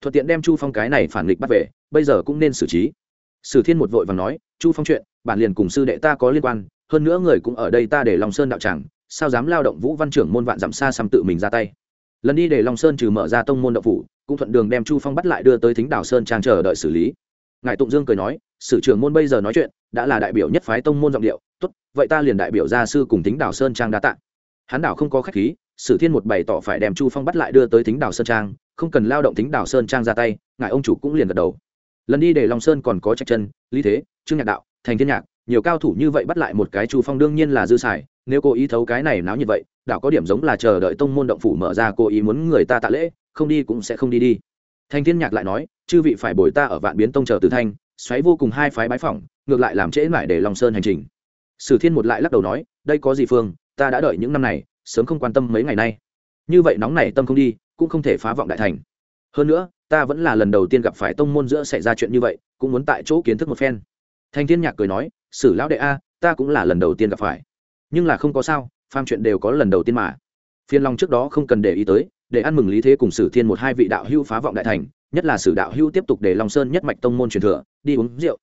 Thuận tiện đem chu phong cái này phản nghịch bắt về, bây giờ cũng nên xử trí. Sử thiên một vội và nói, chu phong chuyện bản liền cùng sư đệ ta có liên quan, hơn nữa người cũng ở đây ta để lòng sơn đạo tràng, sao dám lao động vũ văn trưởng môn vạn dặm xa xăm tự mình ra tay? Lần đi để long sơn trừ mở ra tông môn đậu phủ, cũng thuận đường đem chu phong bắt lại đưa tới thính đảo sơn trang chờ đợi xử lý. Ngài tụng dương cười nói, sử trưởng môn bây giờ nói chuyện, đã là đại biểu nhất phái tông môn giọng điệu, tốt, vậy ta liền đại biểu gia sư cùng thính đảo sơn trang đa tạ. Hắn đảo không có khách khí, sử thiên một bày tỏ phải đem chu phong bắt lại đưa tới thính đảo sơn trang, không cần lao động thính đảo sơn trang ra tay, ngài ông chủ cũng liền gật đầu. Lần đi để long sơn còn có trạch chân, lý thế, trương nhạc đạo thành thiên nhạc, nhiều cao thủ như vậy bắt lại một cái chu phong đương nhiên là dư xài, nếu cố ý thấu cái này náo như vậy, đảo có điểm giống là chờ đợi tông môn động phủ mở ra cố ý muốn người ta tạ lễ, không đi cũng sẽ không đi đi. Thành thiên nhạc lại nói, chư vị phải bồi ta ở vạn biến tông chờ từ thanh, xoáy vô cùng hai phái bái phỏng, ngược lại làm trễ mãi để long sơn hành trình. Sử thiên một lại lắc đầu nói, đây có gì phương, ta đã đợi những năm này, sớm không quan tâm mấy ngày nay. Như vậy nóng này tâm không đi, cũng không thể phá vọng đại thành. Hơn nữa, ta vẫn là lần đầu tiên gặp phải tông môn giữa xảy ra chuyện như vậy, cũng muốn tại chỗ kiến thức một phen thanh thiên nhạc cười nói, sử lão đệ a, ta cũng là lần đầu tiên gặp phải. Nhưng là không có sao pham chuyện đều có lần đầu tiên mà. Phiên long trước đó không cần để ý tới, để ăn mừng lý thế cùng sử thiên một hai vị đạo hưu phá vọng đại thành, nhất là sử đạo hưu tiếp tục để long sơn nhất mạch tông môn truyền thừa, đi uống rượu.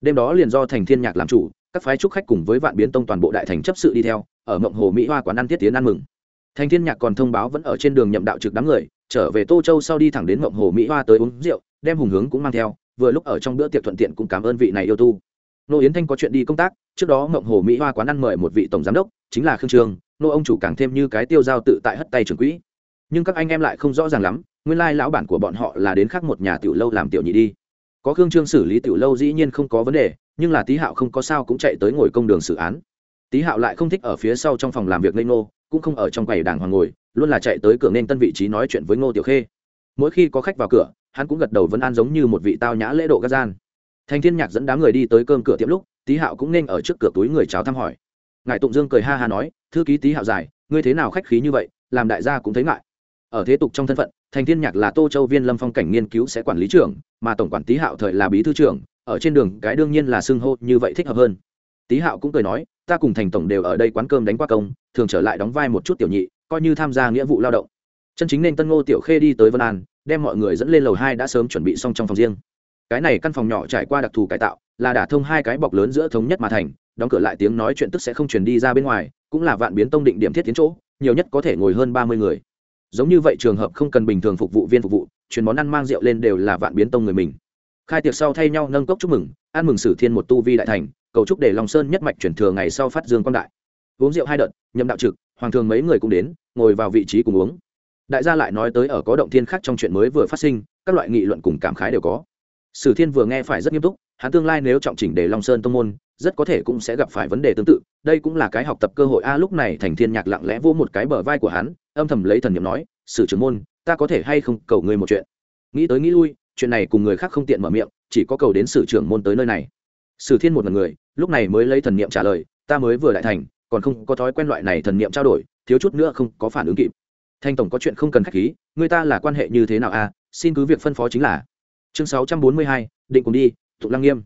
Đêm đó liền do thành thiên nhạc làm chủ, các phái trúc khách cùng với vạn biến tông toàn bộ đại thành chấp sự đi theo, ở mộng hồ mỹ hoa quán ăn tiết tiến ăn mừng. Thành thiên nhạc còn thông báo vẫn ở trên đường nhậm đạo trực đám người, trở về tô châu sau đi thẳng đến mộng hồ mỹ hoa tới uống rượu, đem hùng hướng cũng mang theo, vừa lúc ở trong bữa tiệc thuận tiện cũng cảm ơn vị này yêu tu nô yến thanh có chuyện đi công tác, trước đó mộng hồ mỹ hoa quán ăn mời một vị tổng giám đốc, chính là khương trường nô ông chủ càng thêm như cái tiêu giao tự tại hất tay trưởng quỹ. Nhưng các anh em lại không rõ ràng lắm, nguyên lai lão bản của bọn họ là đến khác một nhà tiểu lâu làm tiểu nhị đi. Có khương trương xử lý tiểu lâu dĩ nhiên không có vấn đề, nhưng là tý hạo không có sao cũng chạy tới ngồi công đường xử án. Tý hạo lại không thích ở phía sau trong phòng làm việc nên nô cũng không ở trong quầy đàng hoàng ngồi, luôn là chạy tới cửa nên tân vị trí nói chuyện với ngô tiểu khê. Mỗi khi có khách vào cửa, hắn cũng gật đầu vẫn an giống như một vị tao nhã lễ độ gác gian thành thiên nhạc dẫn đám người đi tới cơm cửa tiệm lúc, tý hạo cũng nên ở trước cửa túi người chào thăm hỏi. Ngài tụng dương cười ha ha nói, thư ký tý hạo dài, ngươi thế nào khách khí như vậy, làm đại gia cũng thấy ngại. Ở thế tục trong thân phận, thành thiên nhạc là tô châu viên lâm phong cảnh nghiên cứu sẽ quản lý trưởng, mà tổng quản tý hạo thời là bí thư trưởng, ở trên đường cái đương nhiên là xưng hô như vậy thích hợp hơn. Tý hạo cũng cười nói, ta cùng thành tổng đều ở đây quán cơm đánh qua công, thường trở lại đóng vai một chút tiểu nhị, coi như tham gia nghĩa vụ lao động. Chân chính nên tân ngô tiểu khê đi tới vân an, đem mọi người dẫn lên lầu hai đã sớm chuẩn bị xong trong phòng riêng cái này căn phòng nhỏ trải qua đặc thù cải tạo, là đả thông hai cái bọc lớn giữa thống nhất mà thành, đóng cửa lại tiếng nói chuyện tức sẽ không truyền đi ra bên ngoài, cũng là vạn biến tông định điểm thiết tiến chỗ, nhiều nhất có thể ngồi hơn ba mươi người. Giống như vậy trường hợp không cần bình thường phục vụ viên phục vụ chuyển món ăn mang rượu lên đều là vạn biến tông người mình. Khai tiệc sau thay nhau nâng cốc chúc mừng, ăn mừng sử thiên một tu vi đại thành, cầu chúc để lòng sơn nhất mạch chuyển thừa ngày sau phát dương quan đại. Uống rượu hai đợt, nhậm đạo trực, hoàng thường mấy người cũng đến, ngồi vào vị trí cùng uống. Đại gia lại nói tới ở có động thiên khác trong chuyện mới vừa phát sinh, các loại nghị luận cùng cảm khái đều có sử thiên vừa nghe phải rất nghiêm túc, hắn tương lai nếu trọng chỉnh để long sơn tông môn, rất có thể cũng sẽ gặp phải vấn đề tương tự. Đây cũng là cái học tập cơ hội a, lúc này thành thiên nhạc lặng lẽ vỗ một cái bờ vai của hắn, âm thầm lấy thần niệm nói, sử trưởng môn, ta có thể hay không cầu ngươi một chuyện? Nghĩ tới nghĩ lui, chuyện này cùng người khác không tiện mở miệng, chỉ có cầu đến sử trưởng môn tới nơi này. Sử thiên một người, lúc này mới lấy thần niệm trả lời, ta mới vừa lại thành, còn không có thói quen loại này thần niệm trao đổi, thiếu chút nữa không có phản ứng kịp. Thanh tổng có chuyện không cần khách khí, người ta là quan hệ như thế nào à xin cứ việc phân phó chính là chương sáu trăm bốn mươi hai, định cùng đi, thụ lăng nghiêm.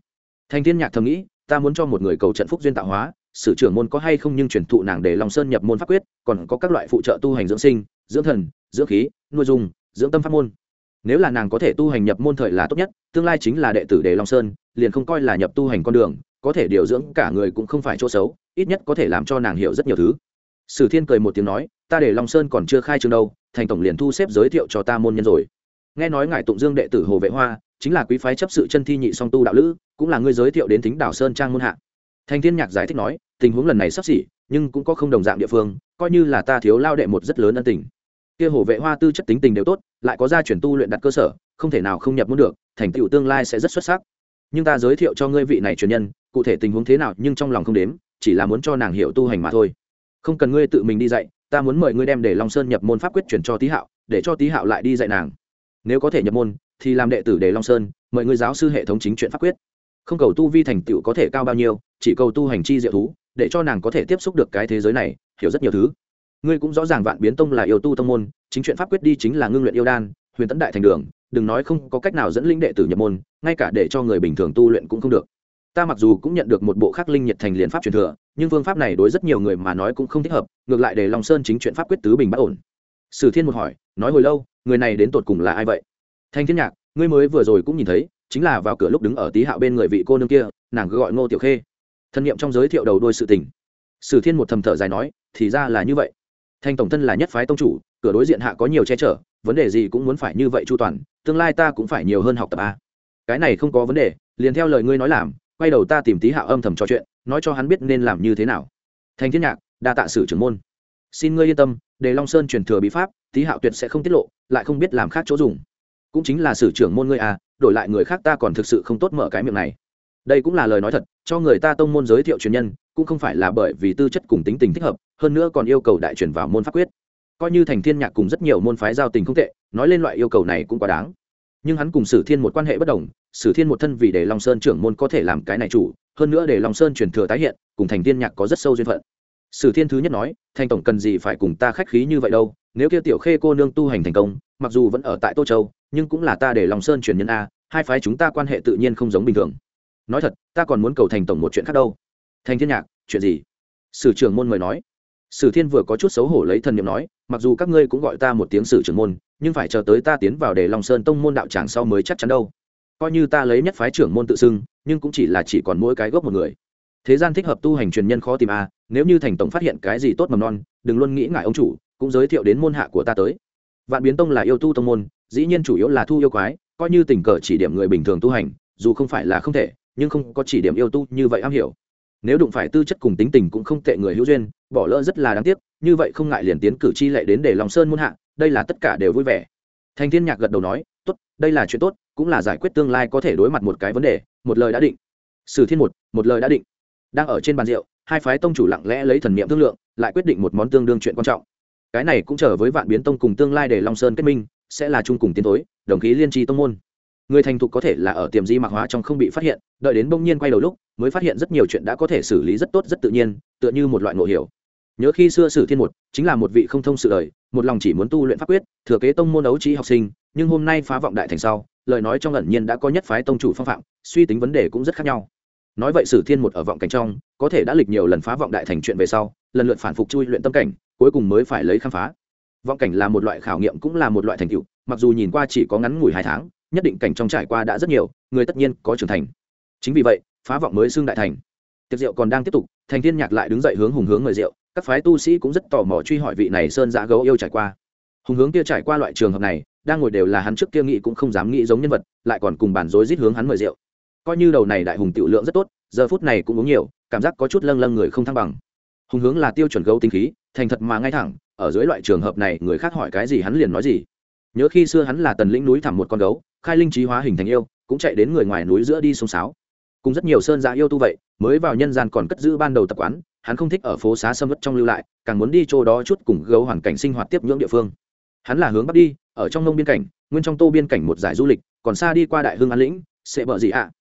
Thanh thiên nhạc thầm nghĩ, ta muốn cho một người cầu trận phúc duyên tạo hóa sử trưởng môn có hay không nhưng truyền thụ nàng để lòng sơn nhập môn pháp quyết, còn có các loại phụ trợ tu hành dưỡng sinh, dưỡng thần, dưỡng khí, nuôi dùng dưỡng tâm pháp môn. Nếu là nàng có thể tu hành nhập môn thời là tốt nhất, tương lai chính là đệ tử đề long sơn, liền không coi là nhập tu hành con đường, có thể điều dưỡng cả người cũng không phải chỗ xấu, ít nhất có thể làm cho nàng hiểu rất nhiều thứ. Sử thiên cười một tiếng nói, ta để long sơn còn chưa khai trương đâu, thành tổng liền thu xếp giới thiệu cho ta môn nhân rồi nghe nói ngài tụng dương đệ tử hồ vệ hoa, chính là quý phái chấp sự chân thi nhị song tu đạo lữ, cũng là người giới thiệu đến thính đảo sơn trang môn hạ. Thành thiên nhạc giải thích nói, tình huống lần này sắp xỉ, nhưng cũng có không đồng dạng địa phương, coi như là ta thiếu lao đệ một rất lớn ân tình. Kia hồ vệ hoa tư chất tính tình đều tốt, lại có gia chuyển tu luyện đặt cơ sở, không thể nào không nhập môn được, thành tựu tương lai sẽ rất xuất sắc. Nhưng ta giới thiệu cho ngươi vị này truyền nhân, cụ thể tình huống thế nào nhưng trong lòng không đếm, chỉ là muốn cho nàng hiểu tu hành mà thôi. Không cần ngươi tự mình đi dạy, ta muốn mời ngươi đem để long sơn nhập môn pháp quyết chuyển cho tý hạo, để cho tý hạo lại đi dạy nàng nếu có thể nhập môn, thì làm đệ tử đề long sơn, mời ngươi giáo sư hệ thống chính chuyện pháp quyết. Không cầu tu vi thành tựu có thể cao bao nhiêu, chỉ cầu tu hành chi diệu thú, để cho nàng có thể tiếp xúc được cái thế giới này, hiểu rất nhiều thứ. Ngươi cũng rõ ràng vạn biến tông là yêu tu tông môn, chính chuyện pháp quyết đi chính là ngưng luyện yêu đan, huyền tấn đại thành đường, đừng nói không có cách nào dẫn linh đệ tử nhập môn, ngay cả để cho người bình thường tu luyện cũng không được. Ta mặc dù cũng nhận được một bộ khắc linh nhiệt thành liền pháp truyền thừa, nhưng phương pháp này đối rất nhiều người mà nói cũng không thích hợp, ngược lại để lòng sơn chính chuyện pháp quyết tứ bình bất ổn. Sử thiên một hỏi, nói hồi lâu người này đến tột cùng là ai vậy? Thanh thiên nhạc, ngươi mới vừa rồi cũng nhìn thấy, chính là vào cửa lúc đứng ở tí hạo bên người vị cô nương kia, nàng cứ gọi ngô tiểu khê. Thân nhiệm trong giới thiệu đầu đôi sự tình. Sử thiên một thầm thở dài nói, thì ra là như vậy. Thanh tổng thân là nhất phái tông chủ, cửa đối diện hạ có nhiều che chở, vấn đề gì cũng muốn phải như vậy chu toàn, tương lai ta cũng phải nhiều hơn học tập a. Cái này không có vấn đề, liền theo lời ngươi nói làm, quay đầu ta tìm tí hạo âm thầm trò chuyện, nói cho hắn biết nên làm như thế nào. Thanh thiên nhạc, đa tạ sử trưởng môn. Xin ngươi yên tâm để long sơn truyền thừa bí pháp tí hạo tuyệt sẽ không tiết lộ, lại không biết làm khác chỗ dùng. Cũng chính là sử trưởng môn ngươi à đổi lại người khác ta còn thực sự không tốt mở cái miệng này. Đây cũng là lời nói thật, cho người ta tông môn giới thiệu truyền nhân, cũng không phải là bởi vì tư chất cùng tính tình thích hợp, hơn nữa còn yêu cầu đại truyền vào môn pháp quyết. Coi như thành thiên nhạc cùng rất nhiều môn phái giao tình không tệ, nói lên loại yêu cầu này cũng quá đáng. Nhưng hắn cùng sử thiên một quan hệ bất đồng, sử thiên một thân vì để long sơn trưởng môn có thể làm cái này chủ, hơn nữa để long sơn truyền thừa tái hiện, cùng thành thiên nhạc có rất sâu duyên phận sử thiên thứ nhất nói thành tổng cần gì phải cùng ta khách khí như vậy đâu? Nếu kia tiểu khê cô nương tu hành thành công mặc dù vẫn ở tại tô châu nhưng cũng là ta để long sơn truyền nhân a hai phái chúng ta quan hệ tự nhiên không giống bình thường. Nói thật ta còn muốn cầu thành tổng một chuyện khác đâu. Thành thiên nhạc chuyện gì? Sử trưởng môn mời nói. Sử thiên vừa có chút xấu hổ lấy thần niệm nói mặc dù các ngươi cũng gọi ta một tiếng sử trưởng môn nhưng phải chờ tới ta tiến vào để long sơn tông môn đạo tràng sau mới chắc chắn đâu. Coi như ta lấy nhất phái trưởng môn tự xưng nhưng cũng chỉ là chỉ còn mỗi cái gốc một người. Thế gian thích hợp tu hành truyền nhân khó tìm a à, nếu như thành tổng phát hiện cái gì tốt mầm non, đừng luôn nghĩ ngại ông chủ, cũng giới thiệu đến môn hạ của ta tới. Vạn biến tông là yêu tu tông môn, dĩ nhiên chủ yếu là thu yêu quái, coi như tình cờ chỉ điểm người bình thường tu hành, dù không phải là không thể, nhưng không có chỉ điểm yêu tu như vậy am hiểu. Nếu đụng phải tư chất cùng tính tình cũng không tệ người hữu duyên, bỏ lỡ rất là đáng tiếc, như vậy không ngại liền tiến cử chi lệ đến để lòng sơn muôn hạ, đây là tất cả đều vui vẻ. Thành thiên nhạc gật đầu nói, tốt, đây là chuyện tốt, cũng là giải quyết tương lai có thể đối mặt một cái vấn đề, một lời đã định. Sử thiên một một lời đã định. Đang ở trên bàn rượu hai phái tông chủ lặng lẽ lấy thần niệm thương lượng lại quyết định một món tương đương chuyện quan trọng. Cái này cũng trở với vạn biến tông cùng tương lai để long sơn kết minh sẽ là chung cùng tiến tới, đồng khí liên tri tông môn. Người thành thục có thể là ở tiềm di mạc hóa trong không bị phát hiện đợi đến bỗng nhiên quay đầu lúc mới phát hiện rất nhiều chuyện đã có thể xử lý rất tốt rất tự nhiên tựa như một loại ngộ hiểu. Nhớ khi xưa sử thiên một chính là một vị không thông sự đời một lòng chỉ muốn tu luyện pháp quyết thừa kế tông môn đấu trí học sinh nhưng hôm nay phá vọng đại thành sau lời nói trong ẩn nhiên đã có nhất phái tông chủ phong phạm suy tính vấn đề cũng rất khác nhau nói vậy sử thiên một ở vọng cảnh trong, có thể đã lịch nhiều lần phá vọng đại thành chuyện về sau, lần lượt phản phục chui luyện tâm cảnh, cuối cùng mới phải lấy khám phá. Vọng cảnh là một loại khảo nghiệm cũng là một loại thành tựu, mặc dù nhìn qua chỉ có ngắn ngủi hai tháng, nhất định cảnh trong trải qua đã rất nhiều, người tất nhiên có trưởng thành. Chính vì vậy, phá vọng mới xưng đại thành. Tiệc rượu còn đang tiếp tục, thành thiên nhạc lại đứng dậy hướng hùng hướng người rượu, các phái tu sĩ cũng rất tò mò truy hỏi vị này sơn giã gấu yêu trải qua. Hùng hướng kia trải qua loại trường hợp này, đang ngồi đều là hắn trước kia nghĩ cũng không dám nghĩ giống nhân vật, lại còn cùng bàn rối rít hướng hắn mời rượu coi như đầu này đại hùng tiểu lượng rất tốt, giờ phút này cũng uống nhiều, cảm giác có chút lâng lâng người không thăng bằng. Hùng hướng là tiêu chuẩn gấu tinh khí, thành thật mà ngay thẳng, ở dưới loại trường hợp này, người khác hỏi cái gì hắn liền nói gì. Nhớ khi xưa hắn là tần lĩnh núi thẳm một con gấu, khai linh trí hóa hình thành yêu, cũng chạy đến người ngoài núi giữa đi sông sáo. Cùng rất nhiều sơn dạ yêu tu vậy, mới vào nhân gian còn cất giữ ban đầu tập quán, hắn không thích ở phố xá sâm ớt trong lưu lại, càng muốn đi chỗ đó chút cùng gấu hoàn cảnh sinh hoạt tiếp nhưỡng địa phương. Hắn là hướng bắc đi, ở trong nông biên cảnh, nguyên trong tô biên cảnh một giải du lịch, còn xa đi qua đại hương an lĩnh, sẽ bợ gì ạ?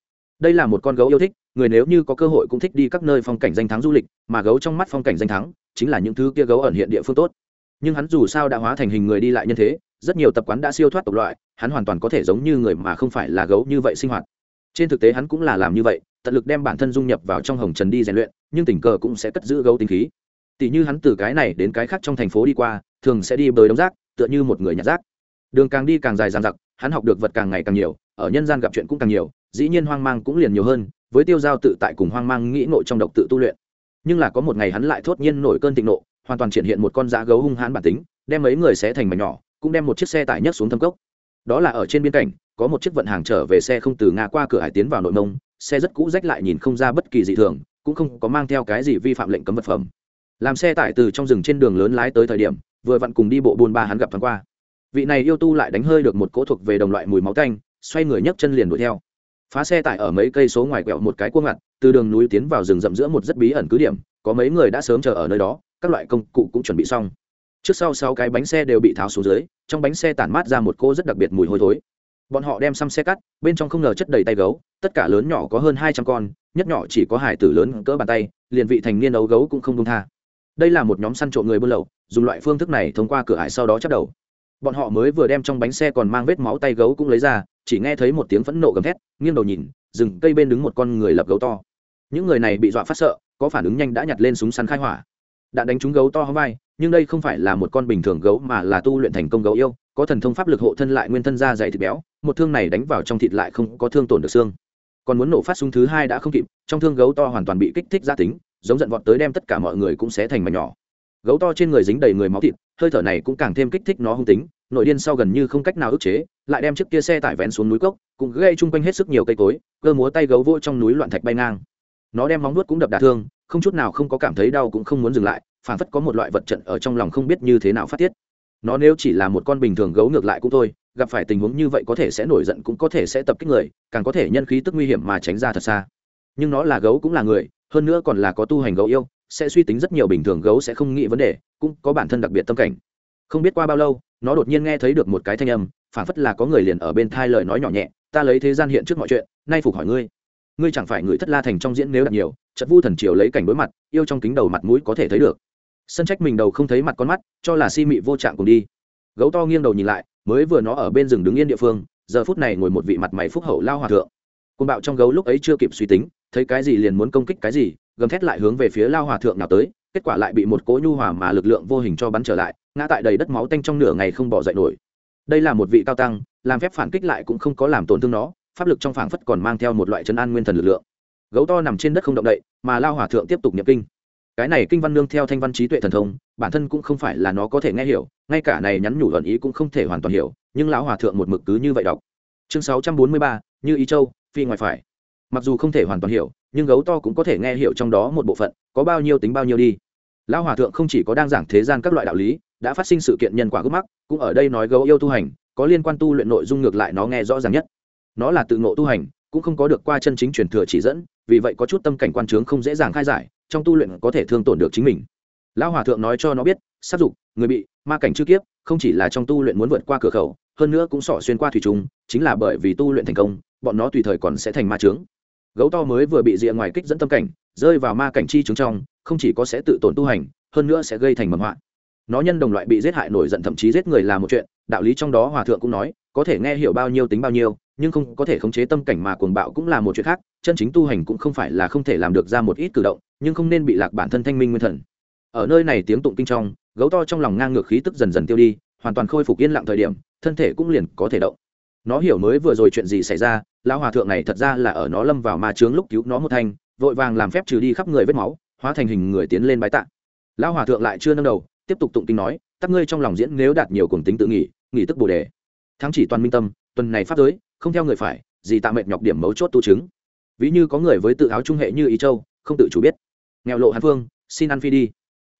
Đây là một con gấu yêu thích, người nếu như có cơ hội cũng thích đi các nơi phong cảnh danh thắng du lịch, mà gấu trong mắt phong cảnh danh thắng chính là những thứ kia gấu ẩn hiện địa phương tốt. Nhưng hắn dù sao đã hóa thành hình người đi lại nhân thế, rất nhiều tập quán đã siêu thoát tộc loại, hắn hoàn toàn có thể giống như người mà không phải là gấu như vậy sinh hoạt. Trên thực tế hắn cũng là làm như vậy, tận lực đem bản thân dung nhập vào trong hồng trần đi rèn luyện, nhưng tình cờ cũng sẽ cất giữ gấu tính khí. Tỷ như hắn từ cái này đến cái khác trong thành phố đi qua, thường sẽ đi bơi đống rác, tựa như một người nhặt rác. Đường càng đi càng dài dàn giặc hắn học được vật càng ngày càng nhiều, ở nhân gian gặp chuyện cũng càng nhiều dĩ nhiên hoang mang cũng liền nhiều hơn, với tiêu giao tự tại cùng hoang mang nghĩ nội trong độc tự tu luyện. Nhưng là có một ngày hắn lại thốt nhiên nổi cơn thịnh nộ, hoàn toàn triển hiện một con dã gấu hung hãn bản tính, đem mấy người xé thành mảnh nhỏ, cũng đem một chiếc xe tải nhấc xuống thâm cốc. Đó là ở trên biên cảnh, có một chiếc vận hàng trở về xe không từ nga qua cửa hải tiến vào nội mông, xe rất cũ rách lại nhìn không ra bất kỳ dị thường, cũng không có mang theo cái gì vi phạm lệnh cấm vật phẩm. Làm xe tải từ trong rừng trên đường lớn lái tới thời điểm, vừa vặn cùng đi bộ buôn ba hắn gặp thoáng qua. Vị này yêu tu lại đánh hơi được một cỗ thuộc về đồng loại mùi máu tanh, xoay người nhấc chân liền đuổi theo phá xe tải ở mấy cây số ngoài quẹo một cái cua ngặt, từ đường núi tiến vào rừng rậm giữa một rất bí ẩn cứ điểm, có mấy người đã sớm chờ ở nơi đó, các loại công cụ cũng chuẩn bị xong. Trước sau sáu cái bánh xe đều bị tháo xuống dưới, trong bánh xe tản mát ra một cô rất đặc biệt mùi hôi thối. Bọn họ đem xăm xe cắt, bên trong không ngờ chất đầy tay gấu, tất cả lớn nhỏ có hơn hai trăm con, nhất nhỏ chỉ có hải tử lớn cỡ bàn tay, liền vị thành niên ấu gấu cũng không công tha. Đây là một nhóm săn trộm người buôn lậu, dùng loại phương thức này thông qua cửa hải sau đó chắc đầu bọn họ mới vừa đem trong bánh xe còn mang vết máu tay gấu cũng lấy ra, chỉ nghe thấy một tiếng phẫn nộ gầm thét, nghiêng đầu nhìn, rừng cây bên đứng một con người lập gấu to. Những người này bị dọa phát sợ, có phản ứng nhanh đã nhặt lên súng săn khai hỏa. Đạn đánh trúng gấu to hóng vai, nhưng đây không phải là một con bình thường gấu mà là tu luyện thành công gấu yêu, có thần thông pháp lực hộ thân lại nguyên thân da dày thịt béo, một thương này đánh vào trong thịt lại không có thương tổn được xương. Còn muốn nổ phát súng thứ hai đã không kịp, trong thương gấu to hoàn toàn bị kích thích gia tính, giống giận vọt tới đem tất cả mọi người cũng sẽ thành mảnh nhỏ gấu to trên người dính đầy người máu thịt, hơi thở này cũng càng thêm kích thích nó hung tính, nội điên sau gần như không cách nào ức chế, lại đem chiếc kia xe tải vén xuống núi cốc, cũng gây chung quanh hết sức nhiều cây cối, cơ múa tay gấu vỗ trong núi loạn thạch bay ngang. Nó đem móng nuốt cũng đập đả thương, không chút nào không có cảm thấy đau cũng không muốn dừng lại phản phất có một loại vật trận ở trong lòng không biết như thế nào phát tiết. Nó nếu chỉ là một con bình thường gấu ngược lại cũng thôi, gặp phải tình huống như vậy có thể sẽ nổi giận cũng có thể sẽ tập kích người, càng có thể nhân khí tức nguy hiểm mà tránh ra thật xa. Nhưng nó là gấu cũng là người, hơn nữa còn là có tu hành gấu yêu sẽ suy tính rất nhiều bình thường gấu sẽ không nghĩ vấn đề, cũng có bản thân đặc biệt tâm cảnh. Không biết qua bao lâu, nó đột nhiên nghe thấy được một cái thanh âm, phản phất là có người liền ở bên thai lời nói nhỏ nhẹ, ta lấy thế gian hiện trước mọi chuyện, nay phục hỏi ngươi. Ngươi chẳng phải người thất la thành trong diễn nếu đặt nhiều trận vu thần triều lấy cảnh đối mặt, yêu trong kính đầu mặt mũi có thể thấy được. Sân trách mình đầu không thấy mặt con mắt, cho là si mị vô trạng cùng đi. Gấu to nghiêng đầu nhìn lại, mới vừa nó ở bên rừng đứng yên địa phương, giờ phút này ngồi một vị mặt mày phúc hậu lao hòa thượng. Côn bạo trong gấu lúc ấy chưa kịp suy tính, thấy cái gì liền muốn công kích cái gì gầm thét lại hướng về phía lao hòa thượng nào tới, kết quả lại bị một cỗ nhu hòa mà lực lượng vô hình cho bắn trở lại, ngã tại đầy đất máu tanh trong nửa ngày không bỏ dậy nổi. Đây là một vị cao tăng, làm phép phản kích lại cũng không có làm tổn thương nó, pháp lực trong phảng phất còn mang theo một loại chân an nguyên thần lực lượng. Gấu to nằm trên đất không động đậy, mà lao hòa thượng tiếp tục nhập kinh. Cái này kinh văn nương theo thanh văn trí tuệ thần thông, bản thân cũng không phải là nó có thể nghe hiểu, ngay cả này nhắn nhủ luận ý cũng không thể hoàn toàn hiểu, nhưng lão hòa thượng một mực cứ như vậy đọc. Chương sáu trăm bốn mươi ba, như ý châu, phi ngoài phải mặc dù không thể hoàn toàn hiểu, nhưng gấu to cũng có thể nghe hiểu trong đó một bộ phận, có bao nhiêu tính bao nhiêu đi. Lão hòa thượng không chỉ có đang giảng thế gian các loại đạo lý, đã phát sinh sự kiện nhân quả gốc mắc, cũng ở đây nói gấu yêu tu hành, có liên quan tu luyện nội dung ngược lại nó nghe rõ ràng nhất. Nó là tự ngộ tu hành, cũng không có được qua chân chính truyền thừa chỉ dẫn, vì vậy có chút tâm cảnh quan trướng không dễ dàng khai giải, trong tu luyện có thể thương tổn được chính mình. Lão hòa thượng nói cho nó biết, sát dục, người bị, ma cảnh chưa kiếp, không chỉ là trong tu luyện muốn vượt qua cửa khẩu, hơn nữa cũng sỏ xuyên qua thủy trùng, chính là bởi vì tu luyện thành công, bọn nó tùy thời còn sẽ thành ma trướng gấu to mới vừa bị rìa ngoài kích dẫn tâm cảnh, rơi vào ma cảnh chi trứng trong, không chỉ có sẽ tự tổn tu hành, hơn nữa sẽ gây thành mầm họa nó nhân đồng loại bị giết hại nổi giận thậm chí giết người là một chuyện, đạo lý trong đó hòa thượng cũng nói, có thể nghe hiểu bao nhiêu tính bao nhiêu, nhưng không có thể khống chế tâm cảnh mà cuồng bạo cũng là một chuyện khác, chân chính tu hành cũng không phải là không thể làm được ra một ít cử động, nhưng không nên bị lạc bản thân thanh minh nguyên thần. Ở nơi này tiếng tụng kinh trong, gấu to trong lòng ngang ngược khí tức dần dần tiêu đi, hoàn toàn khôi phục yên lặng thời điểm, thân thể cũng liền có thể động nó hiểu mới vừa rồi chuyện gì xảy ra, lão hòa thượng này thật ra là ở nó lâm vào ma trướng lúc cứu nó một thanh, vội vàng làm phép trừ đi khắp người vết máu, hóa thành hình người tiến lên bái tạ. Lão hòa thượng lại chưa nâng đầu, tiếp tục tụng kinh nói tắc ngươi trong lòng diễn nếu đạt nhiều cùng tính tự nghỉ nghỉ tức bồ đề. Thắng chỉ toàn minh tâm, tuần này pháp giới, không theo người phải, gì tạm mệt nhọc điểm mấu chốt tu chứng. Ví như có người với tự áo trung hệ như ý châu, không tự chủ biết. Nghèo lộ hàn phương xin ăn phi đi.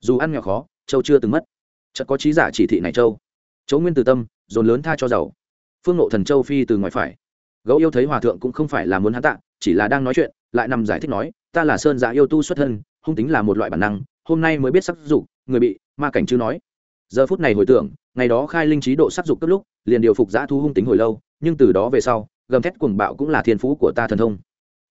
Dù ăn nghèo khó, châu chưa từng mất. Chợt có trí giả chỉ thị này châu. Chỗ nguyên từ tâm, dồn lớn tha cho giàu phương nộ thần châu phi từ ngoài phải. Gấu yêu thấy hòa thượng cũng không phải là muốn hắn tạ, chỉ là đang nói chuyện, lại nằm giải thích nói, ta là sơn giả yêu tu xuất thân, hung tính là một loại bản năng, hôm nay mới biết sắc dục, người bị ma cảnh chưa nói. Giờ phút này hồi tưởng, ngày đó khai linh trí độ sắc dục cấp lúc, liền điều phục giã thu hung tính hồi lâu, nhưng từ đó về sau, gầm thét cuồng bạo cũng là thiên phú của ta thần thông.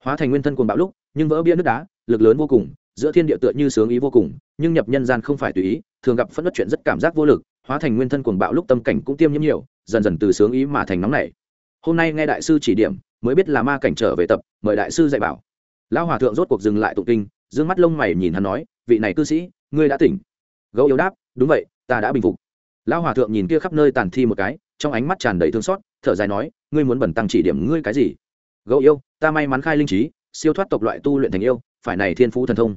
Hóa thành nguyên thân cuồng bạo lúc, nhưng vỡ bia nước đá, lực lớn vô cùng, giữa thiên địa tựa như sướng ý vô cùng, nhưng nhập nhân gian không phải tùy ý, thường gặp phẫn nộ chuyện rất cảm giác vô lực hóa thành nguyên thân cuồng bạo lúc tâm cảnh cũng tiêm nhiễm nhiều, dần dần từ sướng ý mà thành nóng nảy. Hôm nay nghe đại sư chỉ điểm, mới biết là ma cảnh trở về tập, mời đại sư dạy bảo. Lão hòa thượng rốt cuộc dừng lại tụng kinh d ư ơ n g mắt lông mày nhìn hắn nói, vị này cư sĩ, ngươi đã tỉnh. Gấu yếu đáp, đúng vậy, ta đã bình phục. Lão hòa thượng nhìn kia khắp nơi tàn thi một cái, trong ánh mắt tràn đầy thương xót, thở dài nói, ngươi muốn bẩn tăng chỉ điểm ngươi cái gì? Gấu yêu, ta may mắn khai linh trí, siêu thoát tộc loại tu luyện thành yêu, phải này thiên phú thần thông.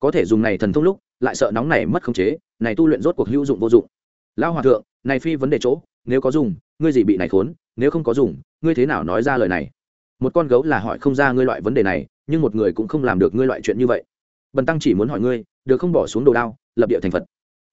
Có thể dùng này thần thông lúc, lại sợ nóng này mất khống chế, này tu luyện rốt cuộc hữu dụng vô dụng lão hòa thượng, này phi vấn đề chỗ, nếu có dùng, ngươi gì bị này khốn, nếu không có dùng, ngươi thế nào nói ra lời này? Một con gấu là hỏi không ra ngươi loại vấn đề này, nhưng một người cũng không làm được ngươi loại chuyện như vậy. Bần tăng chỉ muốn hỏi ngươi, được không bỏ xuống đồ đao, lập địa thành phật.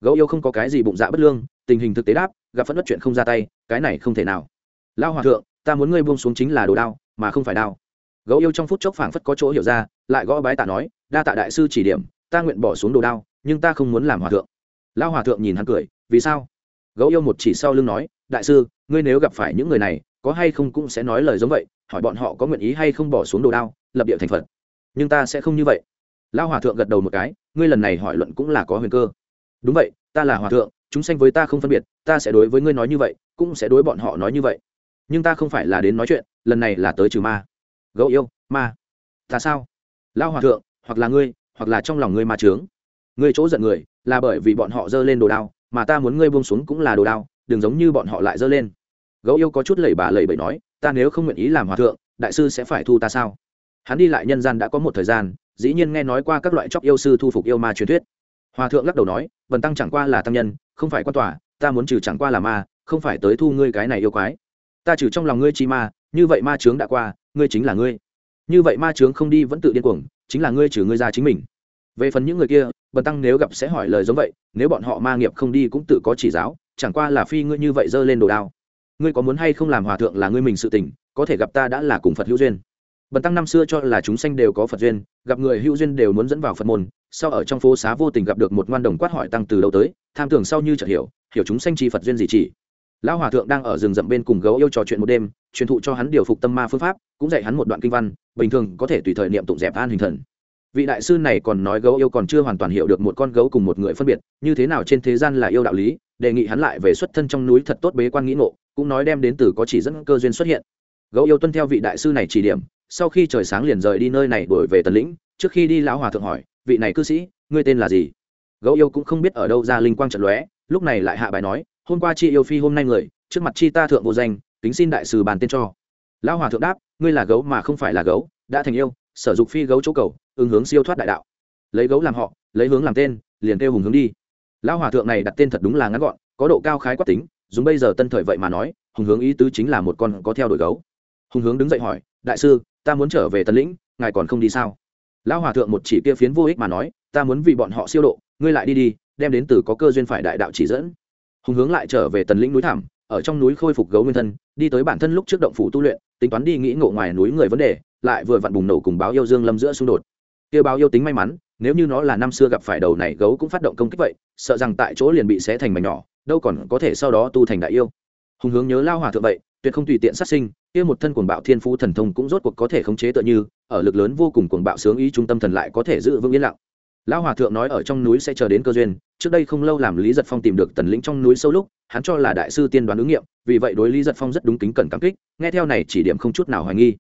Gấu yêu không có cái gì bụng dạ bất lương, tình hình thực tế đáp, gặp phẫn bất chuyện không ra tay, cái này không thể nào. Lao hòa thượng, ta muốn ngươi buông xuống chính là đồ đao, mà không phải đao. Gấu yêu trong phút chốc phảng phất có chỗ hiểu ra, lại gõ bái tạ nói, đa tạ đại sư chỉ điểm, ta nguyện bỏ xuống đồ đao, nhưng ta không muốn làm hòa thượng. Lao hòa thượng nhìn hắn cười, vì sao? Gấu yêu một chỉ sau lưng nói, đại sư, ngươi nếu gặp phải những người này, có hay không cũng sẽ nói lời giống vậy, hỏi bọn họ có nguyện ý hay không bỏ xuống đồ đao, lập địa thành phật. Nhưng ta sẽ không như vậy. Lao hòa thượng gật đầu một cái, ngươi lần này hỏi luận cũng là có huyền cơ. Đúng vậy, ta là hòa thượng, chúng sanh với ta không phân biệt, ta sẽ đối với ngươi nói như vậy, cũng sẽ đối bọn họ nói như vậy. Nhưng ta không phải là đến nói chuyện, lần này là tới trừ ma. Gấu yêu, ma? Ta sao? Lao hòa thượng, hoặc là ngươi, hoặc là trong lòng ngươi ma trướng ngươi chỗ giận người, là bởi vì bọn họ giơ lên đồ đao mà ta muốn ngươi buông xuống cũng là đồ đao, đừng giống như bọn họ lại dơ lên. Gấu yêu có chút lẩy bà lẩy bẩy nói, ta nếu không nguyện ý làm hòa thượng, đại sư sẽ phải thu ta sao? Hắn đi lại nhân gian đã có một thời gian, dĩ nhiên nghe nói qua các loại chóc yêu sư thu phục yêu ma truyền thuyết. Hòa thượng lắc đầu nói, vần tăng chẳng qua là tăng nhân, không phải quan tòa, ta muốn trừ chẳng qua là ma, không phải tới thu ngươi cái này yêu quái. Ta trừ trong lòng ngươi chi ma, như vậy ma trướng đã qua, ngươi chính là ngươi. Như vậy ma trướng không đi vẫn tự điên cuồng, chính là ngươi trừ ngươi ra chính mình về phần những người kia, bần tăng nếu gặp sẽ hỏi lời giống vậy, nếu bọn họ ma nghiệp không đi cũng tự có chỉ giáo, chẳng qua là phi ngươi như vậy giơ lên đồ đao. Ngươi có muốn hay không làm hòa thượng là ngươi mình sự tình, có thể gặp ta đã là cùng phật hữu duyên. Bần tăng năm xưa cho là chúng sanh đều có phật duyên, gặp người hữu duyên đều muốn dẫn vào phật môn, sau ở trong phố xá vô tình gặp được một ngoan đồng quát hỏi tăng từ đầu tới, tham tưởng sau như chợt hiểu hiểu chúng sanh chi phật duyên gì chỉ. Lão hòa thượng đang ở rừng rậm bên cùng gấu yêu trò chuyện một đêm, truyền thụ cho hắn điều phục tâm ma phương pháp, cũng dạy hắn một đoạn kinh văn, bình thường có thể tùy thời niệm tụng dẹp an hình thần vị đại sư này còn nói gấu yêu còn chưa hoàn toàn hiểu được một con gấu cùng một người phân biệt, như thế nào trên thế gian là yêu đạo lý, đề nghị hắn lại về xuất thân trong núi thật tốt bế quan nghĩ ngộ, cũng nói đem đến từ có chỉ dẫn cơ duyên xuất hiện. Gấu yêu tuân theo vị đại sư này chỉ điểm, sau khi trời sáng liền rời đi nơi này đổi về tần lĩnh, trước khi đi lão hòa thượng hỏi, vị này cư sĩ, ngươi tên là gì? Gấu yêu cũng không biết ở đâu ra linh quang trận lóe, lúc này lại hạ bài nói, hôm qua chi yêu phi hôm nay người, trước mặt chi ta thượng vô danh, kính xin đại sư bàn tên cho. Lão hòa thượng đáp, ngươi là gấu mà không phải là gấu, đã thành yêu, sở dục phi gấu chỗ cầu ứng hướng siêu thoát đại đạo. Lấy gấu làm họ, lấy hướng làm tên, liền kêu hùng hướng đi. Lão hòa thượng này đặt tên thật đúng là ngắn gọn, có độ cao khái quát tính, dùng bây giờ tân thời vậy mà nói, hùng hướng ý tứ chính là một con có theo đuổi gấu. Hùng hướng đứng dậy hỏi, đại sư, ta muốn trở về tân lĩnh, ngài còn không đi sao? Lão hòa thượng một chỉ kia phiến vô ích mà nói, ta muốn vì bọn họ siêu độ, ngươi lại đi đi, đem đến từ có cơ duyên phải đại đạo chỉ dẫn. Hùng hướng lại trở về tần lĩnh núi thảm ở trong núi khôi phục gấu nguyên thân, đi tới bản thân lúc trước động phủ tu luyện, tính toán đi nghĩ ngộ ngoài núi người vấn đề, lại vừa vặn bùng nổ cùng báo yêu dương lâm giữa xung đột kia báo yêu tính may mắn, nếu như nó là năm xưa gặp phải đầu này gấu cũng phát động công kích vậy, sợ rằng tại chỗ liền bị xé thành mảnh nhỏ, đâu còn có thể sau đó tu thành đại yêu. Hùng hướng nhớ lao hòa thượng vậy, tuyệt không tùy tiện sát sinh, kia một thân cuồng bạo thiên phú thần thông cũng rốt cuộc có thể khống chế tựa như, ở lực lớn vô cùng cuồng bạo sướng ý trung tâm thần lại có thể giữ vững yên lặng. Lão hòa thượng nói ở trong núi sẽ chờ đến cơ duyên, trước đây không lâu làm lý giật phong tìm được tần lĩnh trong núi sâu lúc, hắn cho là đại sư tiên đoán ứng nghiệm, vì vậy đối lý giật phong rất đúng kính cẩn cảm kích, nghe theo này chỉ điểm không chút nào hoài nghi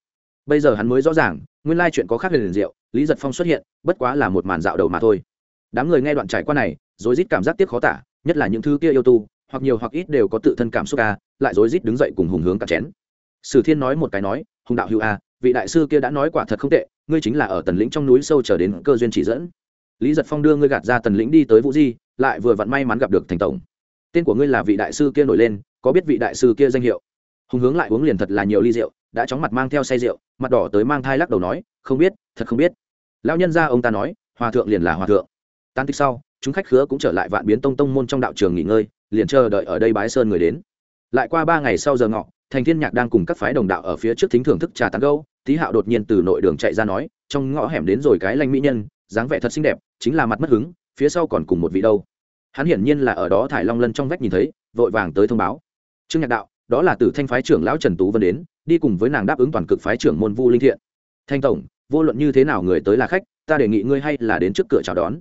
bây giờ hắn mới rõ ràng, nguyên lai chuyện có khác liền diệu, lý giật phong xuất hiện, bất quá là một màn dạo đầu mà thôi. Đám người nghe đoạn trải qua này rồi rít cảm giác tiếc khó tả, nhất là những thứ kia yêu tu, hoặc nhiều hoặc ít đều có tự thân cảm xúc a lại rối rít đứng dậy cùng hùng hướng cả chén. Sử thiên nói một cái nói, hùng đạo hữu a vị đại sư kia đã nói quả thật không tệ, ngươi chính là ở tần lĩnh trong núi sâu trở đến cơ duyên chỉ dẫn. Lý giật phong đưa ngươi gạt ra tần lĩnh đi tới vũ di, lại vừa vặn may mắn gặp được thành tổng. Tên của ngươi là vị đại sư kia nổi lên, có biết vị đại sư kia danh hiệu? Hùng hướng lại uống liền thật là nhiều ly rượu đã chóng mặt mang theo say rượu, mặt đỏ tới mang thai lắc đầu nói, không biết, thật không biết. Lão nhân ra ông ta nói, hòa thượng liền là hòa thượng. Tan tích sau, chúng khách khứa cũng trở lại vạn biến tông tông môn trong đạo trường nghỉ ngơi, liền chờ đợi ở đây bái sơn người đến. Lại qua ba ngày sau giờ ngọ, thành thiên nhạc đang cùng các phái đồng đạo ở phía trước thính thưởng thức trà tán gâu tý hạo đột nhiên từ nội đường chạy ra nói, trong ngõ hẻm đến rồi cái lanh mỹ nhân, dáng vẻ thật xinh đẹp, chính là mặt mất hứng, phía sau còn cùng một vị đâu. Hắn hiển nhiên là ở đó thải long lân trong vách nhìn thấy, vội vàng tới thông báo. Trương nhạc đạo, đó là từ thanh phái trưởng lão trần tú vân đến đi cùng với nàng đáp ứng toàn cực phái trưởng môn vu linh thiện. Thanh tổng, vô luận như thế nào người tới là khách, ta đề nghị ngươi hay là đến trước cửa chào đón.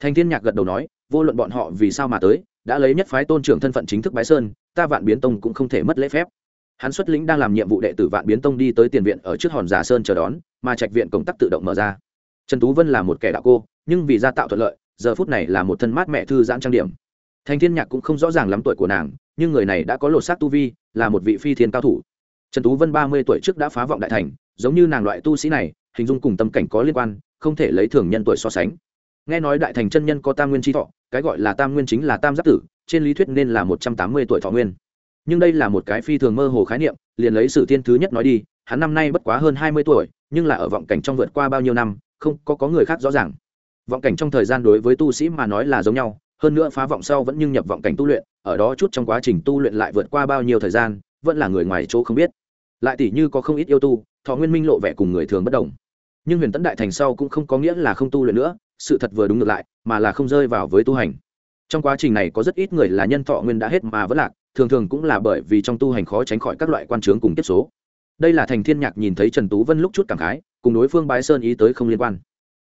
Thanh thiên nhạc gật đầu nói, vô luận bọn họ vì sao mà tới, đã lấy nhất phái tôn trưởng thân phận chính thức bái sơn, ta vạn biến tông cũng không thể mất lễ phép. Hắn xuất lĩnh đang làm nhiệm vụ đệ tử vạn biến tông đi tới tiền viện ở trước hòn giả sơn chờ đón, mà trạch viện công tắc tự động mở ra. Trần tú vân là một kẻ đạo cô, nhưng vì gia tạo thuận lợi, giờ phút này là một thân mát mẹ thư giãn trang điểm. Thanh thiên nhạc cũng không rõ ràng lắm tuổi của nàng, nhưng người này đã có lột xác tu vi, là một vị phi thiên cao thủ trần tú vân ba mươi tuổi trước đã phá vọng đại thành giống như nàng loại tu sĩ này hình dung cùng tâm cảnh có liên quan không thể lấy thường nhân tuổi so sánh. Nghe nói đại thành chân nhân có tam nguyên tri thọ cái gọi là tam nguyên chính là tam giáp tử trên lý thuyết nên là một trăm tám mươi tuổi thọ nguyên. Nhưng đây là một cái phi thường mơ hồ khái niệm liền lấy sử tiên thứ nhất nói đi hắn năm nay bất quá hơn hai mươi tuổi nhưng là ở vọng cảnh trong vượt qua bao nhiêu năm không có, có người khác rõ ràng. Vọng cảnh trong thời gian đối với tu sĩ mà nói là giống nhau hơn nữa phá vọng sau vẫn nhưng nhập vọng cảnh tu luyện ở đó chút trong quá trình tu luyện lại vượt qua bao nhiêu thời gian vẫn là người ngoài chỗ không biết lại tỷ như có không ít yêu tu, thọ nguyên minh lộ vẻ cùng người thường bất đồng. Nhưng huyền tấn đại thành sau cũng không có nghĩa là không tu luyện nữa, sự thật vừa đúng ngược lại, mà là không rơi vào với tu hành. Trong quá trình này có rất ít người là nhân thọ nguyên đã hết mà vẫn lạc, thường thường cũng là bởi vì trong tu hành khó tránh khỏi các loại quan trướng cùng tiếp số. Đây là thành thiên nhạc nhìn thấy trần tú vân lúc chút cảm khái, cùng đối phương bái sơn ý tới không liên quan.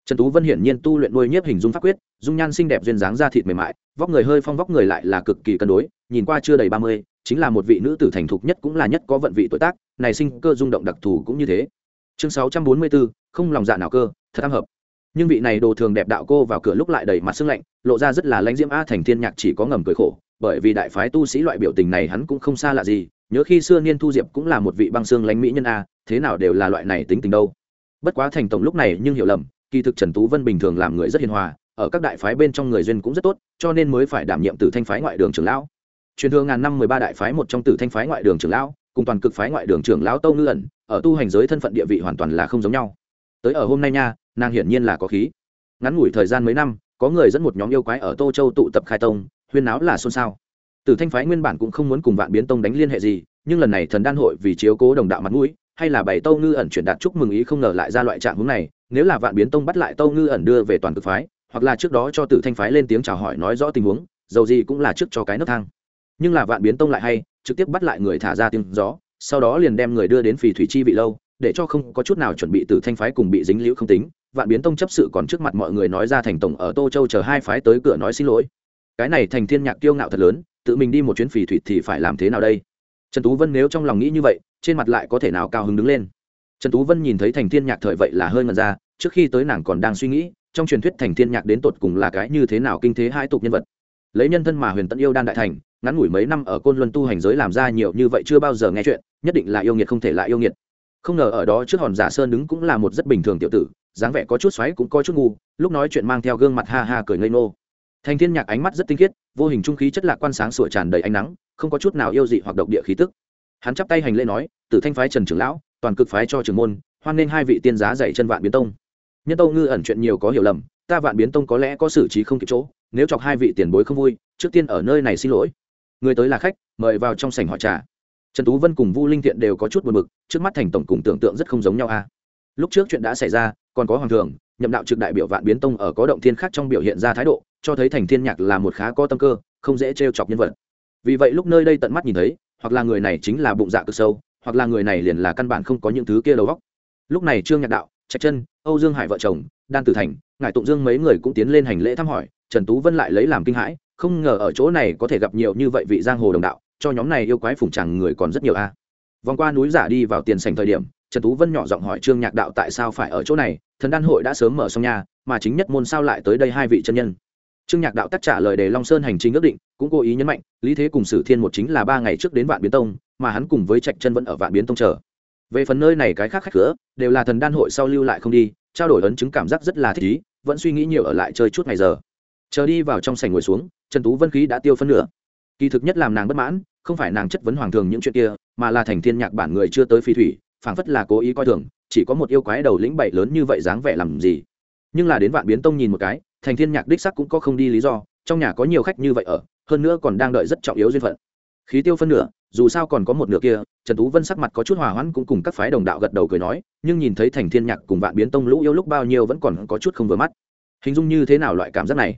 Trần tú vân hiển nhiên tu luyện nuôi nhiếp hình dung pháp quyết, dung nhan xinh đẹp duyên dáng da thịt mềm mại, vóc người hơi phong vóc người lại là cực kỳ cân đối, nhìn qua chưa đầy ba mươi chính là một vị nữ tử thành thục nhất cũng là nhất có vận vị tuổi tác, này sinh cơ rung động đặc thù cũng như thế. Chương sáu trăm bốn mươi bốn không lòng dạ nào cơ, thật tham hợp. Nhưng vị này đồ thường đẹp đạo cô vào cửa lúc lại đầy mặt sưng lạnh, lộ ra rất là lãnh diễm a thành thiên nhạc chỉ có ngầm cười khổ, bởi vì đại phái tu sĩ loại biểu tình này hắn cũng không xa lạ gì, nhớ khi xưa niên thu diệp cũng là một vị băng xương lãnh mỹ nhân a, thế nào đều là loại này tính tình đâu. Bất quá thành tổng lúc này nhưng hiểu lầm, kỳ thực trần tú vân bình thường làm người rất hiền hòa, ở các đại phái bên trong người duyên cũng rất tốt, cho nên mới phải đảm nhiệm từ thanh phái ngoại đường trưởng lão truyền thừa ngàn năm mười ba đại phái một trong tử thanh phái ngoại đường trưởng lão, cùng toàn cực phái ngoại đường trưởng lão tâu ngư ẩn, ở tu hành giới thân phận địa vị hoàn toàn là không giống nhau. Tới ở hôm nay nha, nàng hiển nhiên là có khí. Ngắn ngủi thời gian mấy năm, có người dẫn một nhóm yêu quái ở tô châu tụ tập khai tông, huyên náo là xôn xao. Tử thanh phái nguyên bản cũng không muốn cùng vạn biến tông đánh liên hệ gì, nhưng lần này thần đan hội vì chiếu cố đồng đạo mặt mũi, hay là bày tâu ngư ẩn chuyển đạt chúc mừng ý không ngờ lại ra loại trạng hướng này, nếu là vạn biến tông bắt lại tâu ngư ẩn đưa về toàn cực phái, hoặc là trước đó cho tử thanh phái lên tiếng chào hỏi nói rõ tình huống, dầu gì cũng là trước cho cái nấc thang nhưng là vạn biến tông lại hay, trực tiếp bắt lại người thả ra tiếng gió, sau đó liền đem người đưa đến phì thủy chi vị lâu, để cho không có chút nào chuẩn bị từ thanh phái cùng bị dính liễu không tính. Vạn biến tông chấp sự còn trước mặt mọi người nói ra thành tổng ở tô châu chờ hai phái tới cửa nói xin lỗi. Cái này thành thiên nhạc kiêu ngạo thật lớn, tự mình đi một chuyến phì thủy thì phải làm thế nào đây? Trần tú vân nếu trong lòng nghĩ như vậy, trên mặt lại có thể nào cao hứng đứng lên? Trần tú vân nhìn thấy thành thiên nhạc thời vậy là hơi ngần ra, trước khi tới nàng còn đang suy nghĩ, trong truyền thuyết thành thiên nhạc đến tột cùng là cái như thế nào kinh thế hai tục nhân vật. Lấy nhân thân mà huyền tận yêu đan đại thành ngắn ngủi mấy năm ở côn luân tu hành giới làm ra nhiều như vậy chưa bao giờ nghe chuyện, nhất định là yêu nghiệt không thể lại yêu nghiệt. Không ngờ ở đó trước hòn giả sơn đứng cũng là một rất bình thường tiểu tử, dáng vẻ có chút xoáy cũng có chút ngu, lúc nói chuyện mang theo gương mặt ha ha cười ngây ngô. Thành thiên nhạc ánh mắt rất tinh khiết, vô hình trung khí chất lạc quan sáng sủa tràn đầy ánh nắng, không có chút nào yêu dị hoặc độc địa khí tức. Hắn chắp tay hành lễ nói từ thanh phái trần trưởng lão, toàn cực phái cho trưởng môn, hoan nên hai vị tiên giá dạy chân vạn biến tông. Nhân tông ngư ẩn chuyện nhiều có hiểu lầm, ta vạn biến tông có lẽ có xử trí không kịp chỗ, nếu chọc hai vị tiền bối không vui, trước tiên ở nơi này xin lỗi người tới là khách, mời vào trong sảnh họ trà. Trần tú vân cùng vu linh thiện đều có chút buồn b ự c trước mắt thành tổng cùng tưởng tượng rất không giống nhau a. Lúc trước chuyện đã xảy ra, còn có hoàng thường, nhậm đạo trực đại biểu vạn biến tông ở có động thiên khác trong biểu hiện ra thái độ, cho thấy thành thiên nhạc là một khá có tâm cơ, không dễ trêu chọc nhân vật. Vì vậy lúc nơi đây tận mắt nhìn thấy, hoặc là người này chính là bụng dạ cực sâu, hoặc là người này liền là căn bản không có những thứ kia đầu góc lúc này trương nhạc đạo, trạch chân, âu dương hải vợ chồng, đan tử thành ngài tụng dương mấy người cũng tiến lên hành lễ thăm hỏi, trần tú vân lại lấy làm kinh hãi không ngờ ở chỗ này có thể gặp nhiều như vậy vị giang hồ đồng đạo, cho nhóm này yêu quái phủng chẳng người còn rất nhiều a. Vòng qua núi giả đi vào tiền sành thời điểm, trần tú vân nhỏ giọng hỏi trương nhạc đạo tại sao phải ở chỗ này, thần đan hội đã sớm mở xong nhà mà chính nhất môn sao lại tới đây hai vị chân nhân? Trương nhạc đạo tắt trả lời để long sơn hành trình ước định, cũng cố ý nhấn mạnh, lý thế cùng sử thiên một chính là ba ngày trước đến vạn biến tông, mà hắn cùng với trạch chân vẫn ở vạn biến tông chờ. Về phần nơi này cái khác khách cửa, đều là thần đan hội sau lưu lại không đi, trao đổi ấn chứng cảm giác rất là thích ý, vẫn suy nghĩ nhiều ở lại chơi chút ngày giờ. Chờ đi vào trong sảnh ngồi xuống trần tú vân khí đã tiêu phân nửa. Kỳ thực nhất làm nàng bất mãn, không phải nàng chất vấn hoàng thường những chuyện kia, mà là thành thiên nhạc bản người chưa tới phi thủy, phảng phất là cố ý coi thường, chỉ có một yêu quái đầu lĩnh bảy lớn như vậy dáng vẻ làm gì. Nhưng là đến vạn biến tông nhìn một cái, thành thiên nhạc đích sắc cũng có không đi lý do, trong nhà có nhiều khách như vậy ở, hơn nữa còn đang đợi rất trọng yếu duyên phận. Khí tiêu phân nửa, dù sao còn có một nửa kia, trần tú vân sắc mặt có chút hòa hoãn cũng cùng các phái đồng đạo gật đầu cười nói, nhưng nhìn thấy thành thiên nhạc cùng vạn biến tông lũ yêu lúc bao nhiêu vẫn còn có chút không vừa mắt. Hình dung như thế nào loại cảm giác này?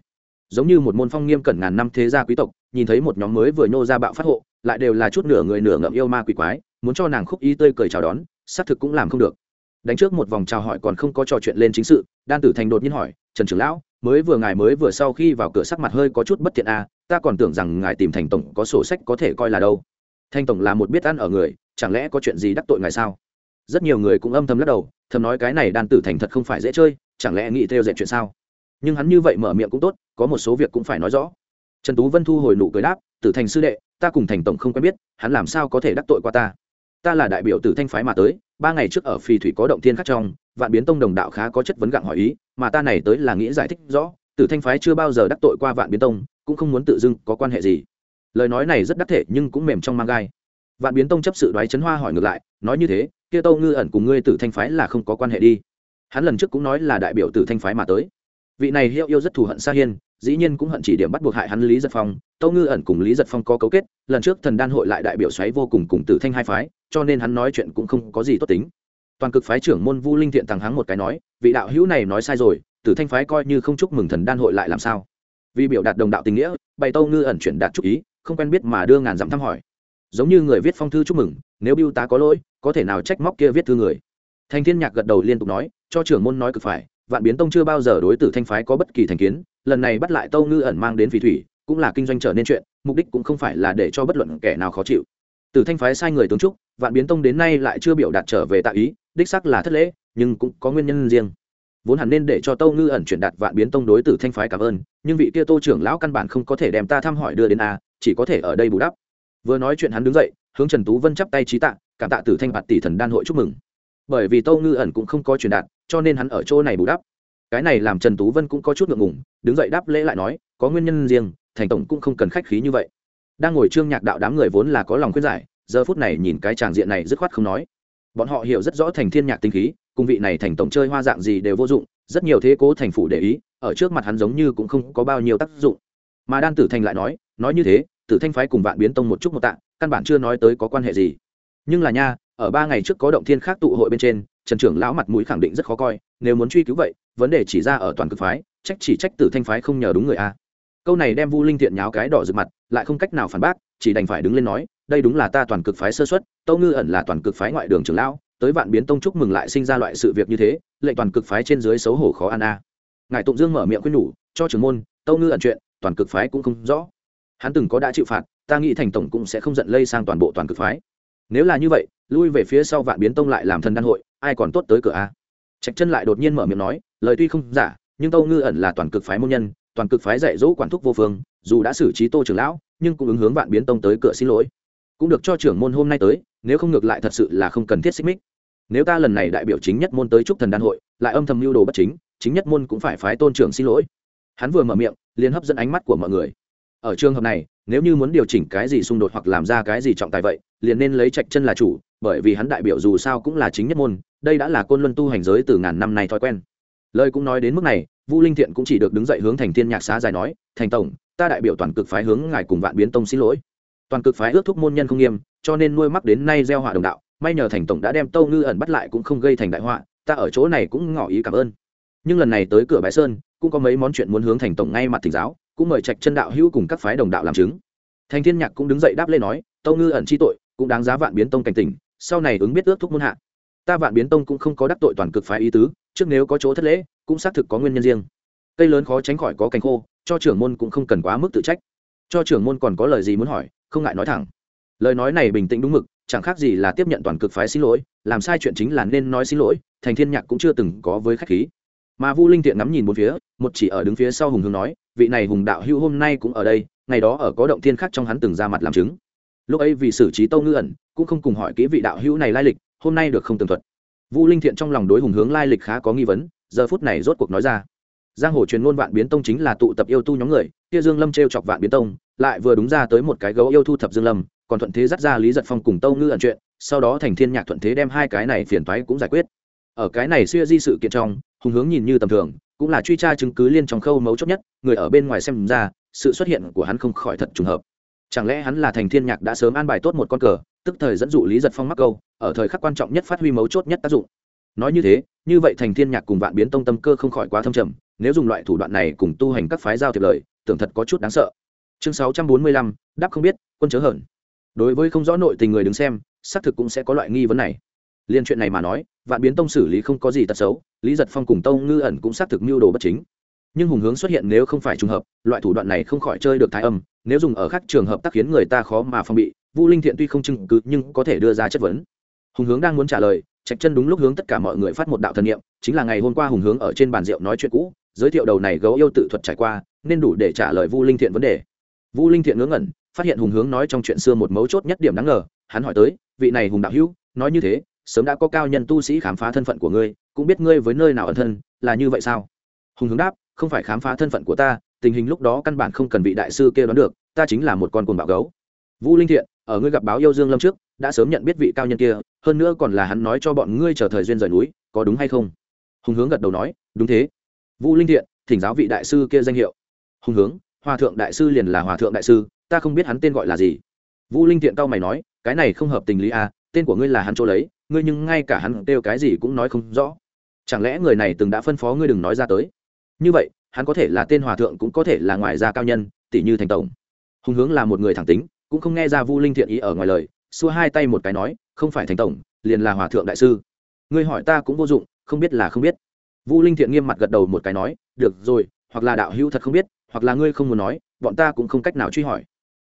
Giống như một môn phong nghiêm cẩn ngàn năm thế gia quý tộc nhìn thấy một nhóm mới vừa nhô ra bạo phát hộ lại đều là chút nửa người nửa ngậm yêu ma quỷ quái muốn cho nàng khúc ý tươi cười chào đón xác thực cũng làm không được. Đánh trước một vòng chào hỏi còn không có trò chuyện lên chính sự đan tử thành đột nhiên hỏi trần trưởng lão mới vừa ngài mới vừa sau khi vào cửa sắc mặt hơi có chút bất thiện à, ta còn tưởng rằng ngài tìm thành tổng có sổ sách có thể coi là đâu. Thanh tổng là một biết ăn ở người chẳng lẽ có chuyện gì đắc tội ngài sao? Rất nhiều người cũng âm thầm lắc đầu thầm nói cái này đan tử thành thật không phải dễ chơi chẳng lẽ nghĩ theo dệt chuyện sao? Nhưng hắn như vậy mở miệng cũng tốt, có một số việc cũng phải nói rõ. Trần tú vân thu hồi nụ cười đáp, tử thành sư đệ, ta cùng thành tổng không quen biết, hắn làm sao có thể đắc tội qua ta? Ta là đại biểu tử thanh phái mà tới, ba ngày trước ở phì thủy có động thiên khắc trong, vạn biến tông đồng đạo khá có chất vấn gặng hỏi ý, mà ta này tới là nghĩ giải thích rõ, tử thanh phái chưa bao giờ đắc tội qua vạn biến tông, cũng không muốn tự dưng có quan hệ gì. Lời nói này rất đắc thể nhưng cũng mềm trong mang gai. Vạn biến tông chấp sự đoái chấn hoa hỏi ngược lại, nói như thế, kia tâu ngư ẩn cùng ngươi tử thanh phái là không có quan hệ đi. Hắn lần trước cũng nói là đại biểu tử thanh phái mà tới vị này hiệu yêu rất thù hận sa hiên, dĩ nhiên cũng hận chỉ điểm bắt buộc hại hắn lý giật phong. Tâu ngư ẩn cùng lý giật phong có cấu kết, lần trước thần đan hội lại đại biểu xoáy vô cùng cùng tử thanh hai phái, cho nên hắn nói chuyện cũng không có gì tốt tính. Toàn cực phái trưởng môn vu linh thiện thằng hắn một cái nói, vị đạo hữu này nói sai rồi, tử thanh phái coi như không chúc mừng thần đan hội lại làm sao? Vì biểu đạt đồng đạo tình nghĩa, bày tâu ngư ẩn chuyển đạt chúc ý, không quen biết mà đưa ngàn dặm thăm hỏi. Giống như người viết phong thư chúc mừng, nếu biêu tá có lỗi, có thể nào trách móc kia viết thư người? Thành thiên nhạc gật đầu liên tục nói, cho trưởng môn nói cực phải vạn biến tông chưa bao giờ đối tử thanh phái có bất kỳ thành kiến, lần này bắt lại tâu ngư ẩn mang đến phỉ thủy, cũng là kinh doanh trở nên chuyện, mục đích cũng không phải là để cho bất luận kẻ nào khó chịu. Tử thanh phái sai người tướng trúc, vạn biến tông đến nay lại chưa biểu đạt trở về tạ ý, đích sắc là thất lễ, nhưng cũng có nguyên nhân riêng. Vốn hẳn nên để cho tâu ngư ẩn chuyển đạt vạn biến tông đối tử thanh phái cảm ơn, nhưng vị kia tô trưởng lão căn bản không có thể đem ta thăm hỏi đưa đến a, chỉ có thể ở đây bù đắp. Vừa nói chuyện hắn đứng dậy, hướng trần tú vân chắp tay trí tạ, cảm tạ tử thanh bạt tỷ thần đan hội chúc mừng bởi vì tâu ngư ẩn cũng không có truyền đạt, cho nên hắn ở chỗ này bù đắp. Cái này làm trần tú vân cũng có chút ngượng ngùng, đứng dậy đáp lễ lại nói, có nguyên nhân riêng, thành tổng cũng không cần khách khí như vậy. Đang ngồi trương nhạc đạo đám người vốn là có lòng khuyết giải, giờ phút này nhìn cái tràng diện này dứt khoát không nói. Bọn họ hiểu rất rõ thành thiên nhạc tinh khí, cùng vị này thành tổng chơi hoa dạng gì đều vô dụng, rất nhiều thế cố thành phủ để ý, ở trước mặt hắn giống như cũng không có bao nhiêu tác dụng. Mà đan tử thành lại nói nói như thế, tử thanh phái cùng vạn biến tông một chút một tạ, căn bản chưa nói tới có quan hệ gì. Nhưng là nha ở ba ngày trước có động thiên khác tụ hội bên trên, trần trưởng lão mặt mũi khẳng định rất khó coi, nếu muốn truy cứu vậy, vấn đề chỉ ra ở toàn cực phái, trách chỉ trách tử thanh phái không nhờ đúng người a. Câu này đem vu linh thiện nháo cái đỏ rực mặt, lại không cách nào phản bác, chỉ đành phải đứng lên nói, đây đúng là ta toàn cực phái sơ xuất tâu ngư ẩn là toàn cực phái ngoại đường trưởng lão, tới vạn biến tông chúc mừng lại sinh ra loại sự việc như thế, lệnh toàn cực phái trên dưới xấu hổ khó ăn a. Ngài tụng dương mở miệng khuyên nhủ, cho trưởng môn, tâu ngư ẩn chuyện, toàn cực phái cũng không rõ. Hắn từng có đã chịu phạt, ta nghĩ thành tổng cũng sẽ không giận lây sang toàn bộ toàn cực phái nếu là như vậy, lui về phía sau vạn biến tông lại làm thần đan hội, ai còn tốt tới cửa a? Trạch chân lại đột nhiên mở miệng nói, lời tuy không giả, nhưng tâu ngư ẩn là toàn cực phái môn nhân, toàn cực phái dạy dỗ quản thúc vô phương, dù đã xử trí tô trưởng lão, nhưng cũng ứng hướng vạn biến tông tới cửa xin lỗi. Cũng được cho trưởng môn hôm nay tới, nếu không ngược lại thật sự là không cần thiết xích mích. Nếu ta lần này đại biểu chính nhất môn tới chúc thần đan hội, lại âm thầm mưu đồ bất chính chính nhất môn cũng phải phái tôn trưởng xin lỗi. Hắn vừa mở miệng, liền hấp dẫn ánh mắt của mọi người ở trường hợp này, nếu như muốn điều chỉnh cái gì xung đột hoặc làm ra cái gì trọng tài vậy, liền nên lấy trạch chân là chủ, bởi vì hắn đại biểu dù sao cũng là chính nhất môn, đây đã là côn luân tu hành giới từ ngàn năm nay thói quen. Lời cũng nói đến mức này, vu linh thiện cũng chỉ được đứng dậy hướng thành thiên nhạc xá dài nói, thành tổng, ta đại biểu toàn cực phái hướng ngài cùng vạn biến tông xin lỗi. Toàn cực phái ước thúc môn nhân không nghiêm, cho nên nuôi mắc đến nay gieo họa đồng đạo, may nhờ thành tổng đã đem tâu ngư ẩn bắt lại cũng không gây thành đại họa, ta ở chỗ này cũng ngỏ ý cảm ơn. Nhưng lần này tới cửa bái sơn, cũng có mấy món chuyện muốn hướng thành tổng ngay mặt thỉnh giáo cũng mời trạch chân đạo hữu cùng các phái đồng đạo làm chứng. Thành thiên nhạc cũng đứng dậy đáp lên nói, tâu ngư ẩn chi tội, cũng đáng giá vạn biến tông cảnh tỉnh, sau này ứng biết ước thúc môn hạ. Ta vạn biến tông cũng không có đắc tội toàn cực phái ý tứ, trước nếu có chỗ thất lễ, cũng xác thực có nguyên nhân riêng. Cây lớn khó tránh khỏi có cánh khô, cho trưởng môn cũng không cần quá mức tự trách. Cho trưởng môn còn có lời gì muốn hỏi, không ngại nói thẳng. Lời nói này bình tĩnh đúng mực, chẳng khác gì là tiếp nhận toàn cực phái xin lỗi, làm sai chuyện chính là nên nói xin lỗi, thành thiên nhạc cũng chưa từng có với khách khí. Mà vu linh tiện ngắm nhìn bốn phía, một chỉ ở đứng phía sau hùng hương nói vị này hùng đạo hữu hôm nay cũng ở đây, ngày đó ở có động thiên khác trong hắn từng ra mặt làm chứng. Lúc ấy vì xử trí tâu ngư ẩn, cũng không cùng hỏi kỹ vị đạo hữu này lai lịch, hôm nay được không tường thuật. Vu linh thiện trong lòng đối hùng hướng lai lịch khá có nghi vấn, giờ phút này rốt cuộc nói ra. Giang hồ truyền ngôn vạn biến tông chính là tụ tập yêu tu nhóm người, kia dương lâm t chọc vạn biến tông, lại vừa đúng ra tới một cái gấu yêu thu thập dương lâm, còn thuận thế dắt ra lý giật phong cùng tâu ngư ẩn chuyện, sau đó thành thiên nhạc thuận thế đem hai cái này phiền toái cũng giải quyết. Ở cái này xuya di sự kiện trong, hùng hướng nhìn như tầm thường cũng là truy tra chứng cứ liên trong khâu mấu chốt nhất người ở bên ngoài xem ra sự xuất hiện của hắn không khỏi thật trùng hợp. Chẳng lẽ hắn là thành thiên nhạc đã sớm an bài tốt một con cờ tức thời dẫn dụ lý giật phong mắc câu ở thời khắc quan trọng nhất phát huy mấu chốt nhất tác dụng. Nói như thế như vậy thành thiên nhạc cùng vạn biến tông tâm cơ không khỏi quá thâm trầm nếu dùng loại thủ đoạn này cùng tu hành các phái giao thiệp lời tưởng thật có chút đáng sợ. Chương 645, đáp không biết quân chớ hởn đối với không rõ nội tình người đứng xem xác thực cũng sẽ có loại nghi vấn này liên chuyện này mà nói, vạn biến tông xử lý không có gì tật xấu, lý giật phong cùng tông ngư ẩn cũng xác thực mưu đồ bất chính. Nhưng hùng hướng xuất hiện nếu không phải trùng hợp, loại thủ đoạn này không khỏi chơi được thái âm, nếu dùng ở các trường hợp tác khiến người ta khó mà phong bị, vu linh thiện tuy không chứng cứ nhưng có thể đưa ra chất vấn. Hùng hướng đang muốn trả lời, trạch chân đúng lúc hướng tất cả mọi người phát một đạo thần niệm, chính là ngày hôm qua hùng hướng ở trên bàn rượu nói chuyện cũ, giới thiệu đầu này gấu yêu tự thuật trải qua, nên đủ để trả lời vu linh thiện vấn đề. Vu linh thiện ngớ ngẩn, phát hiện hùng hướng nói trong chuyện xưa một mấu chốt nhất điểm đáng ngờ, hắn hỏi tới, vị này hùng đạo hữu, nói như thế sớm đã có cao nhân tu sĩ khám phá thân phận của ngươi, cũng biết ngươi với nơi nào ẩn thân, là như vậy sao? Hùng hướng đáp, không phải khám phá thân phận của ta, tình hình lúc đó căn bản không cần vị đại sư kia đoán được, ta chính là một con cuồng bạo gấu. Vũ linh thiện, ở ngươi gặp báo yêu dương lâm trước, đã sớm nhận biết vị cao nhân kia, hơn nữa còn là hắn nói cho bọn ngươi chờ thời duyên rời núi, có đúng hay không? Hùng hướng gật đầu nói, đúng thế. Vũ linh thiện, thỉnh giáo vị đại sư kia danh hiệu. Hùng hướng, hòa thượng đại sư liền là hòa thượng đại sư, ta không biết hắn tên gọi là gì. Vũ linh thiện cao mày nói, cái này không hợp tình lý à tên của ngươi là hắn chỗ lấy ngươi nhưng ngay cả hắn kêu cái gì cũng nói không rõ. Chẳng lẽ người này từng đã phân phó ngươi đừng nói ra tới? Như vậy, hắn có thể là tên hòa thượng cũng có thể là ngoài gia cao nhân, tỷ như thành tổng. Hùng hướng là một người thẳng tính, cũng không nghe ra vu linh thiện ý ở ngoài lời, xua hai tay một cái nói, không phải thành tổng, liền là hòa thượng đại sư. Ngươi hỏi ta cũng vô dụng, không biết là không biết. Vu linh thiện nghiêm mặt gật đầu một cái nói, được rồi, hoặc là đạo hữu thật không biết, hoặc là ngươi không muốn nói, bọn ta cũng không cách nào truy hỏi.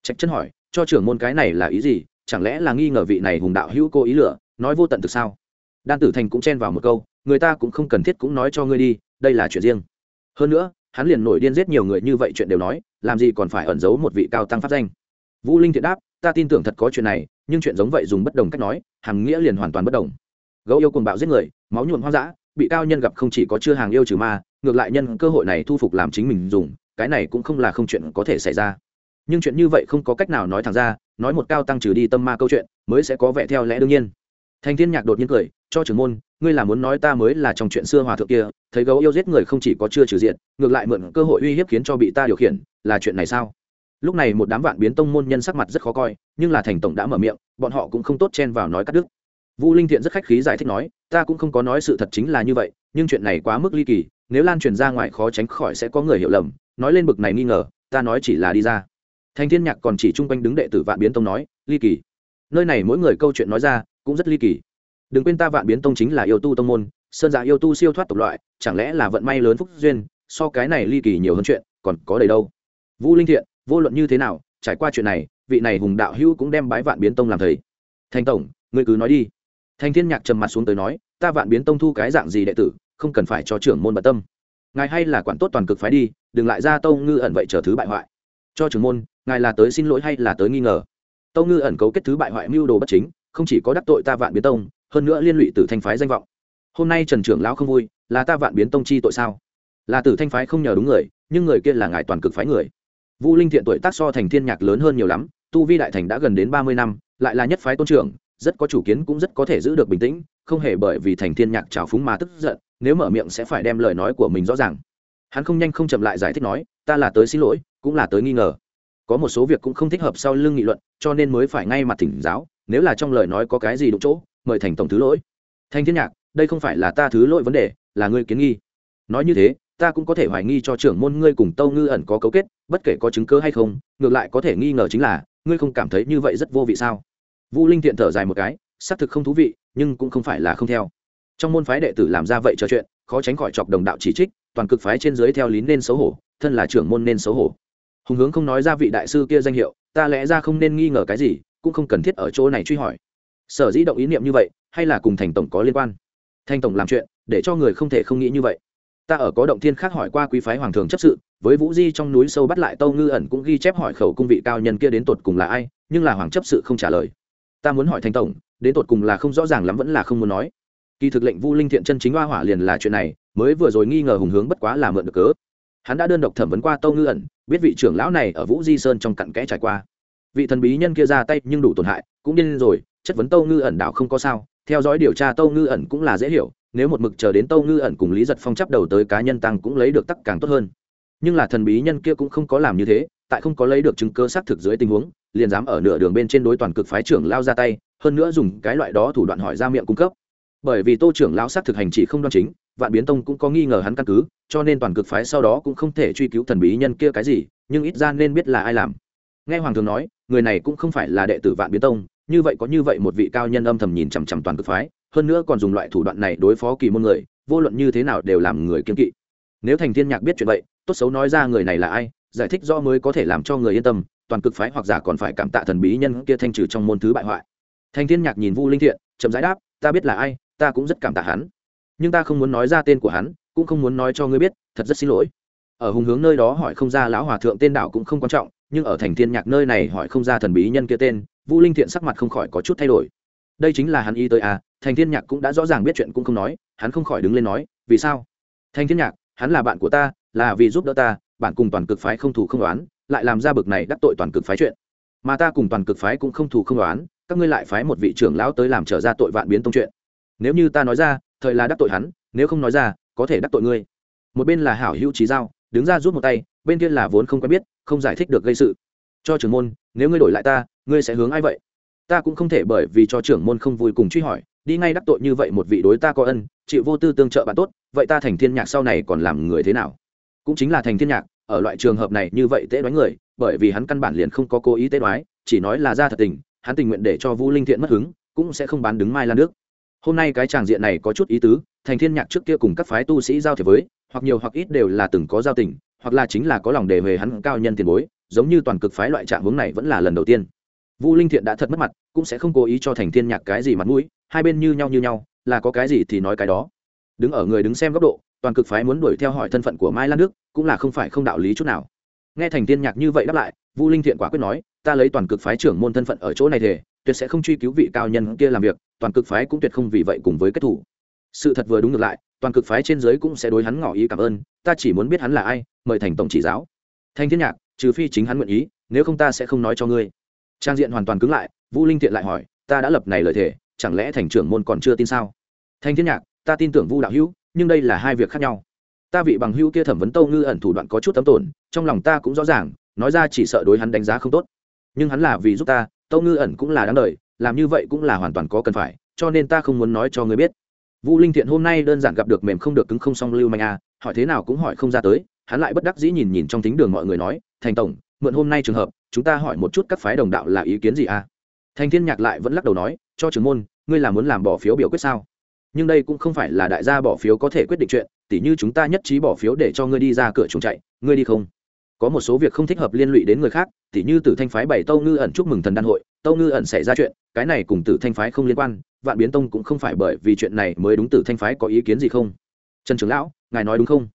Trạch chân hỏi, cho trưởng môn cái này là ý gì? Chẳng lẽ là nghi ngờ vị này hùng đạo hữu cô ý lửa nói vô tận thực sao? Đan tử thành cũng chen vào một câu, người ta cũng không cần thiết cũng nói cho ngươi đi, đây là chuyện riêng. Hơn nữa, hắn liền nổi điên giết nhiều người như vậy chuyện đều nói, làm gì còn phải ẩn giấu một vị cao tăng pháp danh. Vũ linh thiện đáp, ta tin tưởng thật có chuyện này, nhưng chuyện giống vậy dùng bất đồng cách nói hàng nghĩa liền hoàn toàn bất đồng. Gấu yêu cùng bạo giết người, máu nhuộm hoang dã, bị cao nhân gặp không chỉ có chưa hàng yêu trừ ma, ngược lại nhân cơ hội này thu phục làm chính mình dùng, cái này cũng không là không chuyện có thể xảy ra. Nhưng chuyện như vậy không có cách nào nói thẳng ra, nói một cao tăng trừ đi tâm ma câu chuyện, mới sẽ có vẻ theo lẽ đương nhiên thành thiên nhạc đột nhiên cười, cho trưởng môn, ngươi là muốn nói ta mới là trong chuyện xưa hòa thượng kia, thấy gấu yêu giết người không chỉ có chưa trừ diện, ngược lại mượn cơ hội uy hiếp khiến cho bị ta điều khiển, là chuyện này sao? Lúc này một đám vạn biến tông môn nhân sắc mặt rất khó coi, nhưng là thành tổng đã mở miệng, bọn họ cũng không tốt chen vào nói cắt đứt. Vũ linh thiện rất khách khí giải thích nói, ta cũng không có nói sự thật chính là như vậy, nhưng chuyện này quá mức ly kỳ, nếu lan truyền ra ngoài khó tránh khỏi sẽ có người hiểu lầm, nói lên bực này nghi ngờ, ta nói chỉ là đi ra. Thành thiên nhạc còn chỉ chung quanh đứng đệ tử vạn biến tông nói, ly kỳ. Nơi này mỗi người câu chuyện nói ra cũng rất ly kỳ. Đừng quên ta vạn biến tông chính là yêu tu tông môn, sơn dạ yêu tu siêu thoát tộc loại, chẳng lẽ là vận may lớn phúc duyên, so cái này ly kỳ nhiều hơn chuyện, còn có đầy đâu? Vũ linh thiện, vô luận như thế nào, trải qua chuyện này, vị này hùng đạo hữu cũng đem bái vạn biến tông làm thầy. Thành tổng, ngươi cứ nói đi. Thành thiên nhạc trầm mặt xuống tới nói, ta vạn biến tông thu cái dạng gì đệ tử, không cần phải cho trưởng môn bận tâm. Ngài hay là quản tốt toàn cực phái đi, đừng lại ra tông ngư ẩn vậy chờ thứ bại hoại. Cho trưởng môn, ngài là tới xin lỗi hay là tới nghi ngờ? Tông ngư ẩn cấu kết thứ bại hoại mưu đồ bất chính không chỉ có đắc tội ta vạn biến tông, hơn nữa liên lụy tử thanh phái danh vọng. Hôm nay trần trưởng lão không vui, là ta vạn biến tông chi tội sao? Là tử thanh phái không nhờ đúng người, nhưng người kia là ngài toàn cực phái người. Vũ linh thiện tuổi tác so thành thiên nhạc lớn hơn nhiều lắm, tu vi đại thành đã gần đến ba mươi năm, lại là nhất phái tôn trưởng, rất có chủ kiến cũng rất có thể giữ được bình tĩnh, không hề bởi vì thành thiên nhạc trào phúng mà tức giận, nếu mở miệng sẽ phải đem lời nói của mình rõ ràng. Hắn không nhanh không chậm lại giải thích nói, ta là tới xin lỗi, cũng là tới nghi ngờ. Có một số việc cũng không thích hợp sau lưng nghị luận, cho nên mới phải ngay mặt thỉnh giáo nếu là trong lời nói có cái gì đụng chỗ, mời thành tổng thứ lỗi. Thanh thiên nhạc, đây không phải là ta thứ lỗi vấn đề, là ngươi kiến nghi. Nói như thế, ta cũng có thể hoài nghi cho trưởng môn ngươi cùng tâu ngư ẩn có cấu kết, bất kể có chứng cớ hay không, ngược lại có thể nghi ngờ chính là, ngươi không cảm thấy như vậy rất vô vị sao? Vũ linh thiện thở dài một cái, xác thực không thú vị, nhưng cũng không phải là không theo. Trong môn phái đệ tử làm ra vậy trò chuyện, khó tránh khỏi chọc đồng đạo chỉ trích, toàn cực phái trên dưới theo lý nên xấu hổ, thân là trưởng môn nên xấu hổ. Hùng hướng không nói ra vị đại sư kia danh hiệu, ta lẽ ra không nên nghi ngờ cái gì cũng không cần thiết ở chỗ này truy hỏi. Sở dĩ động ý niệm như vậy, hay là cùng thành tổng có liên quan? Thành tổng làm chuyện, để cho người không thể không nghĩ như vậy. Ta ở có động thiên khác hỏi qua quý phái hoàng thường chấp sự, với vũ di trong núi sâu bắt lại tâu ngư ẩn cũng ghi chép hỏi khẩu cung vị cao nhân kia đến tột cùng là ai, nhưng là hoàng chấp sự không trả lời. Ta muốn hỏi thành tổng, đến tột cùng là không rõ ràng lắm vẫn là không muốn nói. Kỳ thực lệnh vu linh thiện chân chính hoa hỏa liền là chuyện này, mới vừa rồi nghi ngờ hùng hướng bất quá là mượn được cớ. Hắn đã đơn độc thẩm vấn qua tâu ngư ẩn, biết vị trưởng lão này ở vũ di sơn trong cặn kẽ trải qua vị thần bí nhân kia ra tay nhưng đủ tổn hại, cũng điên rồi, chất vấn tâu ngư ẩn đạo không có sao, theo dõi điều tra tâu ngư ẩn cũng là dễ hiểu, nếu một mực chờ đến tâu ngư ẩn cùng lý giật phong chấp đầu tới cá nhân tăng cũng lấy được tắc càng tốt hơn. Nhưng là thần bí nhân kia cũng không có làm như thế, tại không có lấy được chứng cơ xác thực dưới tình huống, liền dám ở nửa đường bên trên đối toàn cực phái trưởng lao ra tay, hơn nữa dùng cái loại đó thủ đoạn hỏi ra miệng cung cấp. Bởi vì tô trưởng lão xác thực hành chỉ không đoan chính, vạn biến tông cũng có nghi ngờ hắn căn cứ, cho nên toàn cực phái sau đó cũng không thể truy cứu thần bí nhân kia cái gì, nhưng ít ra nên biết là ai làm. Nghe hoàng thường nói người này cũng không phải là đệ tử vạn biến tông, như vậy có như vậy một vị cao nhân âm thầm nhìn chằm chằm toàn cực phái, hơn nữa còn dùng loại thủ đoạn này đối phó kỳ môn người, vô luận như thế nào đều làm người kiên kỵ. Nếu thành thiên nhạc biết chuyện vậy, tốt xấu nói ra người này là ai, giải thích rõ mới có thể làm cho người yên tâm, toàn cực phái hoặc giả còn phải cảm tạ thần bí nhân kia thanh trừ trong môn thứ bại hoại. Thành thiên nhạc nhìn vu linh thiện, chậm rãi đáp, ta biết là ai, ta cũng rất cảm tạ hắn. Nhưng ta không muốn nói ra tên của hắn, cũng không muốn nói cho ngươi biết, thật rất xin lỗi. Ở hùng hướng nơi đó hỏi không ra lão hòa thượng tên đạo cũng không quan trọng nhưng ở thành thiên nhạc nơi này hỏi không ra thần bí nhân kia tên, vũ linh thiện sắc mặt không khỏi có chút thay đổi. Đây chính là hắn ý tới à thành thiên nhạc cũng đã rõ ràng biết chuyện cũng không nói, hắn không khỏi đứng lên nói, vì sao? Thành thiên nhạc, hắn là bạn của ta, là vì giúp đỡ ta, bạn cùng toàn cực phái không thủ không đoán lại làm ra bực này đắc tội toàn cực phái chuyện. Mà ta cùng toàn cực phái cũng không thủ không đoán các ngươi lại phái một vị trưởng lão tới làm trở ra tội vạn biến tông chuyện. Nếu như ta nói ra, thời là đắc tội hắn, nếu không nói ra, có thể đắc tội ngươi. Một bên là hảo hữu trí giao, đứng ra giúp một tay bên kia là vốn không quen biết, không giải thích được gây sự. Cho trưởng môn, nếu ngươi đổi lại ta, ngươi sẽ hướng ai vậy? Ta cũng không thể bởi vì cho trưởng môn không vui cùng truy hỏi, đi ngay đắc tội như vậy một vị đối ta có ân, chịu vô tư tương trợ bạn tốt, vậy ta thành thiên nhạc sau này còn làm người thế nào? Cũng chính là thành thiên nhạc, ở loại trường hợp này như vậy tế đoán người, bởi vì hắn căn bản liền không có cố ý tế đoán, chỉ nói là ra thật tình, hắn tình nguyện để cho vũ linh thiện mất hứng, cũng sẽ không bán đứng mai lan nước hôm nay cái tràng diện này có chút ý tứ, thành thiên nhạc trước kia cùng các phái tu sĩ giao thiệp với, hoặc nhiều hoặc ít đều là từng có giao tình hoặc là chính là có lòng đề về hắn cao nhân tiền bối, giống như toàn cực phái loại trạng hướng này vẫn là lần đầu tiên. Vu linh thiện đã thật mất mặt, cũng sẽ không cố ý cho thành thiên nhạc cái gì mặt mũi, hai bên như nhau như nhau, là có cái gì thì nói cái đó. Đứng ở người đứng xem góc độ, toàn cực phái muốn đuổi theo hỏi thân phận của mai lan đức, cũng là không phải không đạo lý chút nào. Nghe thành thiên nhạc như vậy đáp lại, Vu linh thiện quả quyết nói, ta lấy toàn cực phái trưởng môn thân phận ở chỗ này thể tuyệt sẽ không truy cứu vị cao nhân kia làm việc, toàn cực phái cũng tuyệt không vì vậy cùng với kết thủ. Sự thật vừa đúng ngược lại toàn cực phái trên dưới cũng sẽ đối hắn ngỏ ý cảm ơn, ta chỉ muốn biết hắn là ai, mời thành tổng chỉ giáo. Thanh thiên nhạc, trừ phi chính hắn nguyện ý, nếu không ta sẽ không nói cho ngươi. Trang diện hoàn toàn cứng lại, vũ linh thiện lại hỏi, ta đã lập này lời thề, chẳng lẽ thành trưởng môn còn chưa tin sao? Thanh thiên nhạc, ta tin tưởng vu đạo hữu, nhưng đây là hai việc khác nhau. Ta vị bằng hữu kia thẩm vấn tâu ngư ẩn thủ đoạn có chút tấm tổn, trong lòng ta cũng rõ ràng, nói ra chỉ sợ đối hắn đánh giá không tốt. Nhưng hắn là vì giúp ta, tâu ngư ẩn cũng là đáng đời, làm như vậy cũng là hoàn toàn có cần phải, cho nên ta không muốn nói cho ngươi biết vũ linh thiện hôm nay đơn giản gặp được mềm không được cứng không song lưu manh a à, hỏi thế nào cũng hỏi không ra tới hắn lại bất đắc dĩ nhìn nhìn trong tính đường mọi người nói thành tổng mượn hôm nay trường hợp chúng ta hỏi một chút các phái đồng đạo là ý kiến gì a à? thành thiên nhạc lại vẫn lắc đầu nói cho trưởng môn ngươi là muốn làm bỏ phiếu biểu quyết sao nhưng đây cũng không phải là đại gia bỏ phiếu có thể quyết định chuyện tỉ như chúng ta nhất trí bỏ phiếu để cho ngươi đi ra cửa chúng chạy ngươi đi không có một số việc không thích hợp liên lụy đến người khác tỉ như tử thanh phái bảy tâu ngư ẩn chúc mừng thần đan hội tâu ngư ẩn xảy ra chuyện cái này cùng tử thanh phái không liên quan vạn biến tông cũng không phải bởi vì chuyện này mới đúng tử thanh phái có ý kiến gì không? Trần trưởng lão ngài nói đúng không?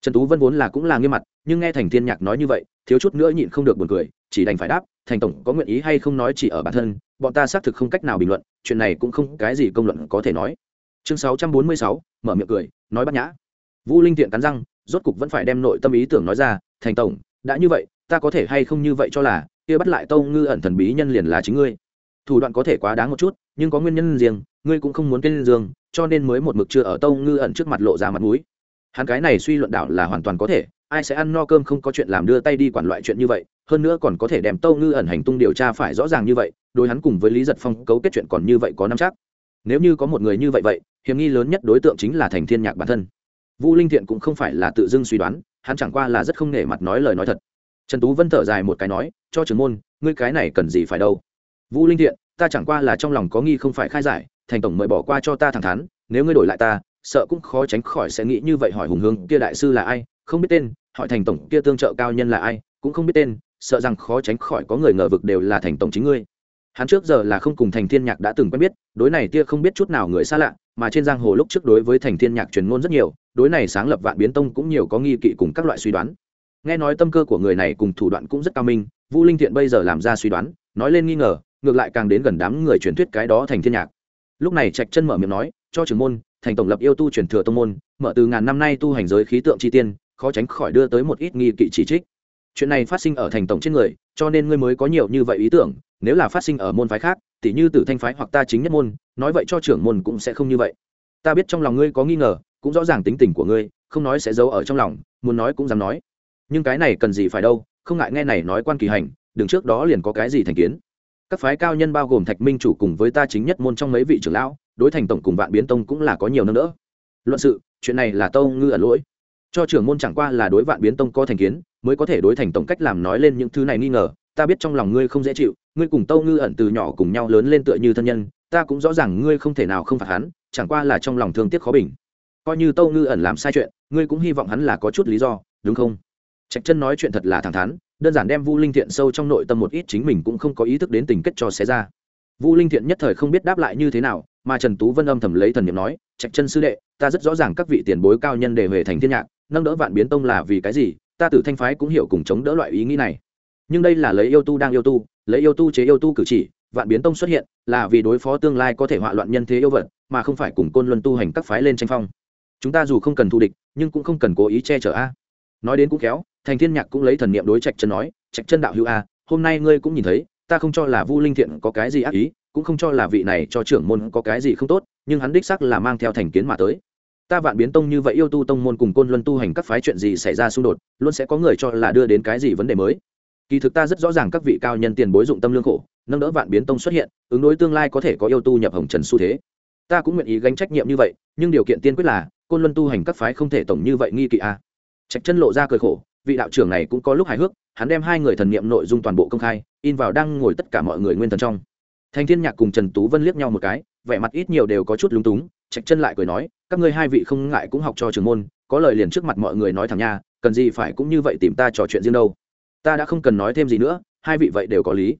Trần tú vân vốn là cũng là nghiêm mặt nhưng nghe thành thiên nhạc nói như vậy thiếu chút nữa nhịn không được buồn cười chỉ đành phải đáp thành tổng có nguyện ý hay không nói chỉ ở bản thân bọn ta xác thực không cách nào bình luận chuyện này cũng không cái gì công luận có thể nói. Chương 646, mở miệng cười nói bắt nhã. Vũ linh tiện cắn răng rốt cục vẫn phải đem nội tâm ý tưởng nói ra thành tổng đã như vậy ta có thể hay không như vậy cho là kia bắt lại tâu ngư ẩn thần bí nhân liền là chính ngươi. Thủ đoạn có thể quá đáng một chút, nhưng có nguyên nhân riêng, ngươi cũng không muốn tên dương cho nên mới một mực chưa ở tâu ngư ẩn trước mặt lộ ra mặt mũi. Hắn cái này suy luận đảo là hoàn toàn có thể, ai sẽ ăn no cơm không có chuyện làm đưa tay đi quản loại chuyện như vậy, hơn nữa còn có thể đem tâu ngư ẩn hành tung điều tra phải rõ ràng như vậy, đối hắn cùng với lý giật phong cấu kết chuyện còn như vậy có năm chắc. Nếu như có một người như vậy vậy, hiểm nghi lớn nhất đối tượng chính là thành thiên nhạc bản thân. Vũ linh thiện cũng không phải là tự dưng suy đoán, hắn chẳng qua là rất không nể mặt nói lời nói thật trần tú vân thở dài một cái nói, cho trưởng môn, ngươi cái này cần gì phải đâu? Vũ linh thiện, ta chẳng qua là trong lòng có nghi không phải khai giải, thành tổng mời bỏ qua cho ta thẳng thắn, nếu ngươi đổi lại ta, sợ cũng khó tránh khỏi sẽ nghĩ như vậy hỏi hùng hướng kia đại sư là ai, không biết tên, hỏi thành tổng kia tương trợ cao nhân là ai, cũng không biết tên, sợ rằng khó tránh khỏi có người ngờ vực đều là thành tổng chính ngươi. Hắn trước giờ là không cùng thành thiên nhạc đã từng quen biết, đối này tia không biết chút nào người xa lạ, mà trên giang hồ lúc trước đối với thành thiên nhạc truyền ngôn rất nhiều, đối này sáng lập vạn biến tông cũng nhiều có nghi kỵ cùng các loại suy đoán nghe nói tâm cơ của người này cùng thủ đoạn cũng rất cao minh vũ linh thiện bây giờ làm ra suy đoán, nói lên nghi ngờ, ngược lại càng đến gần đám người truyền thuyết cái đó thành thiên nhạc. Lúc này trạch chân mở miệng nói, cho trưởng môn, thành tổng lập yêu tu truyền thừa tông môn, mở từ ngàn năm nay tu hành giới khí tượng chi tiên, khó tránh khỏi đưa tới một ít nghi kỵ chỉ trích. Chuyện này phát sinh ở thành tổng trên người, cho nên ngươi mới có nhiều như vậy ý tưởng, nếu là phát sinh ở môn phái khác, tỉ như tử thanh phái hoặc ta chính nhất môn, nói vậy cho trưởng môn cũng sẽ không như vậy. Ta biết trong lòng ngươi có nghi ngờ, cũng rõ ràng tính tình của ngươi, không nói sẽ giấu ở trong lòng, muốn nói cũng dám nói nhưng cái này cần gì phải đâu, không ngại nghe này nói quan kỳ hành, đừng trước đó liền có cái gì thành kiến. Các phái cao nhân bao gồm thạch minh chủ cùng với ta chính nhất môn trong mấy vị trưởng lão, đối thành tổng cùng vạn biến tông cũng là có nhiều nâng đỡ. Luận sự, chuyện này là tâu ngư ẩn lỗi. Cho trưởng môn chẳng qua là đối vạn biến tông có thành kiến, mới có thể đối thành tổng cách làm nói lên những thứ này nghi ngờ. Ta biết trong lòng ngươi không dễ chịu, ngươi cùng tâu ngư ẩn từ nhỏ cùng nhau lớn lên tựa như thân nhân, ta cũng rõ ràng ngươi không thể nào không phạt hắn, chẳng qua là trong lòng thương tiếc khó bình. Coi như tâu ngư ẩn làm sai chuyện, ngươi cũng hy vọng hắn là có chút lý do, đúng không? Trạch chân nói chuyện thật là thẳng thắn, đơn giản đem vu linh thiện sâu trong nội tâm một ít chính mình cũng không có ý thức đến tình kết cho xé ra. Vu linh thiện nhất thời không biết đáp lại như thế nào, mà trần tú vân âm thầm lấy thần n i ệ m nói, trạch chân sư đệ, ta rất rõ ràng các vị tiền bối cao nhân để về thành thiên nhạc, nâng đỡ vạn biến tông là vì cái gì, ta tử thanh phái cũng hiểu cùng chống đỡ loại ý nghĩ này. Nhưng đây là lấy yêu tu đang yêu tu, lấy yêu tu chế yêu tu cử chỉ, vạn biến tông xuất hiện, là vì đối phó tương lai có thể hoạ loạn nhân thế yêu vật, mà không phải cùng côn luân tu hành các phái lên tranh phong. Chúng ta dù không cần thù địch, nhưng cũng không cần cố ý che chở a. Nói đến cũng khéo thành thiên nhạc cũng lấy thần niệm đối trạch chân nói, trạch chân đạo hữu a hôm nay ngươi cũng nhìn thấy, ta không cho là vu linh thiện có cái gì ác ý, cũng không cho là vị này cho trưởng môn có cái gì không tốt, nhưng hắn đích xác là mang theo thành kiến mà tới. Ta vạn biến tông như vậy yêu tu tông môn cùng côn luân tu hành các phái chuyện gì xảy ra xung đột, luôn sẽ có người cho là đưa đến cái gì vấn đề mới. Kỳ thực ta rất rõ ràng các vị cao nhân tiền bối dụng tâm lương khổ, nâng đỡ vạn biến tông xuất hiện, ứng đối tương lai có thể có yêu tu nhập hồng trần xu thế. Ta cũng nguyện ý gánh trách nhiệm như vậy, nhưng điều kiện tiên quyết là, côn luân tu hành các phái không thể tổng như vậy nghi kỵ a à. trạch chân lộ ra cười khổ vị đạo trưởng này cũng có lúc hài hước, hắn đem hai người thần niệm nội dung toàn bộ công khai, in vào đang ngồi tất cả mọi người nguyên thần trong. Thanh thiên nhạc cùng trần tú vân liếc nhau một cái, vẻ mặt ít nhiều đều có chút lúng túng, trạch chân lại cười nói, các ngươi hai vị không ngại cũng học cho trường môn, có lời liền trước mặt mọi người nói thẳng nha, cần gì phải cũng như vậy tìm ta trò chuyện riêng đâu. Ta đã không cần nói thêm gì nữa, hai vị vậy đều có lý.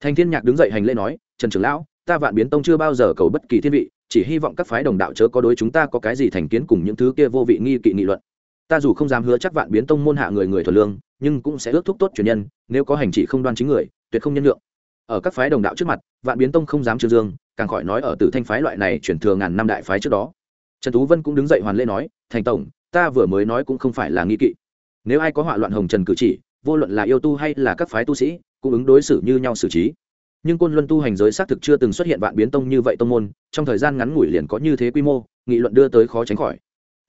Thanh thiên nhạc đứng dậy hành lễ nói, trần trưởng lão, ta vạn biến tông chưa bao giờ cầu bất kỳ thiên vị, chỉ hy vọng các phái đồng đạo chớ có đối chúng ta có cái gì thành kiến cùng những thứ kia vô vị nghi kỵ nghị luận ta dù không dám hứa chắc vạn biến tông môn hạ người người thuần lương, nhưng cũng sẽ ước thúc tốt truyền nhân, nếu có hành chỉ không đoan chính người, tuyệt không nhân lượng ở các phái đồng đạo trước mặt, vạn biến tông không dám trương dương, càng khỏi nói ở tử thanh phái loại này chuyển thừa ngàn năm đại phái trước đó. Trần tú vân cũng đứng dậy hoàn lễ nói, thành tổng, ta vừa mới nói cũng không phải là nghi kỵ. Nếu ai có họa loạn hồng trần cử chỉ, vô luận là yêu tu hay là các phái tu sĩ, cũng ứng đối xử như nhau xử trí. Nhưng côn luân tu hành giới xác thực chưa từng xuất hiện vạn biến tông như vậy tông môn, trong thời gian ngắn ngủi liền có như thế quy mô, nghị luận đưa tới khó tránh khỏi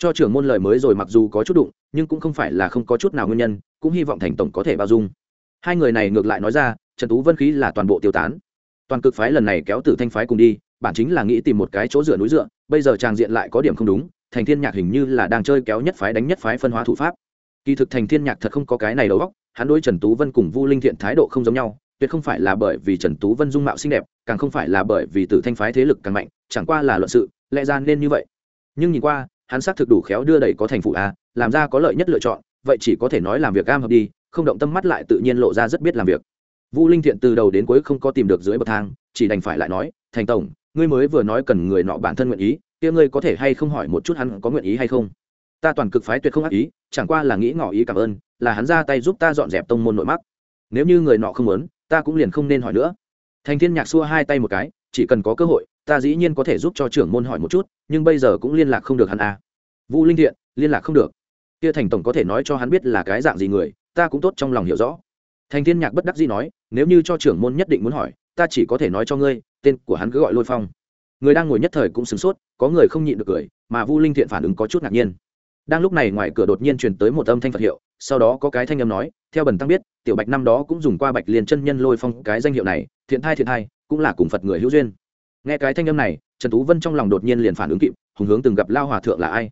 cho trưởng môn lời mới rồi mặc dù có chút đụng, nhưng cũng không phải là không có chút nào nguyên nhân, cũng hy vọng thành tổng có thể bao dung. Hai người này ngược lại nói ra, trần tú vân khí là toàn bộ tiêu tán. Toàn cực phái lần này kéo từ thanh phái cùng đi, bản chính là nghĩ tìm một cái chỗ dựa núi dựa, bây giờ tràng diện lại có điểm không đúng, thành thiên nhạc hình như là đang chơi kéo nhất phái đánh nhất phái phân hóa thủ pháp. Kỳ thực thành thiên nhạc thật không có cái này đầu óc, hắn đối trần tú vân cùng vu linh thiện thái độ không giống nhau, tuyệt không phải là bởi vì trần tú vân dung mạo xinh đẹp, càng không phải là bởi vì tử thanh phái thế lực càng mạnh, chẳng qua là luận sự, lẽ ra nên như vậy. Nhưng nhìn qua hắn xác thực đủ khéo đưa đẩy có thành phụ a, làm ra có lợi nhất lựa chọn, vậy chỉ có thể nói làm việc cam hợp đi, không động tâm mắt lại tự nhiên lộ ra rất biết làm việc. Vu linh thiện từ đầu đến cuối không có tìm được dưới bậc thang, chỉ đành phải lại nói, thành tổng, ngươi mới vừa nói cần người nọ bản thân nguyện ý, kia ngươi có thể hay không hỏi một chút hắn có nguyện ý hay không? Ta toàn cực phái tuyệt không ác ý, chẳng qua là nghĩ ngỏ ý cảm ơn, là hắn ra tay giúp ta dọn dẹp tông môn nội mắc. Nếu như người nọ không muốn, ta cũng liền không nên hỏi nữa. Thành thiên nhạc xua hai tay một cái, chỉ cần có cơ hội, ta dĩ nhiên có thể giúp cho trưởng môn hỏi một chút, nhưng bây giờ cũng liên lạc không được hắn à vu linh thiện, liên lạc không được. Kia thành tổng có thể nói cho hắn biết là cái dạng gì người, ta cũng tốt trong lòng hiểu rõ. Thành thiên nhạc bất đắc dĩ nói, nếu như cho trưởng môn nhất định muốn hỏi, ta chỉ có thể nói cho ngươi, tên của hắn cứ gọi lôi phong. Người đang ngồi nhất thời cũng sửng sốt, có người không nhịn được cười, mà vu linh thiện phản ứng có chút ngạc nhiên. Đang lúc này ngoài cửa đột nhiên truyền tới một âm thanh phật hiệu, sau đó có cái thanh âm nói, theo bần tăng biết, tiểu bạch năm đó cũng dùng qua bạch liền chân nhân lôi phong cái danh hiệu này, thiện thai thiện thai, cũng là cùng phật người hữu duyên. Nghe cái thanh âm này, trần tú vân trong lòng đột nhiên liền phản ứng kịp, hùng hướng từng gặp lao hòa thượng là ai?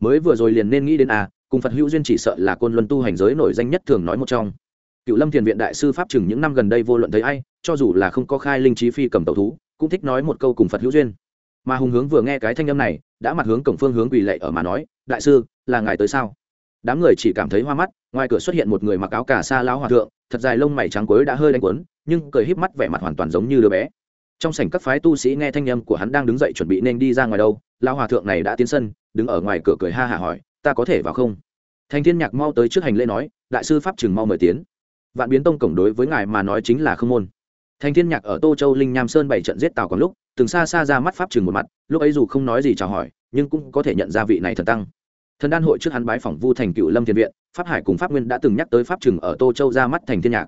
Mới vừa rồi liền nên nghĩ đến à cùng phật hữu duyên chỉ sợ là côn luân tu hành giới nổi danh nhất thường nói một trong. Cựu lâm thiền viện đại sư pháp chừng những năm gần đây vô luận thấy ai, cho dù là không có khai linh trí phi cầm tẩu thú, cũng thích nói một câu cùng phật hữu duyên. Mà hùng hướng vừa nghe cái thanh âm này, đã mặt hướng cổng phương hướng quỳ lệ ở mà nói, đại sư, là ngài tới sao? Đám người chỉ cảm thấy hoa mắt, ngoài cửa xuất hiện một người mặc áo cà sa lão hòa thượng, thật dài lông mày trắng cuối đã hơi đánh quấn, nhưng cười híp mắt vẻ mặt hoàn toàn giống như đứa bé. Trong sảnh các phái tu sĩ nghe thanh âm của hắn đang đứng dậy chuẩn bị nên đi ra ngoài đâu, lão hòa thượng này đã tiến sân đứng ở ngoài cửa cười ha hả hỏi, ta có thể vào không? Thành thiên nhạc mau tới trước hành lễ nói, đại sư pháp chừng mau mời tiến. Vạn biến tông cổng đối với ngài mà nói chính là không môn. Thành thiên nhạc ở tô châu linh nham sơn bảy trận giết tào còn lúc, từng xa xa ra mắt pháp chừng một mặt, lúc ấy dù không nói gì chào hỏi, nhưng cũng có thể nhận ra vị này thần tăng. Thần đan hội trước hắn bái phỏng vu thành cựu lâm thiền viện, pháp hải cùng pháp nguyên đã từng nhắc tới pháp trừng ở tô châu ra mắt thành thiên nhạc.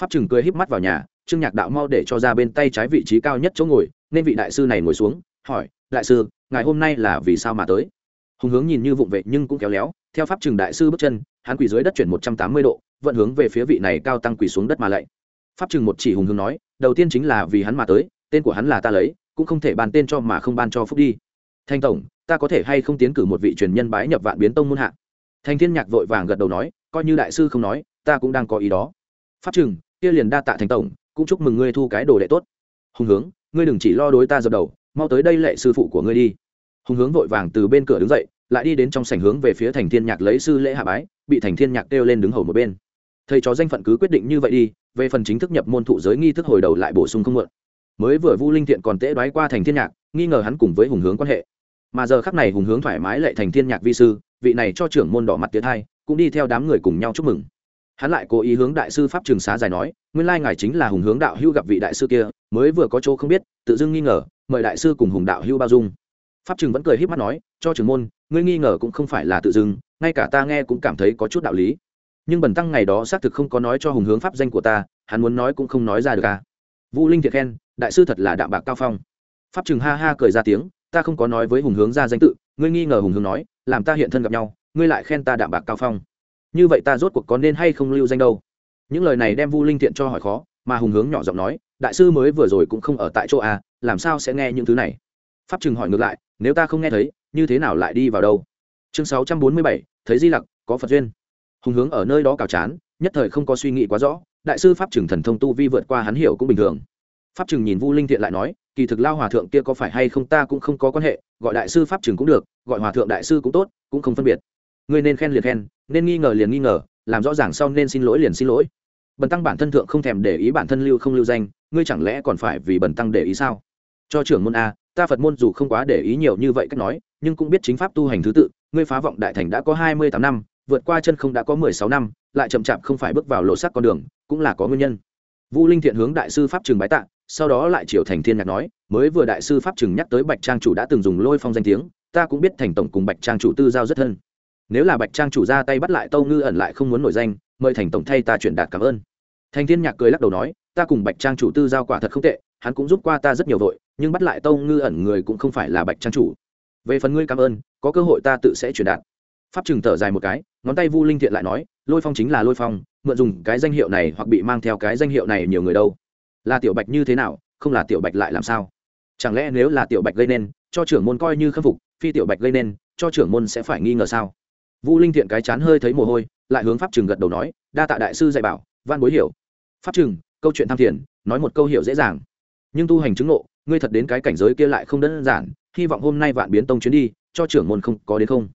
Pháp trừng cười híp mắt vào nhà, trương nhạc đạo mau để cho ra bên tay trái vị trí cao nhất chỗ ngồi, nên vị đại sư này ngồi xuống, hỏi, đại sư ngày hôm nay là vì sao mà tới? Hùng hướng nhìn như vụng vệ nhưng cũng kéo léo, theo pháp trừng đại sư bước chân, hắn quỳ dưới đất chuyển một trăm tám mươi độ, vận hướng về phía vị này cao tăng quỳ xuống đất mà lạy. Pháp trừng một chỉ hùng hướng nói, đầu tiên chính là vì hắn mà tới, tên của hắn là ta lấy, cũng không thể bàn tên cho mà không ban cho phúc đi. Thanh tổng, ta có thể hay không tiến cử một vị truyền nhân bái nhập vạn biến tông môn hạ? Thanh thiên nhạc vội vàng gật đầu nói, coi như đại sư không nói, ta cũng đang có ý đó. Pháp trừng kia liền đa tạ thành tổng, cũng chúc mừng ngươi thu cái đồ đệ tốt. Hùng hướng, ngươi đừng chỉ lo đối ta dập đầu, mau tới đây lệ sư phụ của ngươi đi. Hùng hướng vội vàng từ bên cửa đứng dậy lại đi đến trong sảnh hướng về phía thành thiên nhạc lấy sư lễ hạ bái, bị thành thiên nhạc kêu lên đứng hầu một bên. Thầy chó danh phận cứ quyết định như vậy đi, về phần chính thức nhập môn thụ giới nghi thức hồi đầu lại bổ sung không mượn mới vừa vu linh thiện còn tễ đoái qua thành thiên nhạc, nghi ngờ hắn cùng với hùng hướng quan hệ. Mà giờ khắc này hùng hướng thoải mái lệ thành thiên nhạc vi sư, vị này cho trưởng môn đỏ mặt tiến hai cũng đi theo đám người cùng nhau chúc mừng. Hắn lại cố ý hướng đại sư pháp trường xá giải nói, nguyên lai ngài chính là hùng hướng đạo hưu gặp vị đại sư kia, mới vừa có chỗ không biết, tự dưng nghi ngờ, mời đại sư cùng hùng đạo hưu bao dung. Pháp trường vẫn cười híp mắt nói, cho trưởng môn ngươi nghi ngờ cũng không phải là tự dưng, ngay cả ta nghe cũng cảm thấy có chút đạo lý. Nhưng bần tăng ngày đó xác thực không có nói cho hùng hướng pháp danh của ta, hắn muốn nói cũng không nói ra được à. Vũ linh thiệt khen, đại sư thật là đạm bạc cao phong. Pháp Trừng ha ha cười ra tiếng, ta không có nói với hùng hướng ra danh tự, ngươi nghi ngờ hùng hướng nói, làm ta hiện thân gặp nhau, ngươi lại khen ta đạm bạc cao phong. Như vậy ta rốt cuộc có nên hay không lưu danh đâu? Những lời này đem vu linh thiện cho hỏi khó, mà hùng hướng nhỏ giọng nói, đại sư mới vừa rồi cũng không ở tại chỗ a làm sao sẽ nghe những thứ này? Pháp trừng hỏi ngược lại nếu ta không nghe thấy, như thế nào lại đi vào đâu? Chương sáu trăm bốn mươi bảy, thấy di lặc, có phật duyên. Hùng hướng ở nơi đó cào chán, nhất thời không có suy nghĩ quá rõ, đại sư pháp trừng thần thông tu vi vượt qua hắn hiểu cũng bình thường. Pháp trừng nhìn vu linh thiện lại nói, kỳ thực lao hòa thượng kia có phải hay không ta cũng không có quan hệ, gọi đại sư pháp trừng cũng được, gọi hòa thượng đại sư cũng tốt, cũng không phân biệt. Ngươi nên khen liền khen, nên nghi ngờ liền nghi ngờ, làm rõ ràng sau nên xin lỗi liền xin lỗi. Bần tăng bản thân thượng không thèm để ý bản thân lưu không lưu danh, ngươi chẳng lẽ còn phải vì bần tăng để ý sao? Cho trưởng môn a, ta phật môn dù không quá để ý nhiều như vậy cách nói, nhưng cũng biết chính pháp tu hành thứ tự, ngươi phá vọng đại thành đã có hai mươi tám năm, vượt qua chân không đã có mười sáu năm, lại chậm chạp không phải bước vào lộ sắc con đường, cũng là có nguyên nhân. Vũ linh thiện hướng đại sư pháp trường bái tạ, sau đó lại triều thành thiên nhạc nói, mới vừa đại sư pháp trường nhắc tới bạch trang chủ đã từng dùng lôi phong danh tiếng, ta cũng biết thành tổng cùng bạch trang chủ tư giao rất thân. Nếu là bạch trang chủ ra tay bắt lại tâu ngư ẩn lại không muốn nổi danh, mời thành tổng thay ta chuyển đạt cảm ơn. Thành thiên nhạc cười lắc đầu nói, ta cùng bạch trang chủ tư giao quả thật không tệ hắn cũng giúp qua ta rất nhiều vội, nhưng bắt lại tâu ngư ẩn người cũng không phải là bạch trang chủ. Về phần ngươi cảm ơn, có cơ hội ta tự sẽ truyền đạt. Pháp trừng thở dài một cái, ngón tay vu linh thiện lại nói, lôi phong chính là lôi phong, mượn dùng cái danh hiệu này hoặc bị mang theo cái danh hiệu này nhiều người đâu. Là tiểu bạch như thế nào, không là tiểu bạch lại làm sao? Chẳng lẽ nếu là tiểu bạch gây nên, cho trưởng môn coi như khâm phục, phi tiểu bạch gây nên, cho trưởng môn sẽ phải nghi ngờ sao? Vu linh thiện cái chán hơi thấy mồ hôi, lại hướng pháp trừng gật đầu nói, đa tạ đại sư dạy bảo, văn bối hiểu. Pháp trừng, câu chuyện tham thiền, nói một câu hiểu dễ dàng nhưng tu hành chứng ngộ, ngươi thật đến cái cảnh giới kia lại không đơn giản, hy vọng hôm nay vạn biến tông chuyến đi, cho trưởng môn không có đến không.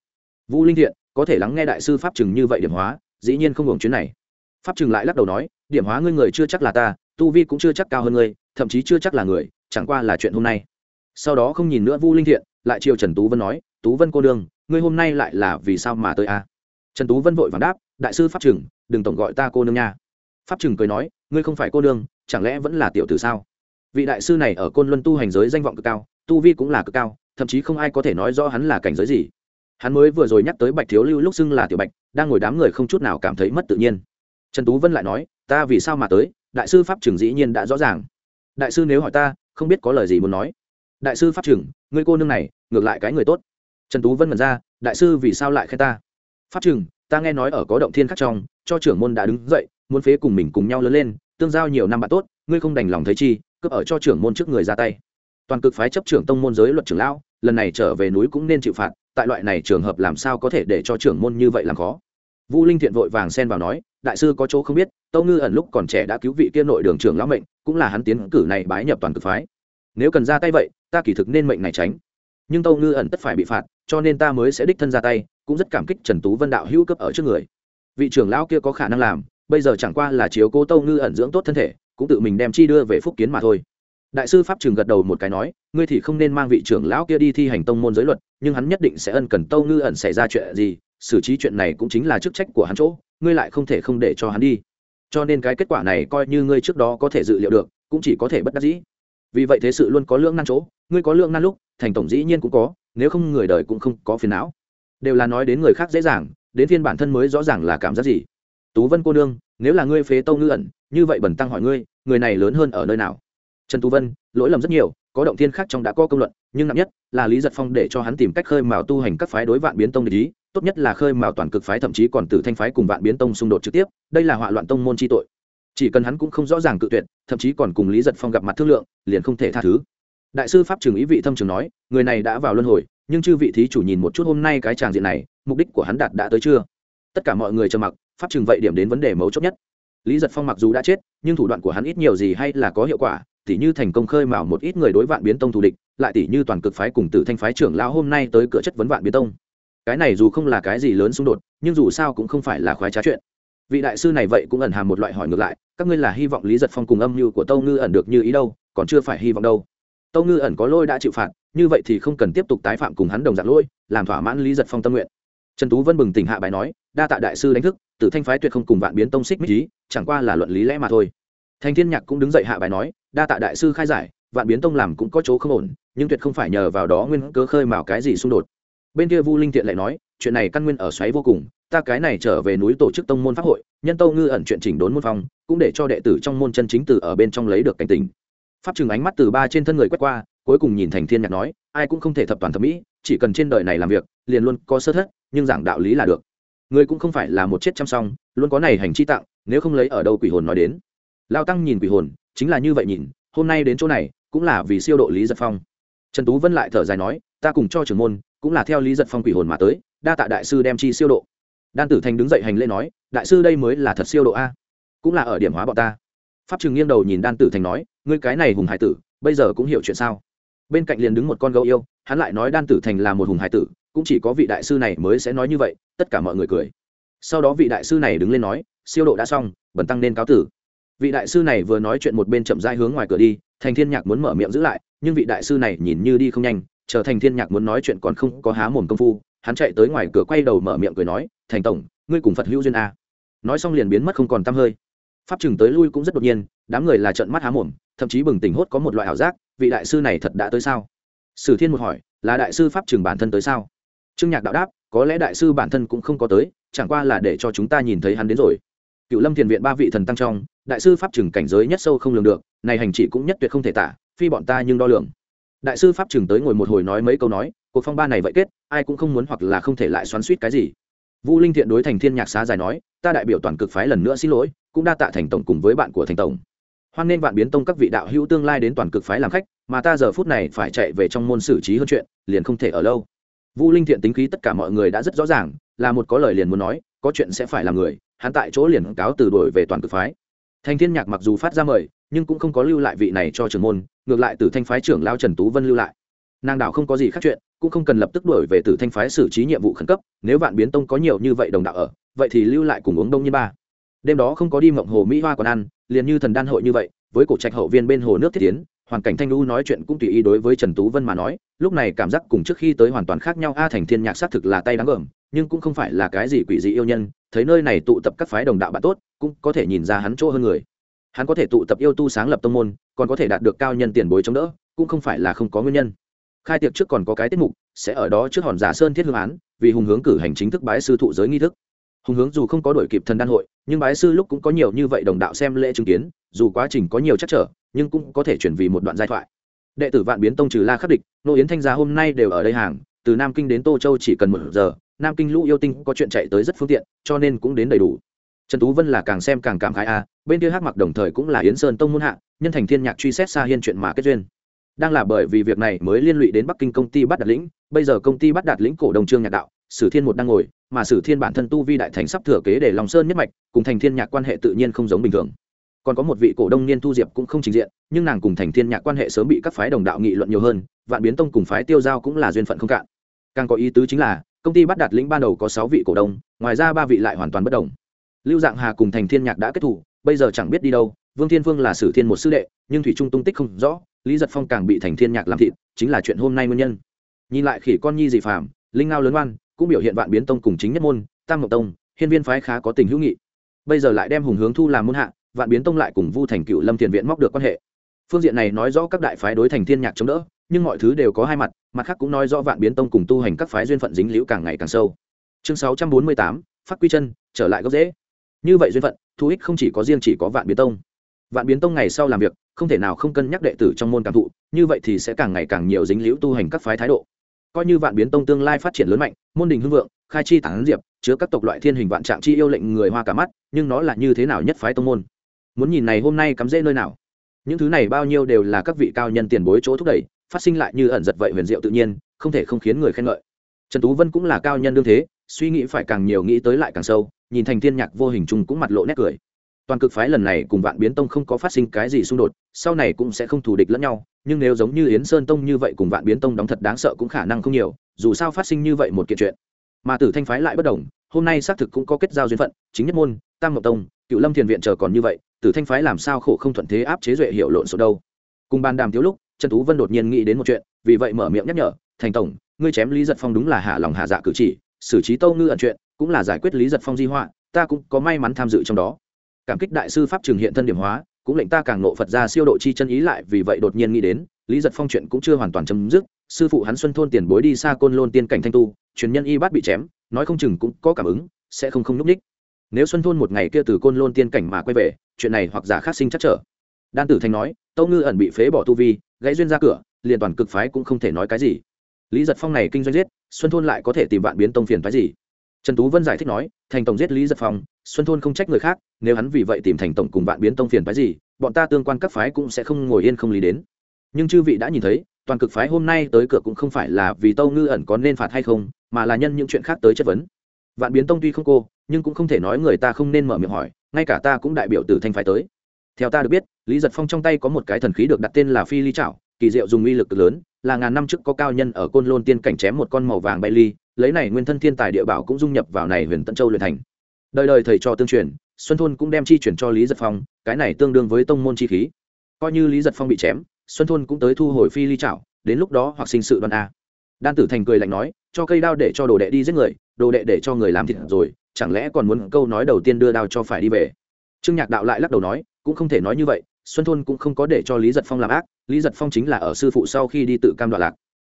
Vũ linh thiện, có thể lắng nghe đại sư pháp trừng như vậy điểm hóa, dĩ nhiên không hưởng chuyến này. Pháp trừng lại lắc đầu nói, điểm hóa ngươi người chưa chắc là ta, tu vi cũng chưa chắc cao hơn ngươi, thậm chí chưa chắc là người, chẳng qua là chuyện hôm nay. Sau đó không nhìn nữa vu linh thiện, lại chiều trần tú vân nói, tú vân cô đương ngươi hôm nay lại là vì sao mà tới a? Trần tú vân vội vàng đáp, đại sư pháp trừng, đừng tổng gọi ta cô nương nha. Pháp trừng cười nói, ngươi không phải cô nương, chẳng lẽ vẫn là tiểu tử sao? Vị đại sư này ở côn luân tu hành giới danh vọng cực cao tu vi cũng là cực cao thậm chí không ai có thể nói rõ hắn là cảnh giới gì. Hắn mới vừa rồi nhắc tới bạch thiếu lưu lúc xưng là tiểu bạch đang ngồi đám người không chút nào cảm thấy mất tự nhiên. Trần tú vân lại nói ta vì sao mà tới? Đại sư pháp trưởng dĩ nhiên đã rõ ràng. Đại sư nếu hỏi ta không biết có lời gì muốn nói. Đại sư pháp trưởng, ngươi cô nương này ngược lại cái người tốt. Trần tú vân mật ra đại sư vì sao lại khen ta? Pháp trưởng, ta nghe nói ở có động thiên khắc trong cho trưởng môn đã đứng dậy muốn phế cùng mình cùng nhau lớn lên tương giao nhiều năm bạn tốt ngươi không đành lòng thấy chi? Cướp ở cho trưởng môn trước người ra tay. Toàn cực phái chấp trưởng tông môn giới luật trưởng lão, lần này trở về núi cũng nên chịu phạt, tại loại này trường hợp làm sao có thể để cho trưởng môn như vậy làm khó? Vũ linh thiện vội vàng xen vào nói, đại sư có chỗ không biết, tâu ngư ẩn lúc còn trẻ đã cứu vị kia nội đường trưởng lão mệnh, cũng là hắn tiến cử này bái nhập toàn cực phái. Nếu cần ra tay vậy, ta kỳ thực nên mệnh này tránh. Nhưng tâu ngư ẩn tất phải bị phạt, cho nên ta mới sẽ đích thân ra tay, cũng rất cảm kích trần tú vân đạo hữu cấp ở trước người. Vị trưởng lão kia có khả năng làm, bây giờ chẳng qua là chiếu cố tâu ngư ẩn dưỡng tốt thân thể cũng tự mình đem chi đưa về phúc kiến mà thôi. Đại sư pháp trường gật đầu một cái nói, ngươi thì không nên mang vị trưởng lão kia đi thi hành tông môn giới luật, nhưng hắn nhất định sẽ ân cần tâu ngư ẩn xảy ra chuyện gì, xử trí chuyện này cũng chính là chức trách của hắn chỗ, ngươi lại không thể không để cho hắn đi. Cho nên cái kết quả này coi như ngươi trước đó có thể dự liệu được, cũng chỉ có thể bất đắc dĩ. Vì vậy thế sự luôn có lưỡng nan chỗ, ngươi có lưỡng nan lúc, thành tổng dĩ nhiên cũng có, nếu không người đời cũng không có phiền não. Đều là nói đến người khác dễ dàng, đến phiên bản thân mới rõ ràng là cảm giác gì. Tú vân cô nương nếu là ngươi phế tâu ngư ẩn, như vậy bẩn tăng hỏi ngươi, người này lớn hơn ở nơi nào? Trần tú vân, lỗi lầm rất nhiều, có động thiên khác trong đã có công luận, nhưng nặng nhất là lý giật phong để cho hắn tìm cách khơi mào tu hành các phái đối vạn biến tông để ý, tốt nhất là khơi mào toàn cực phái thậm chí còn từ thanh phái cùng vạn biến tông xung đột trực tiếp, đây là họa loạn tông môn chi tội. Chỉ cần hắn cũng không rõ ràng cự tuyệt, thậm chí còn cùng lý giật phong gặp mặt thương lượng, liền không thể tha thứ. Đại sư pháp trường ý vị thâm trường nói, người này đã vào luân hồi, nhưng chư vị thí chủ nhìn một chút hôm nay cái tràng diện này, mục đích của hắn đạt đã tới chưa? Tất cả mọi người trầm mặc pháp trường vậy điểm đến vấn đề mấu chốt nhất. Lý giật phong mặc dù đã chết, nhưng thủ đoạn của hắn ít nhiều gì hay là có hiệu quả, tỉ như thành công khơi mào một ít người đối vạn biến tông thù địch, lại tỷ như toàn cực phái cùng tử thanh phái trưởng lão hôm nay tới cửa chất vấn vạn biến tông. Cái này dù không là cái gì lớn xung đột, nhưng dù sao cũng không phải là khoái trá chuyện. Vị đại sư này vậy cũng ẩn hàm một loại hỏi ngược lại, các ngươi là hy vọng lý giật phong cùng âm mưu của tâu ngư ẩn được như ý đâu, còn chưa phải hy vọng đâu. Tâu ngư ẩn có lôi đã chịu phạt, như vậy thì không cần tiếp tục tái phạm cùng hắn đồng dạng lôi làm thỏa mãn lý giật phong tâm nguyện trần tú vân bừng tỉnh hạ bài nói, đa tạ đại sư đánh thức, tử thanh phái tuyệt không cùng vạn biến tông xích mít ý, chẳng qua là luận lý lẽ mà thôi. Thanh thiên nhạc cũng đứng dậy hạ bài nói, đa tạ đại sư khai giải, vạn biến tông làm cũng có chỗ không ổn, nhưng tuyệt không phải nhờ vào đó nguyên cớ khơi mào cái gì xung đột. Bên kia vu linh tiện lại nói, chuyện này căn nguyên ở xoáy vô cùng, ta cái này trở về núi tổ chức tông môn pháp hội, nhân tâu ngư ẩn chuyện chỉnh đốn môn phong, cũng để cho đệ tử trong môn chân chính từ ở bên trong lấy được cảnh tình. Pháp trừng ánh mắt từ ba trên thân người quét qua, cuối cùng nhìn thành thiên nhạc nói, ai cũng không thể thập toàn thập mỹ, chỉ cần trên đời này làm việc, liền luôn có sơ thất nhưng giảng đạo lý là được. Người cũng không phải là một chết chăm song luôn có này hành chi tặng, nếu không lấy ở đâu quỷ hồn nói đến. Lao tăng nhìn quỷ hồn, chính là như vậy nhìn, hôm nay đến chỗ này, cũng là vì siêu độ lý giật phong. Trần tú vân lại thở dài nói, ta cùng cho trưởng môn, cũng là theo lý giật phong quỷ hồn mà tới, đa tạ đại sư đem chi siêu độ. Đan tử thành đứng dậy hành lễ nói, đại sư đây mới là thật siêu độ a, cũng là ở điểm hóa bọn ta. Pháp trường nghiêng đầu nhìn đan tử thành nói, ngươi cái này hùng hải tử, bây giờ cũng hiểu chuyện sao? Bên cạnh liền đứng một con gấu yêu, hắn lại nói đan tử thành là một hùng hải tử cũng chỉ có vị đại sư này mới sẽ nói như vậy, tất cả mọi người cười. Sau đó vị đại sư này đứng lên nói, siêu độ đã xong bẩn tăng nên cáo tử. Vị đại sư này vừa nói chuyện một bên chậm rãi hướng ngoài cửa đi, thành thiên nhạc muốn mở miệng giữ lại, nhưng vị đại sư này nhìn như đi không nhanh, chờ thành thiên nhạc muốn nói chuyện còn không có há mồm công phu, hắn chạy tới ngoài cửa quay đầu mở miệng cười nói, thành tổng, ngươi cùng phật hữu duyên a. Nói xong liền biến mất không còn tăm hơi. Pháp chừng tới lui cũng rất đột nhiên, đám người là trợn mắt há mồm, thậm chí bừng tỉnh hốt có một loại ảo giác, vị đại sư này thật đã tới sao? Sử thiên một hỏi, là đại sư pháp chừng bản thân tới sao? Trương nhạc đạo đáp, có lẽ đại sư bản thân cũng không có tới, chẳng qua là để cho chúng ta nhìn thấy hắn đến rồi. Cựu lâm thiền viện ba vị thần tăng trong, đại sư pháp trừng cảnh giới nhất sâu không lường được, này hành chỉ cũng nhất tuyệt không thể tả, phi bọn ta nhưng đo lường. Đại sư pháp trừng tới ngồi một hồi nói mấy câu nói, cuộc phong ba này vậy kết, ai cũng không muốn hoặc là không thể lại xoắn suýt cái gì. Vu linh thiện đối thành thiên nhạc xá dài nói, ta đại biểu toàn cực phái lần nữa xin lỗi, cũng đa tạ thành tổng cùng với bạn của thành tổng. Hoan nên vạn biến tông các vị đạo hữu tương lai đến toàn cực phái làm khách, mà ta giờ phút này phải chạy về trong môn xử trí hơn chuyện, liền không thể ở lâu vu linh thiện tính khí tất cả mọi người đã rất rõ ràng, là một có lời liền muốn nói, có chuyện sẽ phải làm người, hắn tại chỗ liền cáo từ đổi về toàn cực phái. Thành thiên nhạc mặc dù phát ra mời, nhưng cũng không có lưu lại vị này cho trưởng môn, ngược lại từ thanh phái trưởng lao trần tú vân lưu lại. Nàng đảo không có gì khác chuyện, cũng không cần lập tức đổi về từ thanh phái xử trí nhiệm vụ khẩn cấp, nếu vạn biến tông có nhiều như vậy đồng đạo ở, vậy thì lưu lại cùng uống đông như ba. Đêm đó không có đi mộng hồ mỹ hoa còn ăn, liền như thần đan hội như vậy, với cổ trạch hậu viên bên hồ nước thiết tiến hoàn cảnh thanh lưu nói chuyện cũng tùy ý đối với trần tú vân mà nói, lúc này cảm giác cùng trước khi tới hoàn toàn khác nhau, a thành thiên nhạc xác thực là tay đáng gờm, nhưng cũng không phải là cái gì quỷ dị yêu nhân, thấy nơi này tụ tập các phái đồng đạo bạn tốt, cũng có thể nhìn ra hắn chỗ hơn người. Hắn có thể tụ tập yêu tu sáng lập tông môn, còn có thể đạt được cao nhân tiền bối chống đỡ, cũng không phải là không có nguyên nhân. Khai tiệc trước còn có cái tiết mục, sẽ ở đó trước hòn giả sơn thiết hương án, vì hùng hướng cử hành chính thức bái sư thụ giới nghi thức hùng hướng dù không có đổi kịp thần đan hội, nhưng bái sư lúc cũng có nhiều như vậy đồng đạo xem lễ chứng kiến, dù quá trình có nhiều chắc trở, nhưng cũng có thể chuyển vì một đoạn giai thoại. Đệ tử vạn biến tông trừ la khắc địch, nô yến thanh gia hôm nay đều ở đây hàng, từ nam kinh đến tô châu chỉ cần một giờ, nam kinh lũ yêu tinh có chuyện chạy tới rất phương tiện, cho nên cũng đến đầy đủ. Trần tú vân là càng xem càng cảm khái a bên kia hắc mặc đồng thời cũng là yến sơn tông muôn hạ, nhân thành thiên nhạc truy xét xa hiên chuyện mà kết duyên. Đang là bởi vì việc này mới liên lụy đến bắc kinh công ty bắt đạt lĩnh, bây giờ công ty bắt đạt lĩnh cổ đồng trương nhạc đạo sử thiên một đang ngồi, mà sử thiên bản thân tu vi đại thành sắp thừa kế để lòng sơn nhất mạch, cùng thành thiên nhạc quan hệ tự nhiên không giống bình thường. Còn có một vị cổ đông niên thu diệp cũng không trình diện, nhưng nàng cùng thành thiên nhạc quan hệ sớm bị các phái đồng đạo nghị luận nhiều hơn, vạn biến tông cùng phái tiêu giao cũng là duyên phận không cạn. Càng có ý tứ chính là, công ty bắt đạt lĩnh ban đầu có sáu vị cổ đông, ngoài ra ba vị lại hoàn toàn bất đồng. Lưu dạng hà cùng thành thiên nhạc đã kết thủ, bây giờ chẳng biết đi đâu, vương thiên vương là sử thiên một sư đệ, nhưng thủy trung tung tích không rõ, lý giật phong càng bị thành thiên nhạc làm thịt, chính là chuyện hôm nay nguyên nhân. Nhìn lại khỉ con nhi dị phàm, linh ngao lớn oan cũng biểu hiện vạn biến tông cùng chính nhất môn, tam ngọc tông, hiên viên phái khá có tình hữu nghị. Bây giờ lại đem hùng hướng thu làm môn hạ, vạn biến tông lại cùng vu thành cựu lâm thiền viện móc được quan hệ. Phương diện này nói rõ các đại phái đối thành thiên nhạc chống đỡ, nhưng mọi thứ đều có hai mặt mặt khác cũng nói rõ vạn biến tông cùng tu hành các phái duyên phận dính liễu càng ngày càng sâu. Chương sáu trăm bốn mươi tám phát quy chân, trở lại gốc dễ như vậy duyên phận, thu ích không chỉ có riêng chỉ có vạn biến tông. Vạn biến tông ngày sau làm việc, không thể nào không cân nhắc đệ tử trong môn cảm thụ, như vậy thì sẽ càng ngày càng nhiều dính liễu tu hành các phái thái độ coi như vạn biến tông tương lai phát triển lớn mạnh, môn đình hưng vượng, khai chi tản diệp, chứa các tộc loại thiên hình vạn trạng chi yêu lệnh người hoa cả mắt, nhưng nó là như thế nào nhất phái tông môn? Muốn nhìn này hôm nay cắm rễ nơi nào? Những thứ này bao nhiêu đều là các vị cao nhân tiền bối chỗ thúc đẩy, phát sinh lại như ẩn giật vậy huyền diệu tự nhiên, không thể không khiến người khen ngợi. Trần tú vân cũng là cao nhân đương thế, suy nghĩ phải càng nhiều nghĩ tới lại càng sâu, nhìn thành thiên nhạc vô hình chung cũng mặt lộ nét cười. Toàn cực phái lần này cùng vạn biến tông không có phát sinh cái gì xung đột, sau này cũng sẽ không thù địch lẫn nhau nhưng nếu giống như yến sơn tông như vậy cùng vạn biến tông đóng thật đáng sợ cũng khả năng không nhiều, dù sao phát sinh như vậy một kiện chuyện. Mà tử thanh phái lại bất đồng, hôm nay xác thực cũng có kết giao duyên phận, chính nhất môn, tam ngọc tông, cựu lâm thiền viện chờ còn như vậy, tử thanh phái làm sao khổ không thuận thế áp chế duệ hiệu lộn số đâu. Cùng bàn đàm thiếu lúc, trần tú vân đột nhiên nghĩ đến một chuyện, vì vậy mở miệng nhắc nhở, thành tổng, ngươi chém lý giật phong đúng là hạ lòng hạ dạ cử chỉ, xử trí tâu ngư ẩn chuyện, cũng là giải quyết lý giật phong di họa, ta cũng có may mắn tham dự trong đó. Cảm kích đại sư pháp trường hiện thân điểm hóa cũng lệnh ta càng nộ phật ra siêu độ chi chân ý lại, vì vậy đột nhiên nghĩ đến, lý giật phong chuyện cũng chưa hoàn toàn chấm dứt, sư phụ hắn xuân thôn tiền bối đi xa côn lôn tiên cảnh thanh tu, truyền nhân y bát bị chém, nói không chừng cũng có cảm ứng, sẽ không không núp ních. Nếu xuân thôn một ngày kia từ côn lôn tiên cảnh mà quay về, chuyện này hoặc giả khác sinh chắc trở. Đan tử thanh nói, tâu ngư ẩn bị phế bỏ tu vi, gãy duyên ra cửa, liền toàn cực phái cũng không thể nói cái gì. Lý giật phong này kinh doanh giết, xuân thôn lại có thể tìm vạn biến tông phiền phái gì? Trần tú vân giải thích nói, thành tổng giết lý giật phong, xuân thôn không trách người khác, nếu hắn vì vậy tìm thành tổng cùng vạn biến tông phiền phái gì, bọn ta tương quan các phái cũng sẽ không ngồi yên không lý đến. Nhưng chư vị đã nhìn thấy, toàn cực phái hôm nay tới cửa cũng không phải là vì tâu ngư ẩn có nên phạt hay không, mà là nhân những chuyện khác tới chất vấn. Vạn biến tông tuy không cô, nhưng cũng không thể nói người ta không nên mở miệng hỏi, ngay cả ta cũng đại biểu từ thanh phải tới. Theo ta được biết, lý giật phong trong tay có một cái thần khí được đặt tên là phi ly trảo kỳ diệu dùng uy lực lớn, là ngàn năm trước có cao nhân ở côn lôn tiên cảnh chém một con màu vàng bay ly, lấy này nguyên thân thiên tài địa bảo cũng dung nhập vào này huyền tân châu luyện thành. Đời đời thầy cho tương truyền, xuân thôn cũng đem chi chuyển cho lý giật phong, cái này tương đương với tông môn chi khí. Coi như lý giật phong bị chém, xuân thôn cũng tới thu hồi phi ly trảo đến lúc đó hoặc sinh sự đoan a. Đan tử thành cười lạnh nói, cho cây đao để cho đồ đệ đi giết người, đồ đệ để cho người làm thịt rồi, chẳng lẽ còn muốn câu nói đầu tiên đưa đao cho phải đi về? Trương nhạc đạo lại lắc đầu nói, cũng không thể nói như vậy xuân thôn cũng không có để cho lý giật phong làm ác, lý giật phong chính là ở sư phụ sau khi đi tự cam đoạn lạc.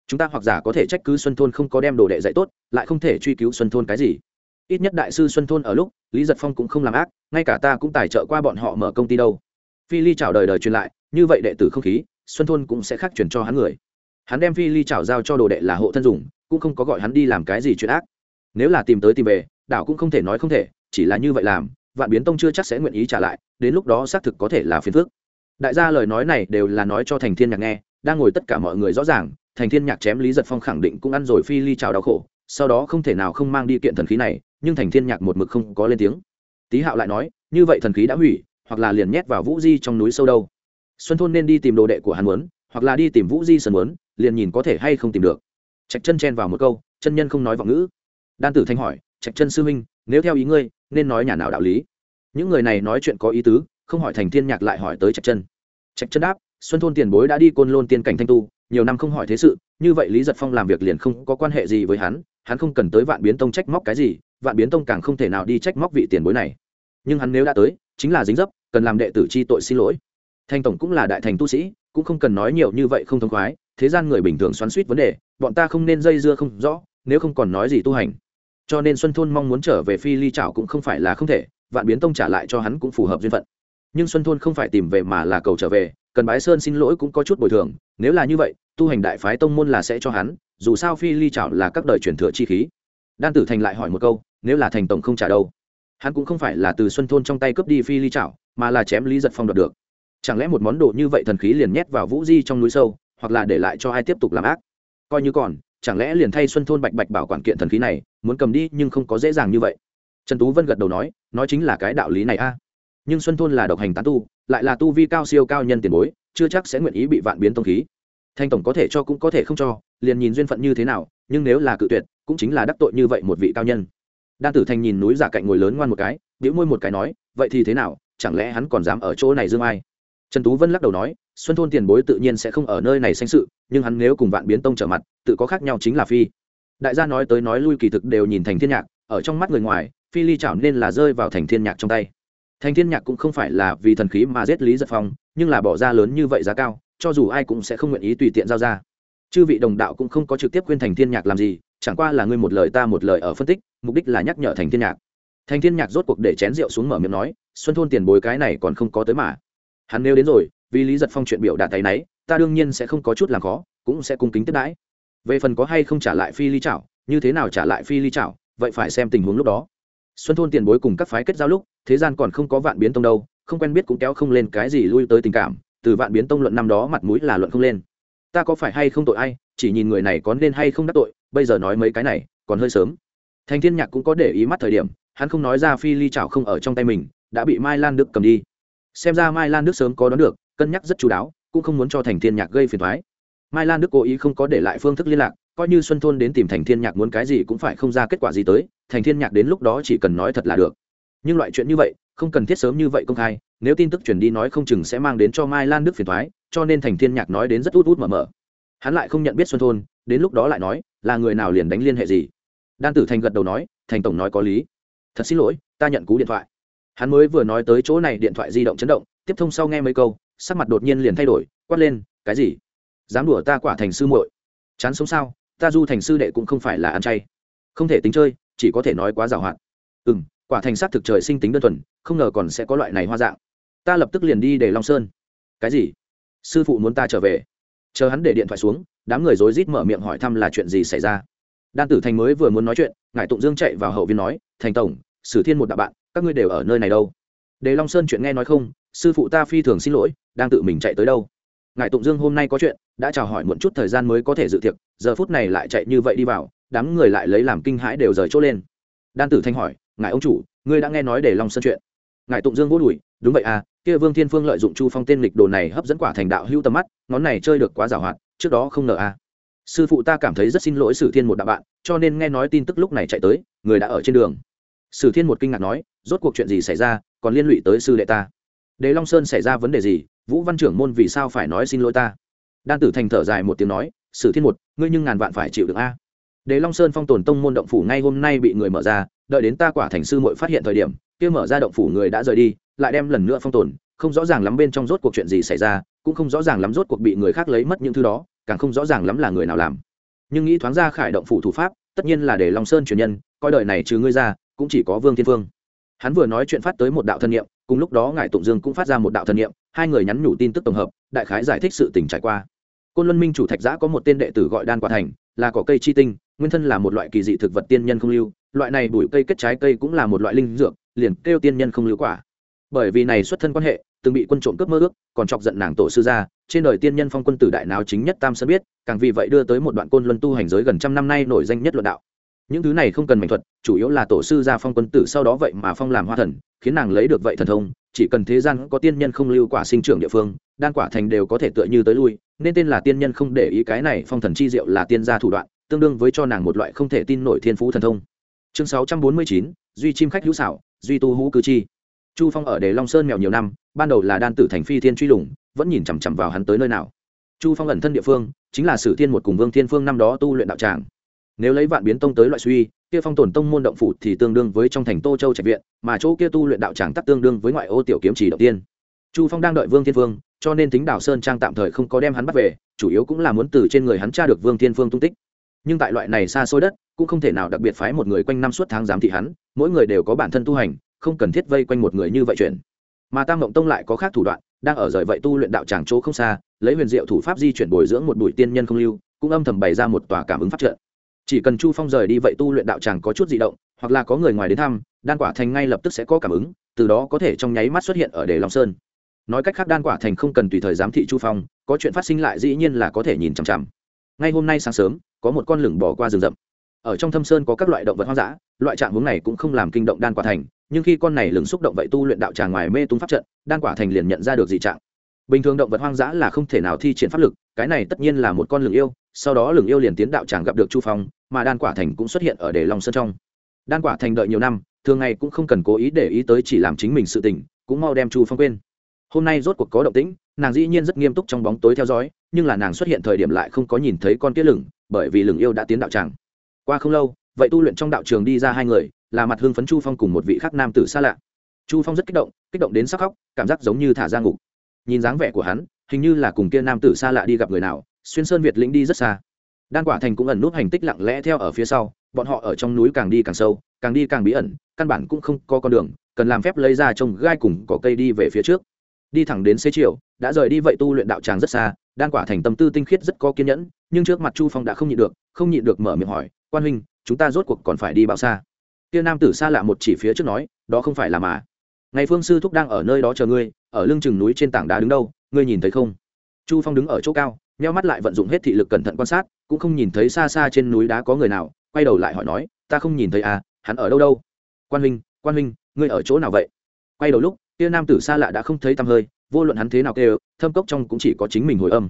Chúng ta hoặc giả có thể trách cứ xuân thôn không có đem đồ đệ dạy tốt, lại không thể truy cứu xuân thôn cái gì. Ít nhất đại sư xuân thôn ở lúc, lý giật phong cũng không làm ác, ngay cả ta cũng tài trợ qua bọn họ mở công ty đâu. Phi ly chào đời đời truyền lại, như vậy đệ tử không khí, xuân thôn cũng sẽ khác chuyển cho hắn người. Hắn đem phi ly chào giao cho đồ đệ là hộ thân dùng, cũng không có gọi hắn đi làm cái gì chuyện ác. Nếu là tìm tới tìm về, đảo cũng không thể nói không thể, chỉ là như vậy làm, vạn biến tông chưa chắc sẽ nguyện ý trả lại, đến lúc đó xác thực có thể là phiền phước đại gia lời nói này đều là nói cho thành thiên nhạc nghe, đang ngồi tất cả mọi người rõ ràng, thành thiên nhạc chém lý giật phong khẳng định cũng ăn rồi phi ly chào đau khổ, sau đó không thể nào không mang đi kiện thần khí này, nhưng thành thiên nhạc một mực không có lên tiếng. Tý hạo lại nói, như vậy thần khí đã hủy, hoặc là liền nhét vào vũ di trong núi sâu đâu. Xuân thôn nên đi tìm đồ đệ của hắn muốn, hoặc là đi tìm vũ di sơn muốn, liền nhìn có thể hay không tìm được. Trạch chân chen vào một câu, chân nhân không nói vọng ngữ. Đan tử thanh hỏi, trạch chân sư huynh, nếu theo ý ngươi, nên nói nhà nào đạo lý? Những người này nói chuyện có ý tứ không hỏi thành thiên nhạc lại hỏi tới trạch chân. Trạch chân đáp, xuân thôn tiền bối đã đi côn lôn tiên cảnh thanh tu, nhiều năm không hỏi thế sự, như vậy lý giật phong làm việc liền không có quan hệ gì với hắn hắn không cần tới vạn biến tông trách móc cái gì, vạn biến tông càng không thể nào đi trách móc vị tiền bối này. Nhưng hắn nếu đã tới, chính là dính dấp, cần làm đệ tử chi tội xin lỗi. Thanh tổng cũng là đại thành tu sĩ, cũng không cần nói nhiều như vậy không thông khoái, thế gian người bình thường xoắn suýt vấn đề, bọn ta không nên dây dưa không rõ, nếu không còn nói gì tu hành. Cho nên xuân thôn mong muốn trở về phi ly trảo cũng không phải là không thể, vạn biến tông trả lại cho hắn cũng phù hợp duyên phận nhưng xuân thôn không phải tìm về mà là cầu trở về, cần bái sơn xin lỗi cũng có chút bồi thường, nếu là như vậy, tu hành đại phái tông môn là sẽ cho hắn, dù sao phi ly trảo là các đời truyền thừa chi khí. Đan tử thành lại hỏi một câu, nếu là thành tổng không trả đâu? Hắn cũng không phải là từ xuân thôn trong tay cướp đi phi ly trảo mà là chém lý giật phong đoạt được. Chẳng lẽ một món đồ như vậy thần khí liền nhét vào vũ di trong núi sâu, hoặc là để lại cho ai tiếp tục làm ác? Coi như còn, chẳng lẽ liền thay xuân thôn bạch bạch bảo quản kiện thần khí này, muốn cầm đi nhưng không có dễ dàng như vậy? Trần tú vân gật đầu nói nói chính là cái đạo lý này a nhưng xuân thôn là độc hành tán tu, lại là tu vi cao siêu cao nhân tiền bối, chưa chắc sẽ nguyện ý bị vạn biến tông khí. Thanh tổng có thể cho cũng có thể không cho, liền nhìn duyên phận như thế nào, nhưng nếu là cự tuyệt, cũng chính là đắc tội như vậy một vị cao nhân. Đan tử thành nhìn núi giả cạnh ngồi lớn ngoan một cái biểu môi một cái nói, vậy thì thế nào, chẳng lẽ hắn còn dám ở chỗ này dương ai? Trần tú vân lắc đầu nói, xuân thôn tiền bối tự nhiên sẽ không ở nơi này sanh sự, nhưng hắn nếu cùng vạn biến tông trở mặt, tự có khác nhau chính là phi. Đại gia nói tới nói lui kỳ thực đều nhìn thành thiên nhạc, ở trong mắt người ngoài, phi ly chảo nên là rơi vào thành thiên nhạc trong tay thành thiên nhạc cũng không phải là vì thần khí mà giết lý giật phong, nhưng là bỏ ra lớn như vậy giá cao, cho dù ai cũng sẽ không nguyện ý tùy tiện giao ra. Chư vị đồng đạo cũng không có trực tiếp khuyên thành thiên nhạc làm gì, chẳng qua là ngươi một lời ta một lời ở phân tích, mục đích là nhắc nhở thành thiên nhạc. Thành thiên nhạc rốt cuộc để chén rượu xuống mở miệng nói, xuân thôn tiền bối cái này còn không có tới mà. Hắn nếu đến rồi, vì lý giật phong chuyện biểu đạt tay nấy, ta đương nhiên sẽ không có chút làm khó, cũng sẽ cung kính tiếp đãi. Về phần có hay không trả lại phi ly chảo, như thế nào trả lại phi ly chảo, vậy phải xem tình huống lúc đó. Xuân thôn tiền bối cùng các phái kết giao lúc thế gian còn không có vạn biến tông đâu, không quen biết cũng kéo không lên cái gì lui tới tình cảm, từ vạn biến tông luận năm đó mặt mũi là luận không lên. Ta có phải hay không tội ai, chỉ nhìn người này có nên hay không đắc tội, bây giờ nói mấy cái này, còn hơi sớm. Thành thiên nhạc cũng có để ý mắt thời điểm, hắn không nói ra phi ly chảo không ở trong tay mình, đã bị mai lan đức cầm đi. Xem ra mai lan đức sớm có đón được, cân nhắc rất chú đáo, cũng không muốn cho thành thiên nhạc gây phiền thoái mai lan đức cố ý không có để lại phương thức liên lạc, coi như xuân thôn đến tìm thành thiên nhạc muốn cái gì cũng phải không ra kết quả gì tới thành thiên nhạc đến lúc đó chỉ cần nói thật là được nhưng loại chuyện như vậy, không cần thiết sớm như vậy công khai, nếu tin tức truyền đi nói không chừng sẽ mang đến cho mai lan đức phiền thoái cho nên thành thiên nhạc nói đến rất út út mở mở hắn lại không nhận biết xuân thôn, đến lúc đó lại nói, là người nào liền đánh liên hệ gì. Đan tử thành gật đầu nói, thành tổng nói có lý. Thật xin lỗi, ta nhận cú điện thoại. Hắn mới vừa nói tới chỗ này, điện thoại di động chấn động, tiếp thông sau nghe mấy câu, sắc mặt đột nhiên liền thay đổi, quát lên, cái gì? Dám đùa ta quả thành sư muội? Chán sống sao? Ta du thành sư đệ cũng không phải là ăn chay. Không thể tính chơi, chỉ có thể nói quá giàu hạn ừ m quả thành sát thực trời sinh tính đơn thuần, không ngờ còn sẽ có loại này hoa dạng. Ta lập tức liền đi để long sơn. Cái gì? Sư phụ muốn ta trở về. Chờ hắn để điện thoại xuống, đám người rối rít mở miệng hỏi thăm là chuyện gì xảy ra. Đan tử thành mới vừa muốn nói chuyện ngài tụng dương chạy vào hậu viên nói, thành tổng, sử thiên một đạo bạn, các ngươi đều ở nơi này đâu? Để long sơn chuyện nghe nói không, sư phụ ta phi thường xin lỗi, đang tự mình chạy tới đâu. Ngài tụng dương hôm nay có chuyện, đã chào hỏi muộn chút thời gian mới có thể dự tiệc, giờ phút này lại chạy như vậy đi vào, đám người lại lấy làm kinh hãi đều rời chỗ lên. Đan tử thanh hỏi ngài ông chủ, ngươi đã nghe nói để long sơn chuyện. Ngài tụng dương vô đùi, đúng vậy à kia vương thiên phương lợi dụng chu phong tên lịch đồ này hấp dẫn quả thành đạo hưu tầm mắt, ngón này chơi được quá giảo hoạt, trước đó không nợ à. Sư phụ ta cảm thấy rất xin lỗi sử thiên một đạo bạn, cho nên nghe nói tin tức lúc này chạy tới, người đã ở trên đường. Sử thiên một kinh ngạc nói, rốt cuộc chuyện gì xảy ra, còn liên lụy tới sư đệ ta. Đế long sơn xảy ra vấn đề gì, vũ văn trưởng môn vì sao phải nói xin lỗi ta? Đan tử thành thở dài một tiếng nói, sử thiên một, ngươi nhưng ngàn vạn phải chịu được a. Đế long sơn phong tồn tông môn động phủ ngay hôm nay bị người mở ra đợi đến ta quả thành sư muội phát hiện thời điểm, kia mở ra động phủ người đã rời đi, lại đem lần nữa phong tồn, không rõ ràng lắm bên trong rốt cuộc chuyện gì xảy ra, cũng không rõ ràng lắm rốt cuộc bị người khác lấy mất những thứ đó, càng không rõ ràng lắm là người nào làm. Nhưng nghĩ thoáng ra khải động phủ thủ pháp, tất nhiên là để long sơn truyền nhân, coi đời này trừ ngươi ra, cũng chỉ có vương thiên phương hắn vừa nói chuyện phát tới một đạo thân nhiệm cùng lúc đó ngài tụng dương cũng phát ra một đạo thân nhiệm hai người nhắn nhủ tin tức tổng hợp, đại khái giải thích sự tình trải qua. Côn luân minh chủ thạch giã có một tên đệ tử gọi đan quả thành, là cỏ cây chi tinh, nguyên thân là một loại kỳ dị thực vật tiên nhân không lưu loại này bụi cây kết trái cây cũng là một loại linh dược, liền kêu tiên nhân không lưu quả. Bởi vì này xuất thân quan hệ, từng bị quân trộm cướp mơ ước, còn chọc giận nàng tổ sư gia, trên đời tiên nhân phong quân tử đại nào chính nhất tam sơn biết, càng vì vậy đưa tới một đoạn côn luân tu hành giới gần trăm năm nay nổi danh nhất luận đạo. Những thứ này không cần mệnh thuật, chủ yếu là tổ sư gia phong quân tử sau đó vậy mà phong làm hoa thần, khiến nàng lấy được vậy thần thông, chỉ cần thế gian có tiên nhân không lưu quả sinh trưởng địa phương, đan quả thành đều có thể tựa như tới lui, nên tên là tiên nhân không để ý cái này phong thần chi diệu là tiên gia thủ đoạn, tương đương với cho nàng một loại không thể tin nổi thiên phú thần thông chương sáu trăm bốn mươi chín, duy chim khách hữu xảo, duy tu hữu cư chi. Chu phong ở đề long sơn mèo nhiều năm, ban đầu là đan tử thành phi thiên truy lùng, vẫn nhìn chằm chằm vào hắn tới nơi nào. Chu phong ẩn thân địa phương, chính là sử thiên một cùng vương thiên phương năm đó tu luyện đạo tràng. Nếu lấy vạn biến tông tới loại suy, kia phong tổn tông môn động phủ thì tương đương với trong thành tô châu trạch viện, mà chỗ kia tu luyện đạo tràng tắc tương đương với ngoại ô tiểu kiếm chỉ đầu tiên. Chu phong đang đợi vương thiên phương, cho nên tính đảo sơn trang tạm thời không có đem hắn bắt về, chủ yếu cũng là muốn từ trên người hắn tra được vương thiên phương tung tích nhưng tại loại này xa xôi đất, cũng không thể nào đặc biệt phái một người quanh năm suốt tháng giám thị hắn, mỗi người đều có bản thân tu hành, không cần thiết vây quanh một người như vậy chuyện. Mà tam mộng tông lại có khác thủ đoạn, đang ở rời vậy tu luyện đạo tràng chỗ không xa, lấy huyền diệu thủ pháp di chuyển bồi dưỡng một bụi tiên nhân không lưu, cũng âm thầm bày ra một tòa cảm ứng phát trận. Chỉ cần chu phong rời đi vậy tu luyện đạo tràng có chút di động, hoặc là có người ngoài đến thăm, đan quả thành ngay lập tức sẽ có cảm ứng, từ đó có thể trong nháy mắt xuất hiện ở đề long sơn. Nói cách khác đan quả thành không cần tùy thời giám thị chu phong, có chuyện phát sinh lại dĩ nhiên là có thể nhìn chằm chằm. Ngay hôm nay sáng sớm có một con lửng bỏ qua rừng rậm. Ở trong thâm sơn có các loại động vật hoang dã, loại trạng hướng này cũng không làm kinh động đan quả thành, nhưng khi con này lửng xúc động vậy tu luyện đạo tràng ngoài mê tung pháp trận, đan quả thành liền nhận ra được dị trạng. Bình thường động vật hoang dã là không thể nào thi triển pháp lực, cái này tất nhiên là một con lửng yêu, sau đó lửng yêu liền tiến đạo tràng gặp được chu phong, mà đan quả thành cũng xuất hiện ở đề long sơn trong. Đan quả thành đợi nhiều năm, thường ngày cũng không cần cố ý để ý tới chỉ làm chính mình sự tình, cũng mau đem chu phong quên. Hôm nay rốt cuộc có động tĩnh, nàng dĩ nhiên rất nghiêm túc trong bóng tối theo dõi, nhưng là nàng xuất hiện thời điểm lại không có nhìn thấy con kia lửng bởi vì lừng yêu đã tiến đạo tràng. Qua không lâu, vậy tu luyện trong đạo trường đi ra hai người, là mặt hương phấn chu phong cùng một vị khác nam tử xa lạ. Chu phong rất kích động kích động đến sắc khóc, cảm giác giống như thả ra ngục. Nhìn dáng vẻ của hắn, hình như là cùng kia nam tử xa lạ đi gặp người nào, xuyên sơn việt lĩnh đi rất xa. Đan quả thành cũng ẩn nút hành tích lặng lẽ theo ở phía sau, bọn họ ở trong núi càng đi càng sâu, càng đi càng bí ẩn, căn bản cũng không có con đường, cần làm phép lấy ra trông gai cùng cỏ cây đi về phía trước. Đi thẳng đến xế chiều, đã rời đi vậy tu luyện đạo tràng rất xa, đan quả thành tâm tư tinh khiết rất có kiên nhẫn nhưng trước mặt chu phong đã không nhịn được, không nhịn được mở miệng hỏi, quan huynh, chúng ta rốt cuộc còn phải đi bao xa? Kia nam tử xa lạ một chỉ phía trước nói, đó không phải là mà. Ngày phương sư thúc đang ở nơi đó chờ ngươi, ở lưng chừng núi trên tảng đá đứng đâu, ngươi nhìn thấy không? Chu phong đứng ở chỗ cao, nheo mắt lại vận dụng hết thị lực cẩn thận quan sát, cũng không nhìn thấy xa xa trên núi đá có người nào, quay đầu lại hỏi nói, ta không nhìn thấy à hắn ở đâu đâu? Quan huynh quan huynh, ngươi ở chỗ nào vậy? Quay đầu lúc, kia nam tử xa lạ đã không thấy tăm hơi, vô luận hắn thế nào kêu, thâm cốc trong cũng chỉ có chính mình hồi âm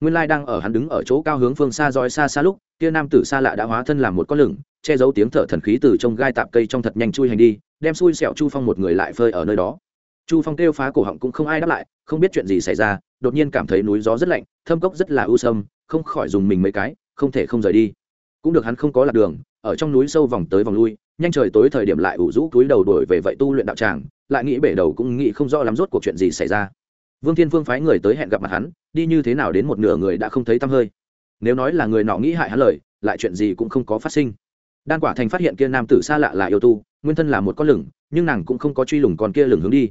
nguyên lai đang ở hắn đứng ở chỗ cao hướng phương xa roi xa xa lúc, kia nam tử xa lạ đã hóa thân làm một con lửng, che giấu tiếng thở thần khí từ trong gai tạp cây trong thật nhanh chui hành đi, đem xui xẹo chu phong một người lại phơi ở nơi đó. Chu phong kêu phá cổ họng cũng không ai đáp lại, không biết chuyện gì xảy ra, đột nhiên cảm thấy núi gió rất lạnh, thâm cốc rất là u sâm, không khỏi dùng mình mấy cái, không thể không rời đi. Cũng được hắn không có lạc đường, ở trong núi sâu vòng tới vòng lui, nhanh trời tối thời điểm lại ủ rũ túi đầu đổi về vậy tu luyện đạo tràng, lại nghĩ bể đầu cũng nghĩ không rõ lắm rốt cuộc chuyện gì xảy ra. Vương thiên phương phái người tới hẹn gặp mặt hắn đi như thế nào đến một nửa người đã không thấy tăm hơi. Nếu nói là người nọ nghĩ hại hắn lời, lại chuyện gì cũng không có phát sinh. Đan quả thành phát hiện kia nam tử xa lạ là yêu tu, nguyên thân là một con lửng, nhưng nàng cũng không có truy lùng còn kia lửng hướng đi.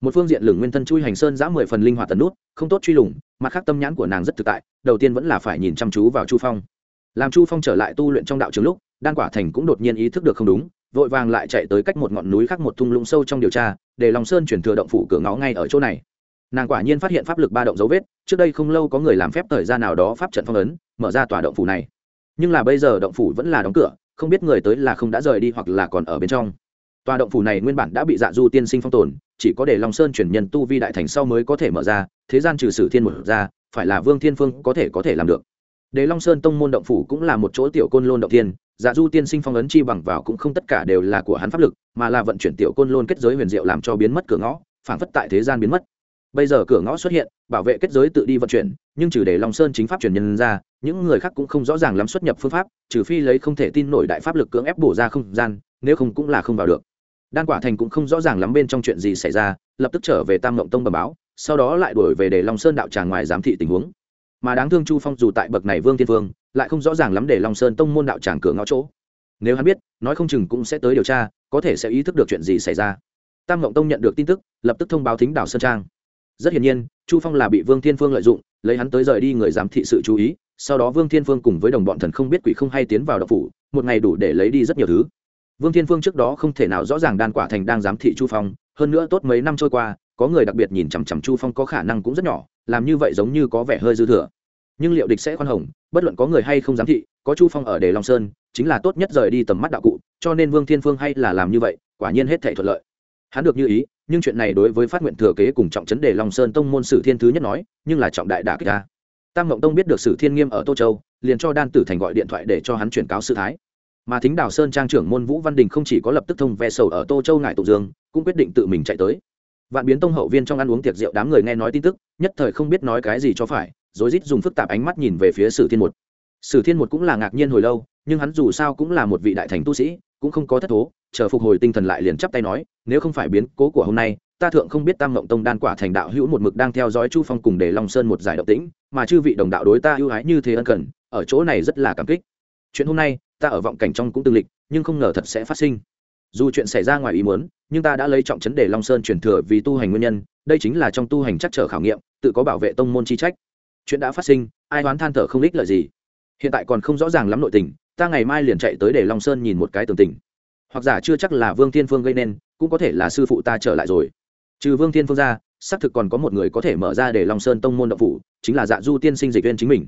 Một phương diện lửng nguyên thân chui hành sơn giã mười phần linh hoạt tần nút, không tốt truy lùng, mặt khác tâm nhãn của nàng rất thực tại, đầu tiên vẫn là phải nhìn chăm chú vào chu phong. Làm chu phong trở lại tu luyện trong đạo trường lúc, đan quả thành cũng đột nhiên ý thức được không đúng, vội vàng lại chạy tới cách một ngọn núi khác một thung lũng sâu trong điều tra, để lòng sơn chuyển thừa động phủ cửa ngõ ngay ở chỗ này nàng quả nhiên phát hiện pháp lực ba động dấu vết, trước đây không lâu có người làm phép thời gian nào đó pháp trận phong ấn, mở ra tòa động phủ này. Nhưng là bây giờ động phủ vẫn là đóng cửa, không biết người tới là không đã rời đi hoặc là còn ở bên trong. Tòa động phủ này nguyên bản đã bị dạ du tiên sinh phong tồn, chỉ có để long sơn chuyển nhân tu vi đại thành sau mới có thể mở ra, thế gian trừ sử thiên một ra, phải là vương thiên phương có thể có thể làm được. Để long sơn tông môn động phủ cũng là một chỗ tiểu côn lôn động tiên dạ du tiên sinh phong ấn chi bằng vào cũng không tất cả đều là của hắn pháp lực, mà là vận chuyển tiểu côn lôn kết giới huyền diệu làm cho biến mất cửa ngõ, phảng phất tại thế gian biến mất bây giờ cửa ngõ xuất hiện, bảo vệ kết giới tự đi vận chuyển, nhưng trừ để long sơn chính pháp truyền nhân ra, những người khác cũng không rõ ràng lắm xuất nhập phương pháp, trừ phi lấy không thể tin nổi đại pháp lực cưỡng ép bổ ra không gian, nếu không cũng là không vào được. Đan quả thành cũng không rõ ràng lắm bên trong chuyện gì xảy ra, lập tức trở về tam mộng tông bẩm báo, sau đó lại đổi về để long sơn đạo tràng ngoài giám thị tình huống. Mà đáng thương chu phong dù tại bậc này vương tiên vương, lại không rõ ràng lắm để long sơn tông môn đạo tràng cửa ngõ chỗ. Nếu hắn biết, nói không chừng cũng sẽ tới điều tra, có thể sẽ ý thức được chuyện gì xảy ra. Tam mộng tông nhận được tin tức, lập tức thông báo thính đảo sơn trang rất hiển nhiên, chu phong là bị vương thiên phương lợi dụng, lấy hắn tới rời đi người giám thị sự chú ý, sau đó vương thiên phương cùng với đồng bọn thần không biết quỷ không hay tiến vào đậu phủ, một ngày đủ để lấy đi rất nhiều thứ. Vương thiên phương trước đó không thể nào rõ ràng đan quả thành đang giám thị chu phong, hơn nữa tốt mấy năm trôi qua, có người đặc biệt nhìn chằm chằm chu phong có khả năng cũng rất nhỏ, làm như vậy giống như có vẻ hơi dư thừa. Nhưng liệu địch sẽ khoan hồng, bất luận có người hay không giám thị, có chu phong ở đề long sơn, chính là tốt nhất rời đi tầm mắt đạo cụ, cho nên vương thiên phương hay là làm như vậy, quả nhiên hết thể thuận lợi hắn được như ý, nhưng chuyện này đối với phát nguyện thừa kế cùng trọng chấn đề long sơn tông môn sử thiên thứ nhất nói, nhưng là trọng đại đả kích ta tam ngộng tông biết được sử thiên nghiêm ở tô châu, liền cho đan tử thành gọi điện thoại để cho hắn chuyển cáo sự thái. Mà thính đào sơn trang trưởng môn vũ văn đình không chỉ có lập tức thông ve sầu ở tô châu ngại tụ dương, cũng quyết định tự mình chạy tới. Vạn biến tông hậu viên trong ăn uống tiệc rượu đám người nghe nói tin tức, nhất thời không biết nói cái gì cho phải rồi rít dùng phức tạp ánh mắt nhìn về phía sử thiên một. Sử thiên một cũng là ngạc nhiên hồi lâu, nhưng hắn dù sao cũng là một vị đại thành tu sĩ cũng không có thất thố, chờ phục hồi tinh thần lại liền chắp tay nói, nếu không phải biến cố của hôm nay, ta thượng không biết tam mộng tông đan quả thành đạo hữu một mực đang theo dõi chu phong cùng để long sơn một giải động tĩnh, mà chư vị đồng đạo đối ta ưu ái như thế ân cần, ở chỗ này rất là cảm kích. Chuyện hôm nay, ta ở vọng cảnh trong cũng tương lịch, nhưng không ngờ thật sẽ phát sinh. Dù chuyện xảy ra ngoài ý muốn, nhưng ta đã lấy trọng chấn để long sơn truyền thừa vì tu hành nguyên nhân, đây chính là trong tu hành chắc trở khảo nghiệm, tự có bảo vệ tông môn chi trách. Chuyện đã phát sinh, ai đoán than thở không ích lợi gì? Hiện tại còn không rõ ràng lắm nội tình ta ngày mai liền chạy tới để long sơn nhìn một cái tường tình. Hoặc giả chưa chắc là vương thiên phương gây nên, cũng có thể là sư phụ ta trở lại rồi. Trừ vương thiên phương ra, xác thực còn có một người có thể mở ra để long sơn tông môn động phủ, chính là dạ du tiên sinh dịch viên chính mình.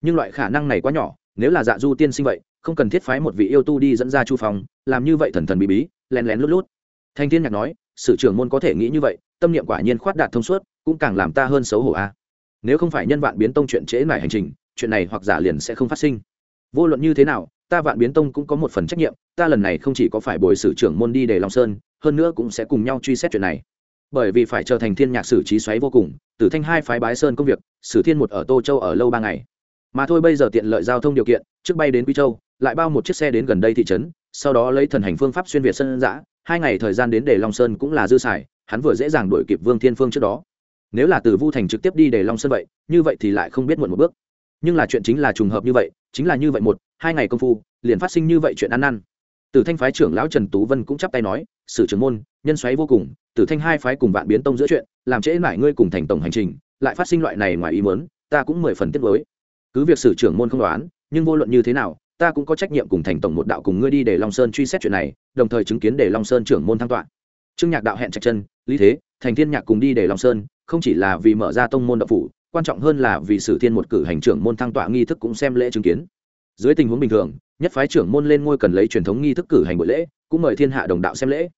Nhưng loại khả năng này quá nhỏ, nếu là dạ du tiên sinh vậy, không cần thiết phái một vị yêu tu đi dẫn ra chu phòng làm như vậy thần thần bí bí, lén lén lút lút. Thanh thiên nhạc nói, sử trưởng môn có thể nghĩ như vậy, tâm niệm quả nhiên khoát đạt thông suốt, cũng càng làm ta hơn xấu hổ a. Nếu không phải nhân vạn biến tông chuyện trễ mải hành trình, chuyện này hoặc giả liền sẽ không phát sinh. Vô luận như thế nào ta vạn biến tông cũng có một phần trách nhiệm, ta lần này không chỉ có phải bồi sử trưởng môn đi để long sơn, hơn nữa cũng sẽ cùng nhau truy xét chuyện này. Bởi vì phải trở thành thiên nhạc sử trí xoáy vô cùng, tử thanh hai phái bái sơn công việc, sử thiên một ở tô châu ở lâu ba ngày. Mà thôi bây giờ tiện lợi giao thông điều kiện, trước bay đến quy châu, lại bao một chiếc xe đến gần đây thị trấn, sau đó lấy thần hành phương pháp xuyên việt sơn giã hai ngày thời gian đến để long sơn cũng là dư xài, hắn vừa dễ dàng đuổi kịp vương thiên phương trước đó. Nếu là từ vu thành trực tiếp đi để long sơn vậy, như vậy thì lại không biết muộn một bước. Nhưng là chuyện chính là trùng hợp như vậy chính là như vậy một, hai ngày công phu, liền phát sinh như vậy chuyện ăn năn. Tử thanh phái trưởng lão trần tú vân cũng chắp tay nói, sử trưởng môn, nhân xoáy vô cùng tử thanh hai phái cùng vạn biến tông giữa chuyện, làm trễ mãi ngươi cùng thành tổng hành trình, lại phát sinh loại này ngoài ý mớn ta cũng mười phần tiếc với cứ việc sử trưởng môn không đoán, nhưng vô luận như thế nào, ta cũng có trách nhiệm cùng thành tổng một đạo cùng ngươi đi để long sơn truy xét chuyện này, đồng thời chứng kiến để long sơn trưởng môn thăng tọa. Trương nhạc đạo hẹn trạch chân, lý thế, thành thiên nhạc cùng đi để long sơn, không chỉ là vì mở ra tông môn đạo phủ quan trọng hơn là vì sử thiên một cử hành trưởng môn thăng tọa nghi thức cũng xem lễ chứng kiến. Dưới tình huống bình thường, nhất phái trưởng môn lên ngôi cần lấy truyền thống nghi thức cử hành buổi lễ, cũng mời thiên hạ đồng đạo xem lễ.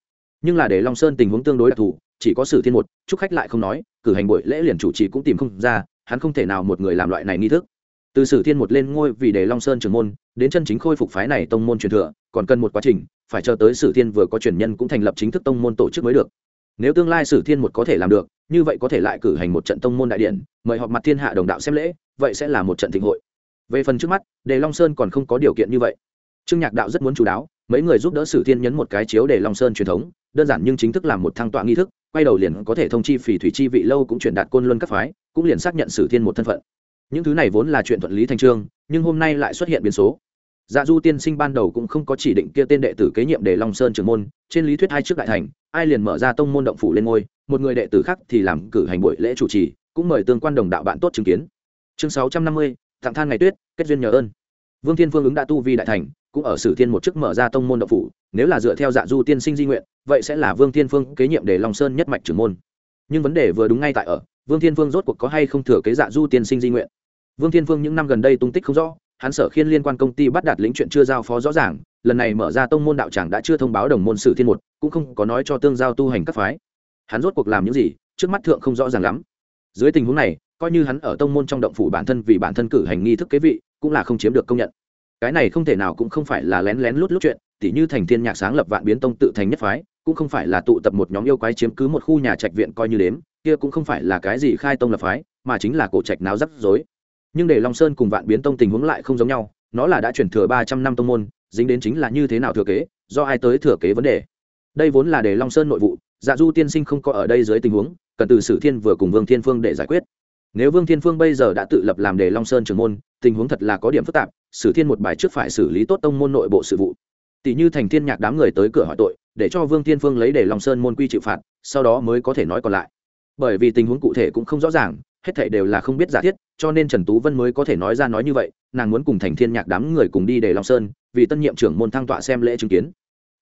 Nhưng là để long sơn tình huống tương đối đặc thù, chỉ có sử thiên một, chúc khách lại không nói, cử hành buổi lễ liền chủ trì cũng tìm không ra, hắn không thể nào một người làm loại này nghi thức. Từ sử thiên một lên ngôi vì để long sơn trưởng môn, đến chân chính khôi phục phái này tông môn truyền thừa, còn cần một quá trình, phải chờ tới sử thiên vừa có truyền nhân cũng thành lập chính thức tông môn tổ chức mới được nếu tương lai sử thiên một có thể làm được, như vậy có thể lại cử hành một trận tông môn đại điện, mời họp mặt thiên hạ đồng đạo xem lễ, vậy sẽ là một trận thịnh hội. Về phần trước mắt, đề long sơn còn không có điều kiện như vậy. Trương nhạc đạo rất muốn chú đáo, mấy người giúp đỡ sử thiên nhấn một cái chiếu để long sơn truyền thống, đơn giản nhưng chính thức làm một thăng tọa nghi thức, quay đầu liền có thể thông chi phỉ thủy chi vị lâu cũng chuyển đạt côn luân các phái, cũng liền xác nhận sử thiên một thân phận. Những thứ này vốn là chuyện thuận lý thành trương, nhưng hôm nay lại xuất hiện biến số. Dạ du tiên sinh ban đầu cũng không có chỉ định kia tên đệ tử kế nhiệm để long sơn trưởng môn, trên lý thuyết hai trước đại thành ai liền mở ra tông môn động phủ lên ngôi, một người đệ tử khác thì làm cử hành buổi lễ chủ trì, cũng mời tương quan đồng đạo bạn tốt chứng kiến. Chương sáu trăm năm mươi tặng than ngày tuyết, kết duyên nhờ ơn. Vương thiên phương ứng đã tu vi đại thành, cũng ở sử thiên một chức mở ra tông môn động phủ, nếu là dựa theo dạ du tiên sinh di nguyện, vậy sẽ là vương thiên phương kế nhiệm để long sơn nhất mạch trưởng môn. Nhưng vấn đề vừa đúng ngay tại ở, vương thiên phương rốt cuộc có hay không thừa kế dạ du tiên sinh di nguyện? Vương thiên phương những năm gần đây tung tích không rõ, hắn sở khiên liên quan công ty bắt đạt lĩnh chuyện chưa giao phó rõ ràng lần này mở ra tông môn đạo tràng đã chưa thông báo đồng môn sử thiên một, cũng không có nói cho tương giao tu hành các phái. Hắn rốt cuộc làm những gì, trước mắt thượng không rõ ràng lắm. Dưới tình huống này, coi như hắn ở tông môn trong động phủ bản thân vì bản thân cử hành nghi thức kế vị, cũng là không chiếm được công nhận. Cái này không thể nào cũng không phải là lén lén lút lút chuyện, tỉ như thành thiên nhạc sáng lập vạn biến tông tự thành nhất phái, cũng không phải là tụ tập một nhóm yêu quái chiếm cứ một khu nhà trạch viện coi như đếm, kia cũng không phải là cái gì khai tông lập phái, mà chính là cổ trạch náo rắc rối. Nhưng để long sơn cùng vạn biến tông tình huống lại không giống nhau, nó là đã chuyển thừa ba trăm năm tông môn dính đến chính là như thế nào thừa kế, do ai tới thừa kế vấn đề. Đây vốn là để long sơn nội vụ dạ du tiên sinh không có ở đây dưới tình huống, cần từ sử thiên vừa cùng vương thiên phương để giải quyết. Nếu vương thiên phương bây giờ đã tự lập làm để long sơn trường môn, tình huống thật là có điểm phức tạp, sử thiên một bài trước phải xử lý tốt tông môn nội bộ sự vụ. Tỷ như thành thiên nhạc đám người tới cửa hỏi tội, để cho vương thiên phương lấy để long sơn môn quy chịu phạt, sau đó mới có thể nói còn lại. Bởi vì tình huống cụ thể cũng không rõ ràng, hết thảy đều là không biết giả thiết, cho nên trần tú vân mới có thể nói ra nói như vậy, nàng muốn cùng thành thiên nhạc đám người cùng đi để long sơn vì tân nhiệm trưởng môn thăng tọa xem lễ chứng kiến.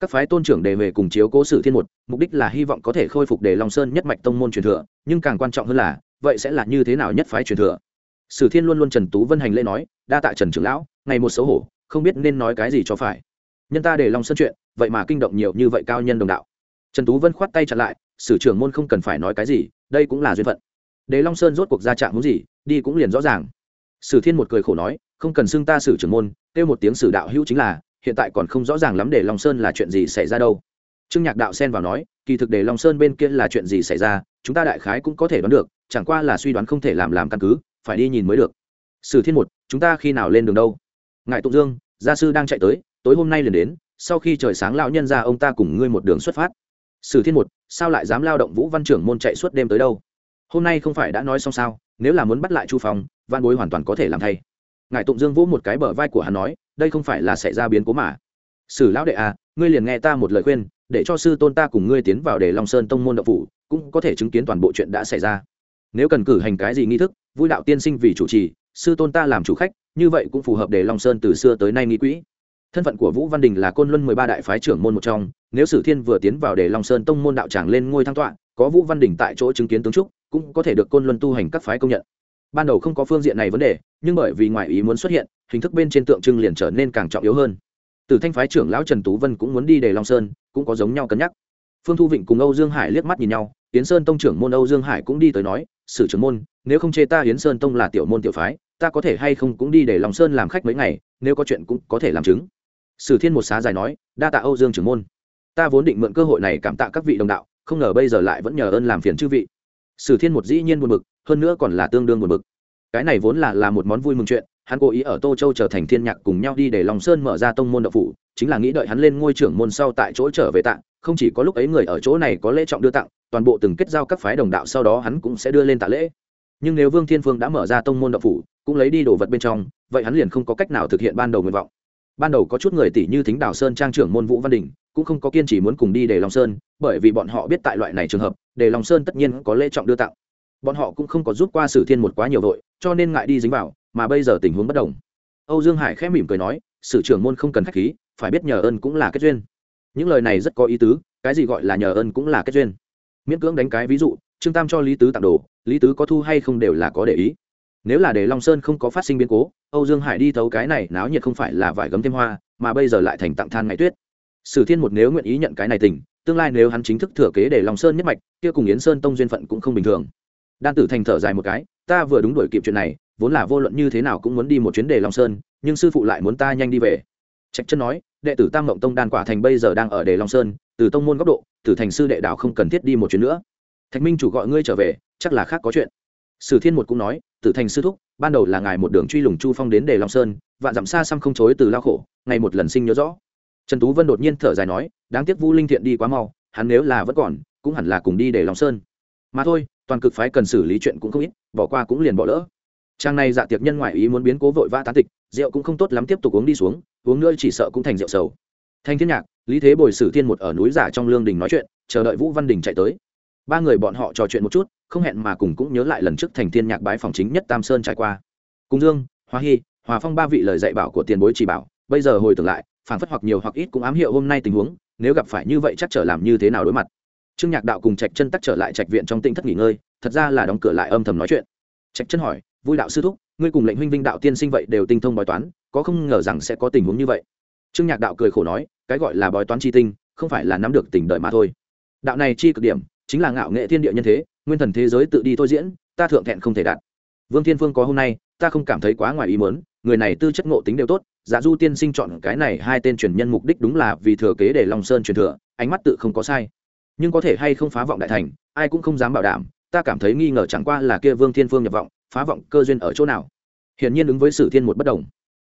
Các phái tôn trưởng đề về cùng chiếu cố sử thiên một, mục đích là hy vọng có thể khôi phục đề long sơn nhất mạch tông môn truyền thừa, nhưng càng quan trọng hơn là, vậy sẽ là như thế nào nhất phái truyền thừa? Sử thiên luôn luôn trần tú vân hành lễ nói, đa tạ trần trưởng lão, ngày một xấu hổ, không biết nên nói cái gì cho phải. Nhân ta để long sơn chuyện, vậy mà kinh động nhiều như vậy cao nhân đồng đạo. Trần tú vân khoát tay chặn lại, sử trưởng môn không cần phải nói cái gì, đây cũng là duyên phận. Đế long sơn rốt cuộc ra trạng muốn gì, đi cũng liền rõ ràng. Sử thiên một cười khổ nói, không cần xưng ta sử trưởng môn kêu một tiếng sử đạo hữu chính là, hiện tại còn không rõ ràng lắm để long sơn là chuyện gì xảy ra đâu. Trương nhạc đạo xen vào nói, kỳ thực để long sơn bên kia là chuyện gì xảy ra, chúng ta đại khái cũng có thể đoán được, chẳng qua là suy đoán không thể làm làm căn cứ, phải đi nhìn mới được. Sử thiên một, chúng ta khi nào lên đường đâu? Ngài tụng dương, gia sư đang chạy tới, tối hôm nay liền đến, sau khi trời sáng lão nhân ra ông ta cùng ngươi một đường xuất phát. Sử thiên một, sao lại dám lao động vũ văn trưởng môn chạy suốt đêm tới đâu? Hôm nay không phải đã nói xong sao, nếu là muốn bắt lại chu phong, văn bối hoàn toàn có thể làm thay ngài tụng dương vỗ một cái bờ vai của hắn nói, đây không phải là xảy ra biến cố mà. Sử lão đệ à ngươi liền nghe ta một lời khuyên, để cho sư tôn ta cùng ngươi tiến vào để long sơn tông môn đậu phủ, cũng có thể chứng kiến toàn bộ chuyện đã xảy ra. Nếu cần cử hành cái gì nghi thức vui đạo tiên sinh vì chủ trì, sư tôn ta làm chủ khách, như vậy cũng phù hợp để long sơn từ xưa tới nay nghi quỹ. Thân phận của vũ văn đình là côn luân mười ba đại phái trưởng môn một trong, nếu sử thiên vừa tiến vào để long sơn tông môn đạo tràng lên ngôi thăng tọa, có vũ văn đình tại chỗ chứng kiến tướng trúc, cũng có thể được côn luân tu hành các phái công nhận ban đầu không có phương diện này vấn đề, nhưng bởi vì ngoại ý muốn xuất hiện, hình thức bên trên tượng trưng liền trở nên càng trọng yếu hơn. Từ thanh phái trưởng lão trần tú vân cũng muốn đi đề long sơn, cũng có giống nhau cân nhắc. Phương thu vịnh cùng âu dương hải liếc mắt nhìn nhau, yến sơn tông trưởng môn âu dương hải cũng đi tới nói, sử trưởng môn, nếu không chê ta yến sơn tông là tiểu môn tiểu phái, ta có thể hay không cũng đi để lòng sơn làm khách mấy ngày, nếu có chuyện cũng có thể làm chứng. Sử thiên một xá dài nói, đa tạ âu dương trưởng môn. Ta vốn định mượn cơ hội này cảm tạ các vị đồng đạo, không ngờ bây giờ lại vẫn nhờ ơn làm phiền chư vị. Sử thiên một dĩ nhiên buồn bực hơn nữa còn là tương đương buồn bực. Cái này vốn là là một món vui mừng chuyện, hắn cố ý ở tô châu trở thành thiên nhạc cùng nhau đi để lòng sơn mở ra tông môn đạo phủ, chính là nghĩ đợi hắn lên ngôi trưởng môn sau tại chỗ trở về tặng không chỉ có lúc ấy người ở chỗ này có lễ trọng đưa tặng, toàn bộ từng kết giao các phái đồng đạo sau đó hắn cũng sẽ đưa lên tạ lễ. Nhưng nếu vương thiên phương đã mở ra tông môn đạo phủ, cũng lấy đi đồ vật bên trong, vậy hắn liền không có cách nào thực hiện ban đầu nguyện vọng. Ban đầu có chút người tỷ như thính đảo sơn trang trưởng môn vũ văn đình, cũng không có kiên trì muốn cùng đi để long sơn, bởi vì bọn họ biết tại loại này trường hợp, để long sơn tất nhiên có lễ trọng đưa tặng bọn họ cũng không có giúp qua sử thiên một quá nhiều đội cho nên ngại đi dính vào, mà bây giờ tình huống bất đồng. Âu dương hải khẽ mỉm cười nói, sử trưởng môn không cần khách khí, phải biết nhờ ơn cũng là kết duyên. Những lời này rất có ý tứ, cái gì gọi là nhờ ơn cũng là kết duyên. Miễn cưỡng đánh cái ví dụ, trương tam cho lý tứ tặng đồ, lý tứ có thu hay không đều là có để ý. Nếu là để long sơn không có phát sinh biến cố, âu dương hải đi thấu cái này náo nhiệt không phải là vải gấm thêm hoa, mà bây giờ lại thành tặng than ngày tuyết. Sử thiên một nếu nguyện ý nhận cái này tình, tương lai nếu hắn chính thức thừa kế để long sơn nhất mạch, kia cùng yến sơn tông duyên phận cũng không bình thường đan tử thành thở dài một cái, ta vừa đúng đổi kịp chuyện này, vốn là vô luận như thế nào cũng muốn đi một chuyến đề long sơn, nhưng sư phụ lại muốn ta nhanh đi về. Trạch chân nói, đệ tử tam mộng tông đan quả thành bây giờ đang ở đề long sơn, từ tông môn góc độ tử thành sư đệ đạo không cần thiết đi một chuyến nữa. Thạch minh chủ gọi ngươi trở về, chắc là khác có chuyện. Sử thiên một cũng nói, tử thành sư thúc, ban đầu là ngài một đường truy lùng chu phong đến đề long sơn, vạn dặm xa xăm không chối từ lao khổ, ngày một lần sinh nhớ rõ. Trần tú vân đột nhiên thở dài nói, đáng tiếc vu linh thiện đi quá mau, hắn nếu là vẫn còn, cũng hẳn là cùng đi để lòng sơn mà thôi, toàn cực phái cần xử lý chuyện cũng không ít, bỏ qua cũng liền bỏ lỡ. Trang này dạ tiệc nhân ngoại ý muốn biến cố vội vã tán tịch, rượu cũng không tốt lắm tiếp tục uống đi xuống, uống nữa chỉ sợ cũng thành rượu sầu. Thanh thiên nhạc, lý thế bồi sử thiên một ở núi giả trong lương đình nói chuyện, chờ đợi vũ văn đình chạy tới. Ba người bọn họ trò chuyện một chút, không hẹn mà cùng cũng nhớ lại lần trước thành thiên nhạc bái phòng chính nhất tam sơn trải qua. Cùng dương, hoa hy hòa phong ba vị lời dạy bảo của tiền bối chỉ bảo, bây giờ hồi tưởng lại phản phất hoặc nhiều hoặc ít cũng ám hiệu hôm nay tình huống, nếu gặp phải như vậy chắc trở làm như thế nào đối mặt trương nhạc đạo cùng trạch chân tắc trở lại trạch viện trong tinh thất nghỉ ngơi, thật ra là đóng cửa lại âm thầm nói chuyện. Trạch chân hỏi, vui đạo sư thúc, ngươi cùng lệnh huynh vinh đạo tiên sinh vậy đều tinh thông bói toán, có không ngờ rằng sẽ có tình huống như vậy? Trương nhạc đạo cười khổ nói, cái gọi là bói toán chi tinh, không phải là nắm được tình đời mà thôi. Đạo này chi cực điểm, chính là ngạo nghệ thiên địa nhân thế, nguyên thần thế giới tự đi thôi diễn, ta thượng thẹn không thể đạt. Vương thiên phương có hôm nay, ta không cảm thấy quá ngoài ý mớn người này tư chất ngộ tính đều tốt giả du tiên sinh chọn cái này hai tên truyền nhân mục đích đúng là vì thừa kế để long sơn truyền thừa, ánh mắt tự không có sai nhưng có thể hay không phá vọng đại thành, ai cũng không dám bảo đảm, ta cảm thấy nghi ngờ chẳng qua là kia vương thiên phương nhập vọng, phá vọng cơ duyên ở chỗ nào. Hiển nhiên ứng với sử thiên một bất đồng.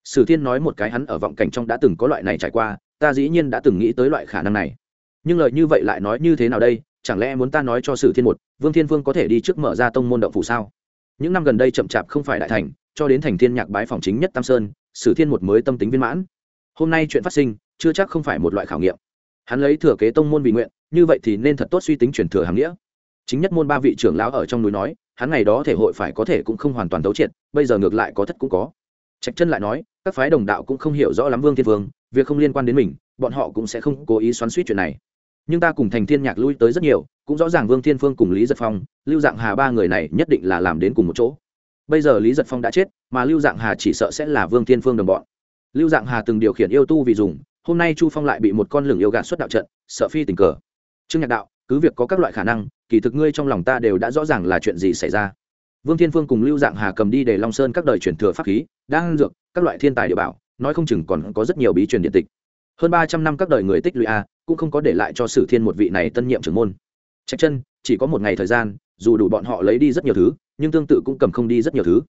Sử thiên nói một cái hắn ở vọng cảnh trong đã từng có loại này trải qua, ta dĩ nhiên đã từng nghĩ tới loại khả năng này. Nhưng lời như vậy lại nói như thế nào đây, chẳng lẽ muốn ta nói cho sử thiên một, vương thiên phương có thể đi trước mở ra tông môn động phủ sao? Những năm gần đây chậm chạp không phải đại thành, cho đến thành thiên nhạc bái phòng chính nhất tam sơn, sử thiên một mới tâm tính viên mãn. Hôm nay chuyện phát sinh, chưa chắc không phải một loại khảo nghiệm. Hắn lấy thừa kế tông môn vì nguyện như vậy thì nên thật tốt suy tính truyền thừa hàm nghĩa. Chính nhất môn ba vị trưởng lão ở trong núi nói, hắn ngày đó thể hội phải có thể cũng không hoàn toàn đấu triệt, bây giờ ngược lại có thất cũng có. Trạch chân lại nói, các phái đồng đạo cũng không hiểu rõ lắm vương thiên vương, việc không liên quan đến mình, bọn họ cũng sẽ không cố ý xoắn suýt chuyện này. Nhưng ta cùng thành thiên nhạc lui tới rất nhiều, cũng rõ ràng vương thiên phương cùng lý giật phong, lưu dạng hà ba người này nhất định là làm đến cùng một chỗ. Bây giờ lý giật phong đã chết, mà lưu dạng hà chỉ sợ sẽ là vương thiên phương đồng bọn. Lưu dạng hà từng điều khiển yêu tu vì dùng, hôm nay chu phong lại bị một con lửng yêu gạt xuất đạo trận, sợ phi tình cờ trương nhạc đạo, cứ việc có các loại khả năng, kỳ thực ngươi trong lòng ta đều đã rõ ràng là chuyện gì xảy ra. Vương thiên phương cùng lưu dạng hà cầm đi để long sơn các đời truyền thừa pháp khí đang dược, các loại thiên tài địa bảo, nói không chừng còn có rất nhiều bí truyền điện tịch. Hơn ba trăm năm các đời người tích lũy a, cũng không có để lại cho sử thiên một vị này tân nhiệm trưởng môn. Trách chân, chỉ có một ngày thời gian, dù đủ bọn họ lấy đi rất nhiều thứ, nhưng tương tự cũng cầm không đi rất nhiều thứ.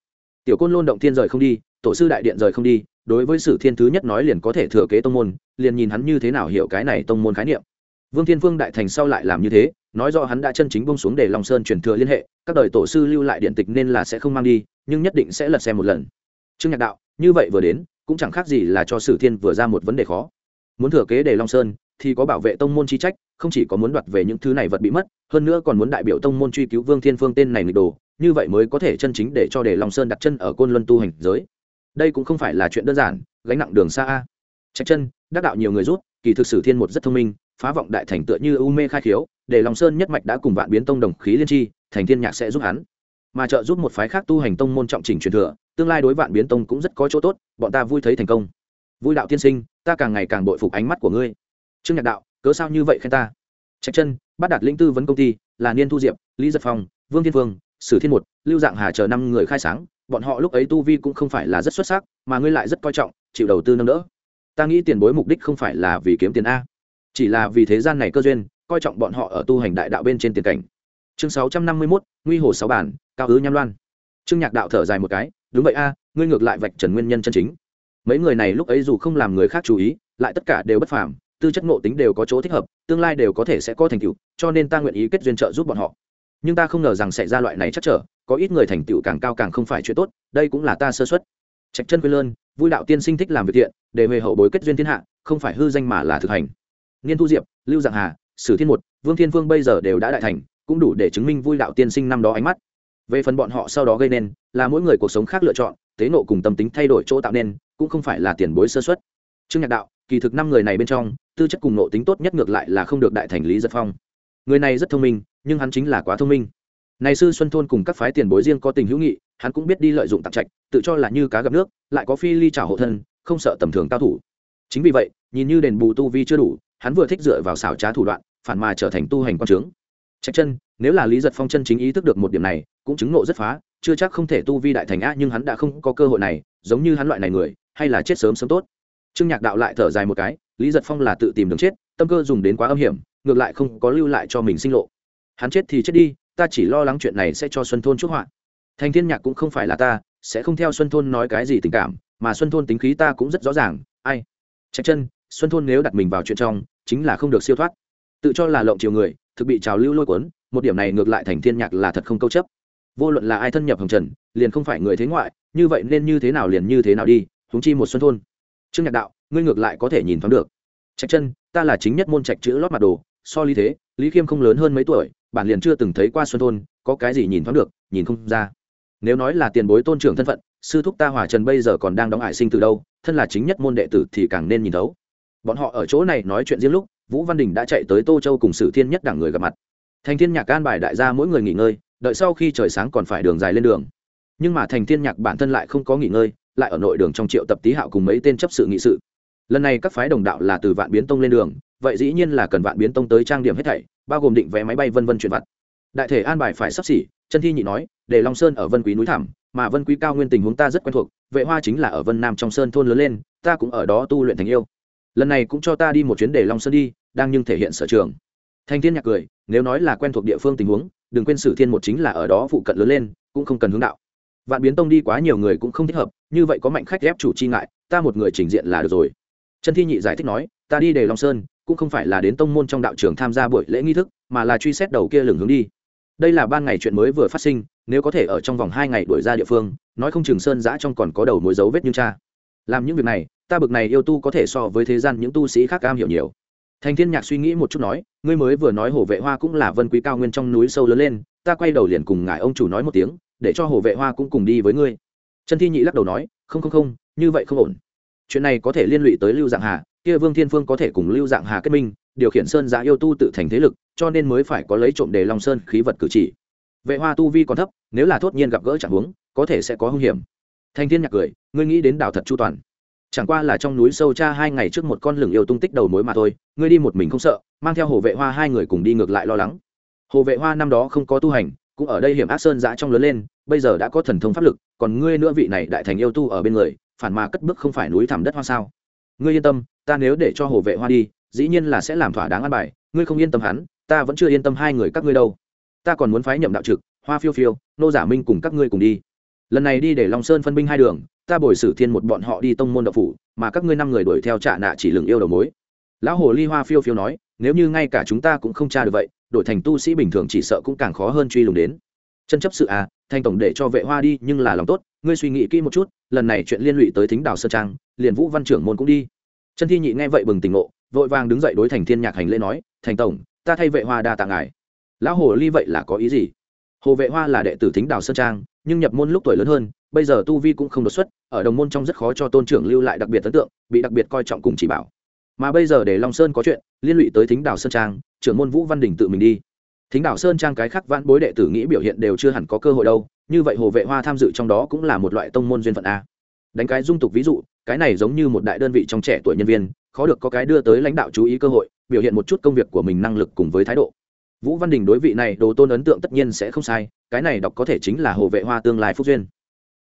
Tiểu côn lôn động thiên rời không đi, tổ sư đại điện rời không đi, đối với sử thiên thứ nhất nói liền có thể thừa kế tông môn, liền nhìn hắn như thế nào hiểu cái này tông môn khái niệm vương thiên Vương đại thành sau lại làm như thế, nói do hắn đã chân chính bông xuống để lòng sơn truyền thừa liên hệ, các đời tổ sư lưu lại điện tịch nên là sẽ không mang đi, nhưng nhất định sẽ lật xem một lần. Trương nhạc đạo, như vậy vừa đến, cũng chẳng khác gì là cho sử thiên vừa ra một vấn đề khó. Muốn thừa kế để long sơn, thì có bảo vệ tông môn chi trách, không chỉ có muốn đoạt về những thứ này vật bị mất, hơn nữa còn muốn đại biểu tông môn truy cứu vương thiên phương tên này nghịch đồ, như vậy mới có thể chân chính để cho để long sơn đặt chân ở côn luân tu hành giới. Đây cũng không phải là chuyện đơn giản, gánh nặng đường xa a. Trạch chân, đắc đạo nhiều người rút, kỳ thực sử thiên một rất thông minh phá vọng đại thành tựa như u mê khai khiếu, để long sơn nhất mạch đã cùng vạn biến tông đồng khí liên tri, thành thiên nhạc sẽ giúp hắn. Mà trợ giúp một phái khác tu hành tông môn trọng trình truyền thừa, tương lai đối vạn biến tông cũng rất có chỗ tốt, bọn ta vui thấy thành công. Vui đạo tiên sinh, ta càng ngày càng bội phục ánh mắt của ngươi. Trương nhạc đạo, cớ sao như vậy khen ta? Trạch chân bắt đạt lĩnh tư vấn công ty, là niên thu diệp, lý giật phong, vương thiên vương, sử thiên một, lưu dạng hà chờ năm người khai sáng, bọn họ lúc ấy tu vi cũng không phải là rất xuất sắc, mà ngươi lại rất coi trọng, chịu đầu tư nâng đỡ. Ta nghĩ tiền bối mục đích không phải là vì kiếm tiền a chỉ là vì thế gian này cơ duyên, coi trọng bọn họ ở tu hành đại đạo bên trên tiền cảnh. Chương sáu trăm năm mươi mốt, nguy hồ sáu bản, cao ứ nham loan. Trương nhạc đạo thở dài một cái, đúng vậy a, ngươi ngược lại vạch trần nguyên nhân chân chính. Mấy người này lúc ấy dù không làm người khác chú ý, lại tất cả đều bất phàm, tư chất ngộ tính đều có chỗ thích hợp, tương lai đều có thể sẽ có thành tựu, cho nên ta nguyện ý kết duyên trợ giúp bọn họ. Nhưng ta không ngờ rằng xảy ra loại này chắc trở, có ít người thành tựu càng cao càng không phải chuyện tốt, đây cũng là ta sơ xuất trạch chân quê lơn, vui đạo tiên sinh thích làm việc thiện, để về hậu bối kết duyên thiên hạ, không phải hư danh mà là thực hành niên thu diệp, lưu dạng hà, sử thiên một, vương thiên vương bây giờ đều đã đại thành, cũng đủ để chứng minh vui đạo tiên sinh năm đó ánh mắt. Về phần bọn họ sau đó gây nên, là mỗi người cuộc sống khác lựa chọn, tế nộ cùng tâm tính thay đổi chỗ tạo nên, cũng không phải là tiền bối sơ xuất trương nhạc đạo, kỳ thực năm người này bên trong, tư chất cùng nộ tính tốt nhất ngược lại là không được đại thành lý giật phong. Người này rất thông minh, nhưng hắn chính là quá thông minh. Này sư xuân thôn cùng các phái tiền bối riêng có tình hữu nghị, hắn cũng biết đi lợi dụng tạp trạch, tự cho là như cá gặp nước, lại có phi ly trả hộ thân, không sợ tầm thường cao thủ. Chính vì vậy, nhìn như đền bù tu vi chưa đủ hắn vừa thích dựa vào xảo trá thủ đoạn, phản mà trở thành tu hành quan trướng. Trạch chân, nếu là lý giật phong chân chính ý thức được một điểm này, cũng chứng nộ rất phá, chưa chắc không thể tu vi đại thành á, nhưng hắn đã không có cơ hội này, giống như hắn loại này người, hay là chết sớm sớm tốt. Trương nhạc đạo lại thở dài một cái, lý giật phong là tự tìm đường chết, tâm cơ dùng đến quá âm hiểm, ngược lại không có lưu lại cho mình sinh lộ. Hắn chết thì chết đi, ta chỉ lo lắng chuyện này sẽ cho xuân thôn chuốc họa. Thành thiên nhạc cũng không phải là ta, sẽ không theo xuân thôn nói cái gì tình cảm, mà xuân thôn tính khí ta cũng rất rõ ràng, ai? Trạch chân xuân thôn nếu đặt mình vào chuyện trong, chính là không được siêu thoát. Tự cho là lộng chiều người, thực bị trào lưu lôi cuốn, một điểm này ngược lại thành thiên nhạc là thật không câu chấp. Vô luận là ai thân nhập hồng trần, liền không phải người thế ngoại, như vậy nên như thế nào liền như thế nào đi húng chi một xuân thôn. Trương nhạc đạo, ngươi ngược lại có thể nhìn thoáng được. Trạch chân, ta là chính nhất môn trạch chữ lót mặt đồ, so lý thế, lý khiêm không lớn hơn mấy tuổi, bản liền chưa từng thấy qua xuân thôn, có cái gì nhìn thoáng được, nhìn không ra. Nếu nói là tiền bối tôn trưởng thân phận, sư thúc ta hòa trần bây giờ còn đang đóng ải sinh từ đâu, thân là chính nhất môn đệ tử thì càng nên nhìn thấu bọn họ ở chỗ này nói chuyện riêng lúc, vũ văn đình đã chạy tới tô châu cùng sử thiên nhất đảng người gặp mặt. Thành thiên nhạc can bài đại gia mỗi người nghỉ ngơi, đợi sau khi trời sáng còn phải đường dài lên đường. Nhưng mà thành thiên nhạc bản thân lại không có nghỉ ngơi, lại ở nội đường trong triệu tập tý hạo cùng mấy tên chấp sự nghị sự. Lần này các phái đồng đạo là từ vạn biến tông lên đường, vậy dĩ nhiên là cần vạn biến tông tới trang điểm hết thảy, bao gồm định vé máy bay vân vân chuyển vặt. Đại thể an bài phải sắp xỉ chân thi nhị nói, để long sơn ở vân quý núi thảm mà vân quý cao nguyên tình huống ta rất quen thuộc, vệ hoa chính là ở vân nam trong sơn thôn lớn lên, ta cũng ở đó tu luyện thành yêu lần này cũng cho ta đi một chuyến để long sơn đi, đang nhưng thể hiện sở trường. Thanh thiên nhạc cười, nếu nói là quen thuộc địa phương tình huống, đừng quên sử thiên một chính là ở đó phụ cận lớn lên, cũng không cần hướng đạo. Vạn biến tông đi quá nhiều người cũng không thích hợp, như vậy có mạnh khách ghép chủ chi ngại, ta một người trình diện là được rồi. Trần thi nhị giải thích nói, ta đi để long sơn, cũng không phải là đến tông môn trong đạo trường tham gia buổi lễ nghi thức, mà là truy xét đầu kia lường hướng đi. Đây là ban ngày chuyện mới vừa phát sinh, nếu có thể ở trong vòng hai ngày đuổi ra địa phương, nói không Trường sơn giã trong còn có đầu mối dấu vết như cha làm những việc này, ta bực này yêu tu có thể so với thế gian những tu sĩ khác cam hiểu nhiều. Thành thiên nhạc suy nghĩ một chút nói, ngươi mới vừa nói hồ vệ hoa cũng là vân quý cao nguyên trong núi sâu lớn lên, ta quay đầu liền cùng ngài ông chủ nói một tiếng, để cho hồ vệ hoa cũng cùng đi với ngươi. Trần thi nhị lắc đầu nói, không không không, như vậy không ổn. Chuyện này có thể liên lụy tới lưu dạng hà, kia vương thiên phương có thể cùng lưu dạng hà kết minh, điều khiển sơn giã yêu tu tự thành thế lực, cho nên mới phải có lấy trộm Đề long sơn khí vật cử chỉ. Vệ hoa tu vi còn thấp, nếu là thốt nhiên gặp gỡ chẳng huống, có thể sẽ có hung hiểm thanh thiên nhạc cười, ngươi nghĩ đến đảo thật chu toàn. Chẳng qua là trong núi sâu cha hai ngày trước một con lửng yêu tung tích đầu mối mà thôi, ngươi đi một mình không sợ, mang theo hồ vệ hoa hai người cùng đi ngược lại lo lắng. Hồ vệ hoa năm đó không có tu hành, cũng ở đây hiểm ác sơn giã trong lớn lên, bây giờ đã có thần thông pháp lực, còn ngươi nữa vị này đại thành yêu tu ở bên người, phản mà cất bước không phải núi thẳm đất hoa sao? Ngươi yên tâm, ta nếu để cho hồ vệ hoa đi, dĩ nhiên là sẽ làm thỏa đáng ăn bài, ngươi không yên tâm hắn, ta vẫn chưa yên tâm hai người các ngươi đâu. Ta còn muốn phái nhậm đạo trực, hoa phiêu phiêu, nô giả minh cùng các ngươi cùng đi lần này đi để long sơn phân binh hai đường, ta bồi sử thiên một bọn họ đi tông môn đậu phủ, mà các ngươi năm người đuổi theo trả nạ chỉ lừng yêu đầu mối. Lão hồ ly hoa phiêu phiêu nói, nếu như ngay cả chúng ta cũng không tra được vậy, đổi thành tu sĩ bình thường chỉ sợ cũng càng khó hơn truy lùng đến. Chân chấp sự à thanh tổng để cho vệ hoa đi, nhưng là lòng tốt, ngươi suy nghĩ kỹ một chút, lần này chuyện liên lụy tới thính đào sơ trang, liền vũ văn trưởng môn cũng đi. Chân thi nhị nghe vậy bừng tỉnh ngộ, vội vàng đứng dậy đối thành thiên nhạc hành lễ nói, thành tổng, ta thay vệ hoa đa tạ ngài. Lão hồ ly vậy là có ý gì? Hồ vệ hoa là đệ tử thính đào sơn trang nhưng nhập môn lúc tuổi lớn hơn, bây giờ tu vi cũng không đột xuất, ở đồng môn trong rất khó cho tôn trưởng lưu lại đặc biệt ấn tượng, bị đặc biệt coi trọng cùng chỉ bảo. Mà bây giờ để long sơn có chuyện, liên lụy tới thính đào sơn trang, trưởng môn vũ văn đình tự mình đi. Thính đảo sơn trang cái khác vãn bối đệ tử nghĩ biểu hiện đều chưa hẳn có cơ hội đâu, như vậy hồ vệ hoa tham dự trong đó cũng là một loại tông môn duyên phận a. Đánh cái dung tục ví dụ, cái này giống như một đại đơn vị trong trẻ tuổi nhân viên, khó được có cái đưa tới lãnh đạo chú ý cơ hội, biểu hiện một chút công việc của mình năng lực cùng với thái độ vũ văn đình đối vị này đồ tôn ấn tượng tất nhiên sẽ không sai, cái này đọc có thể chính là hồ vệ hoa tương lai phúc duyên.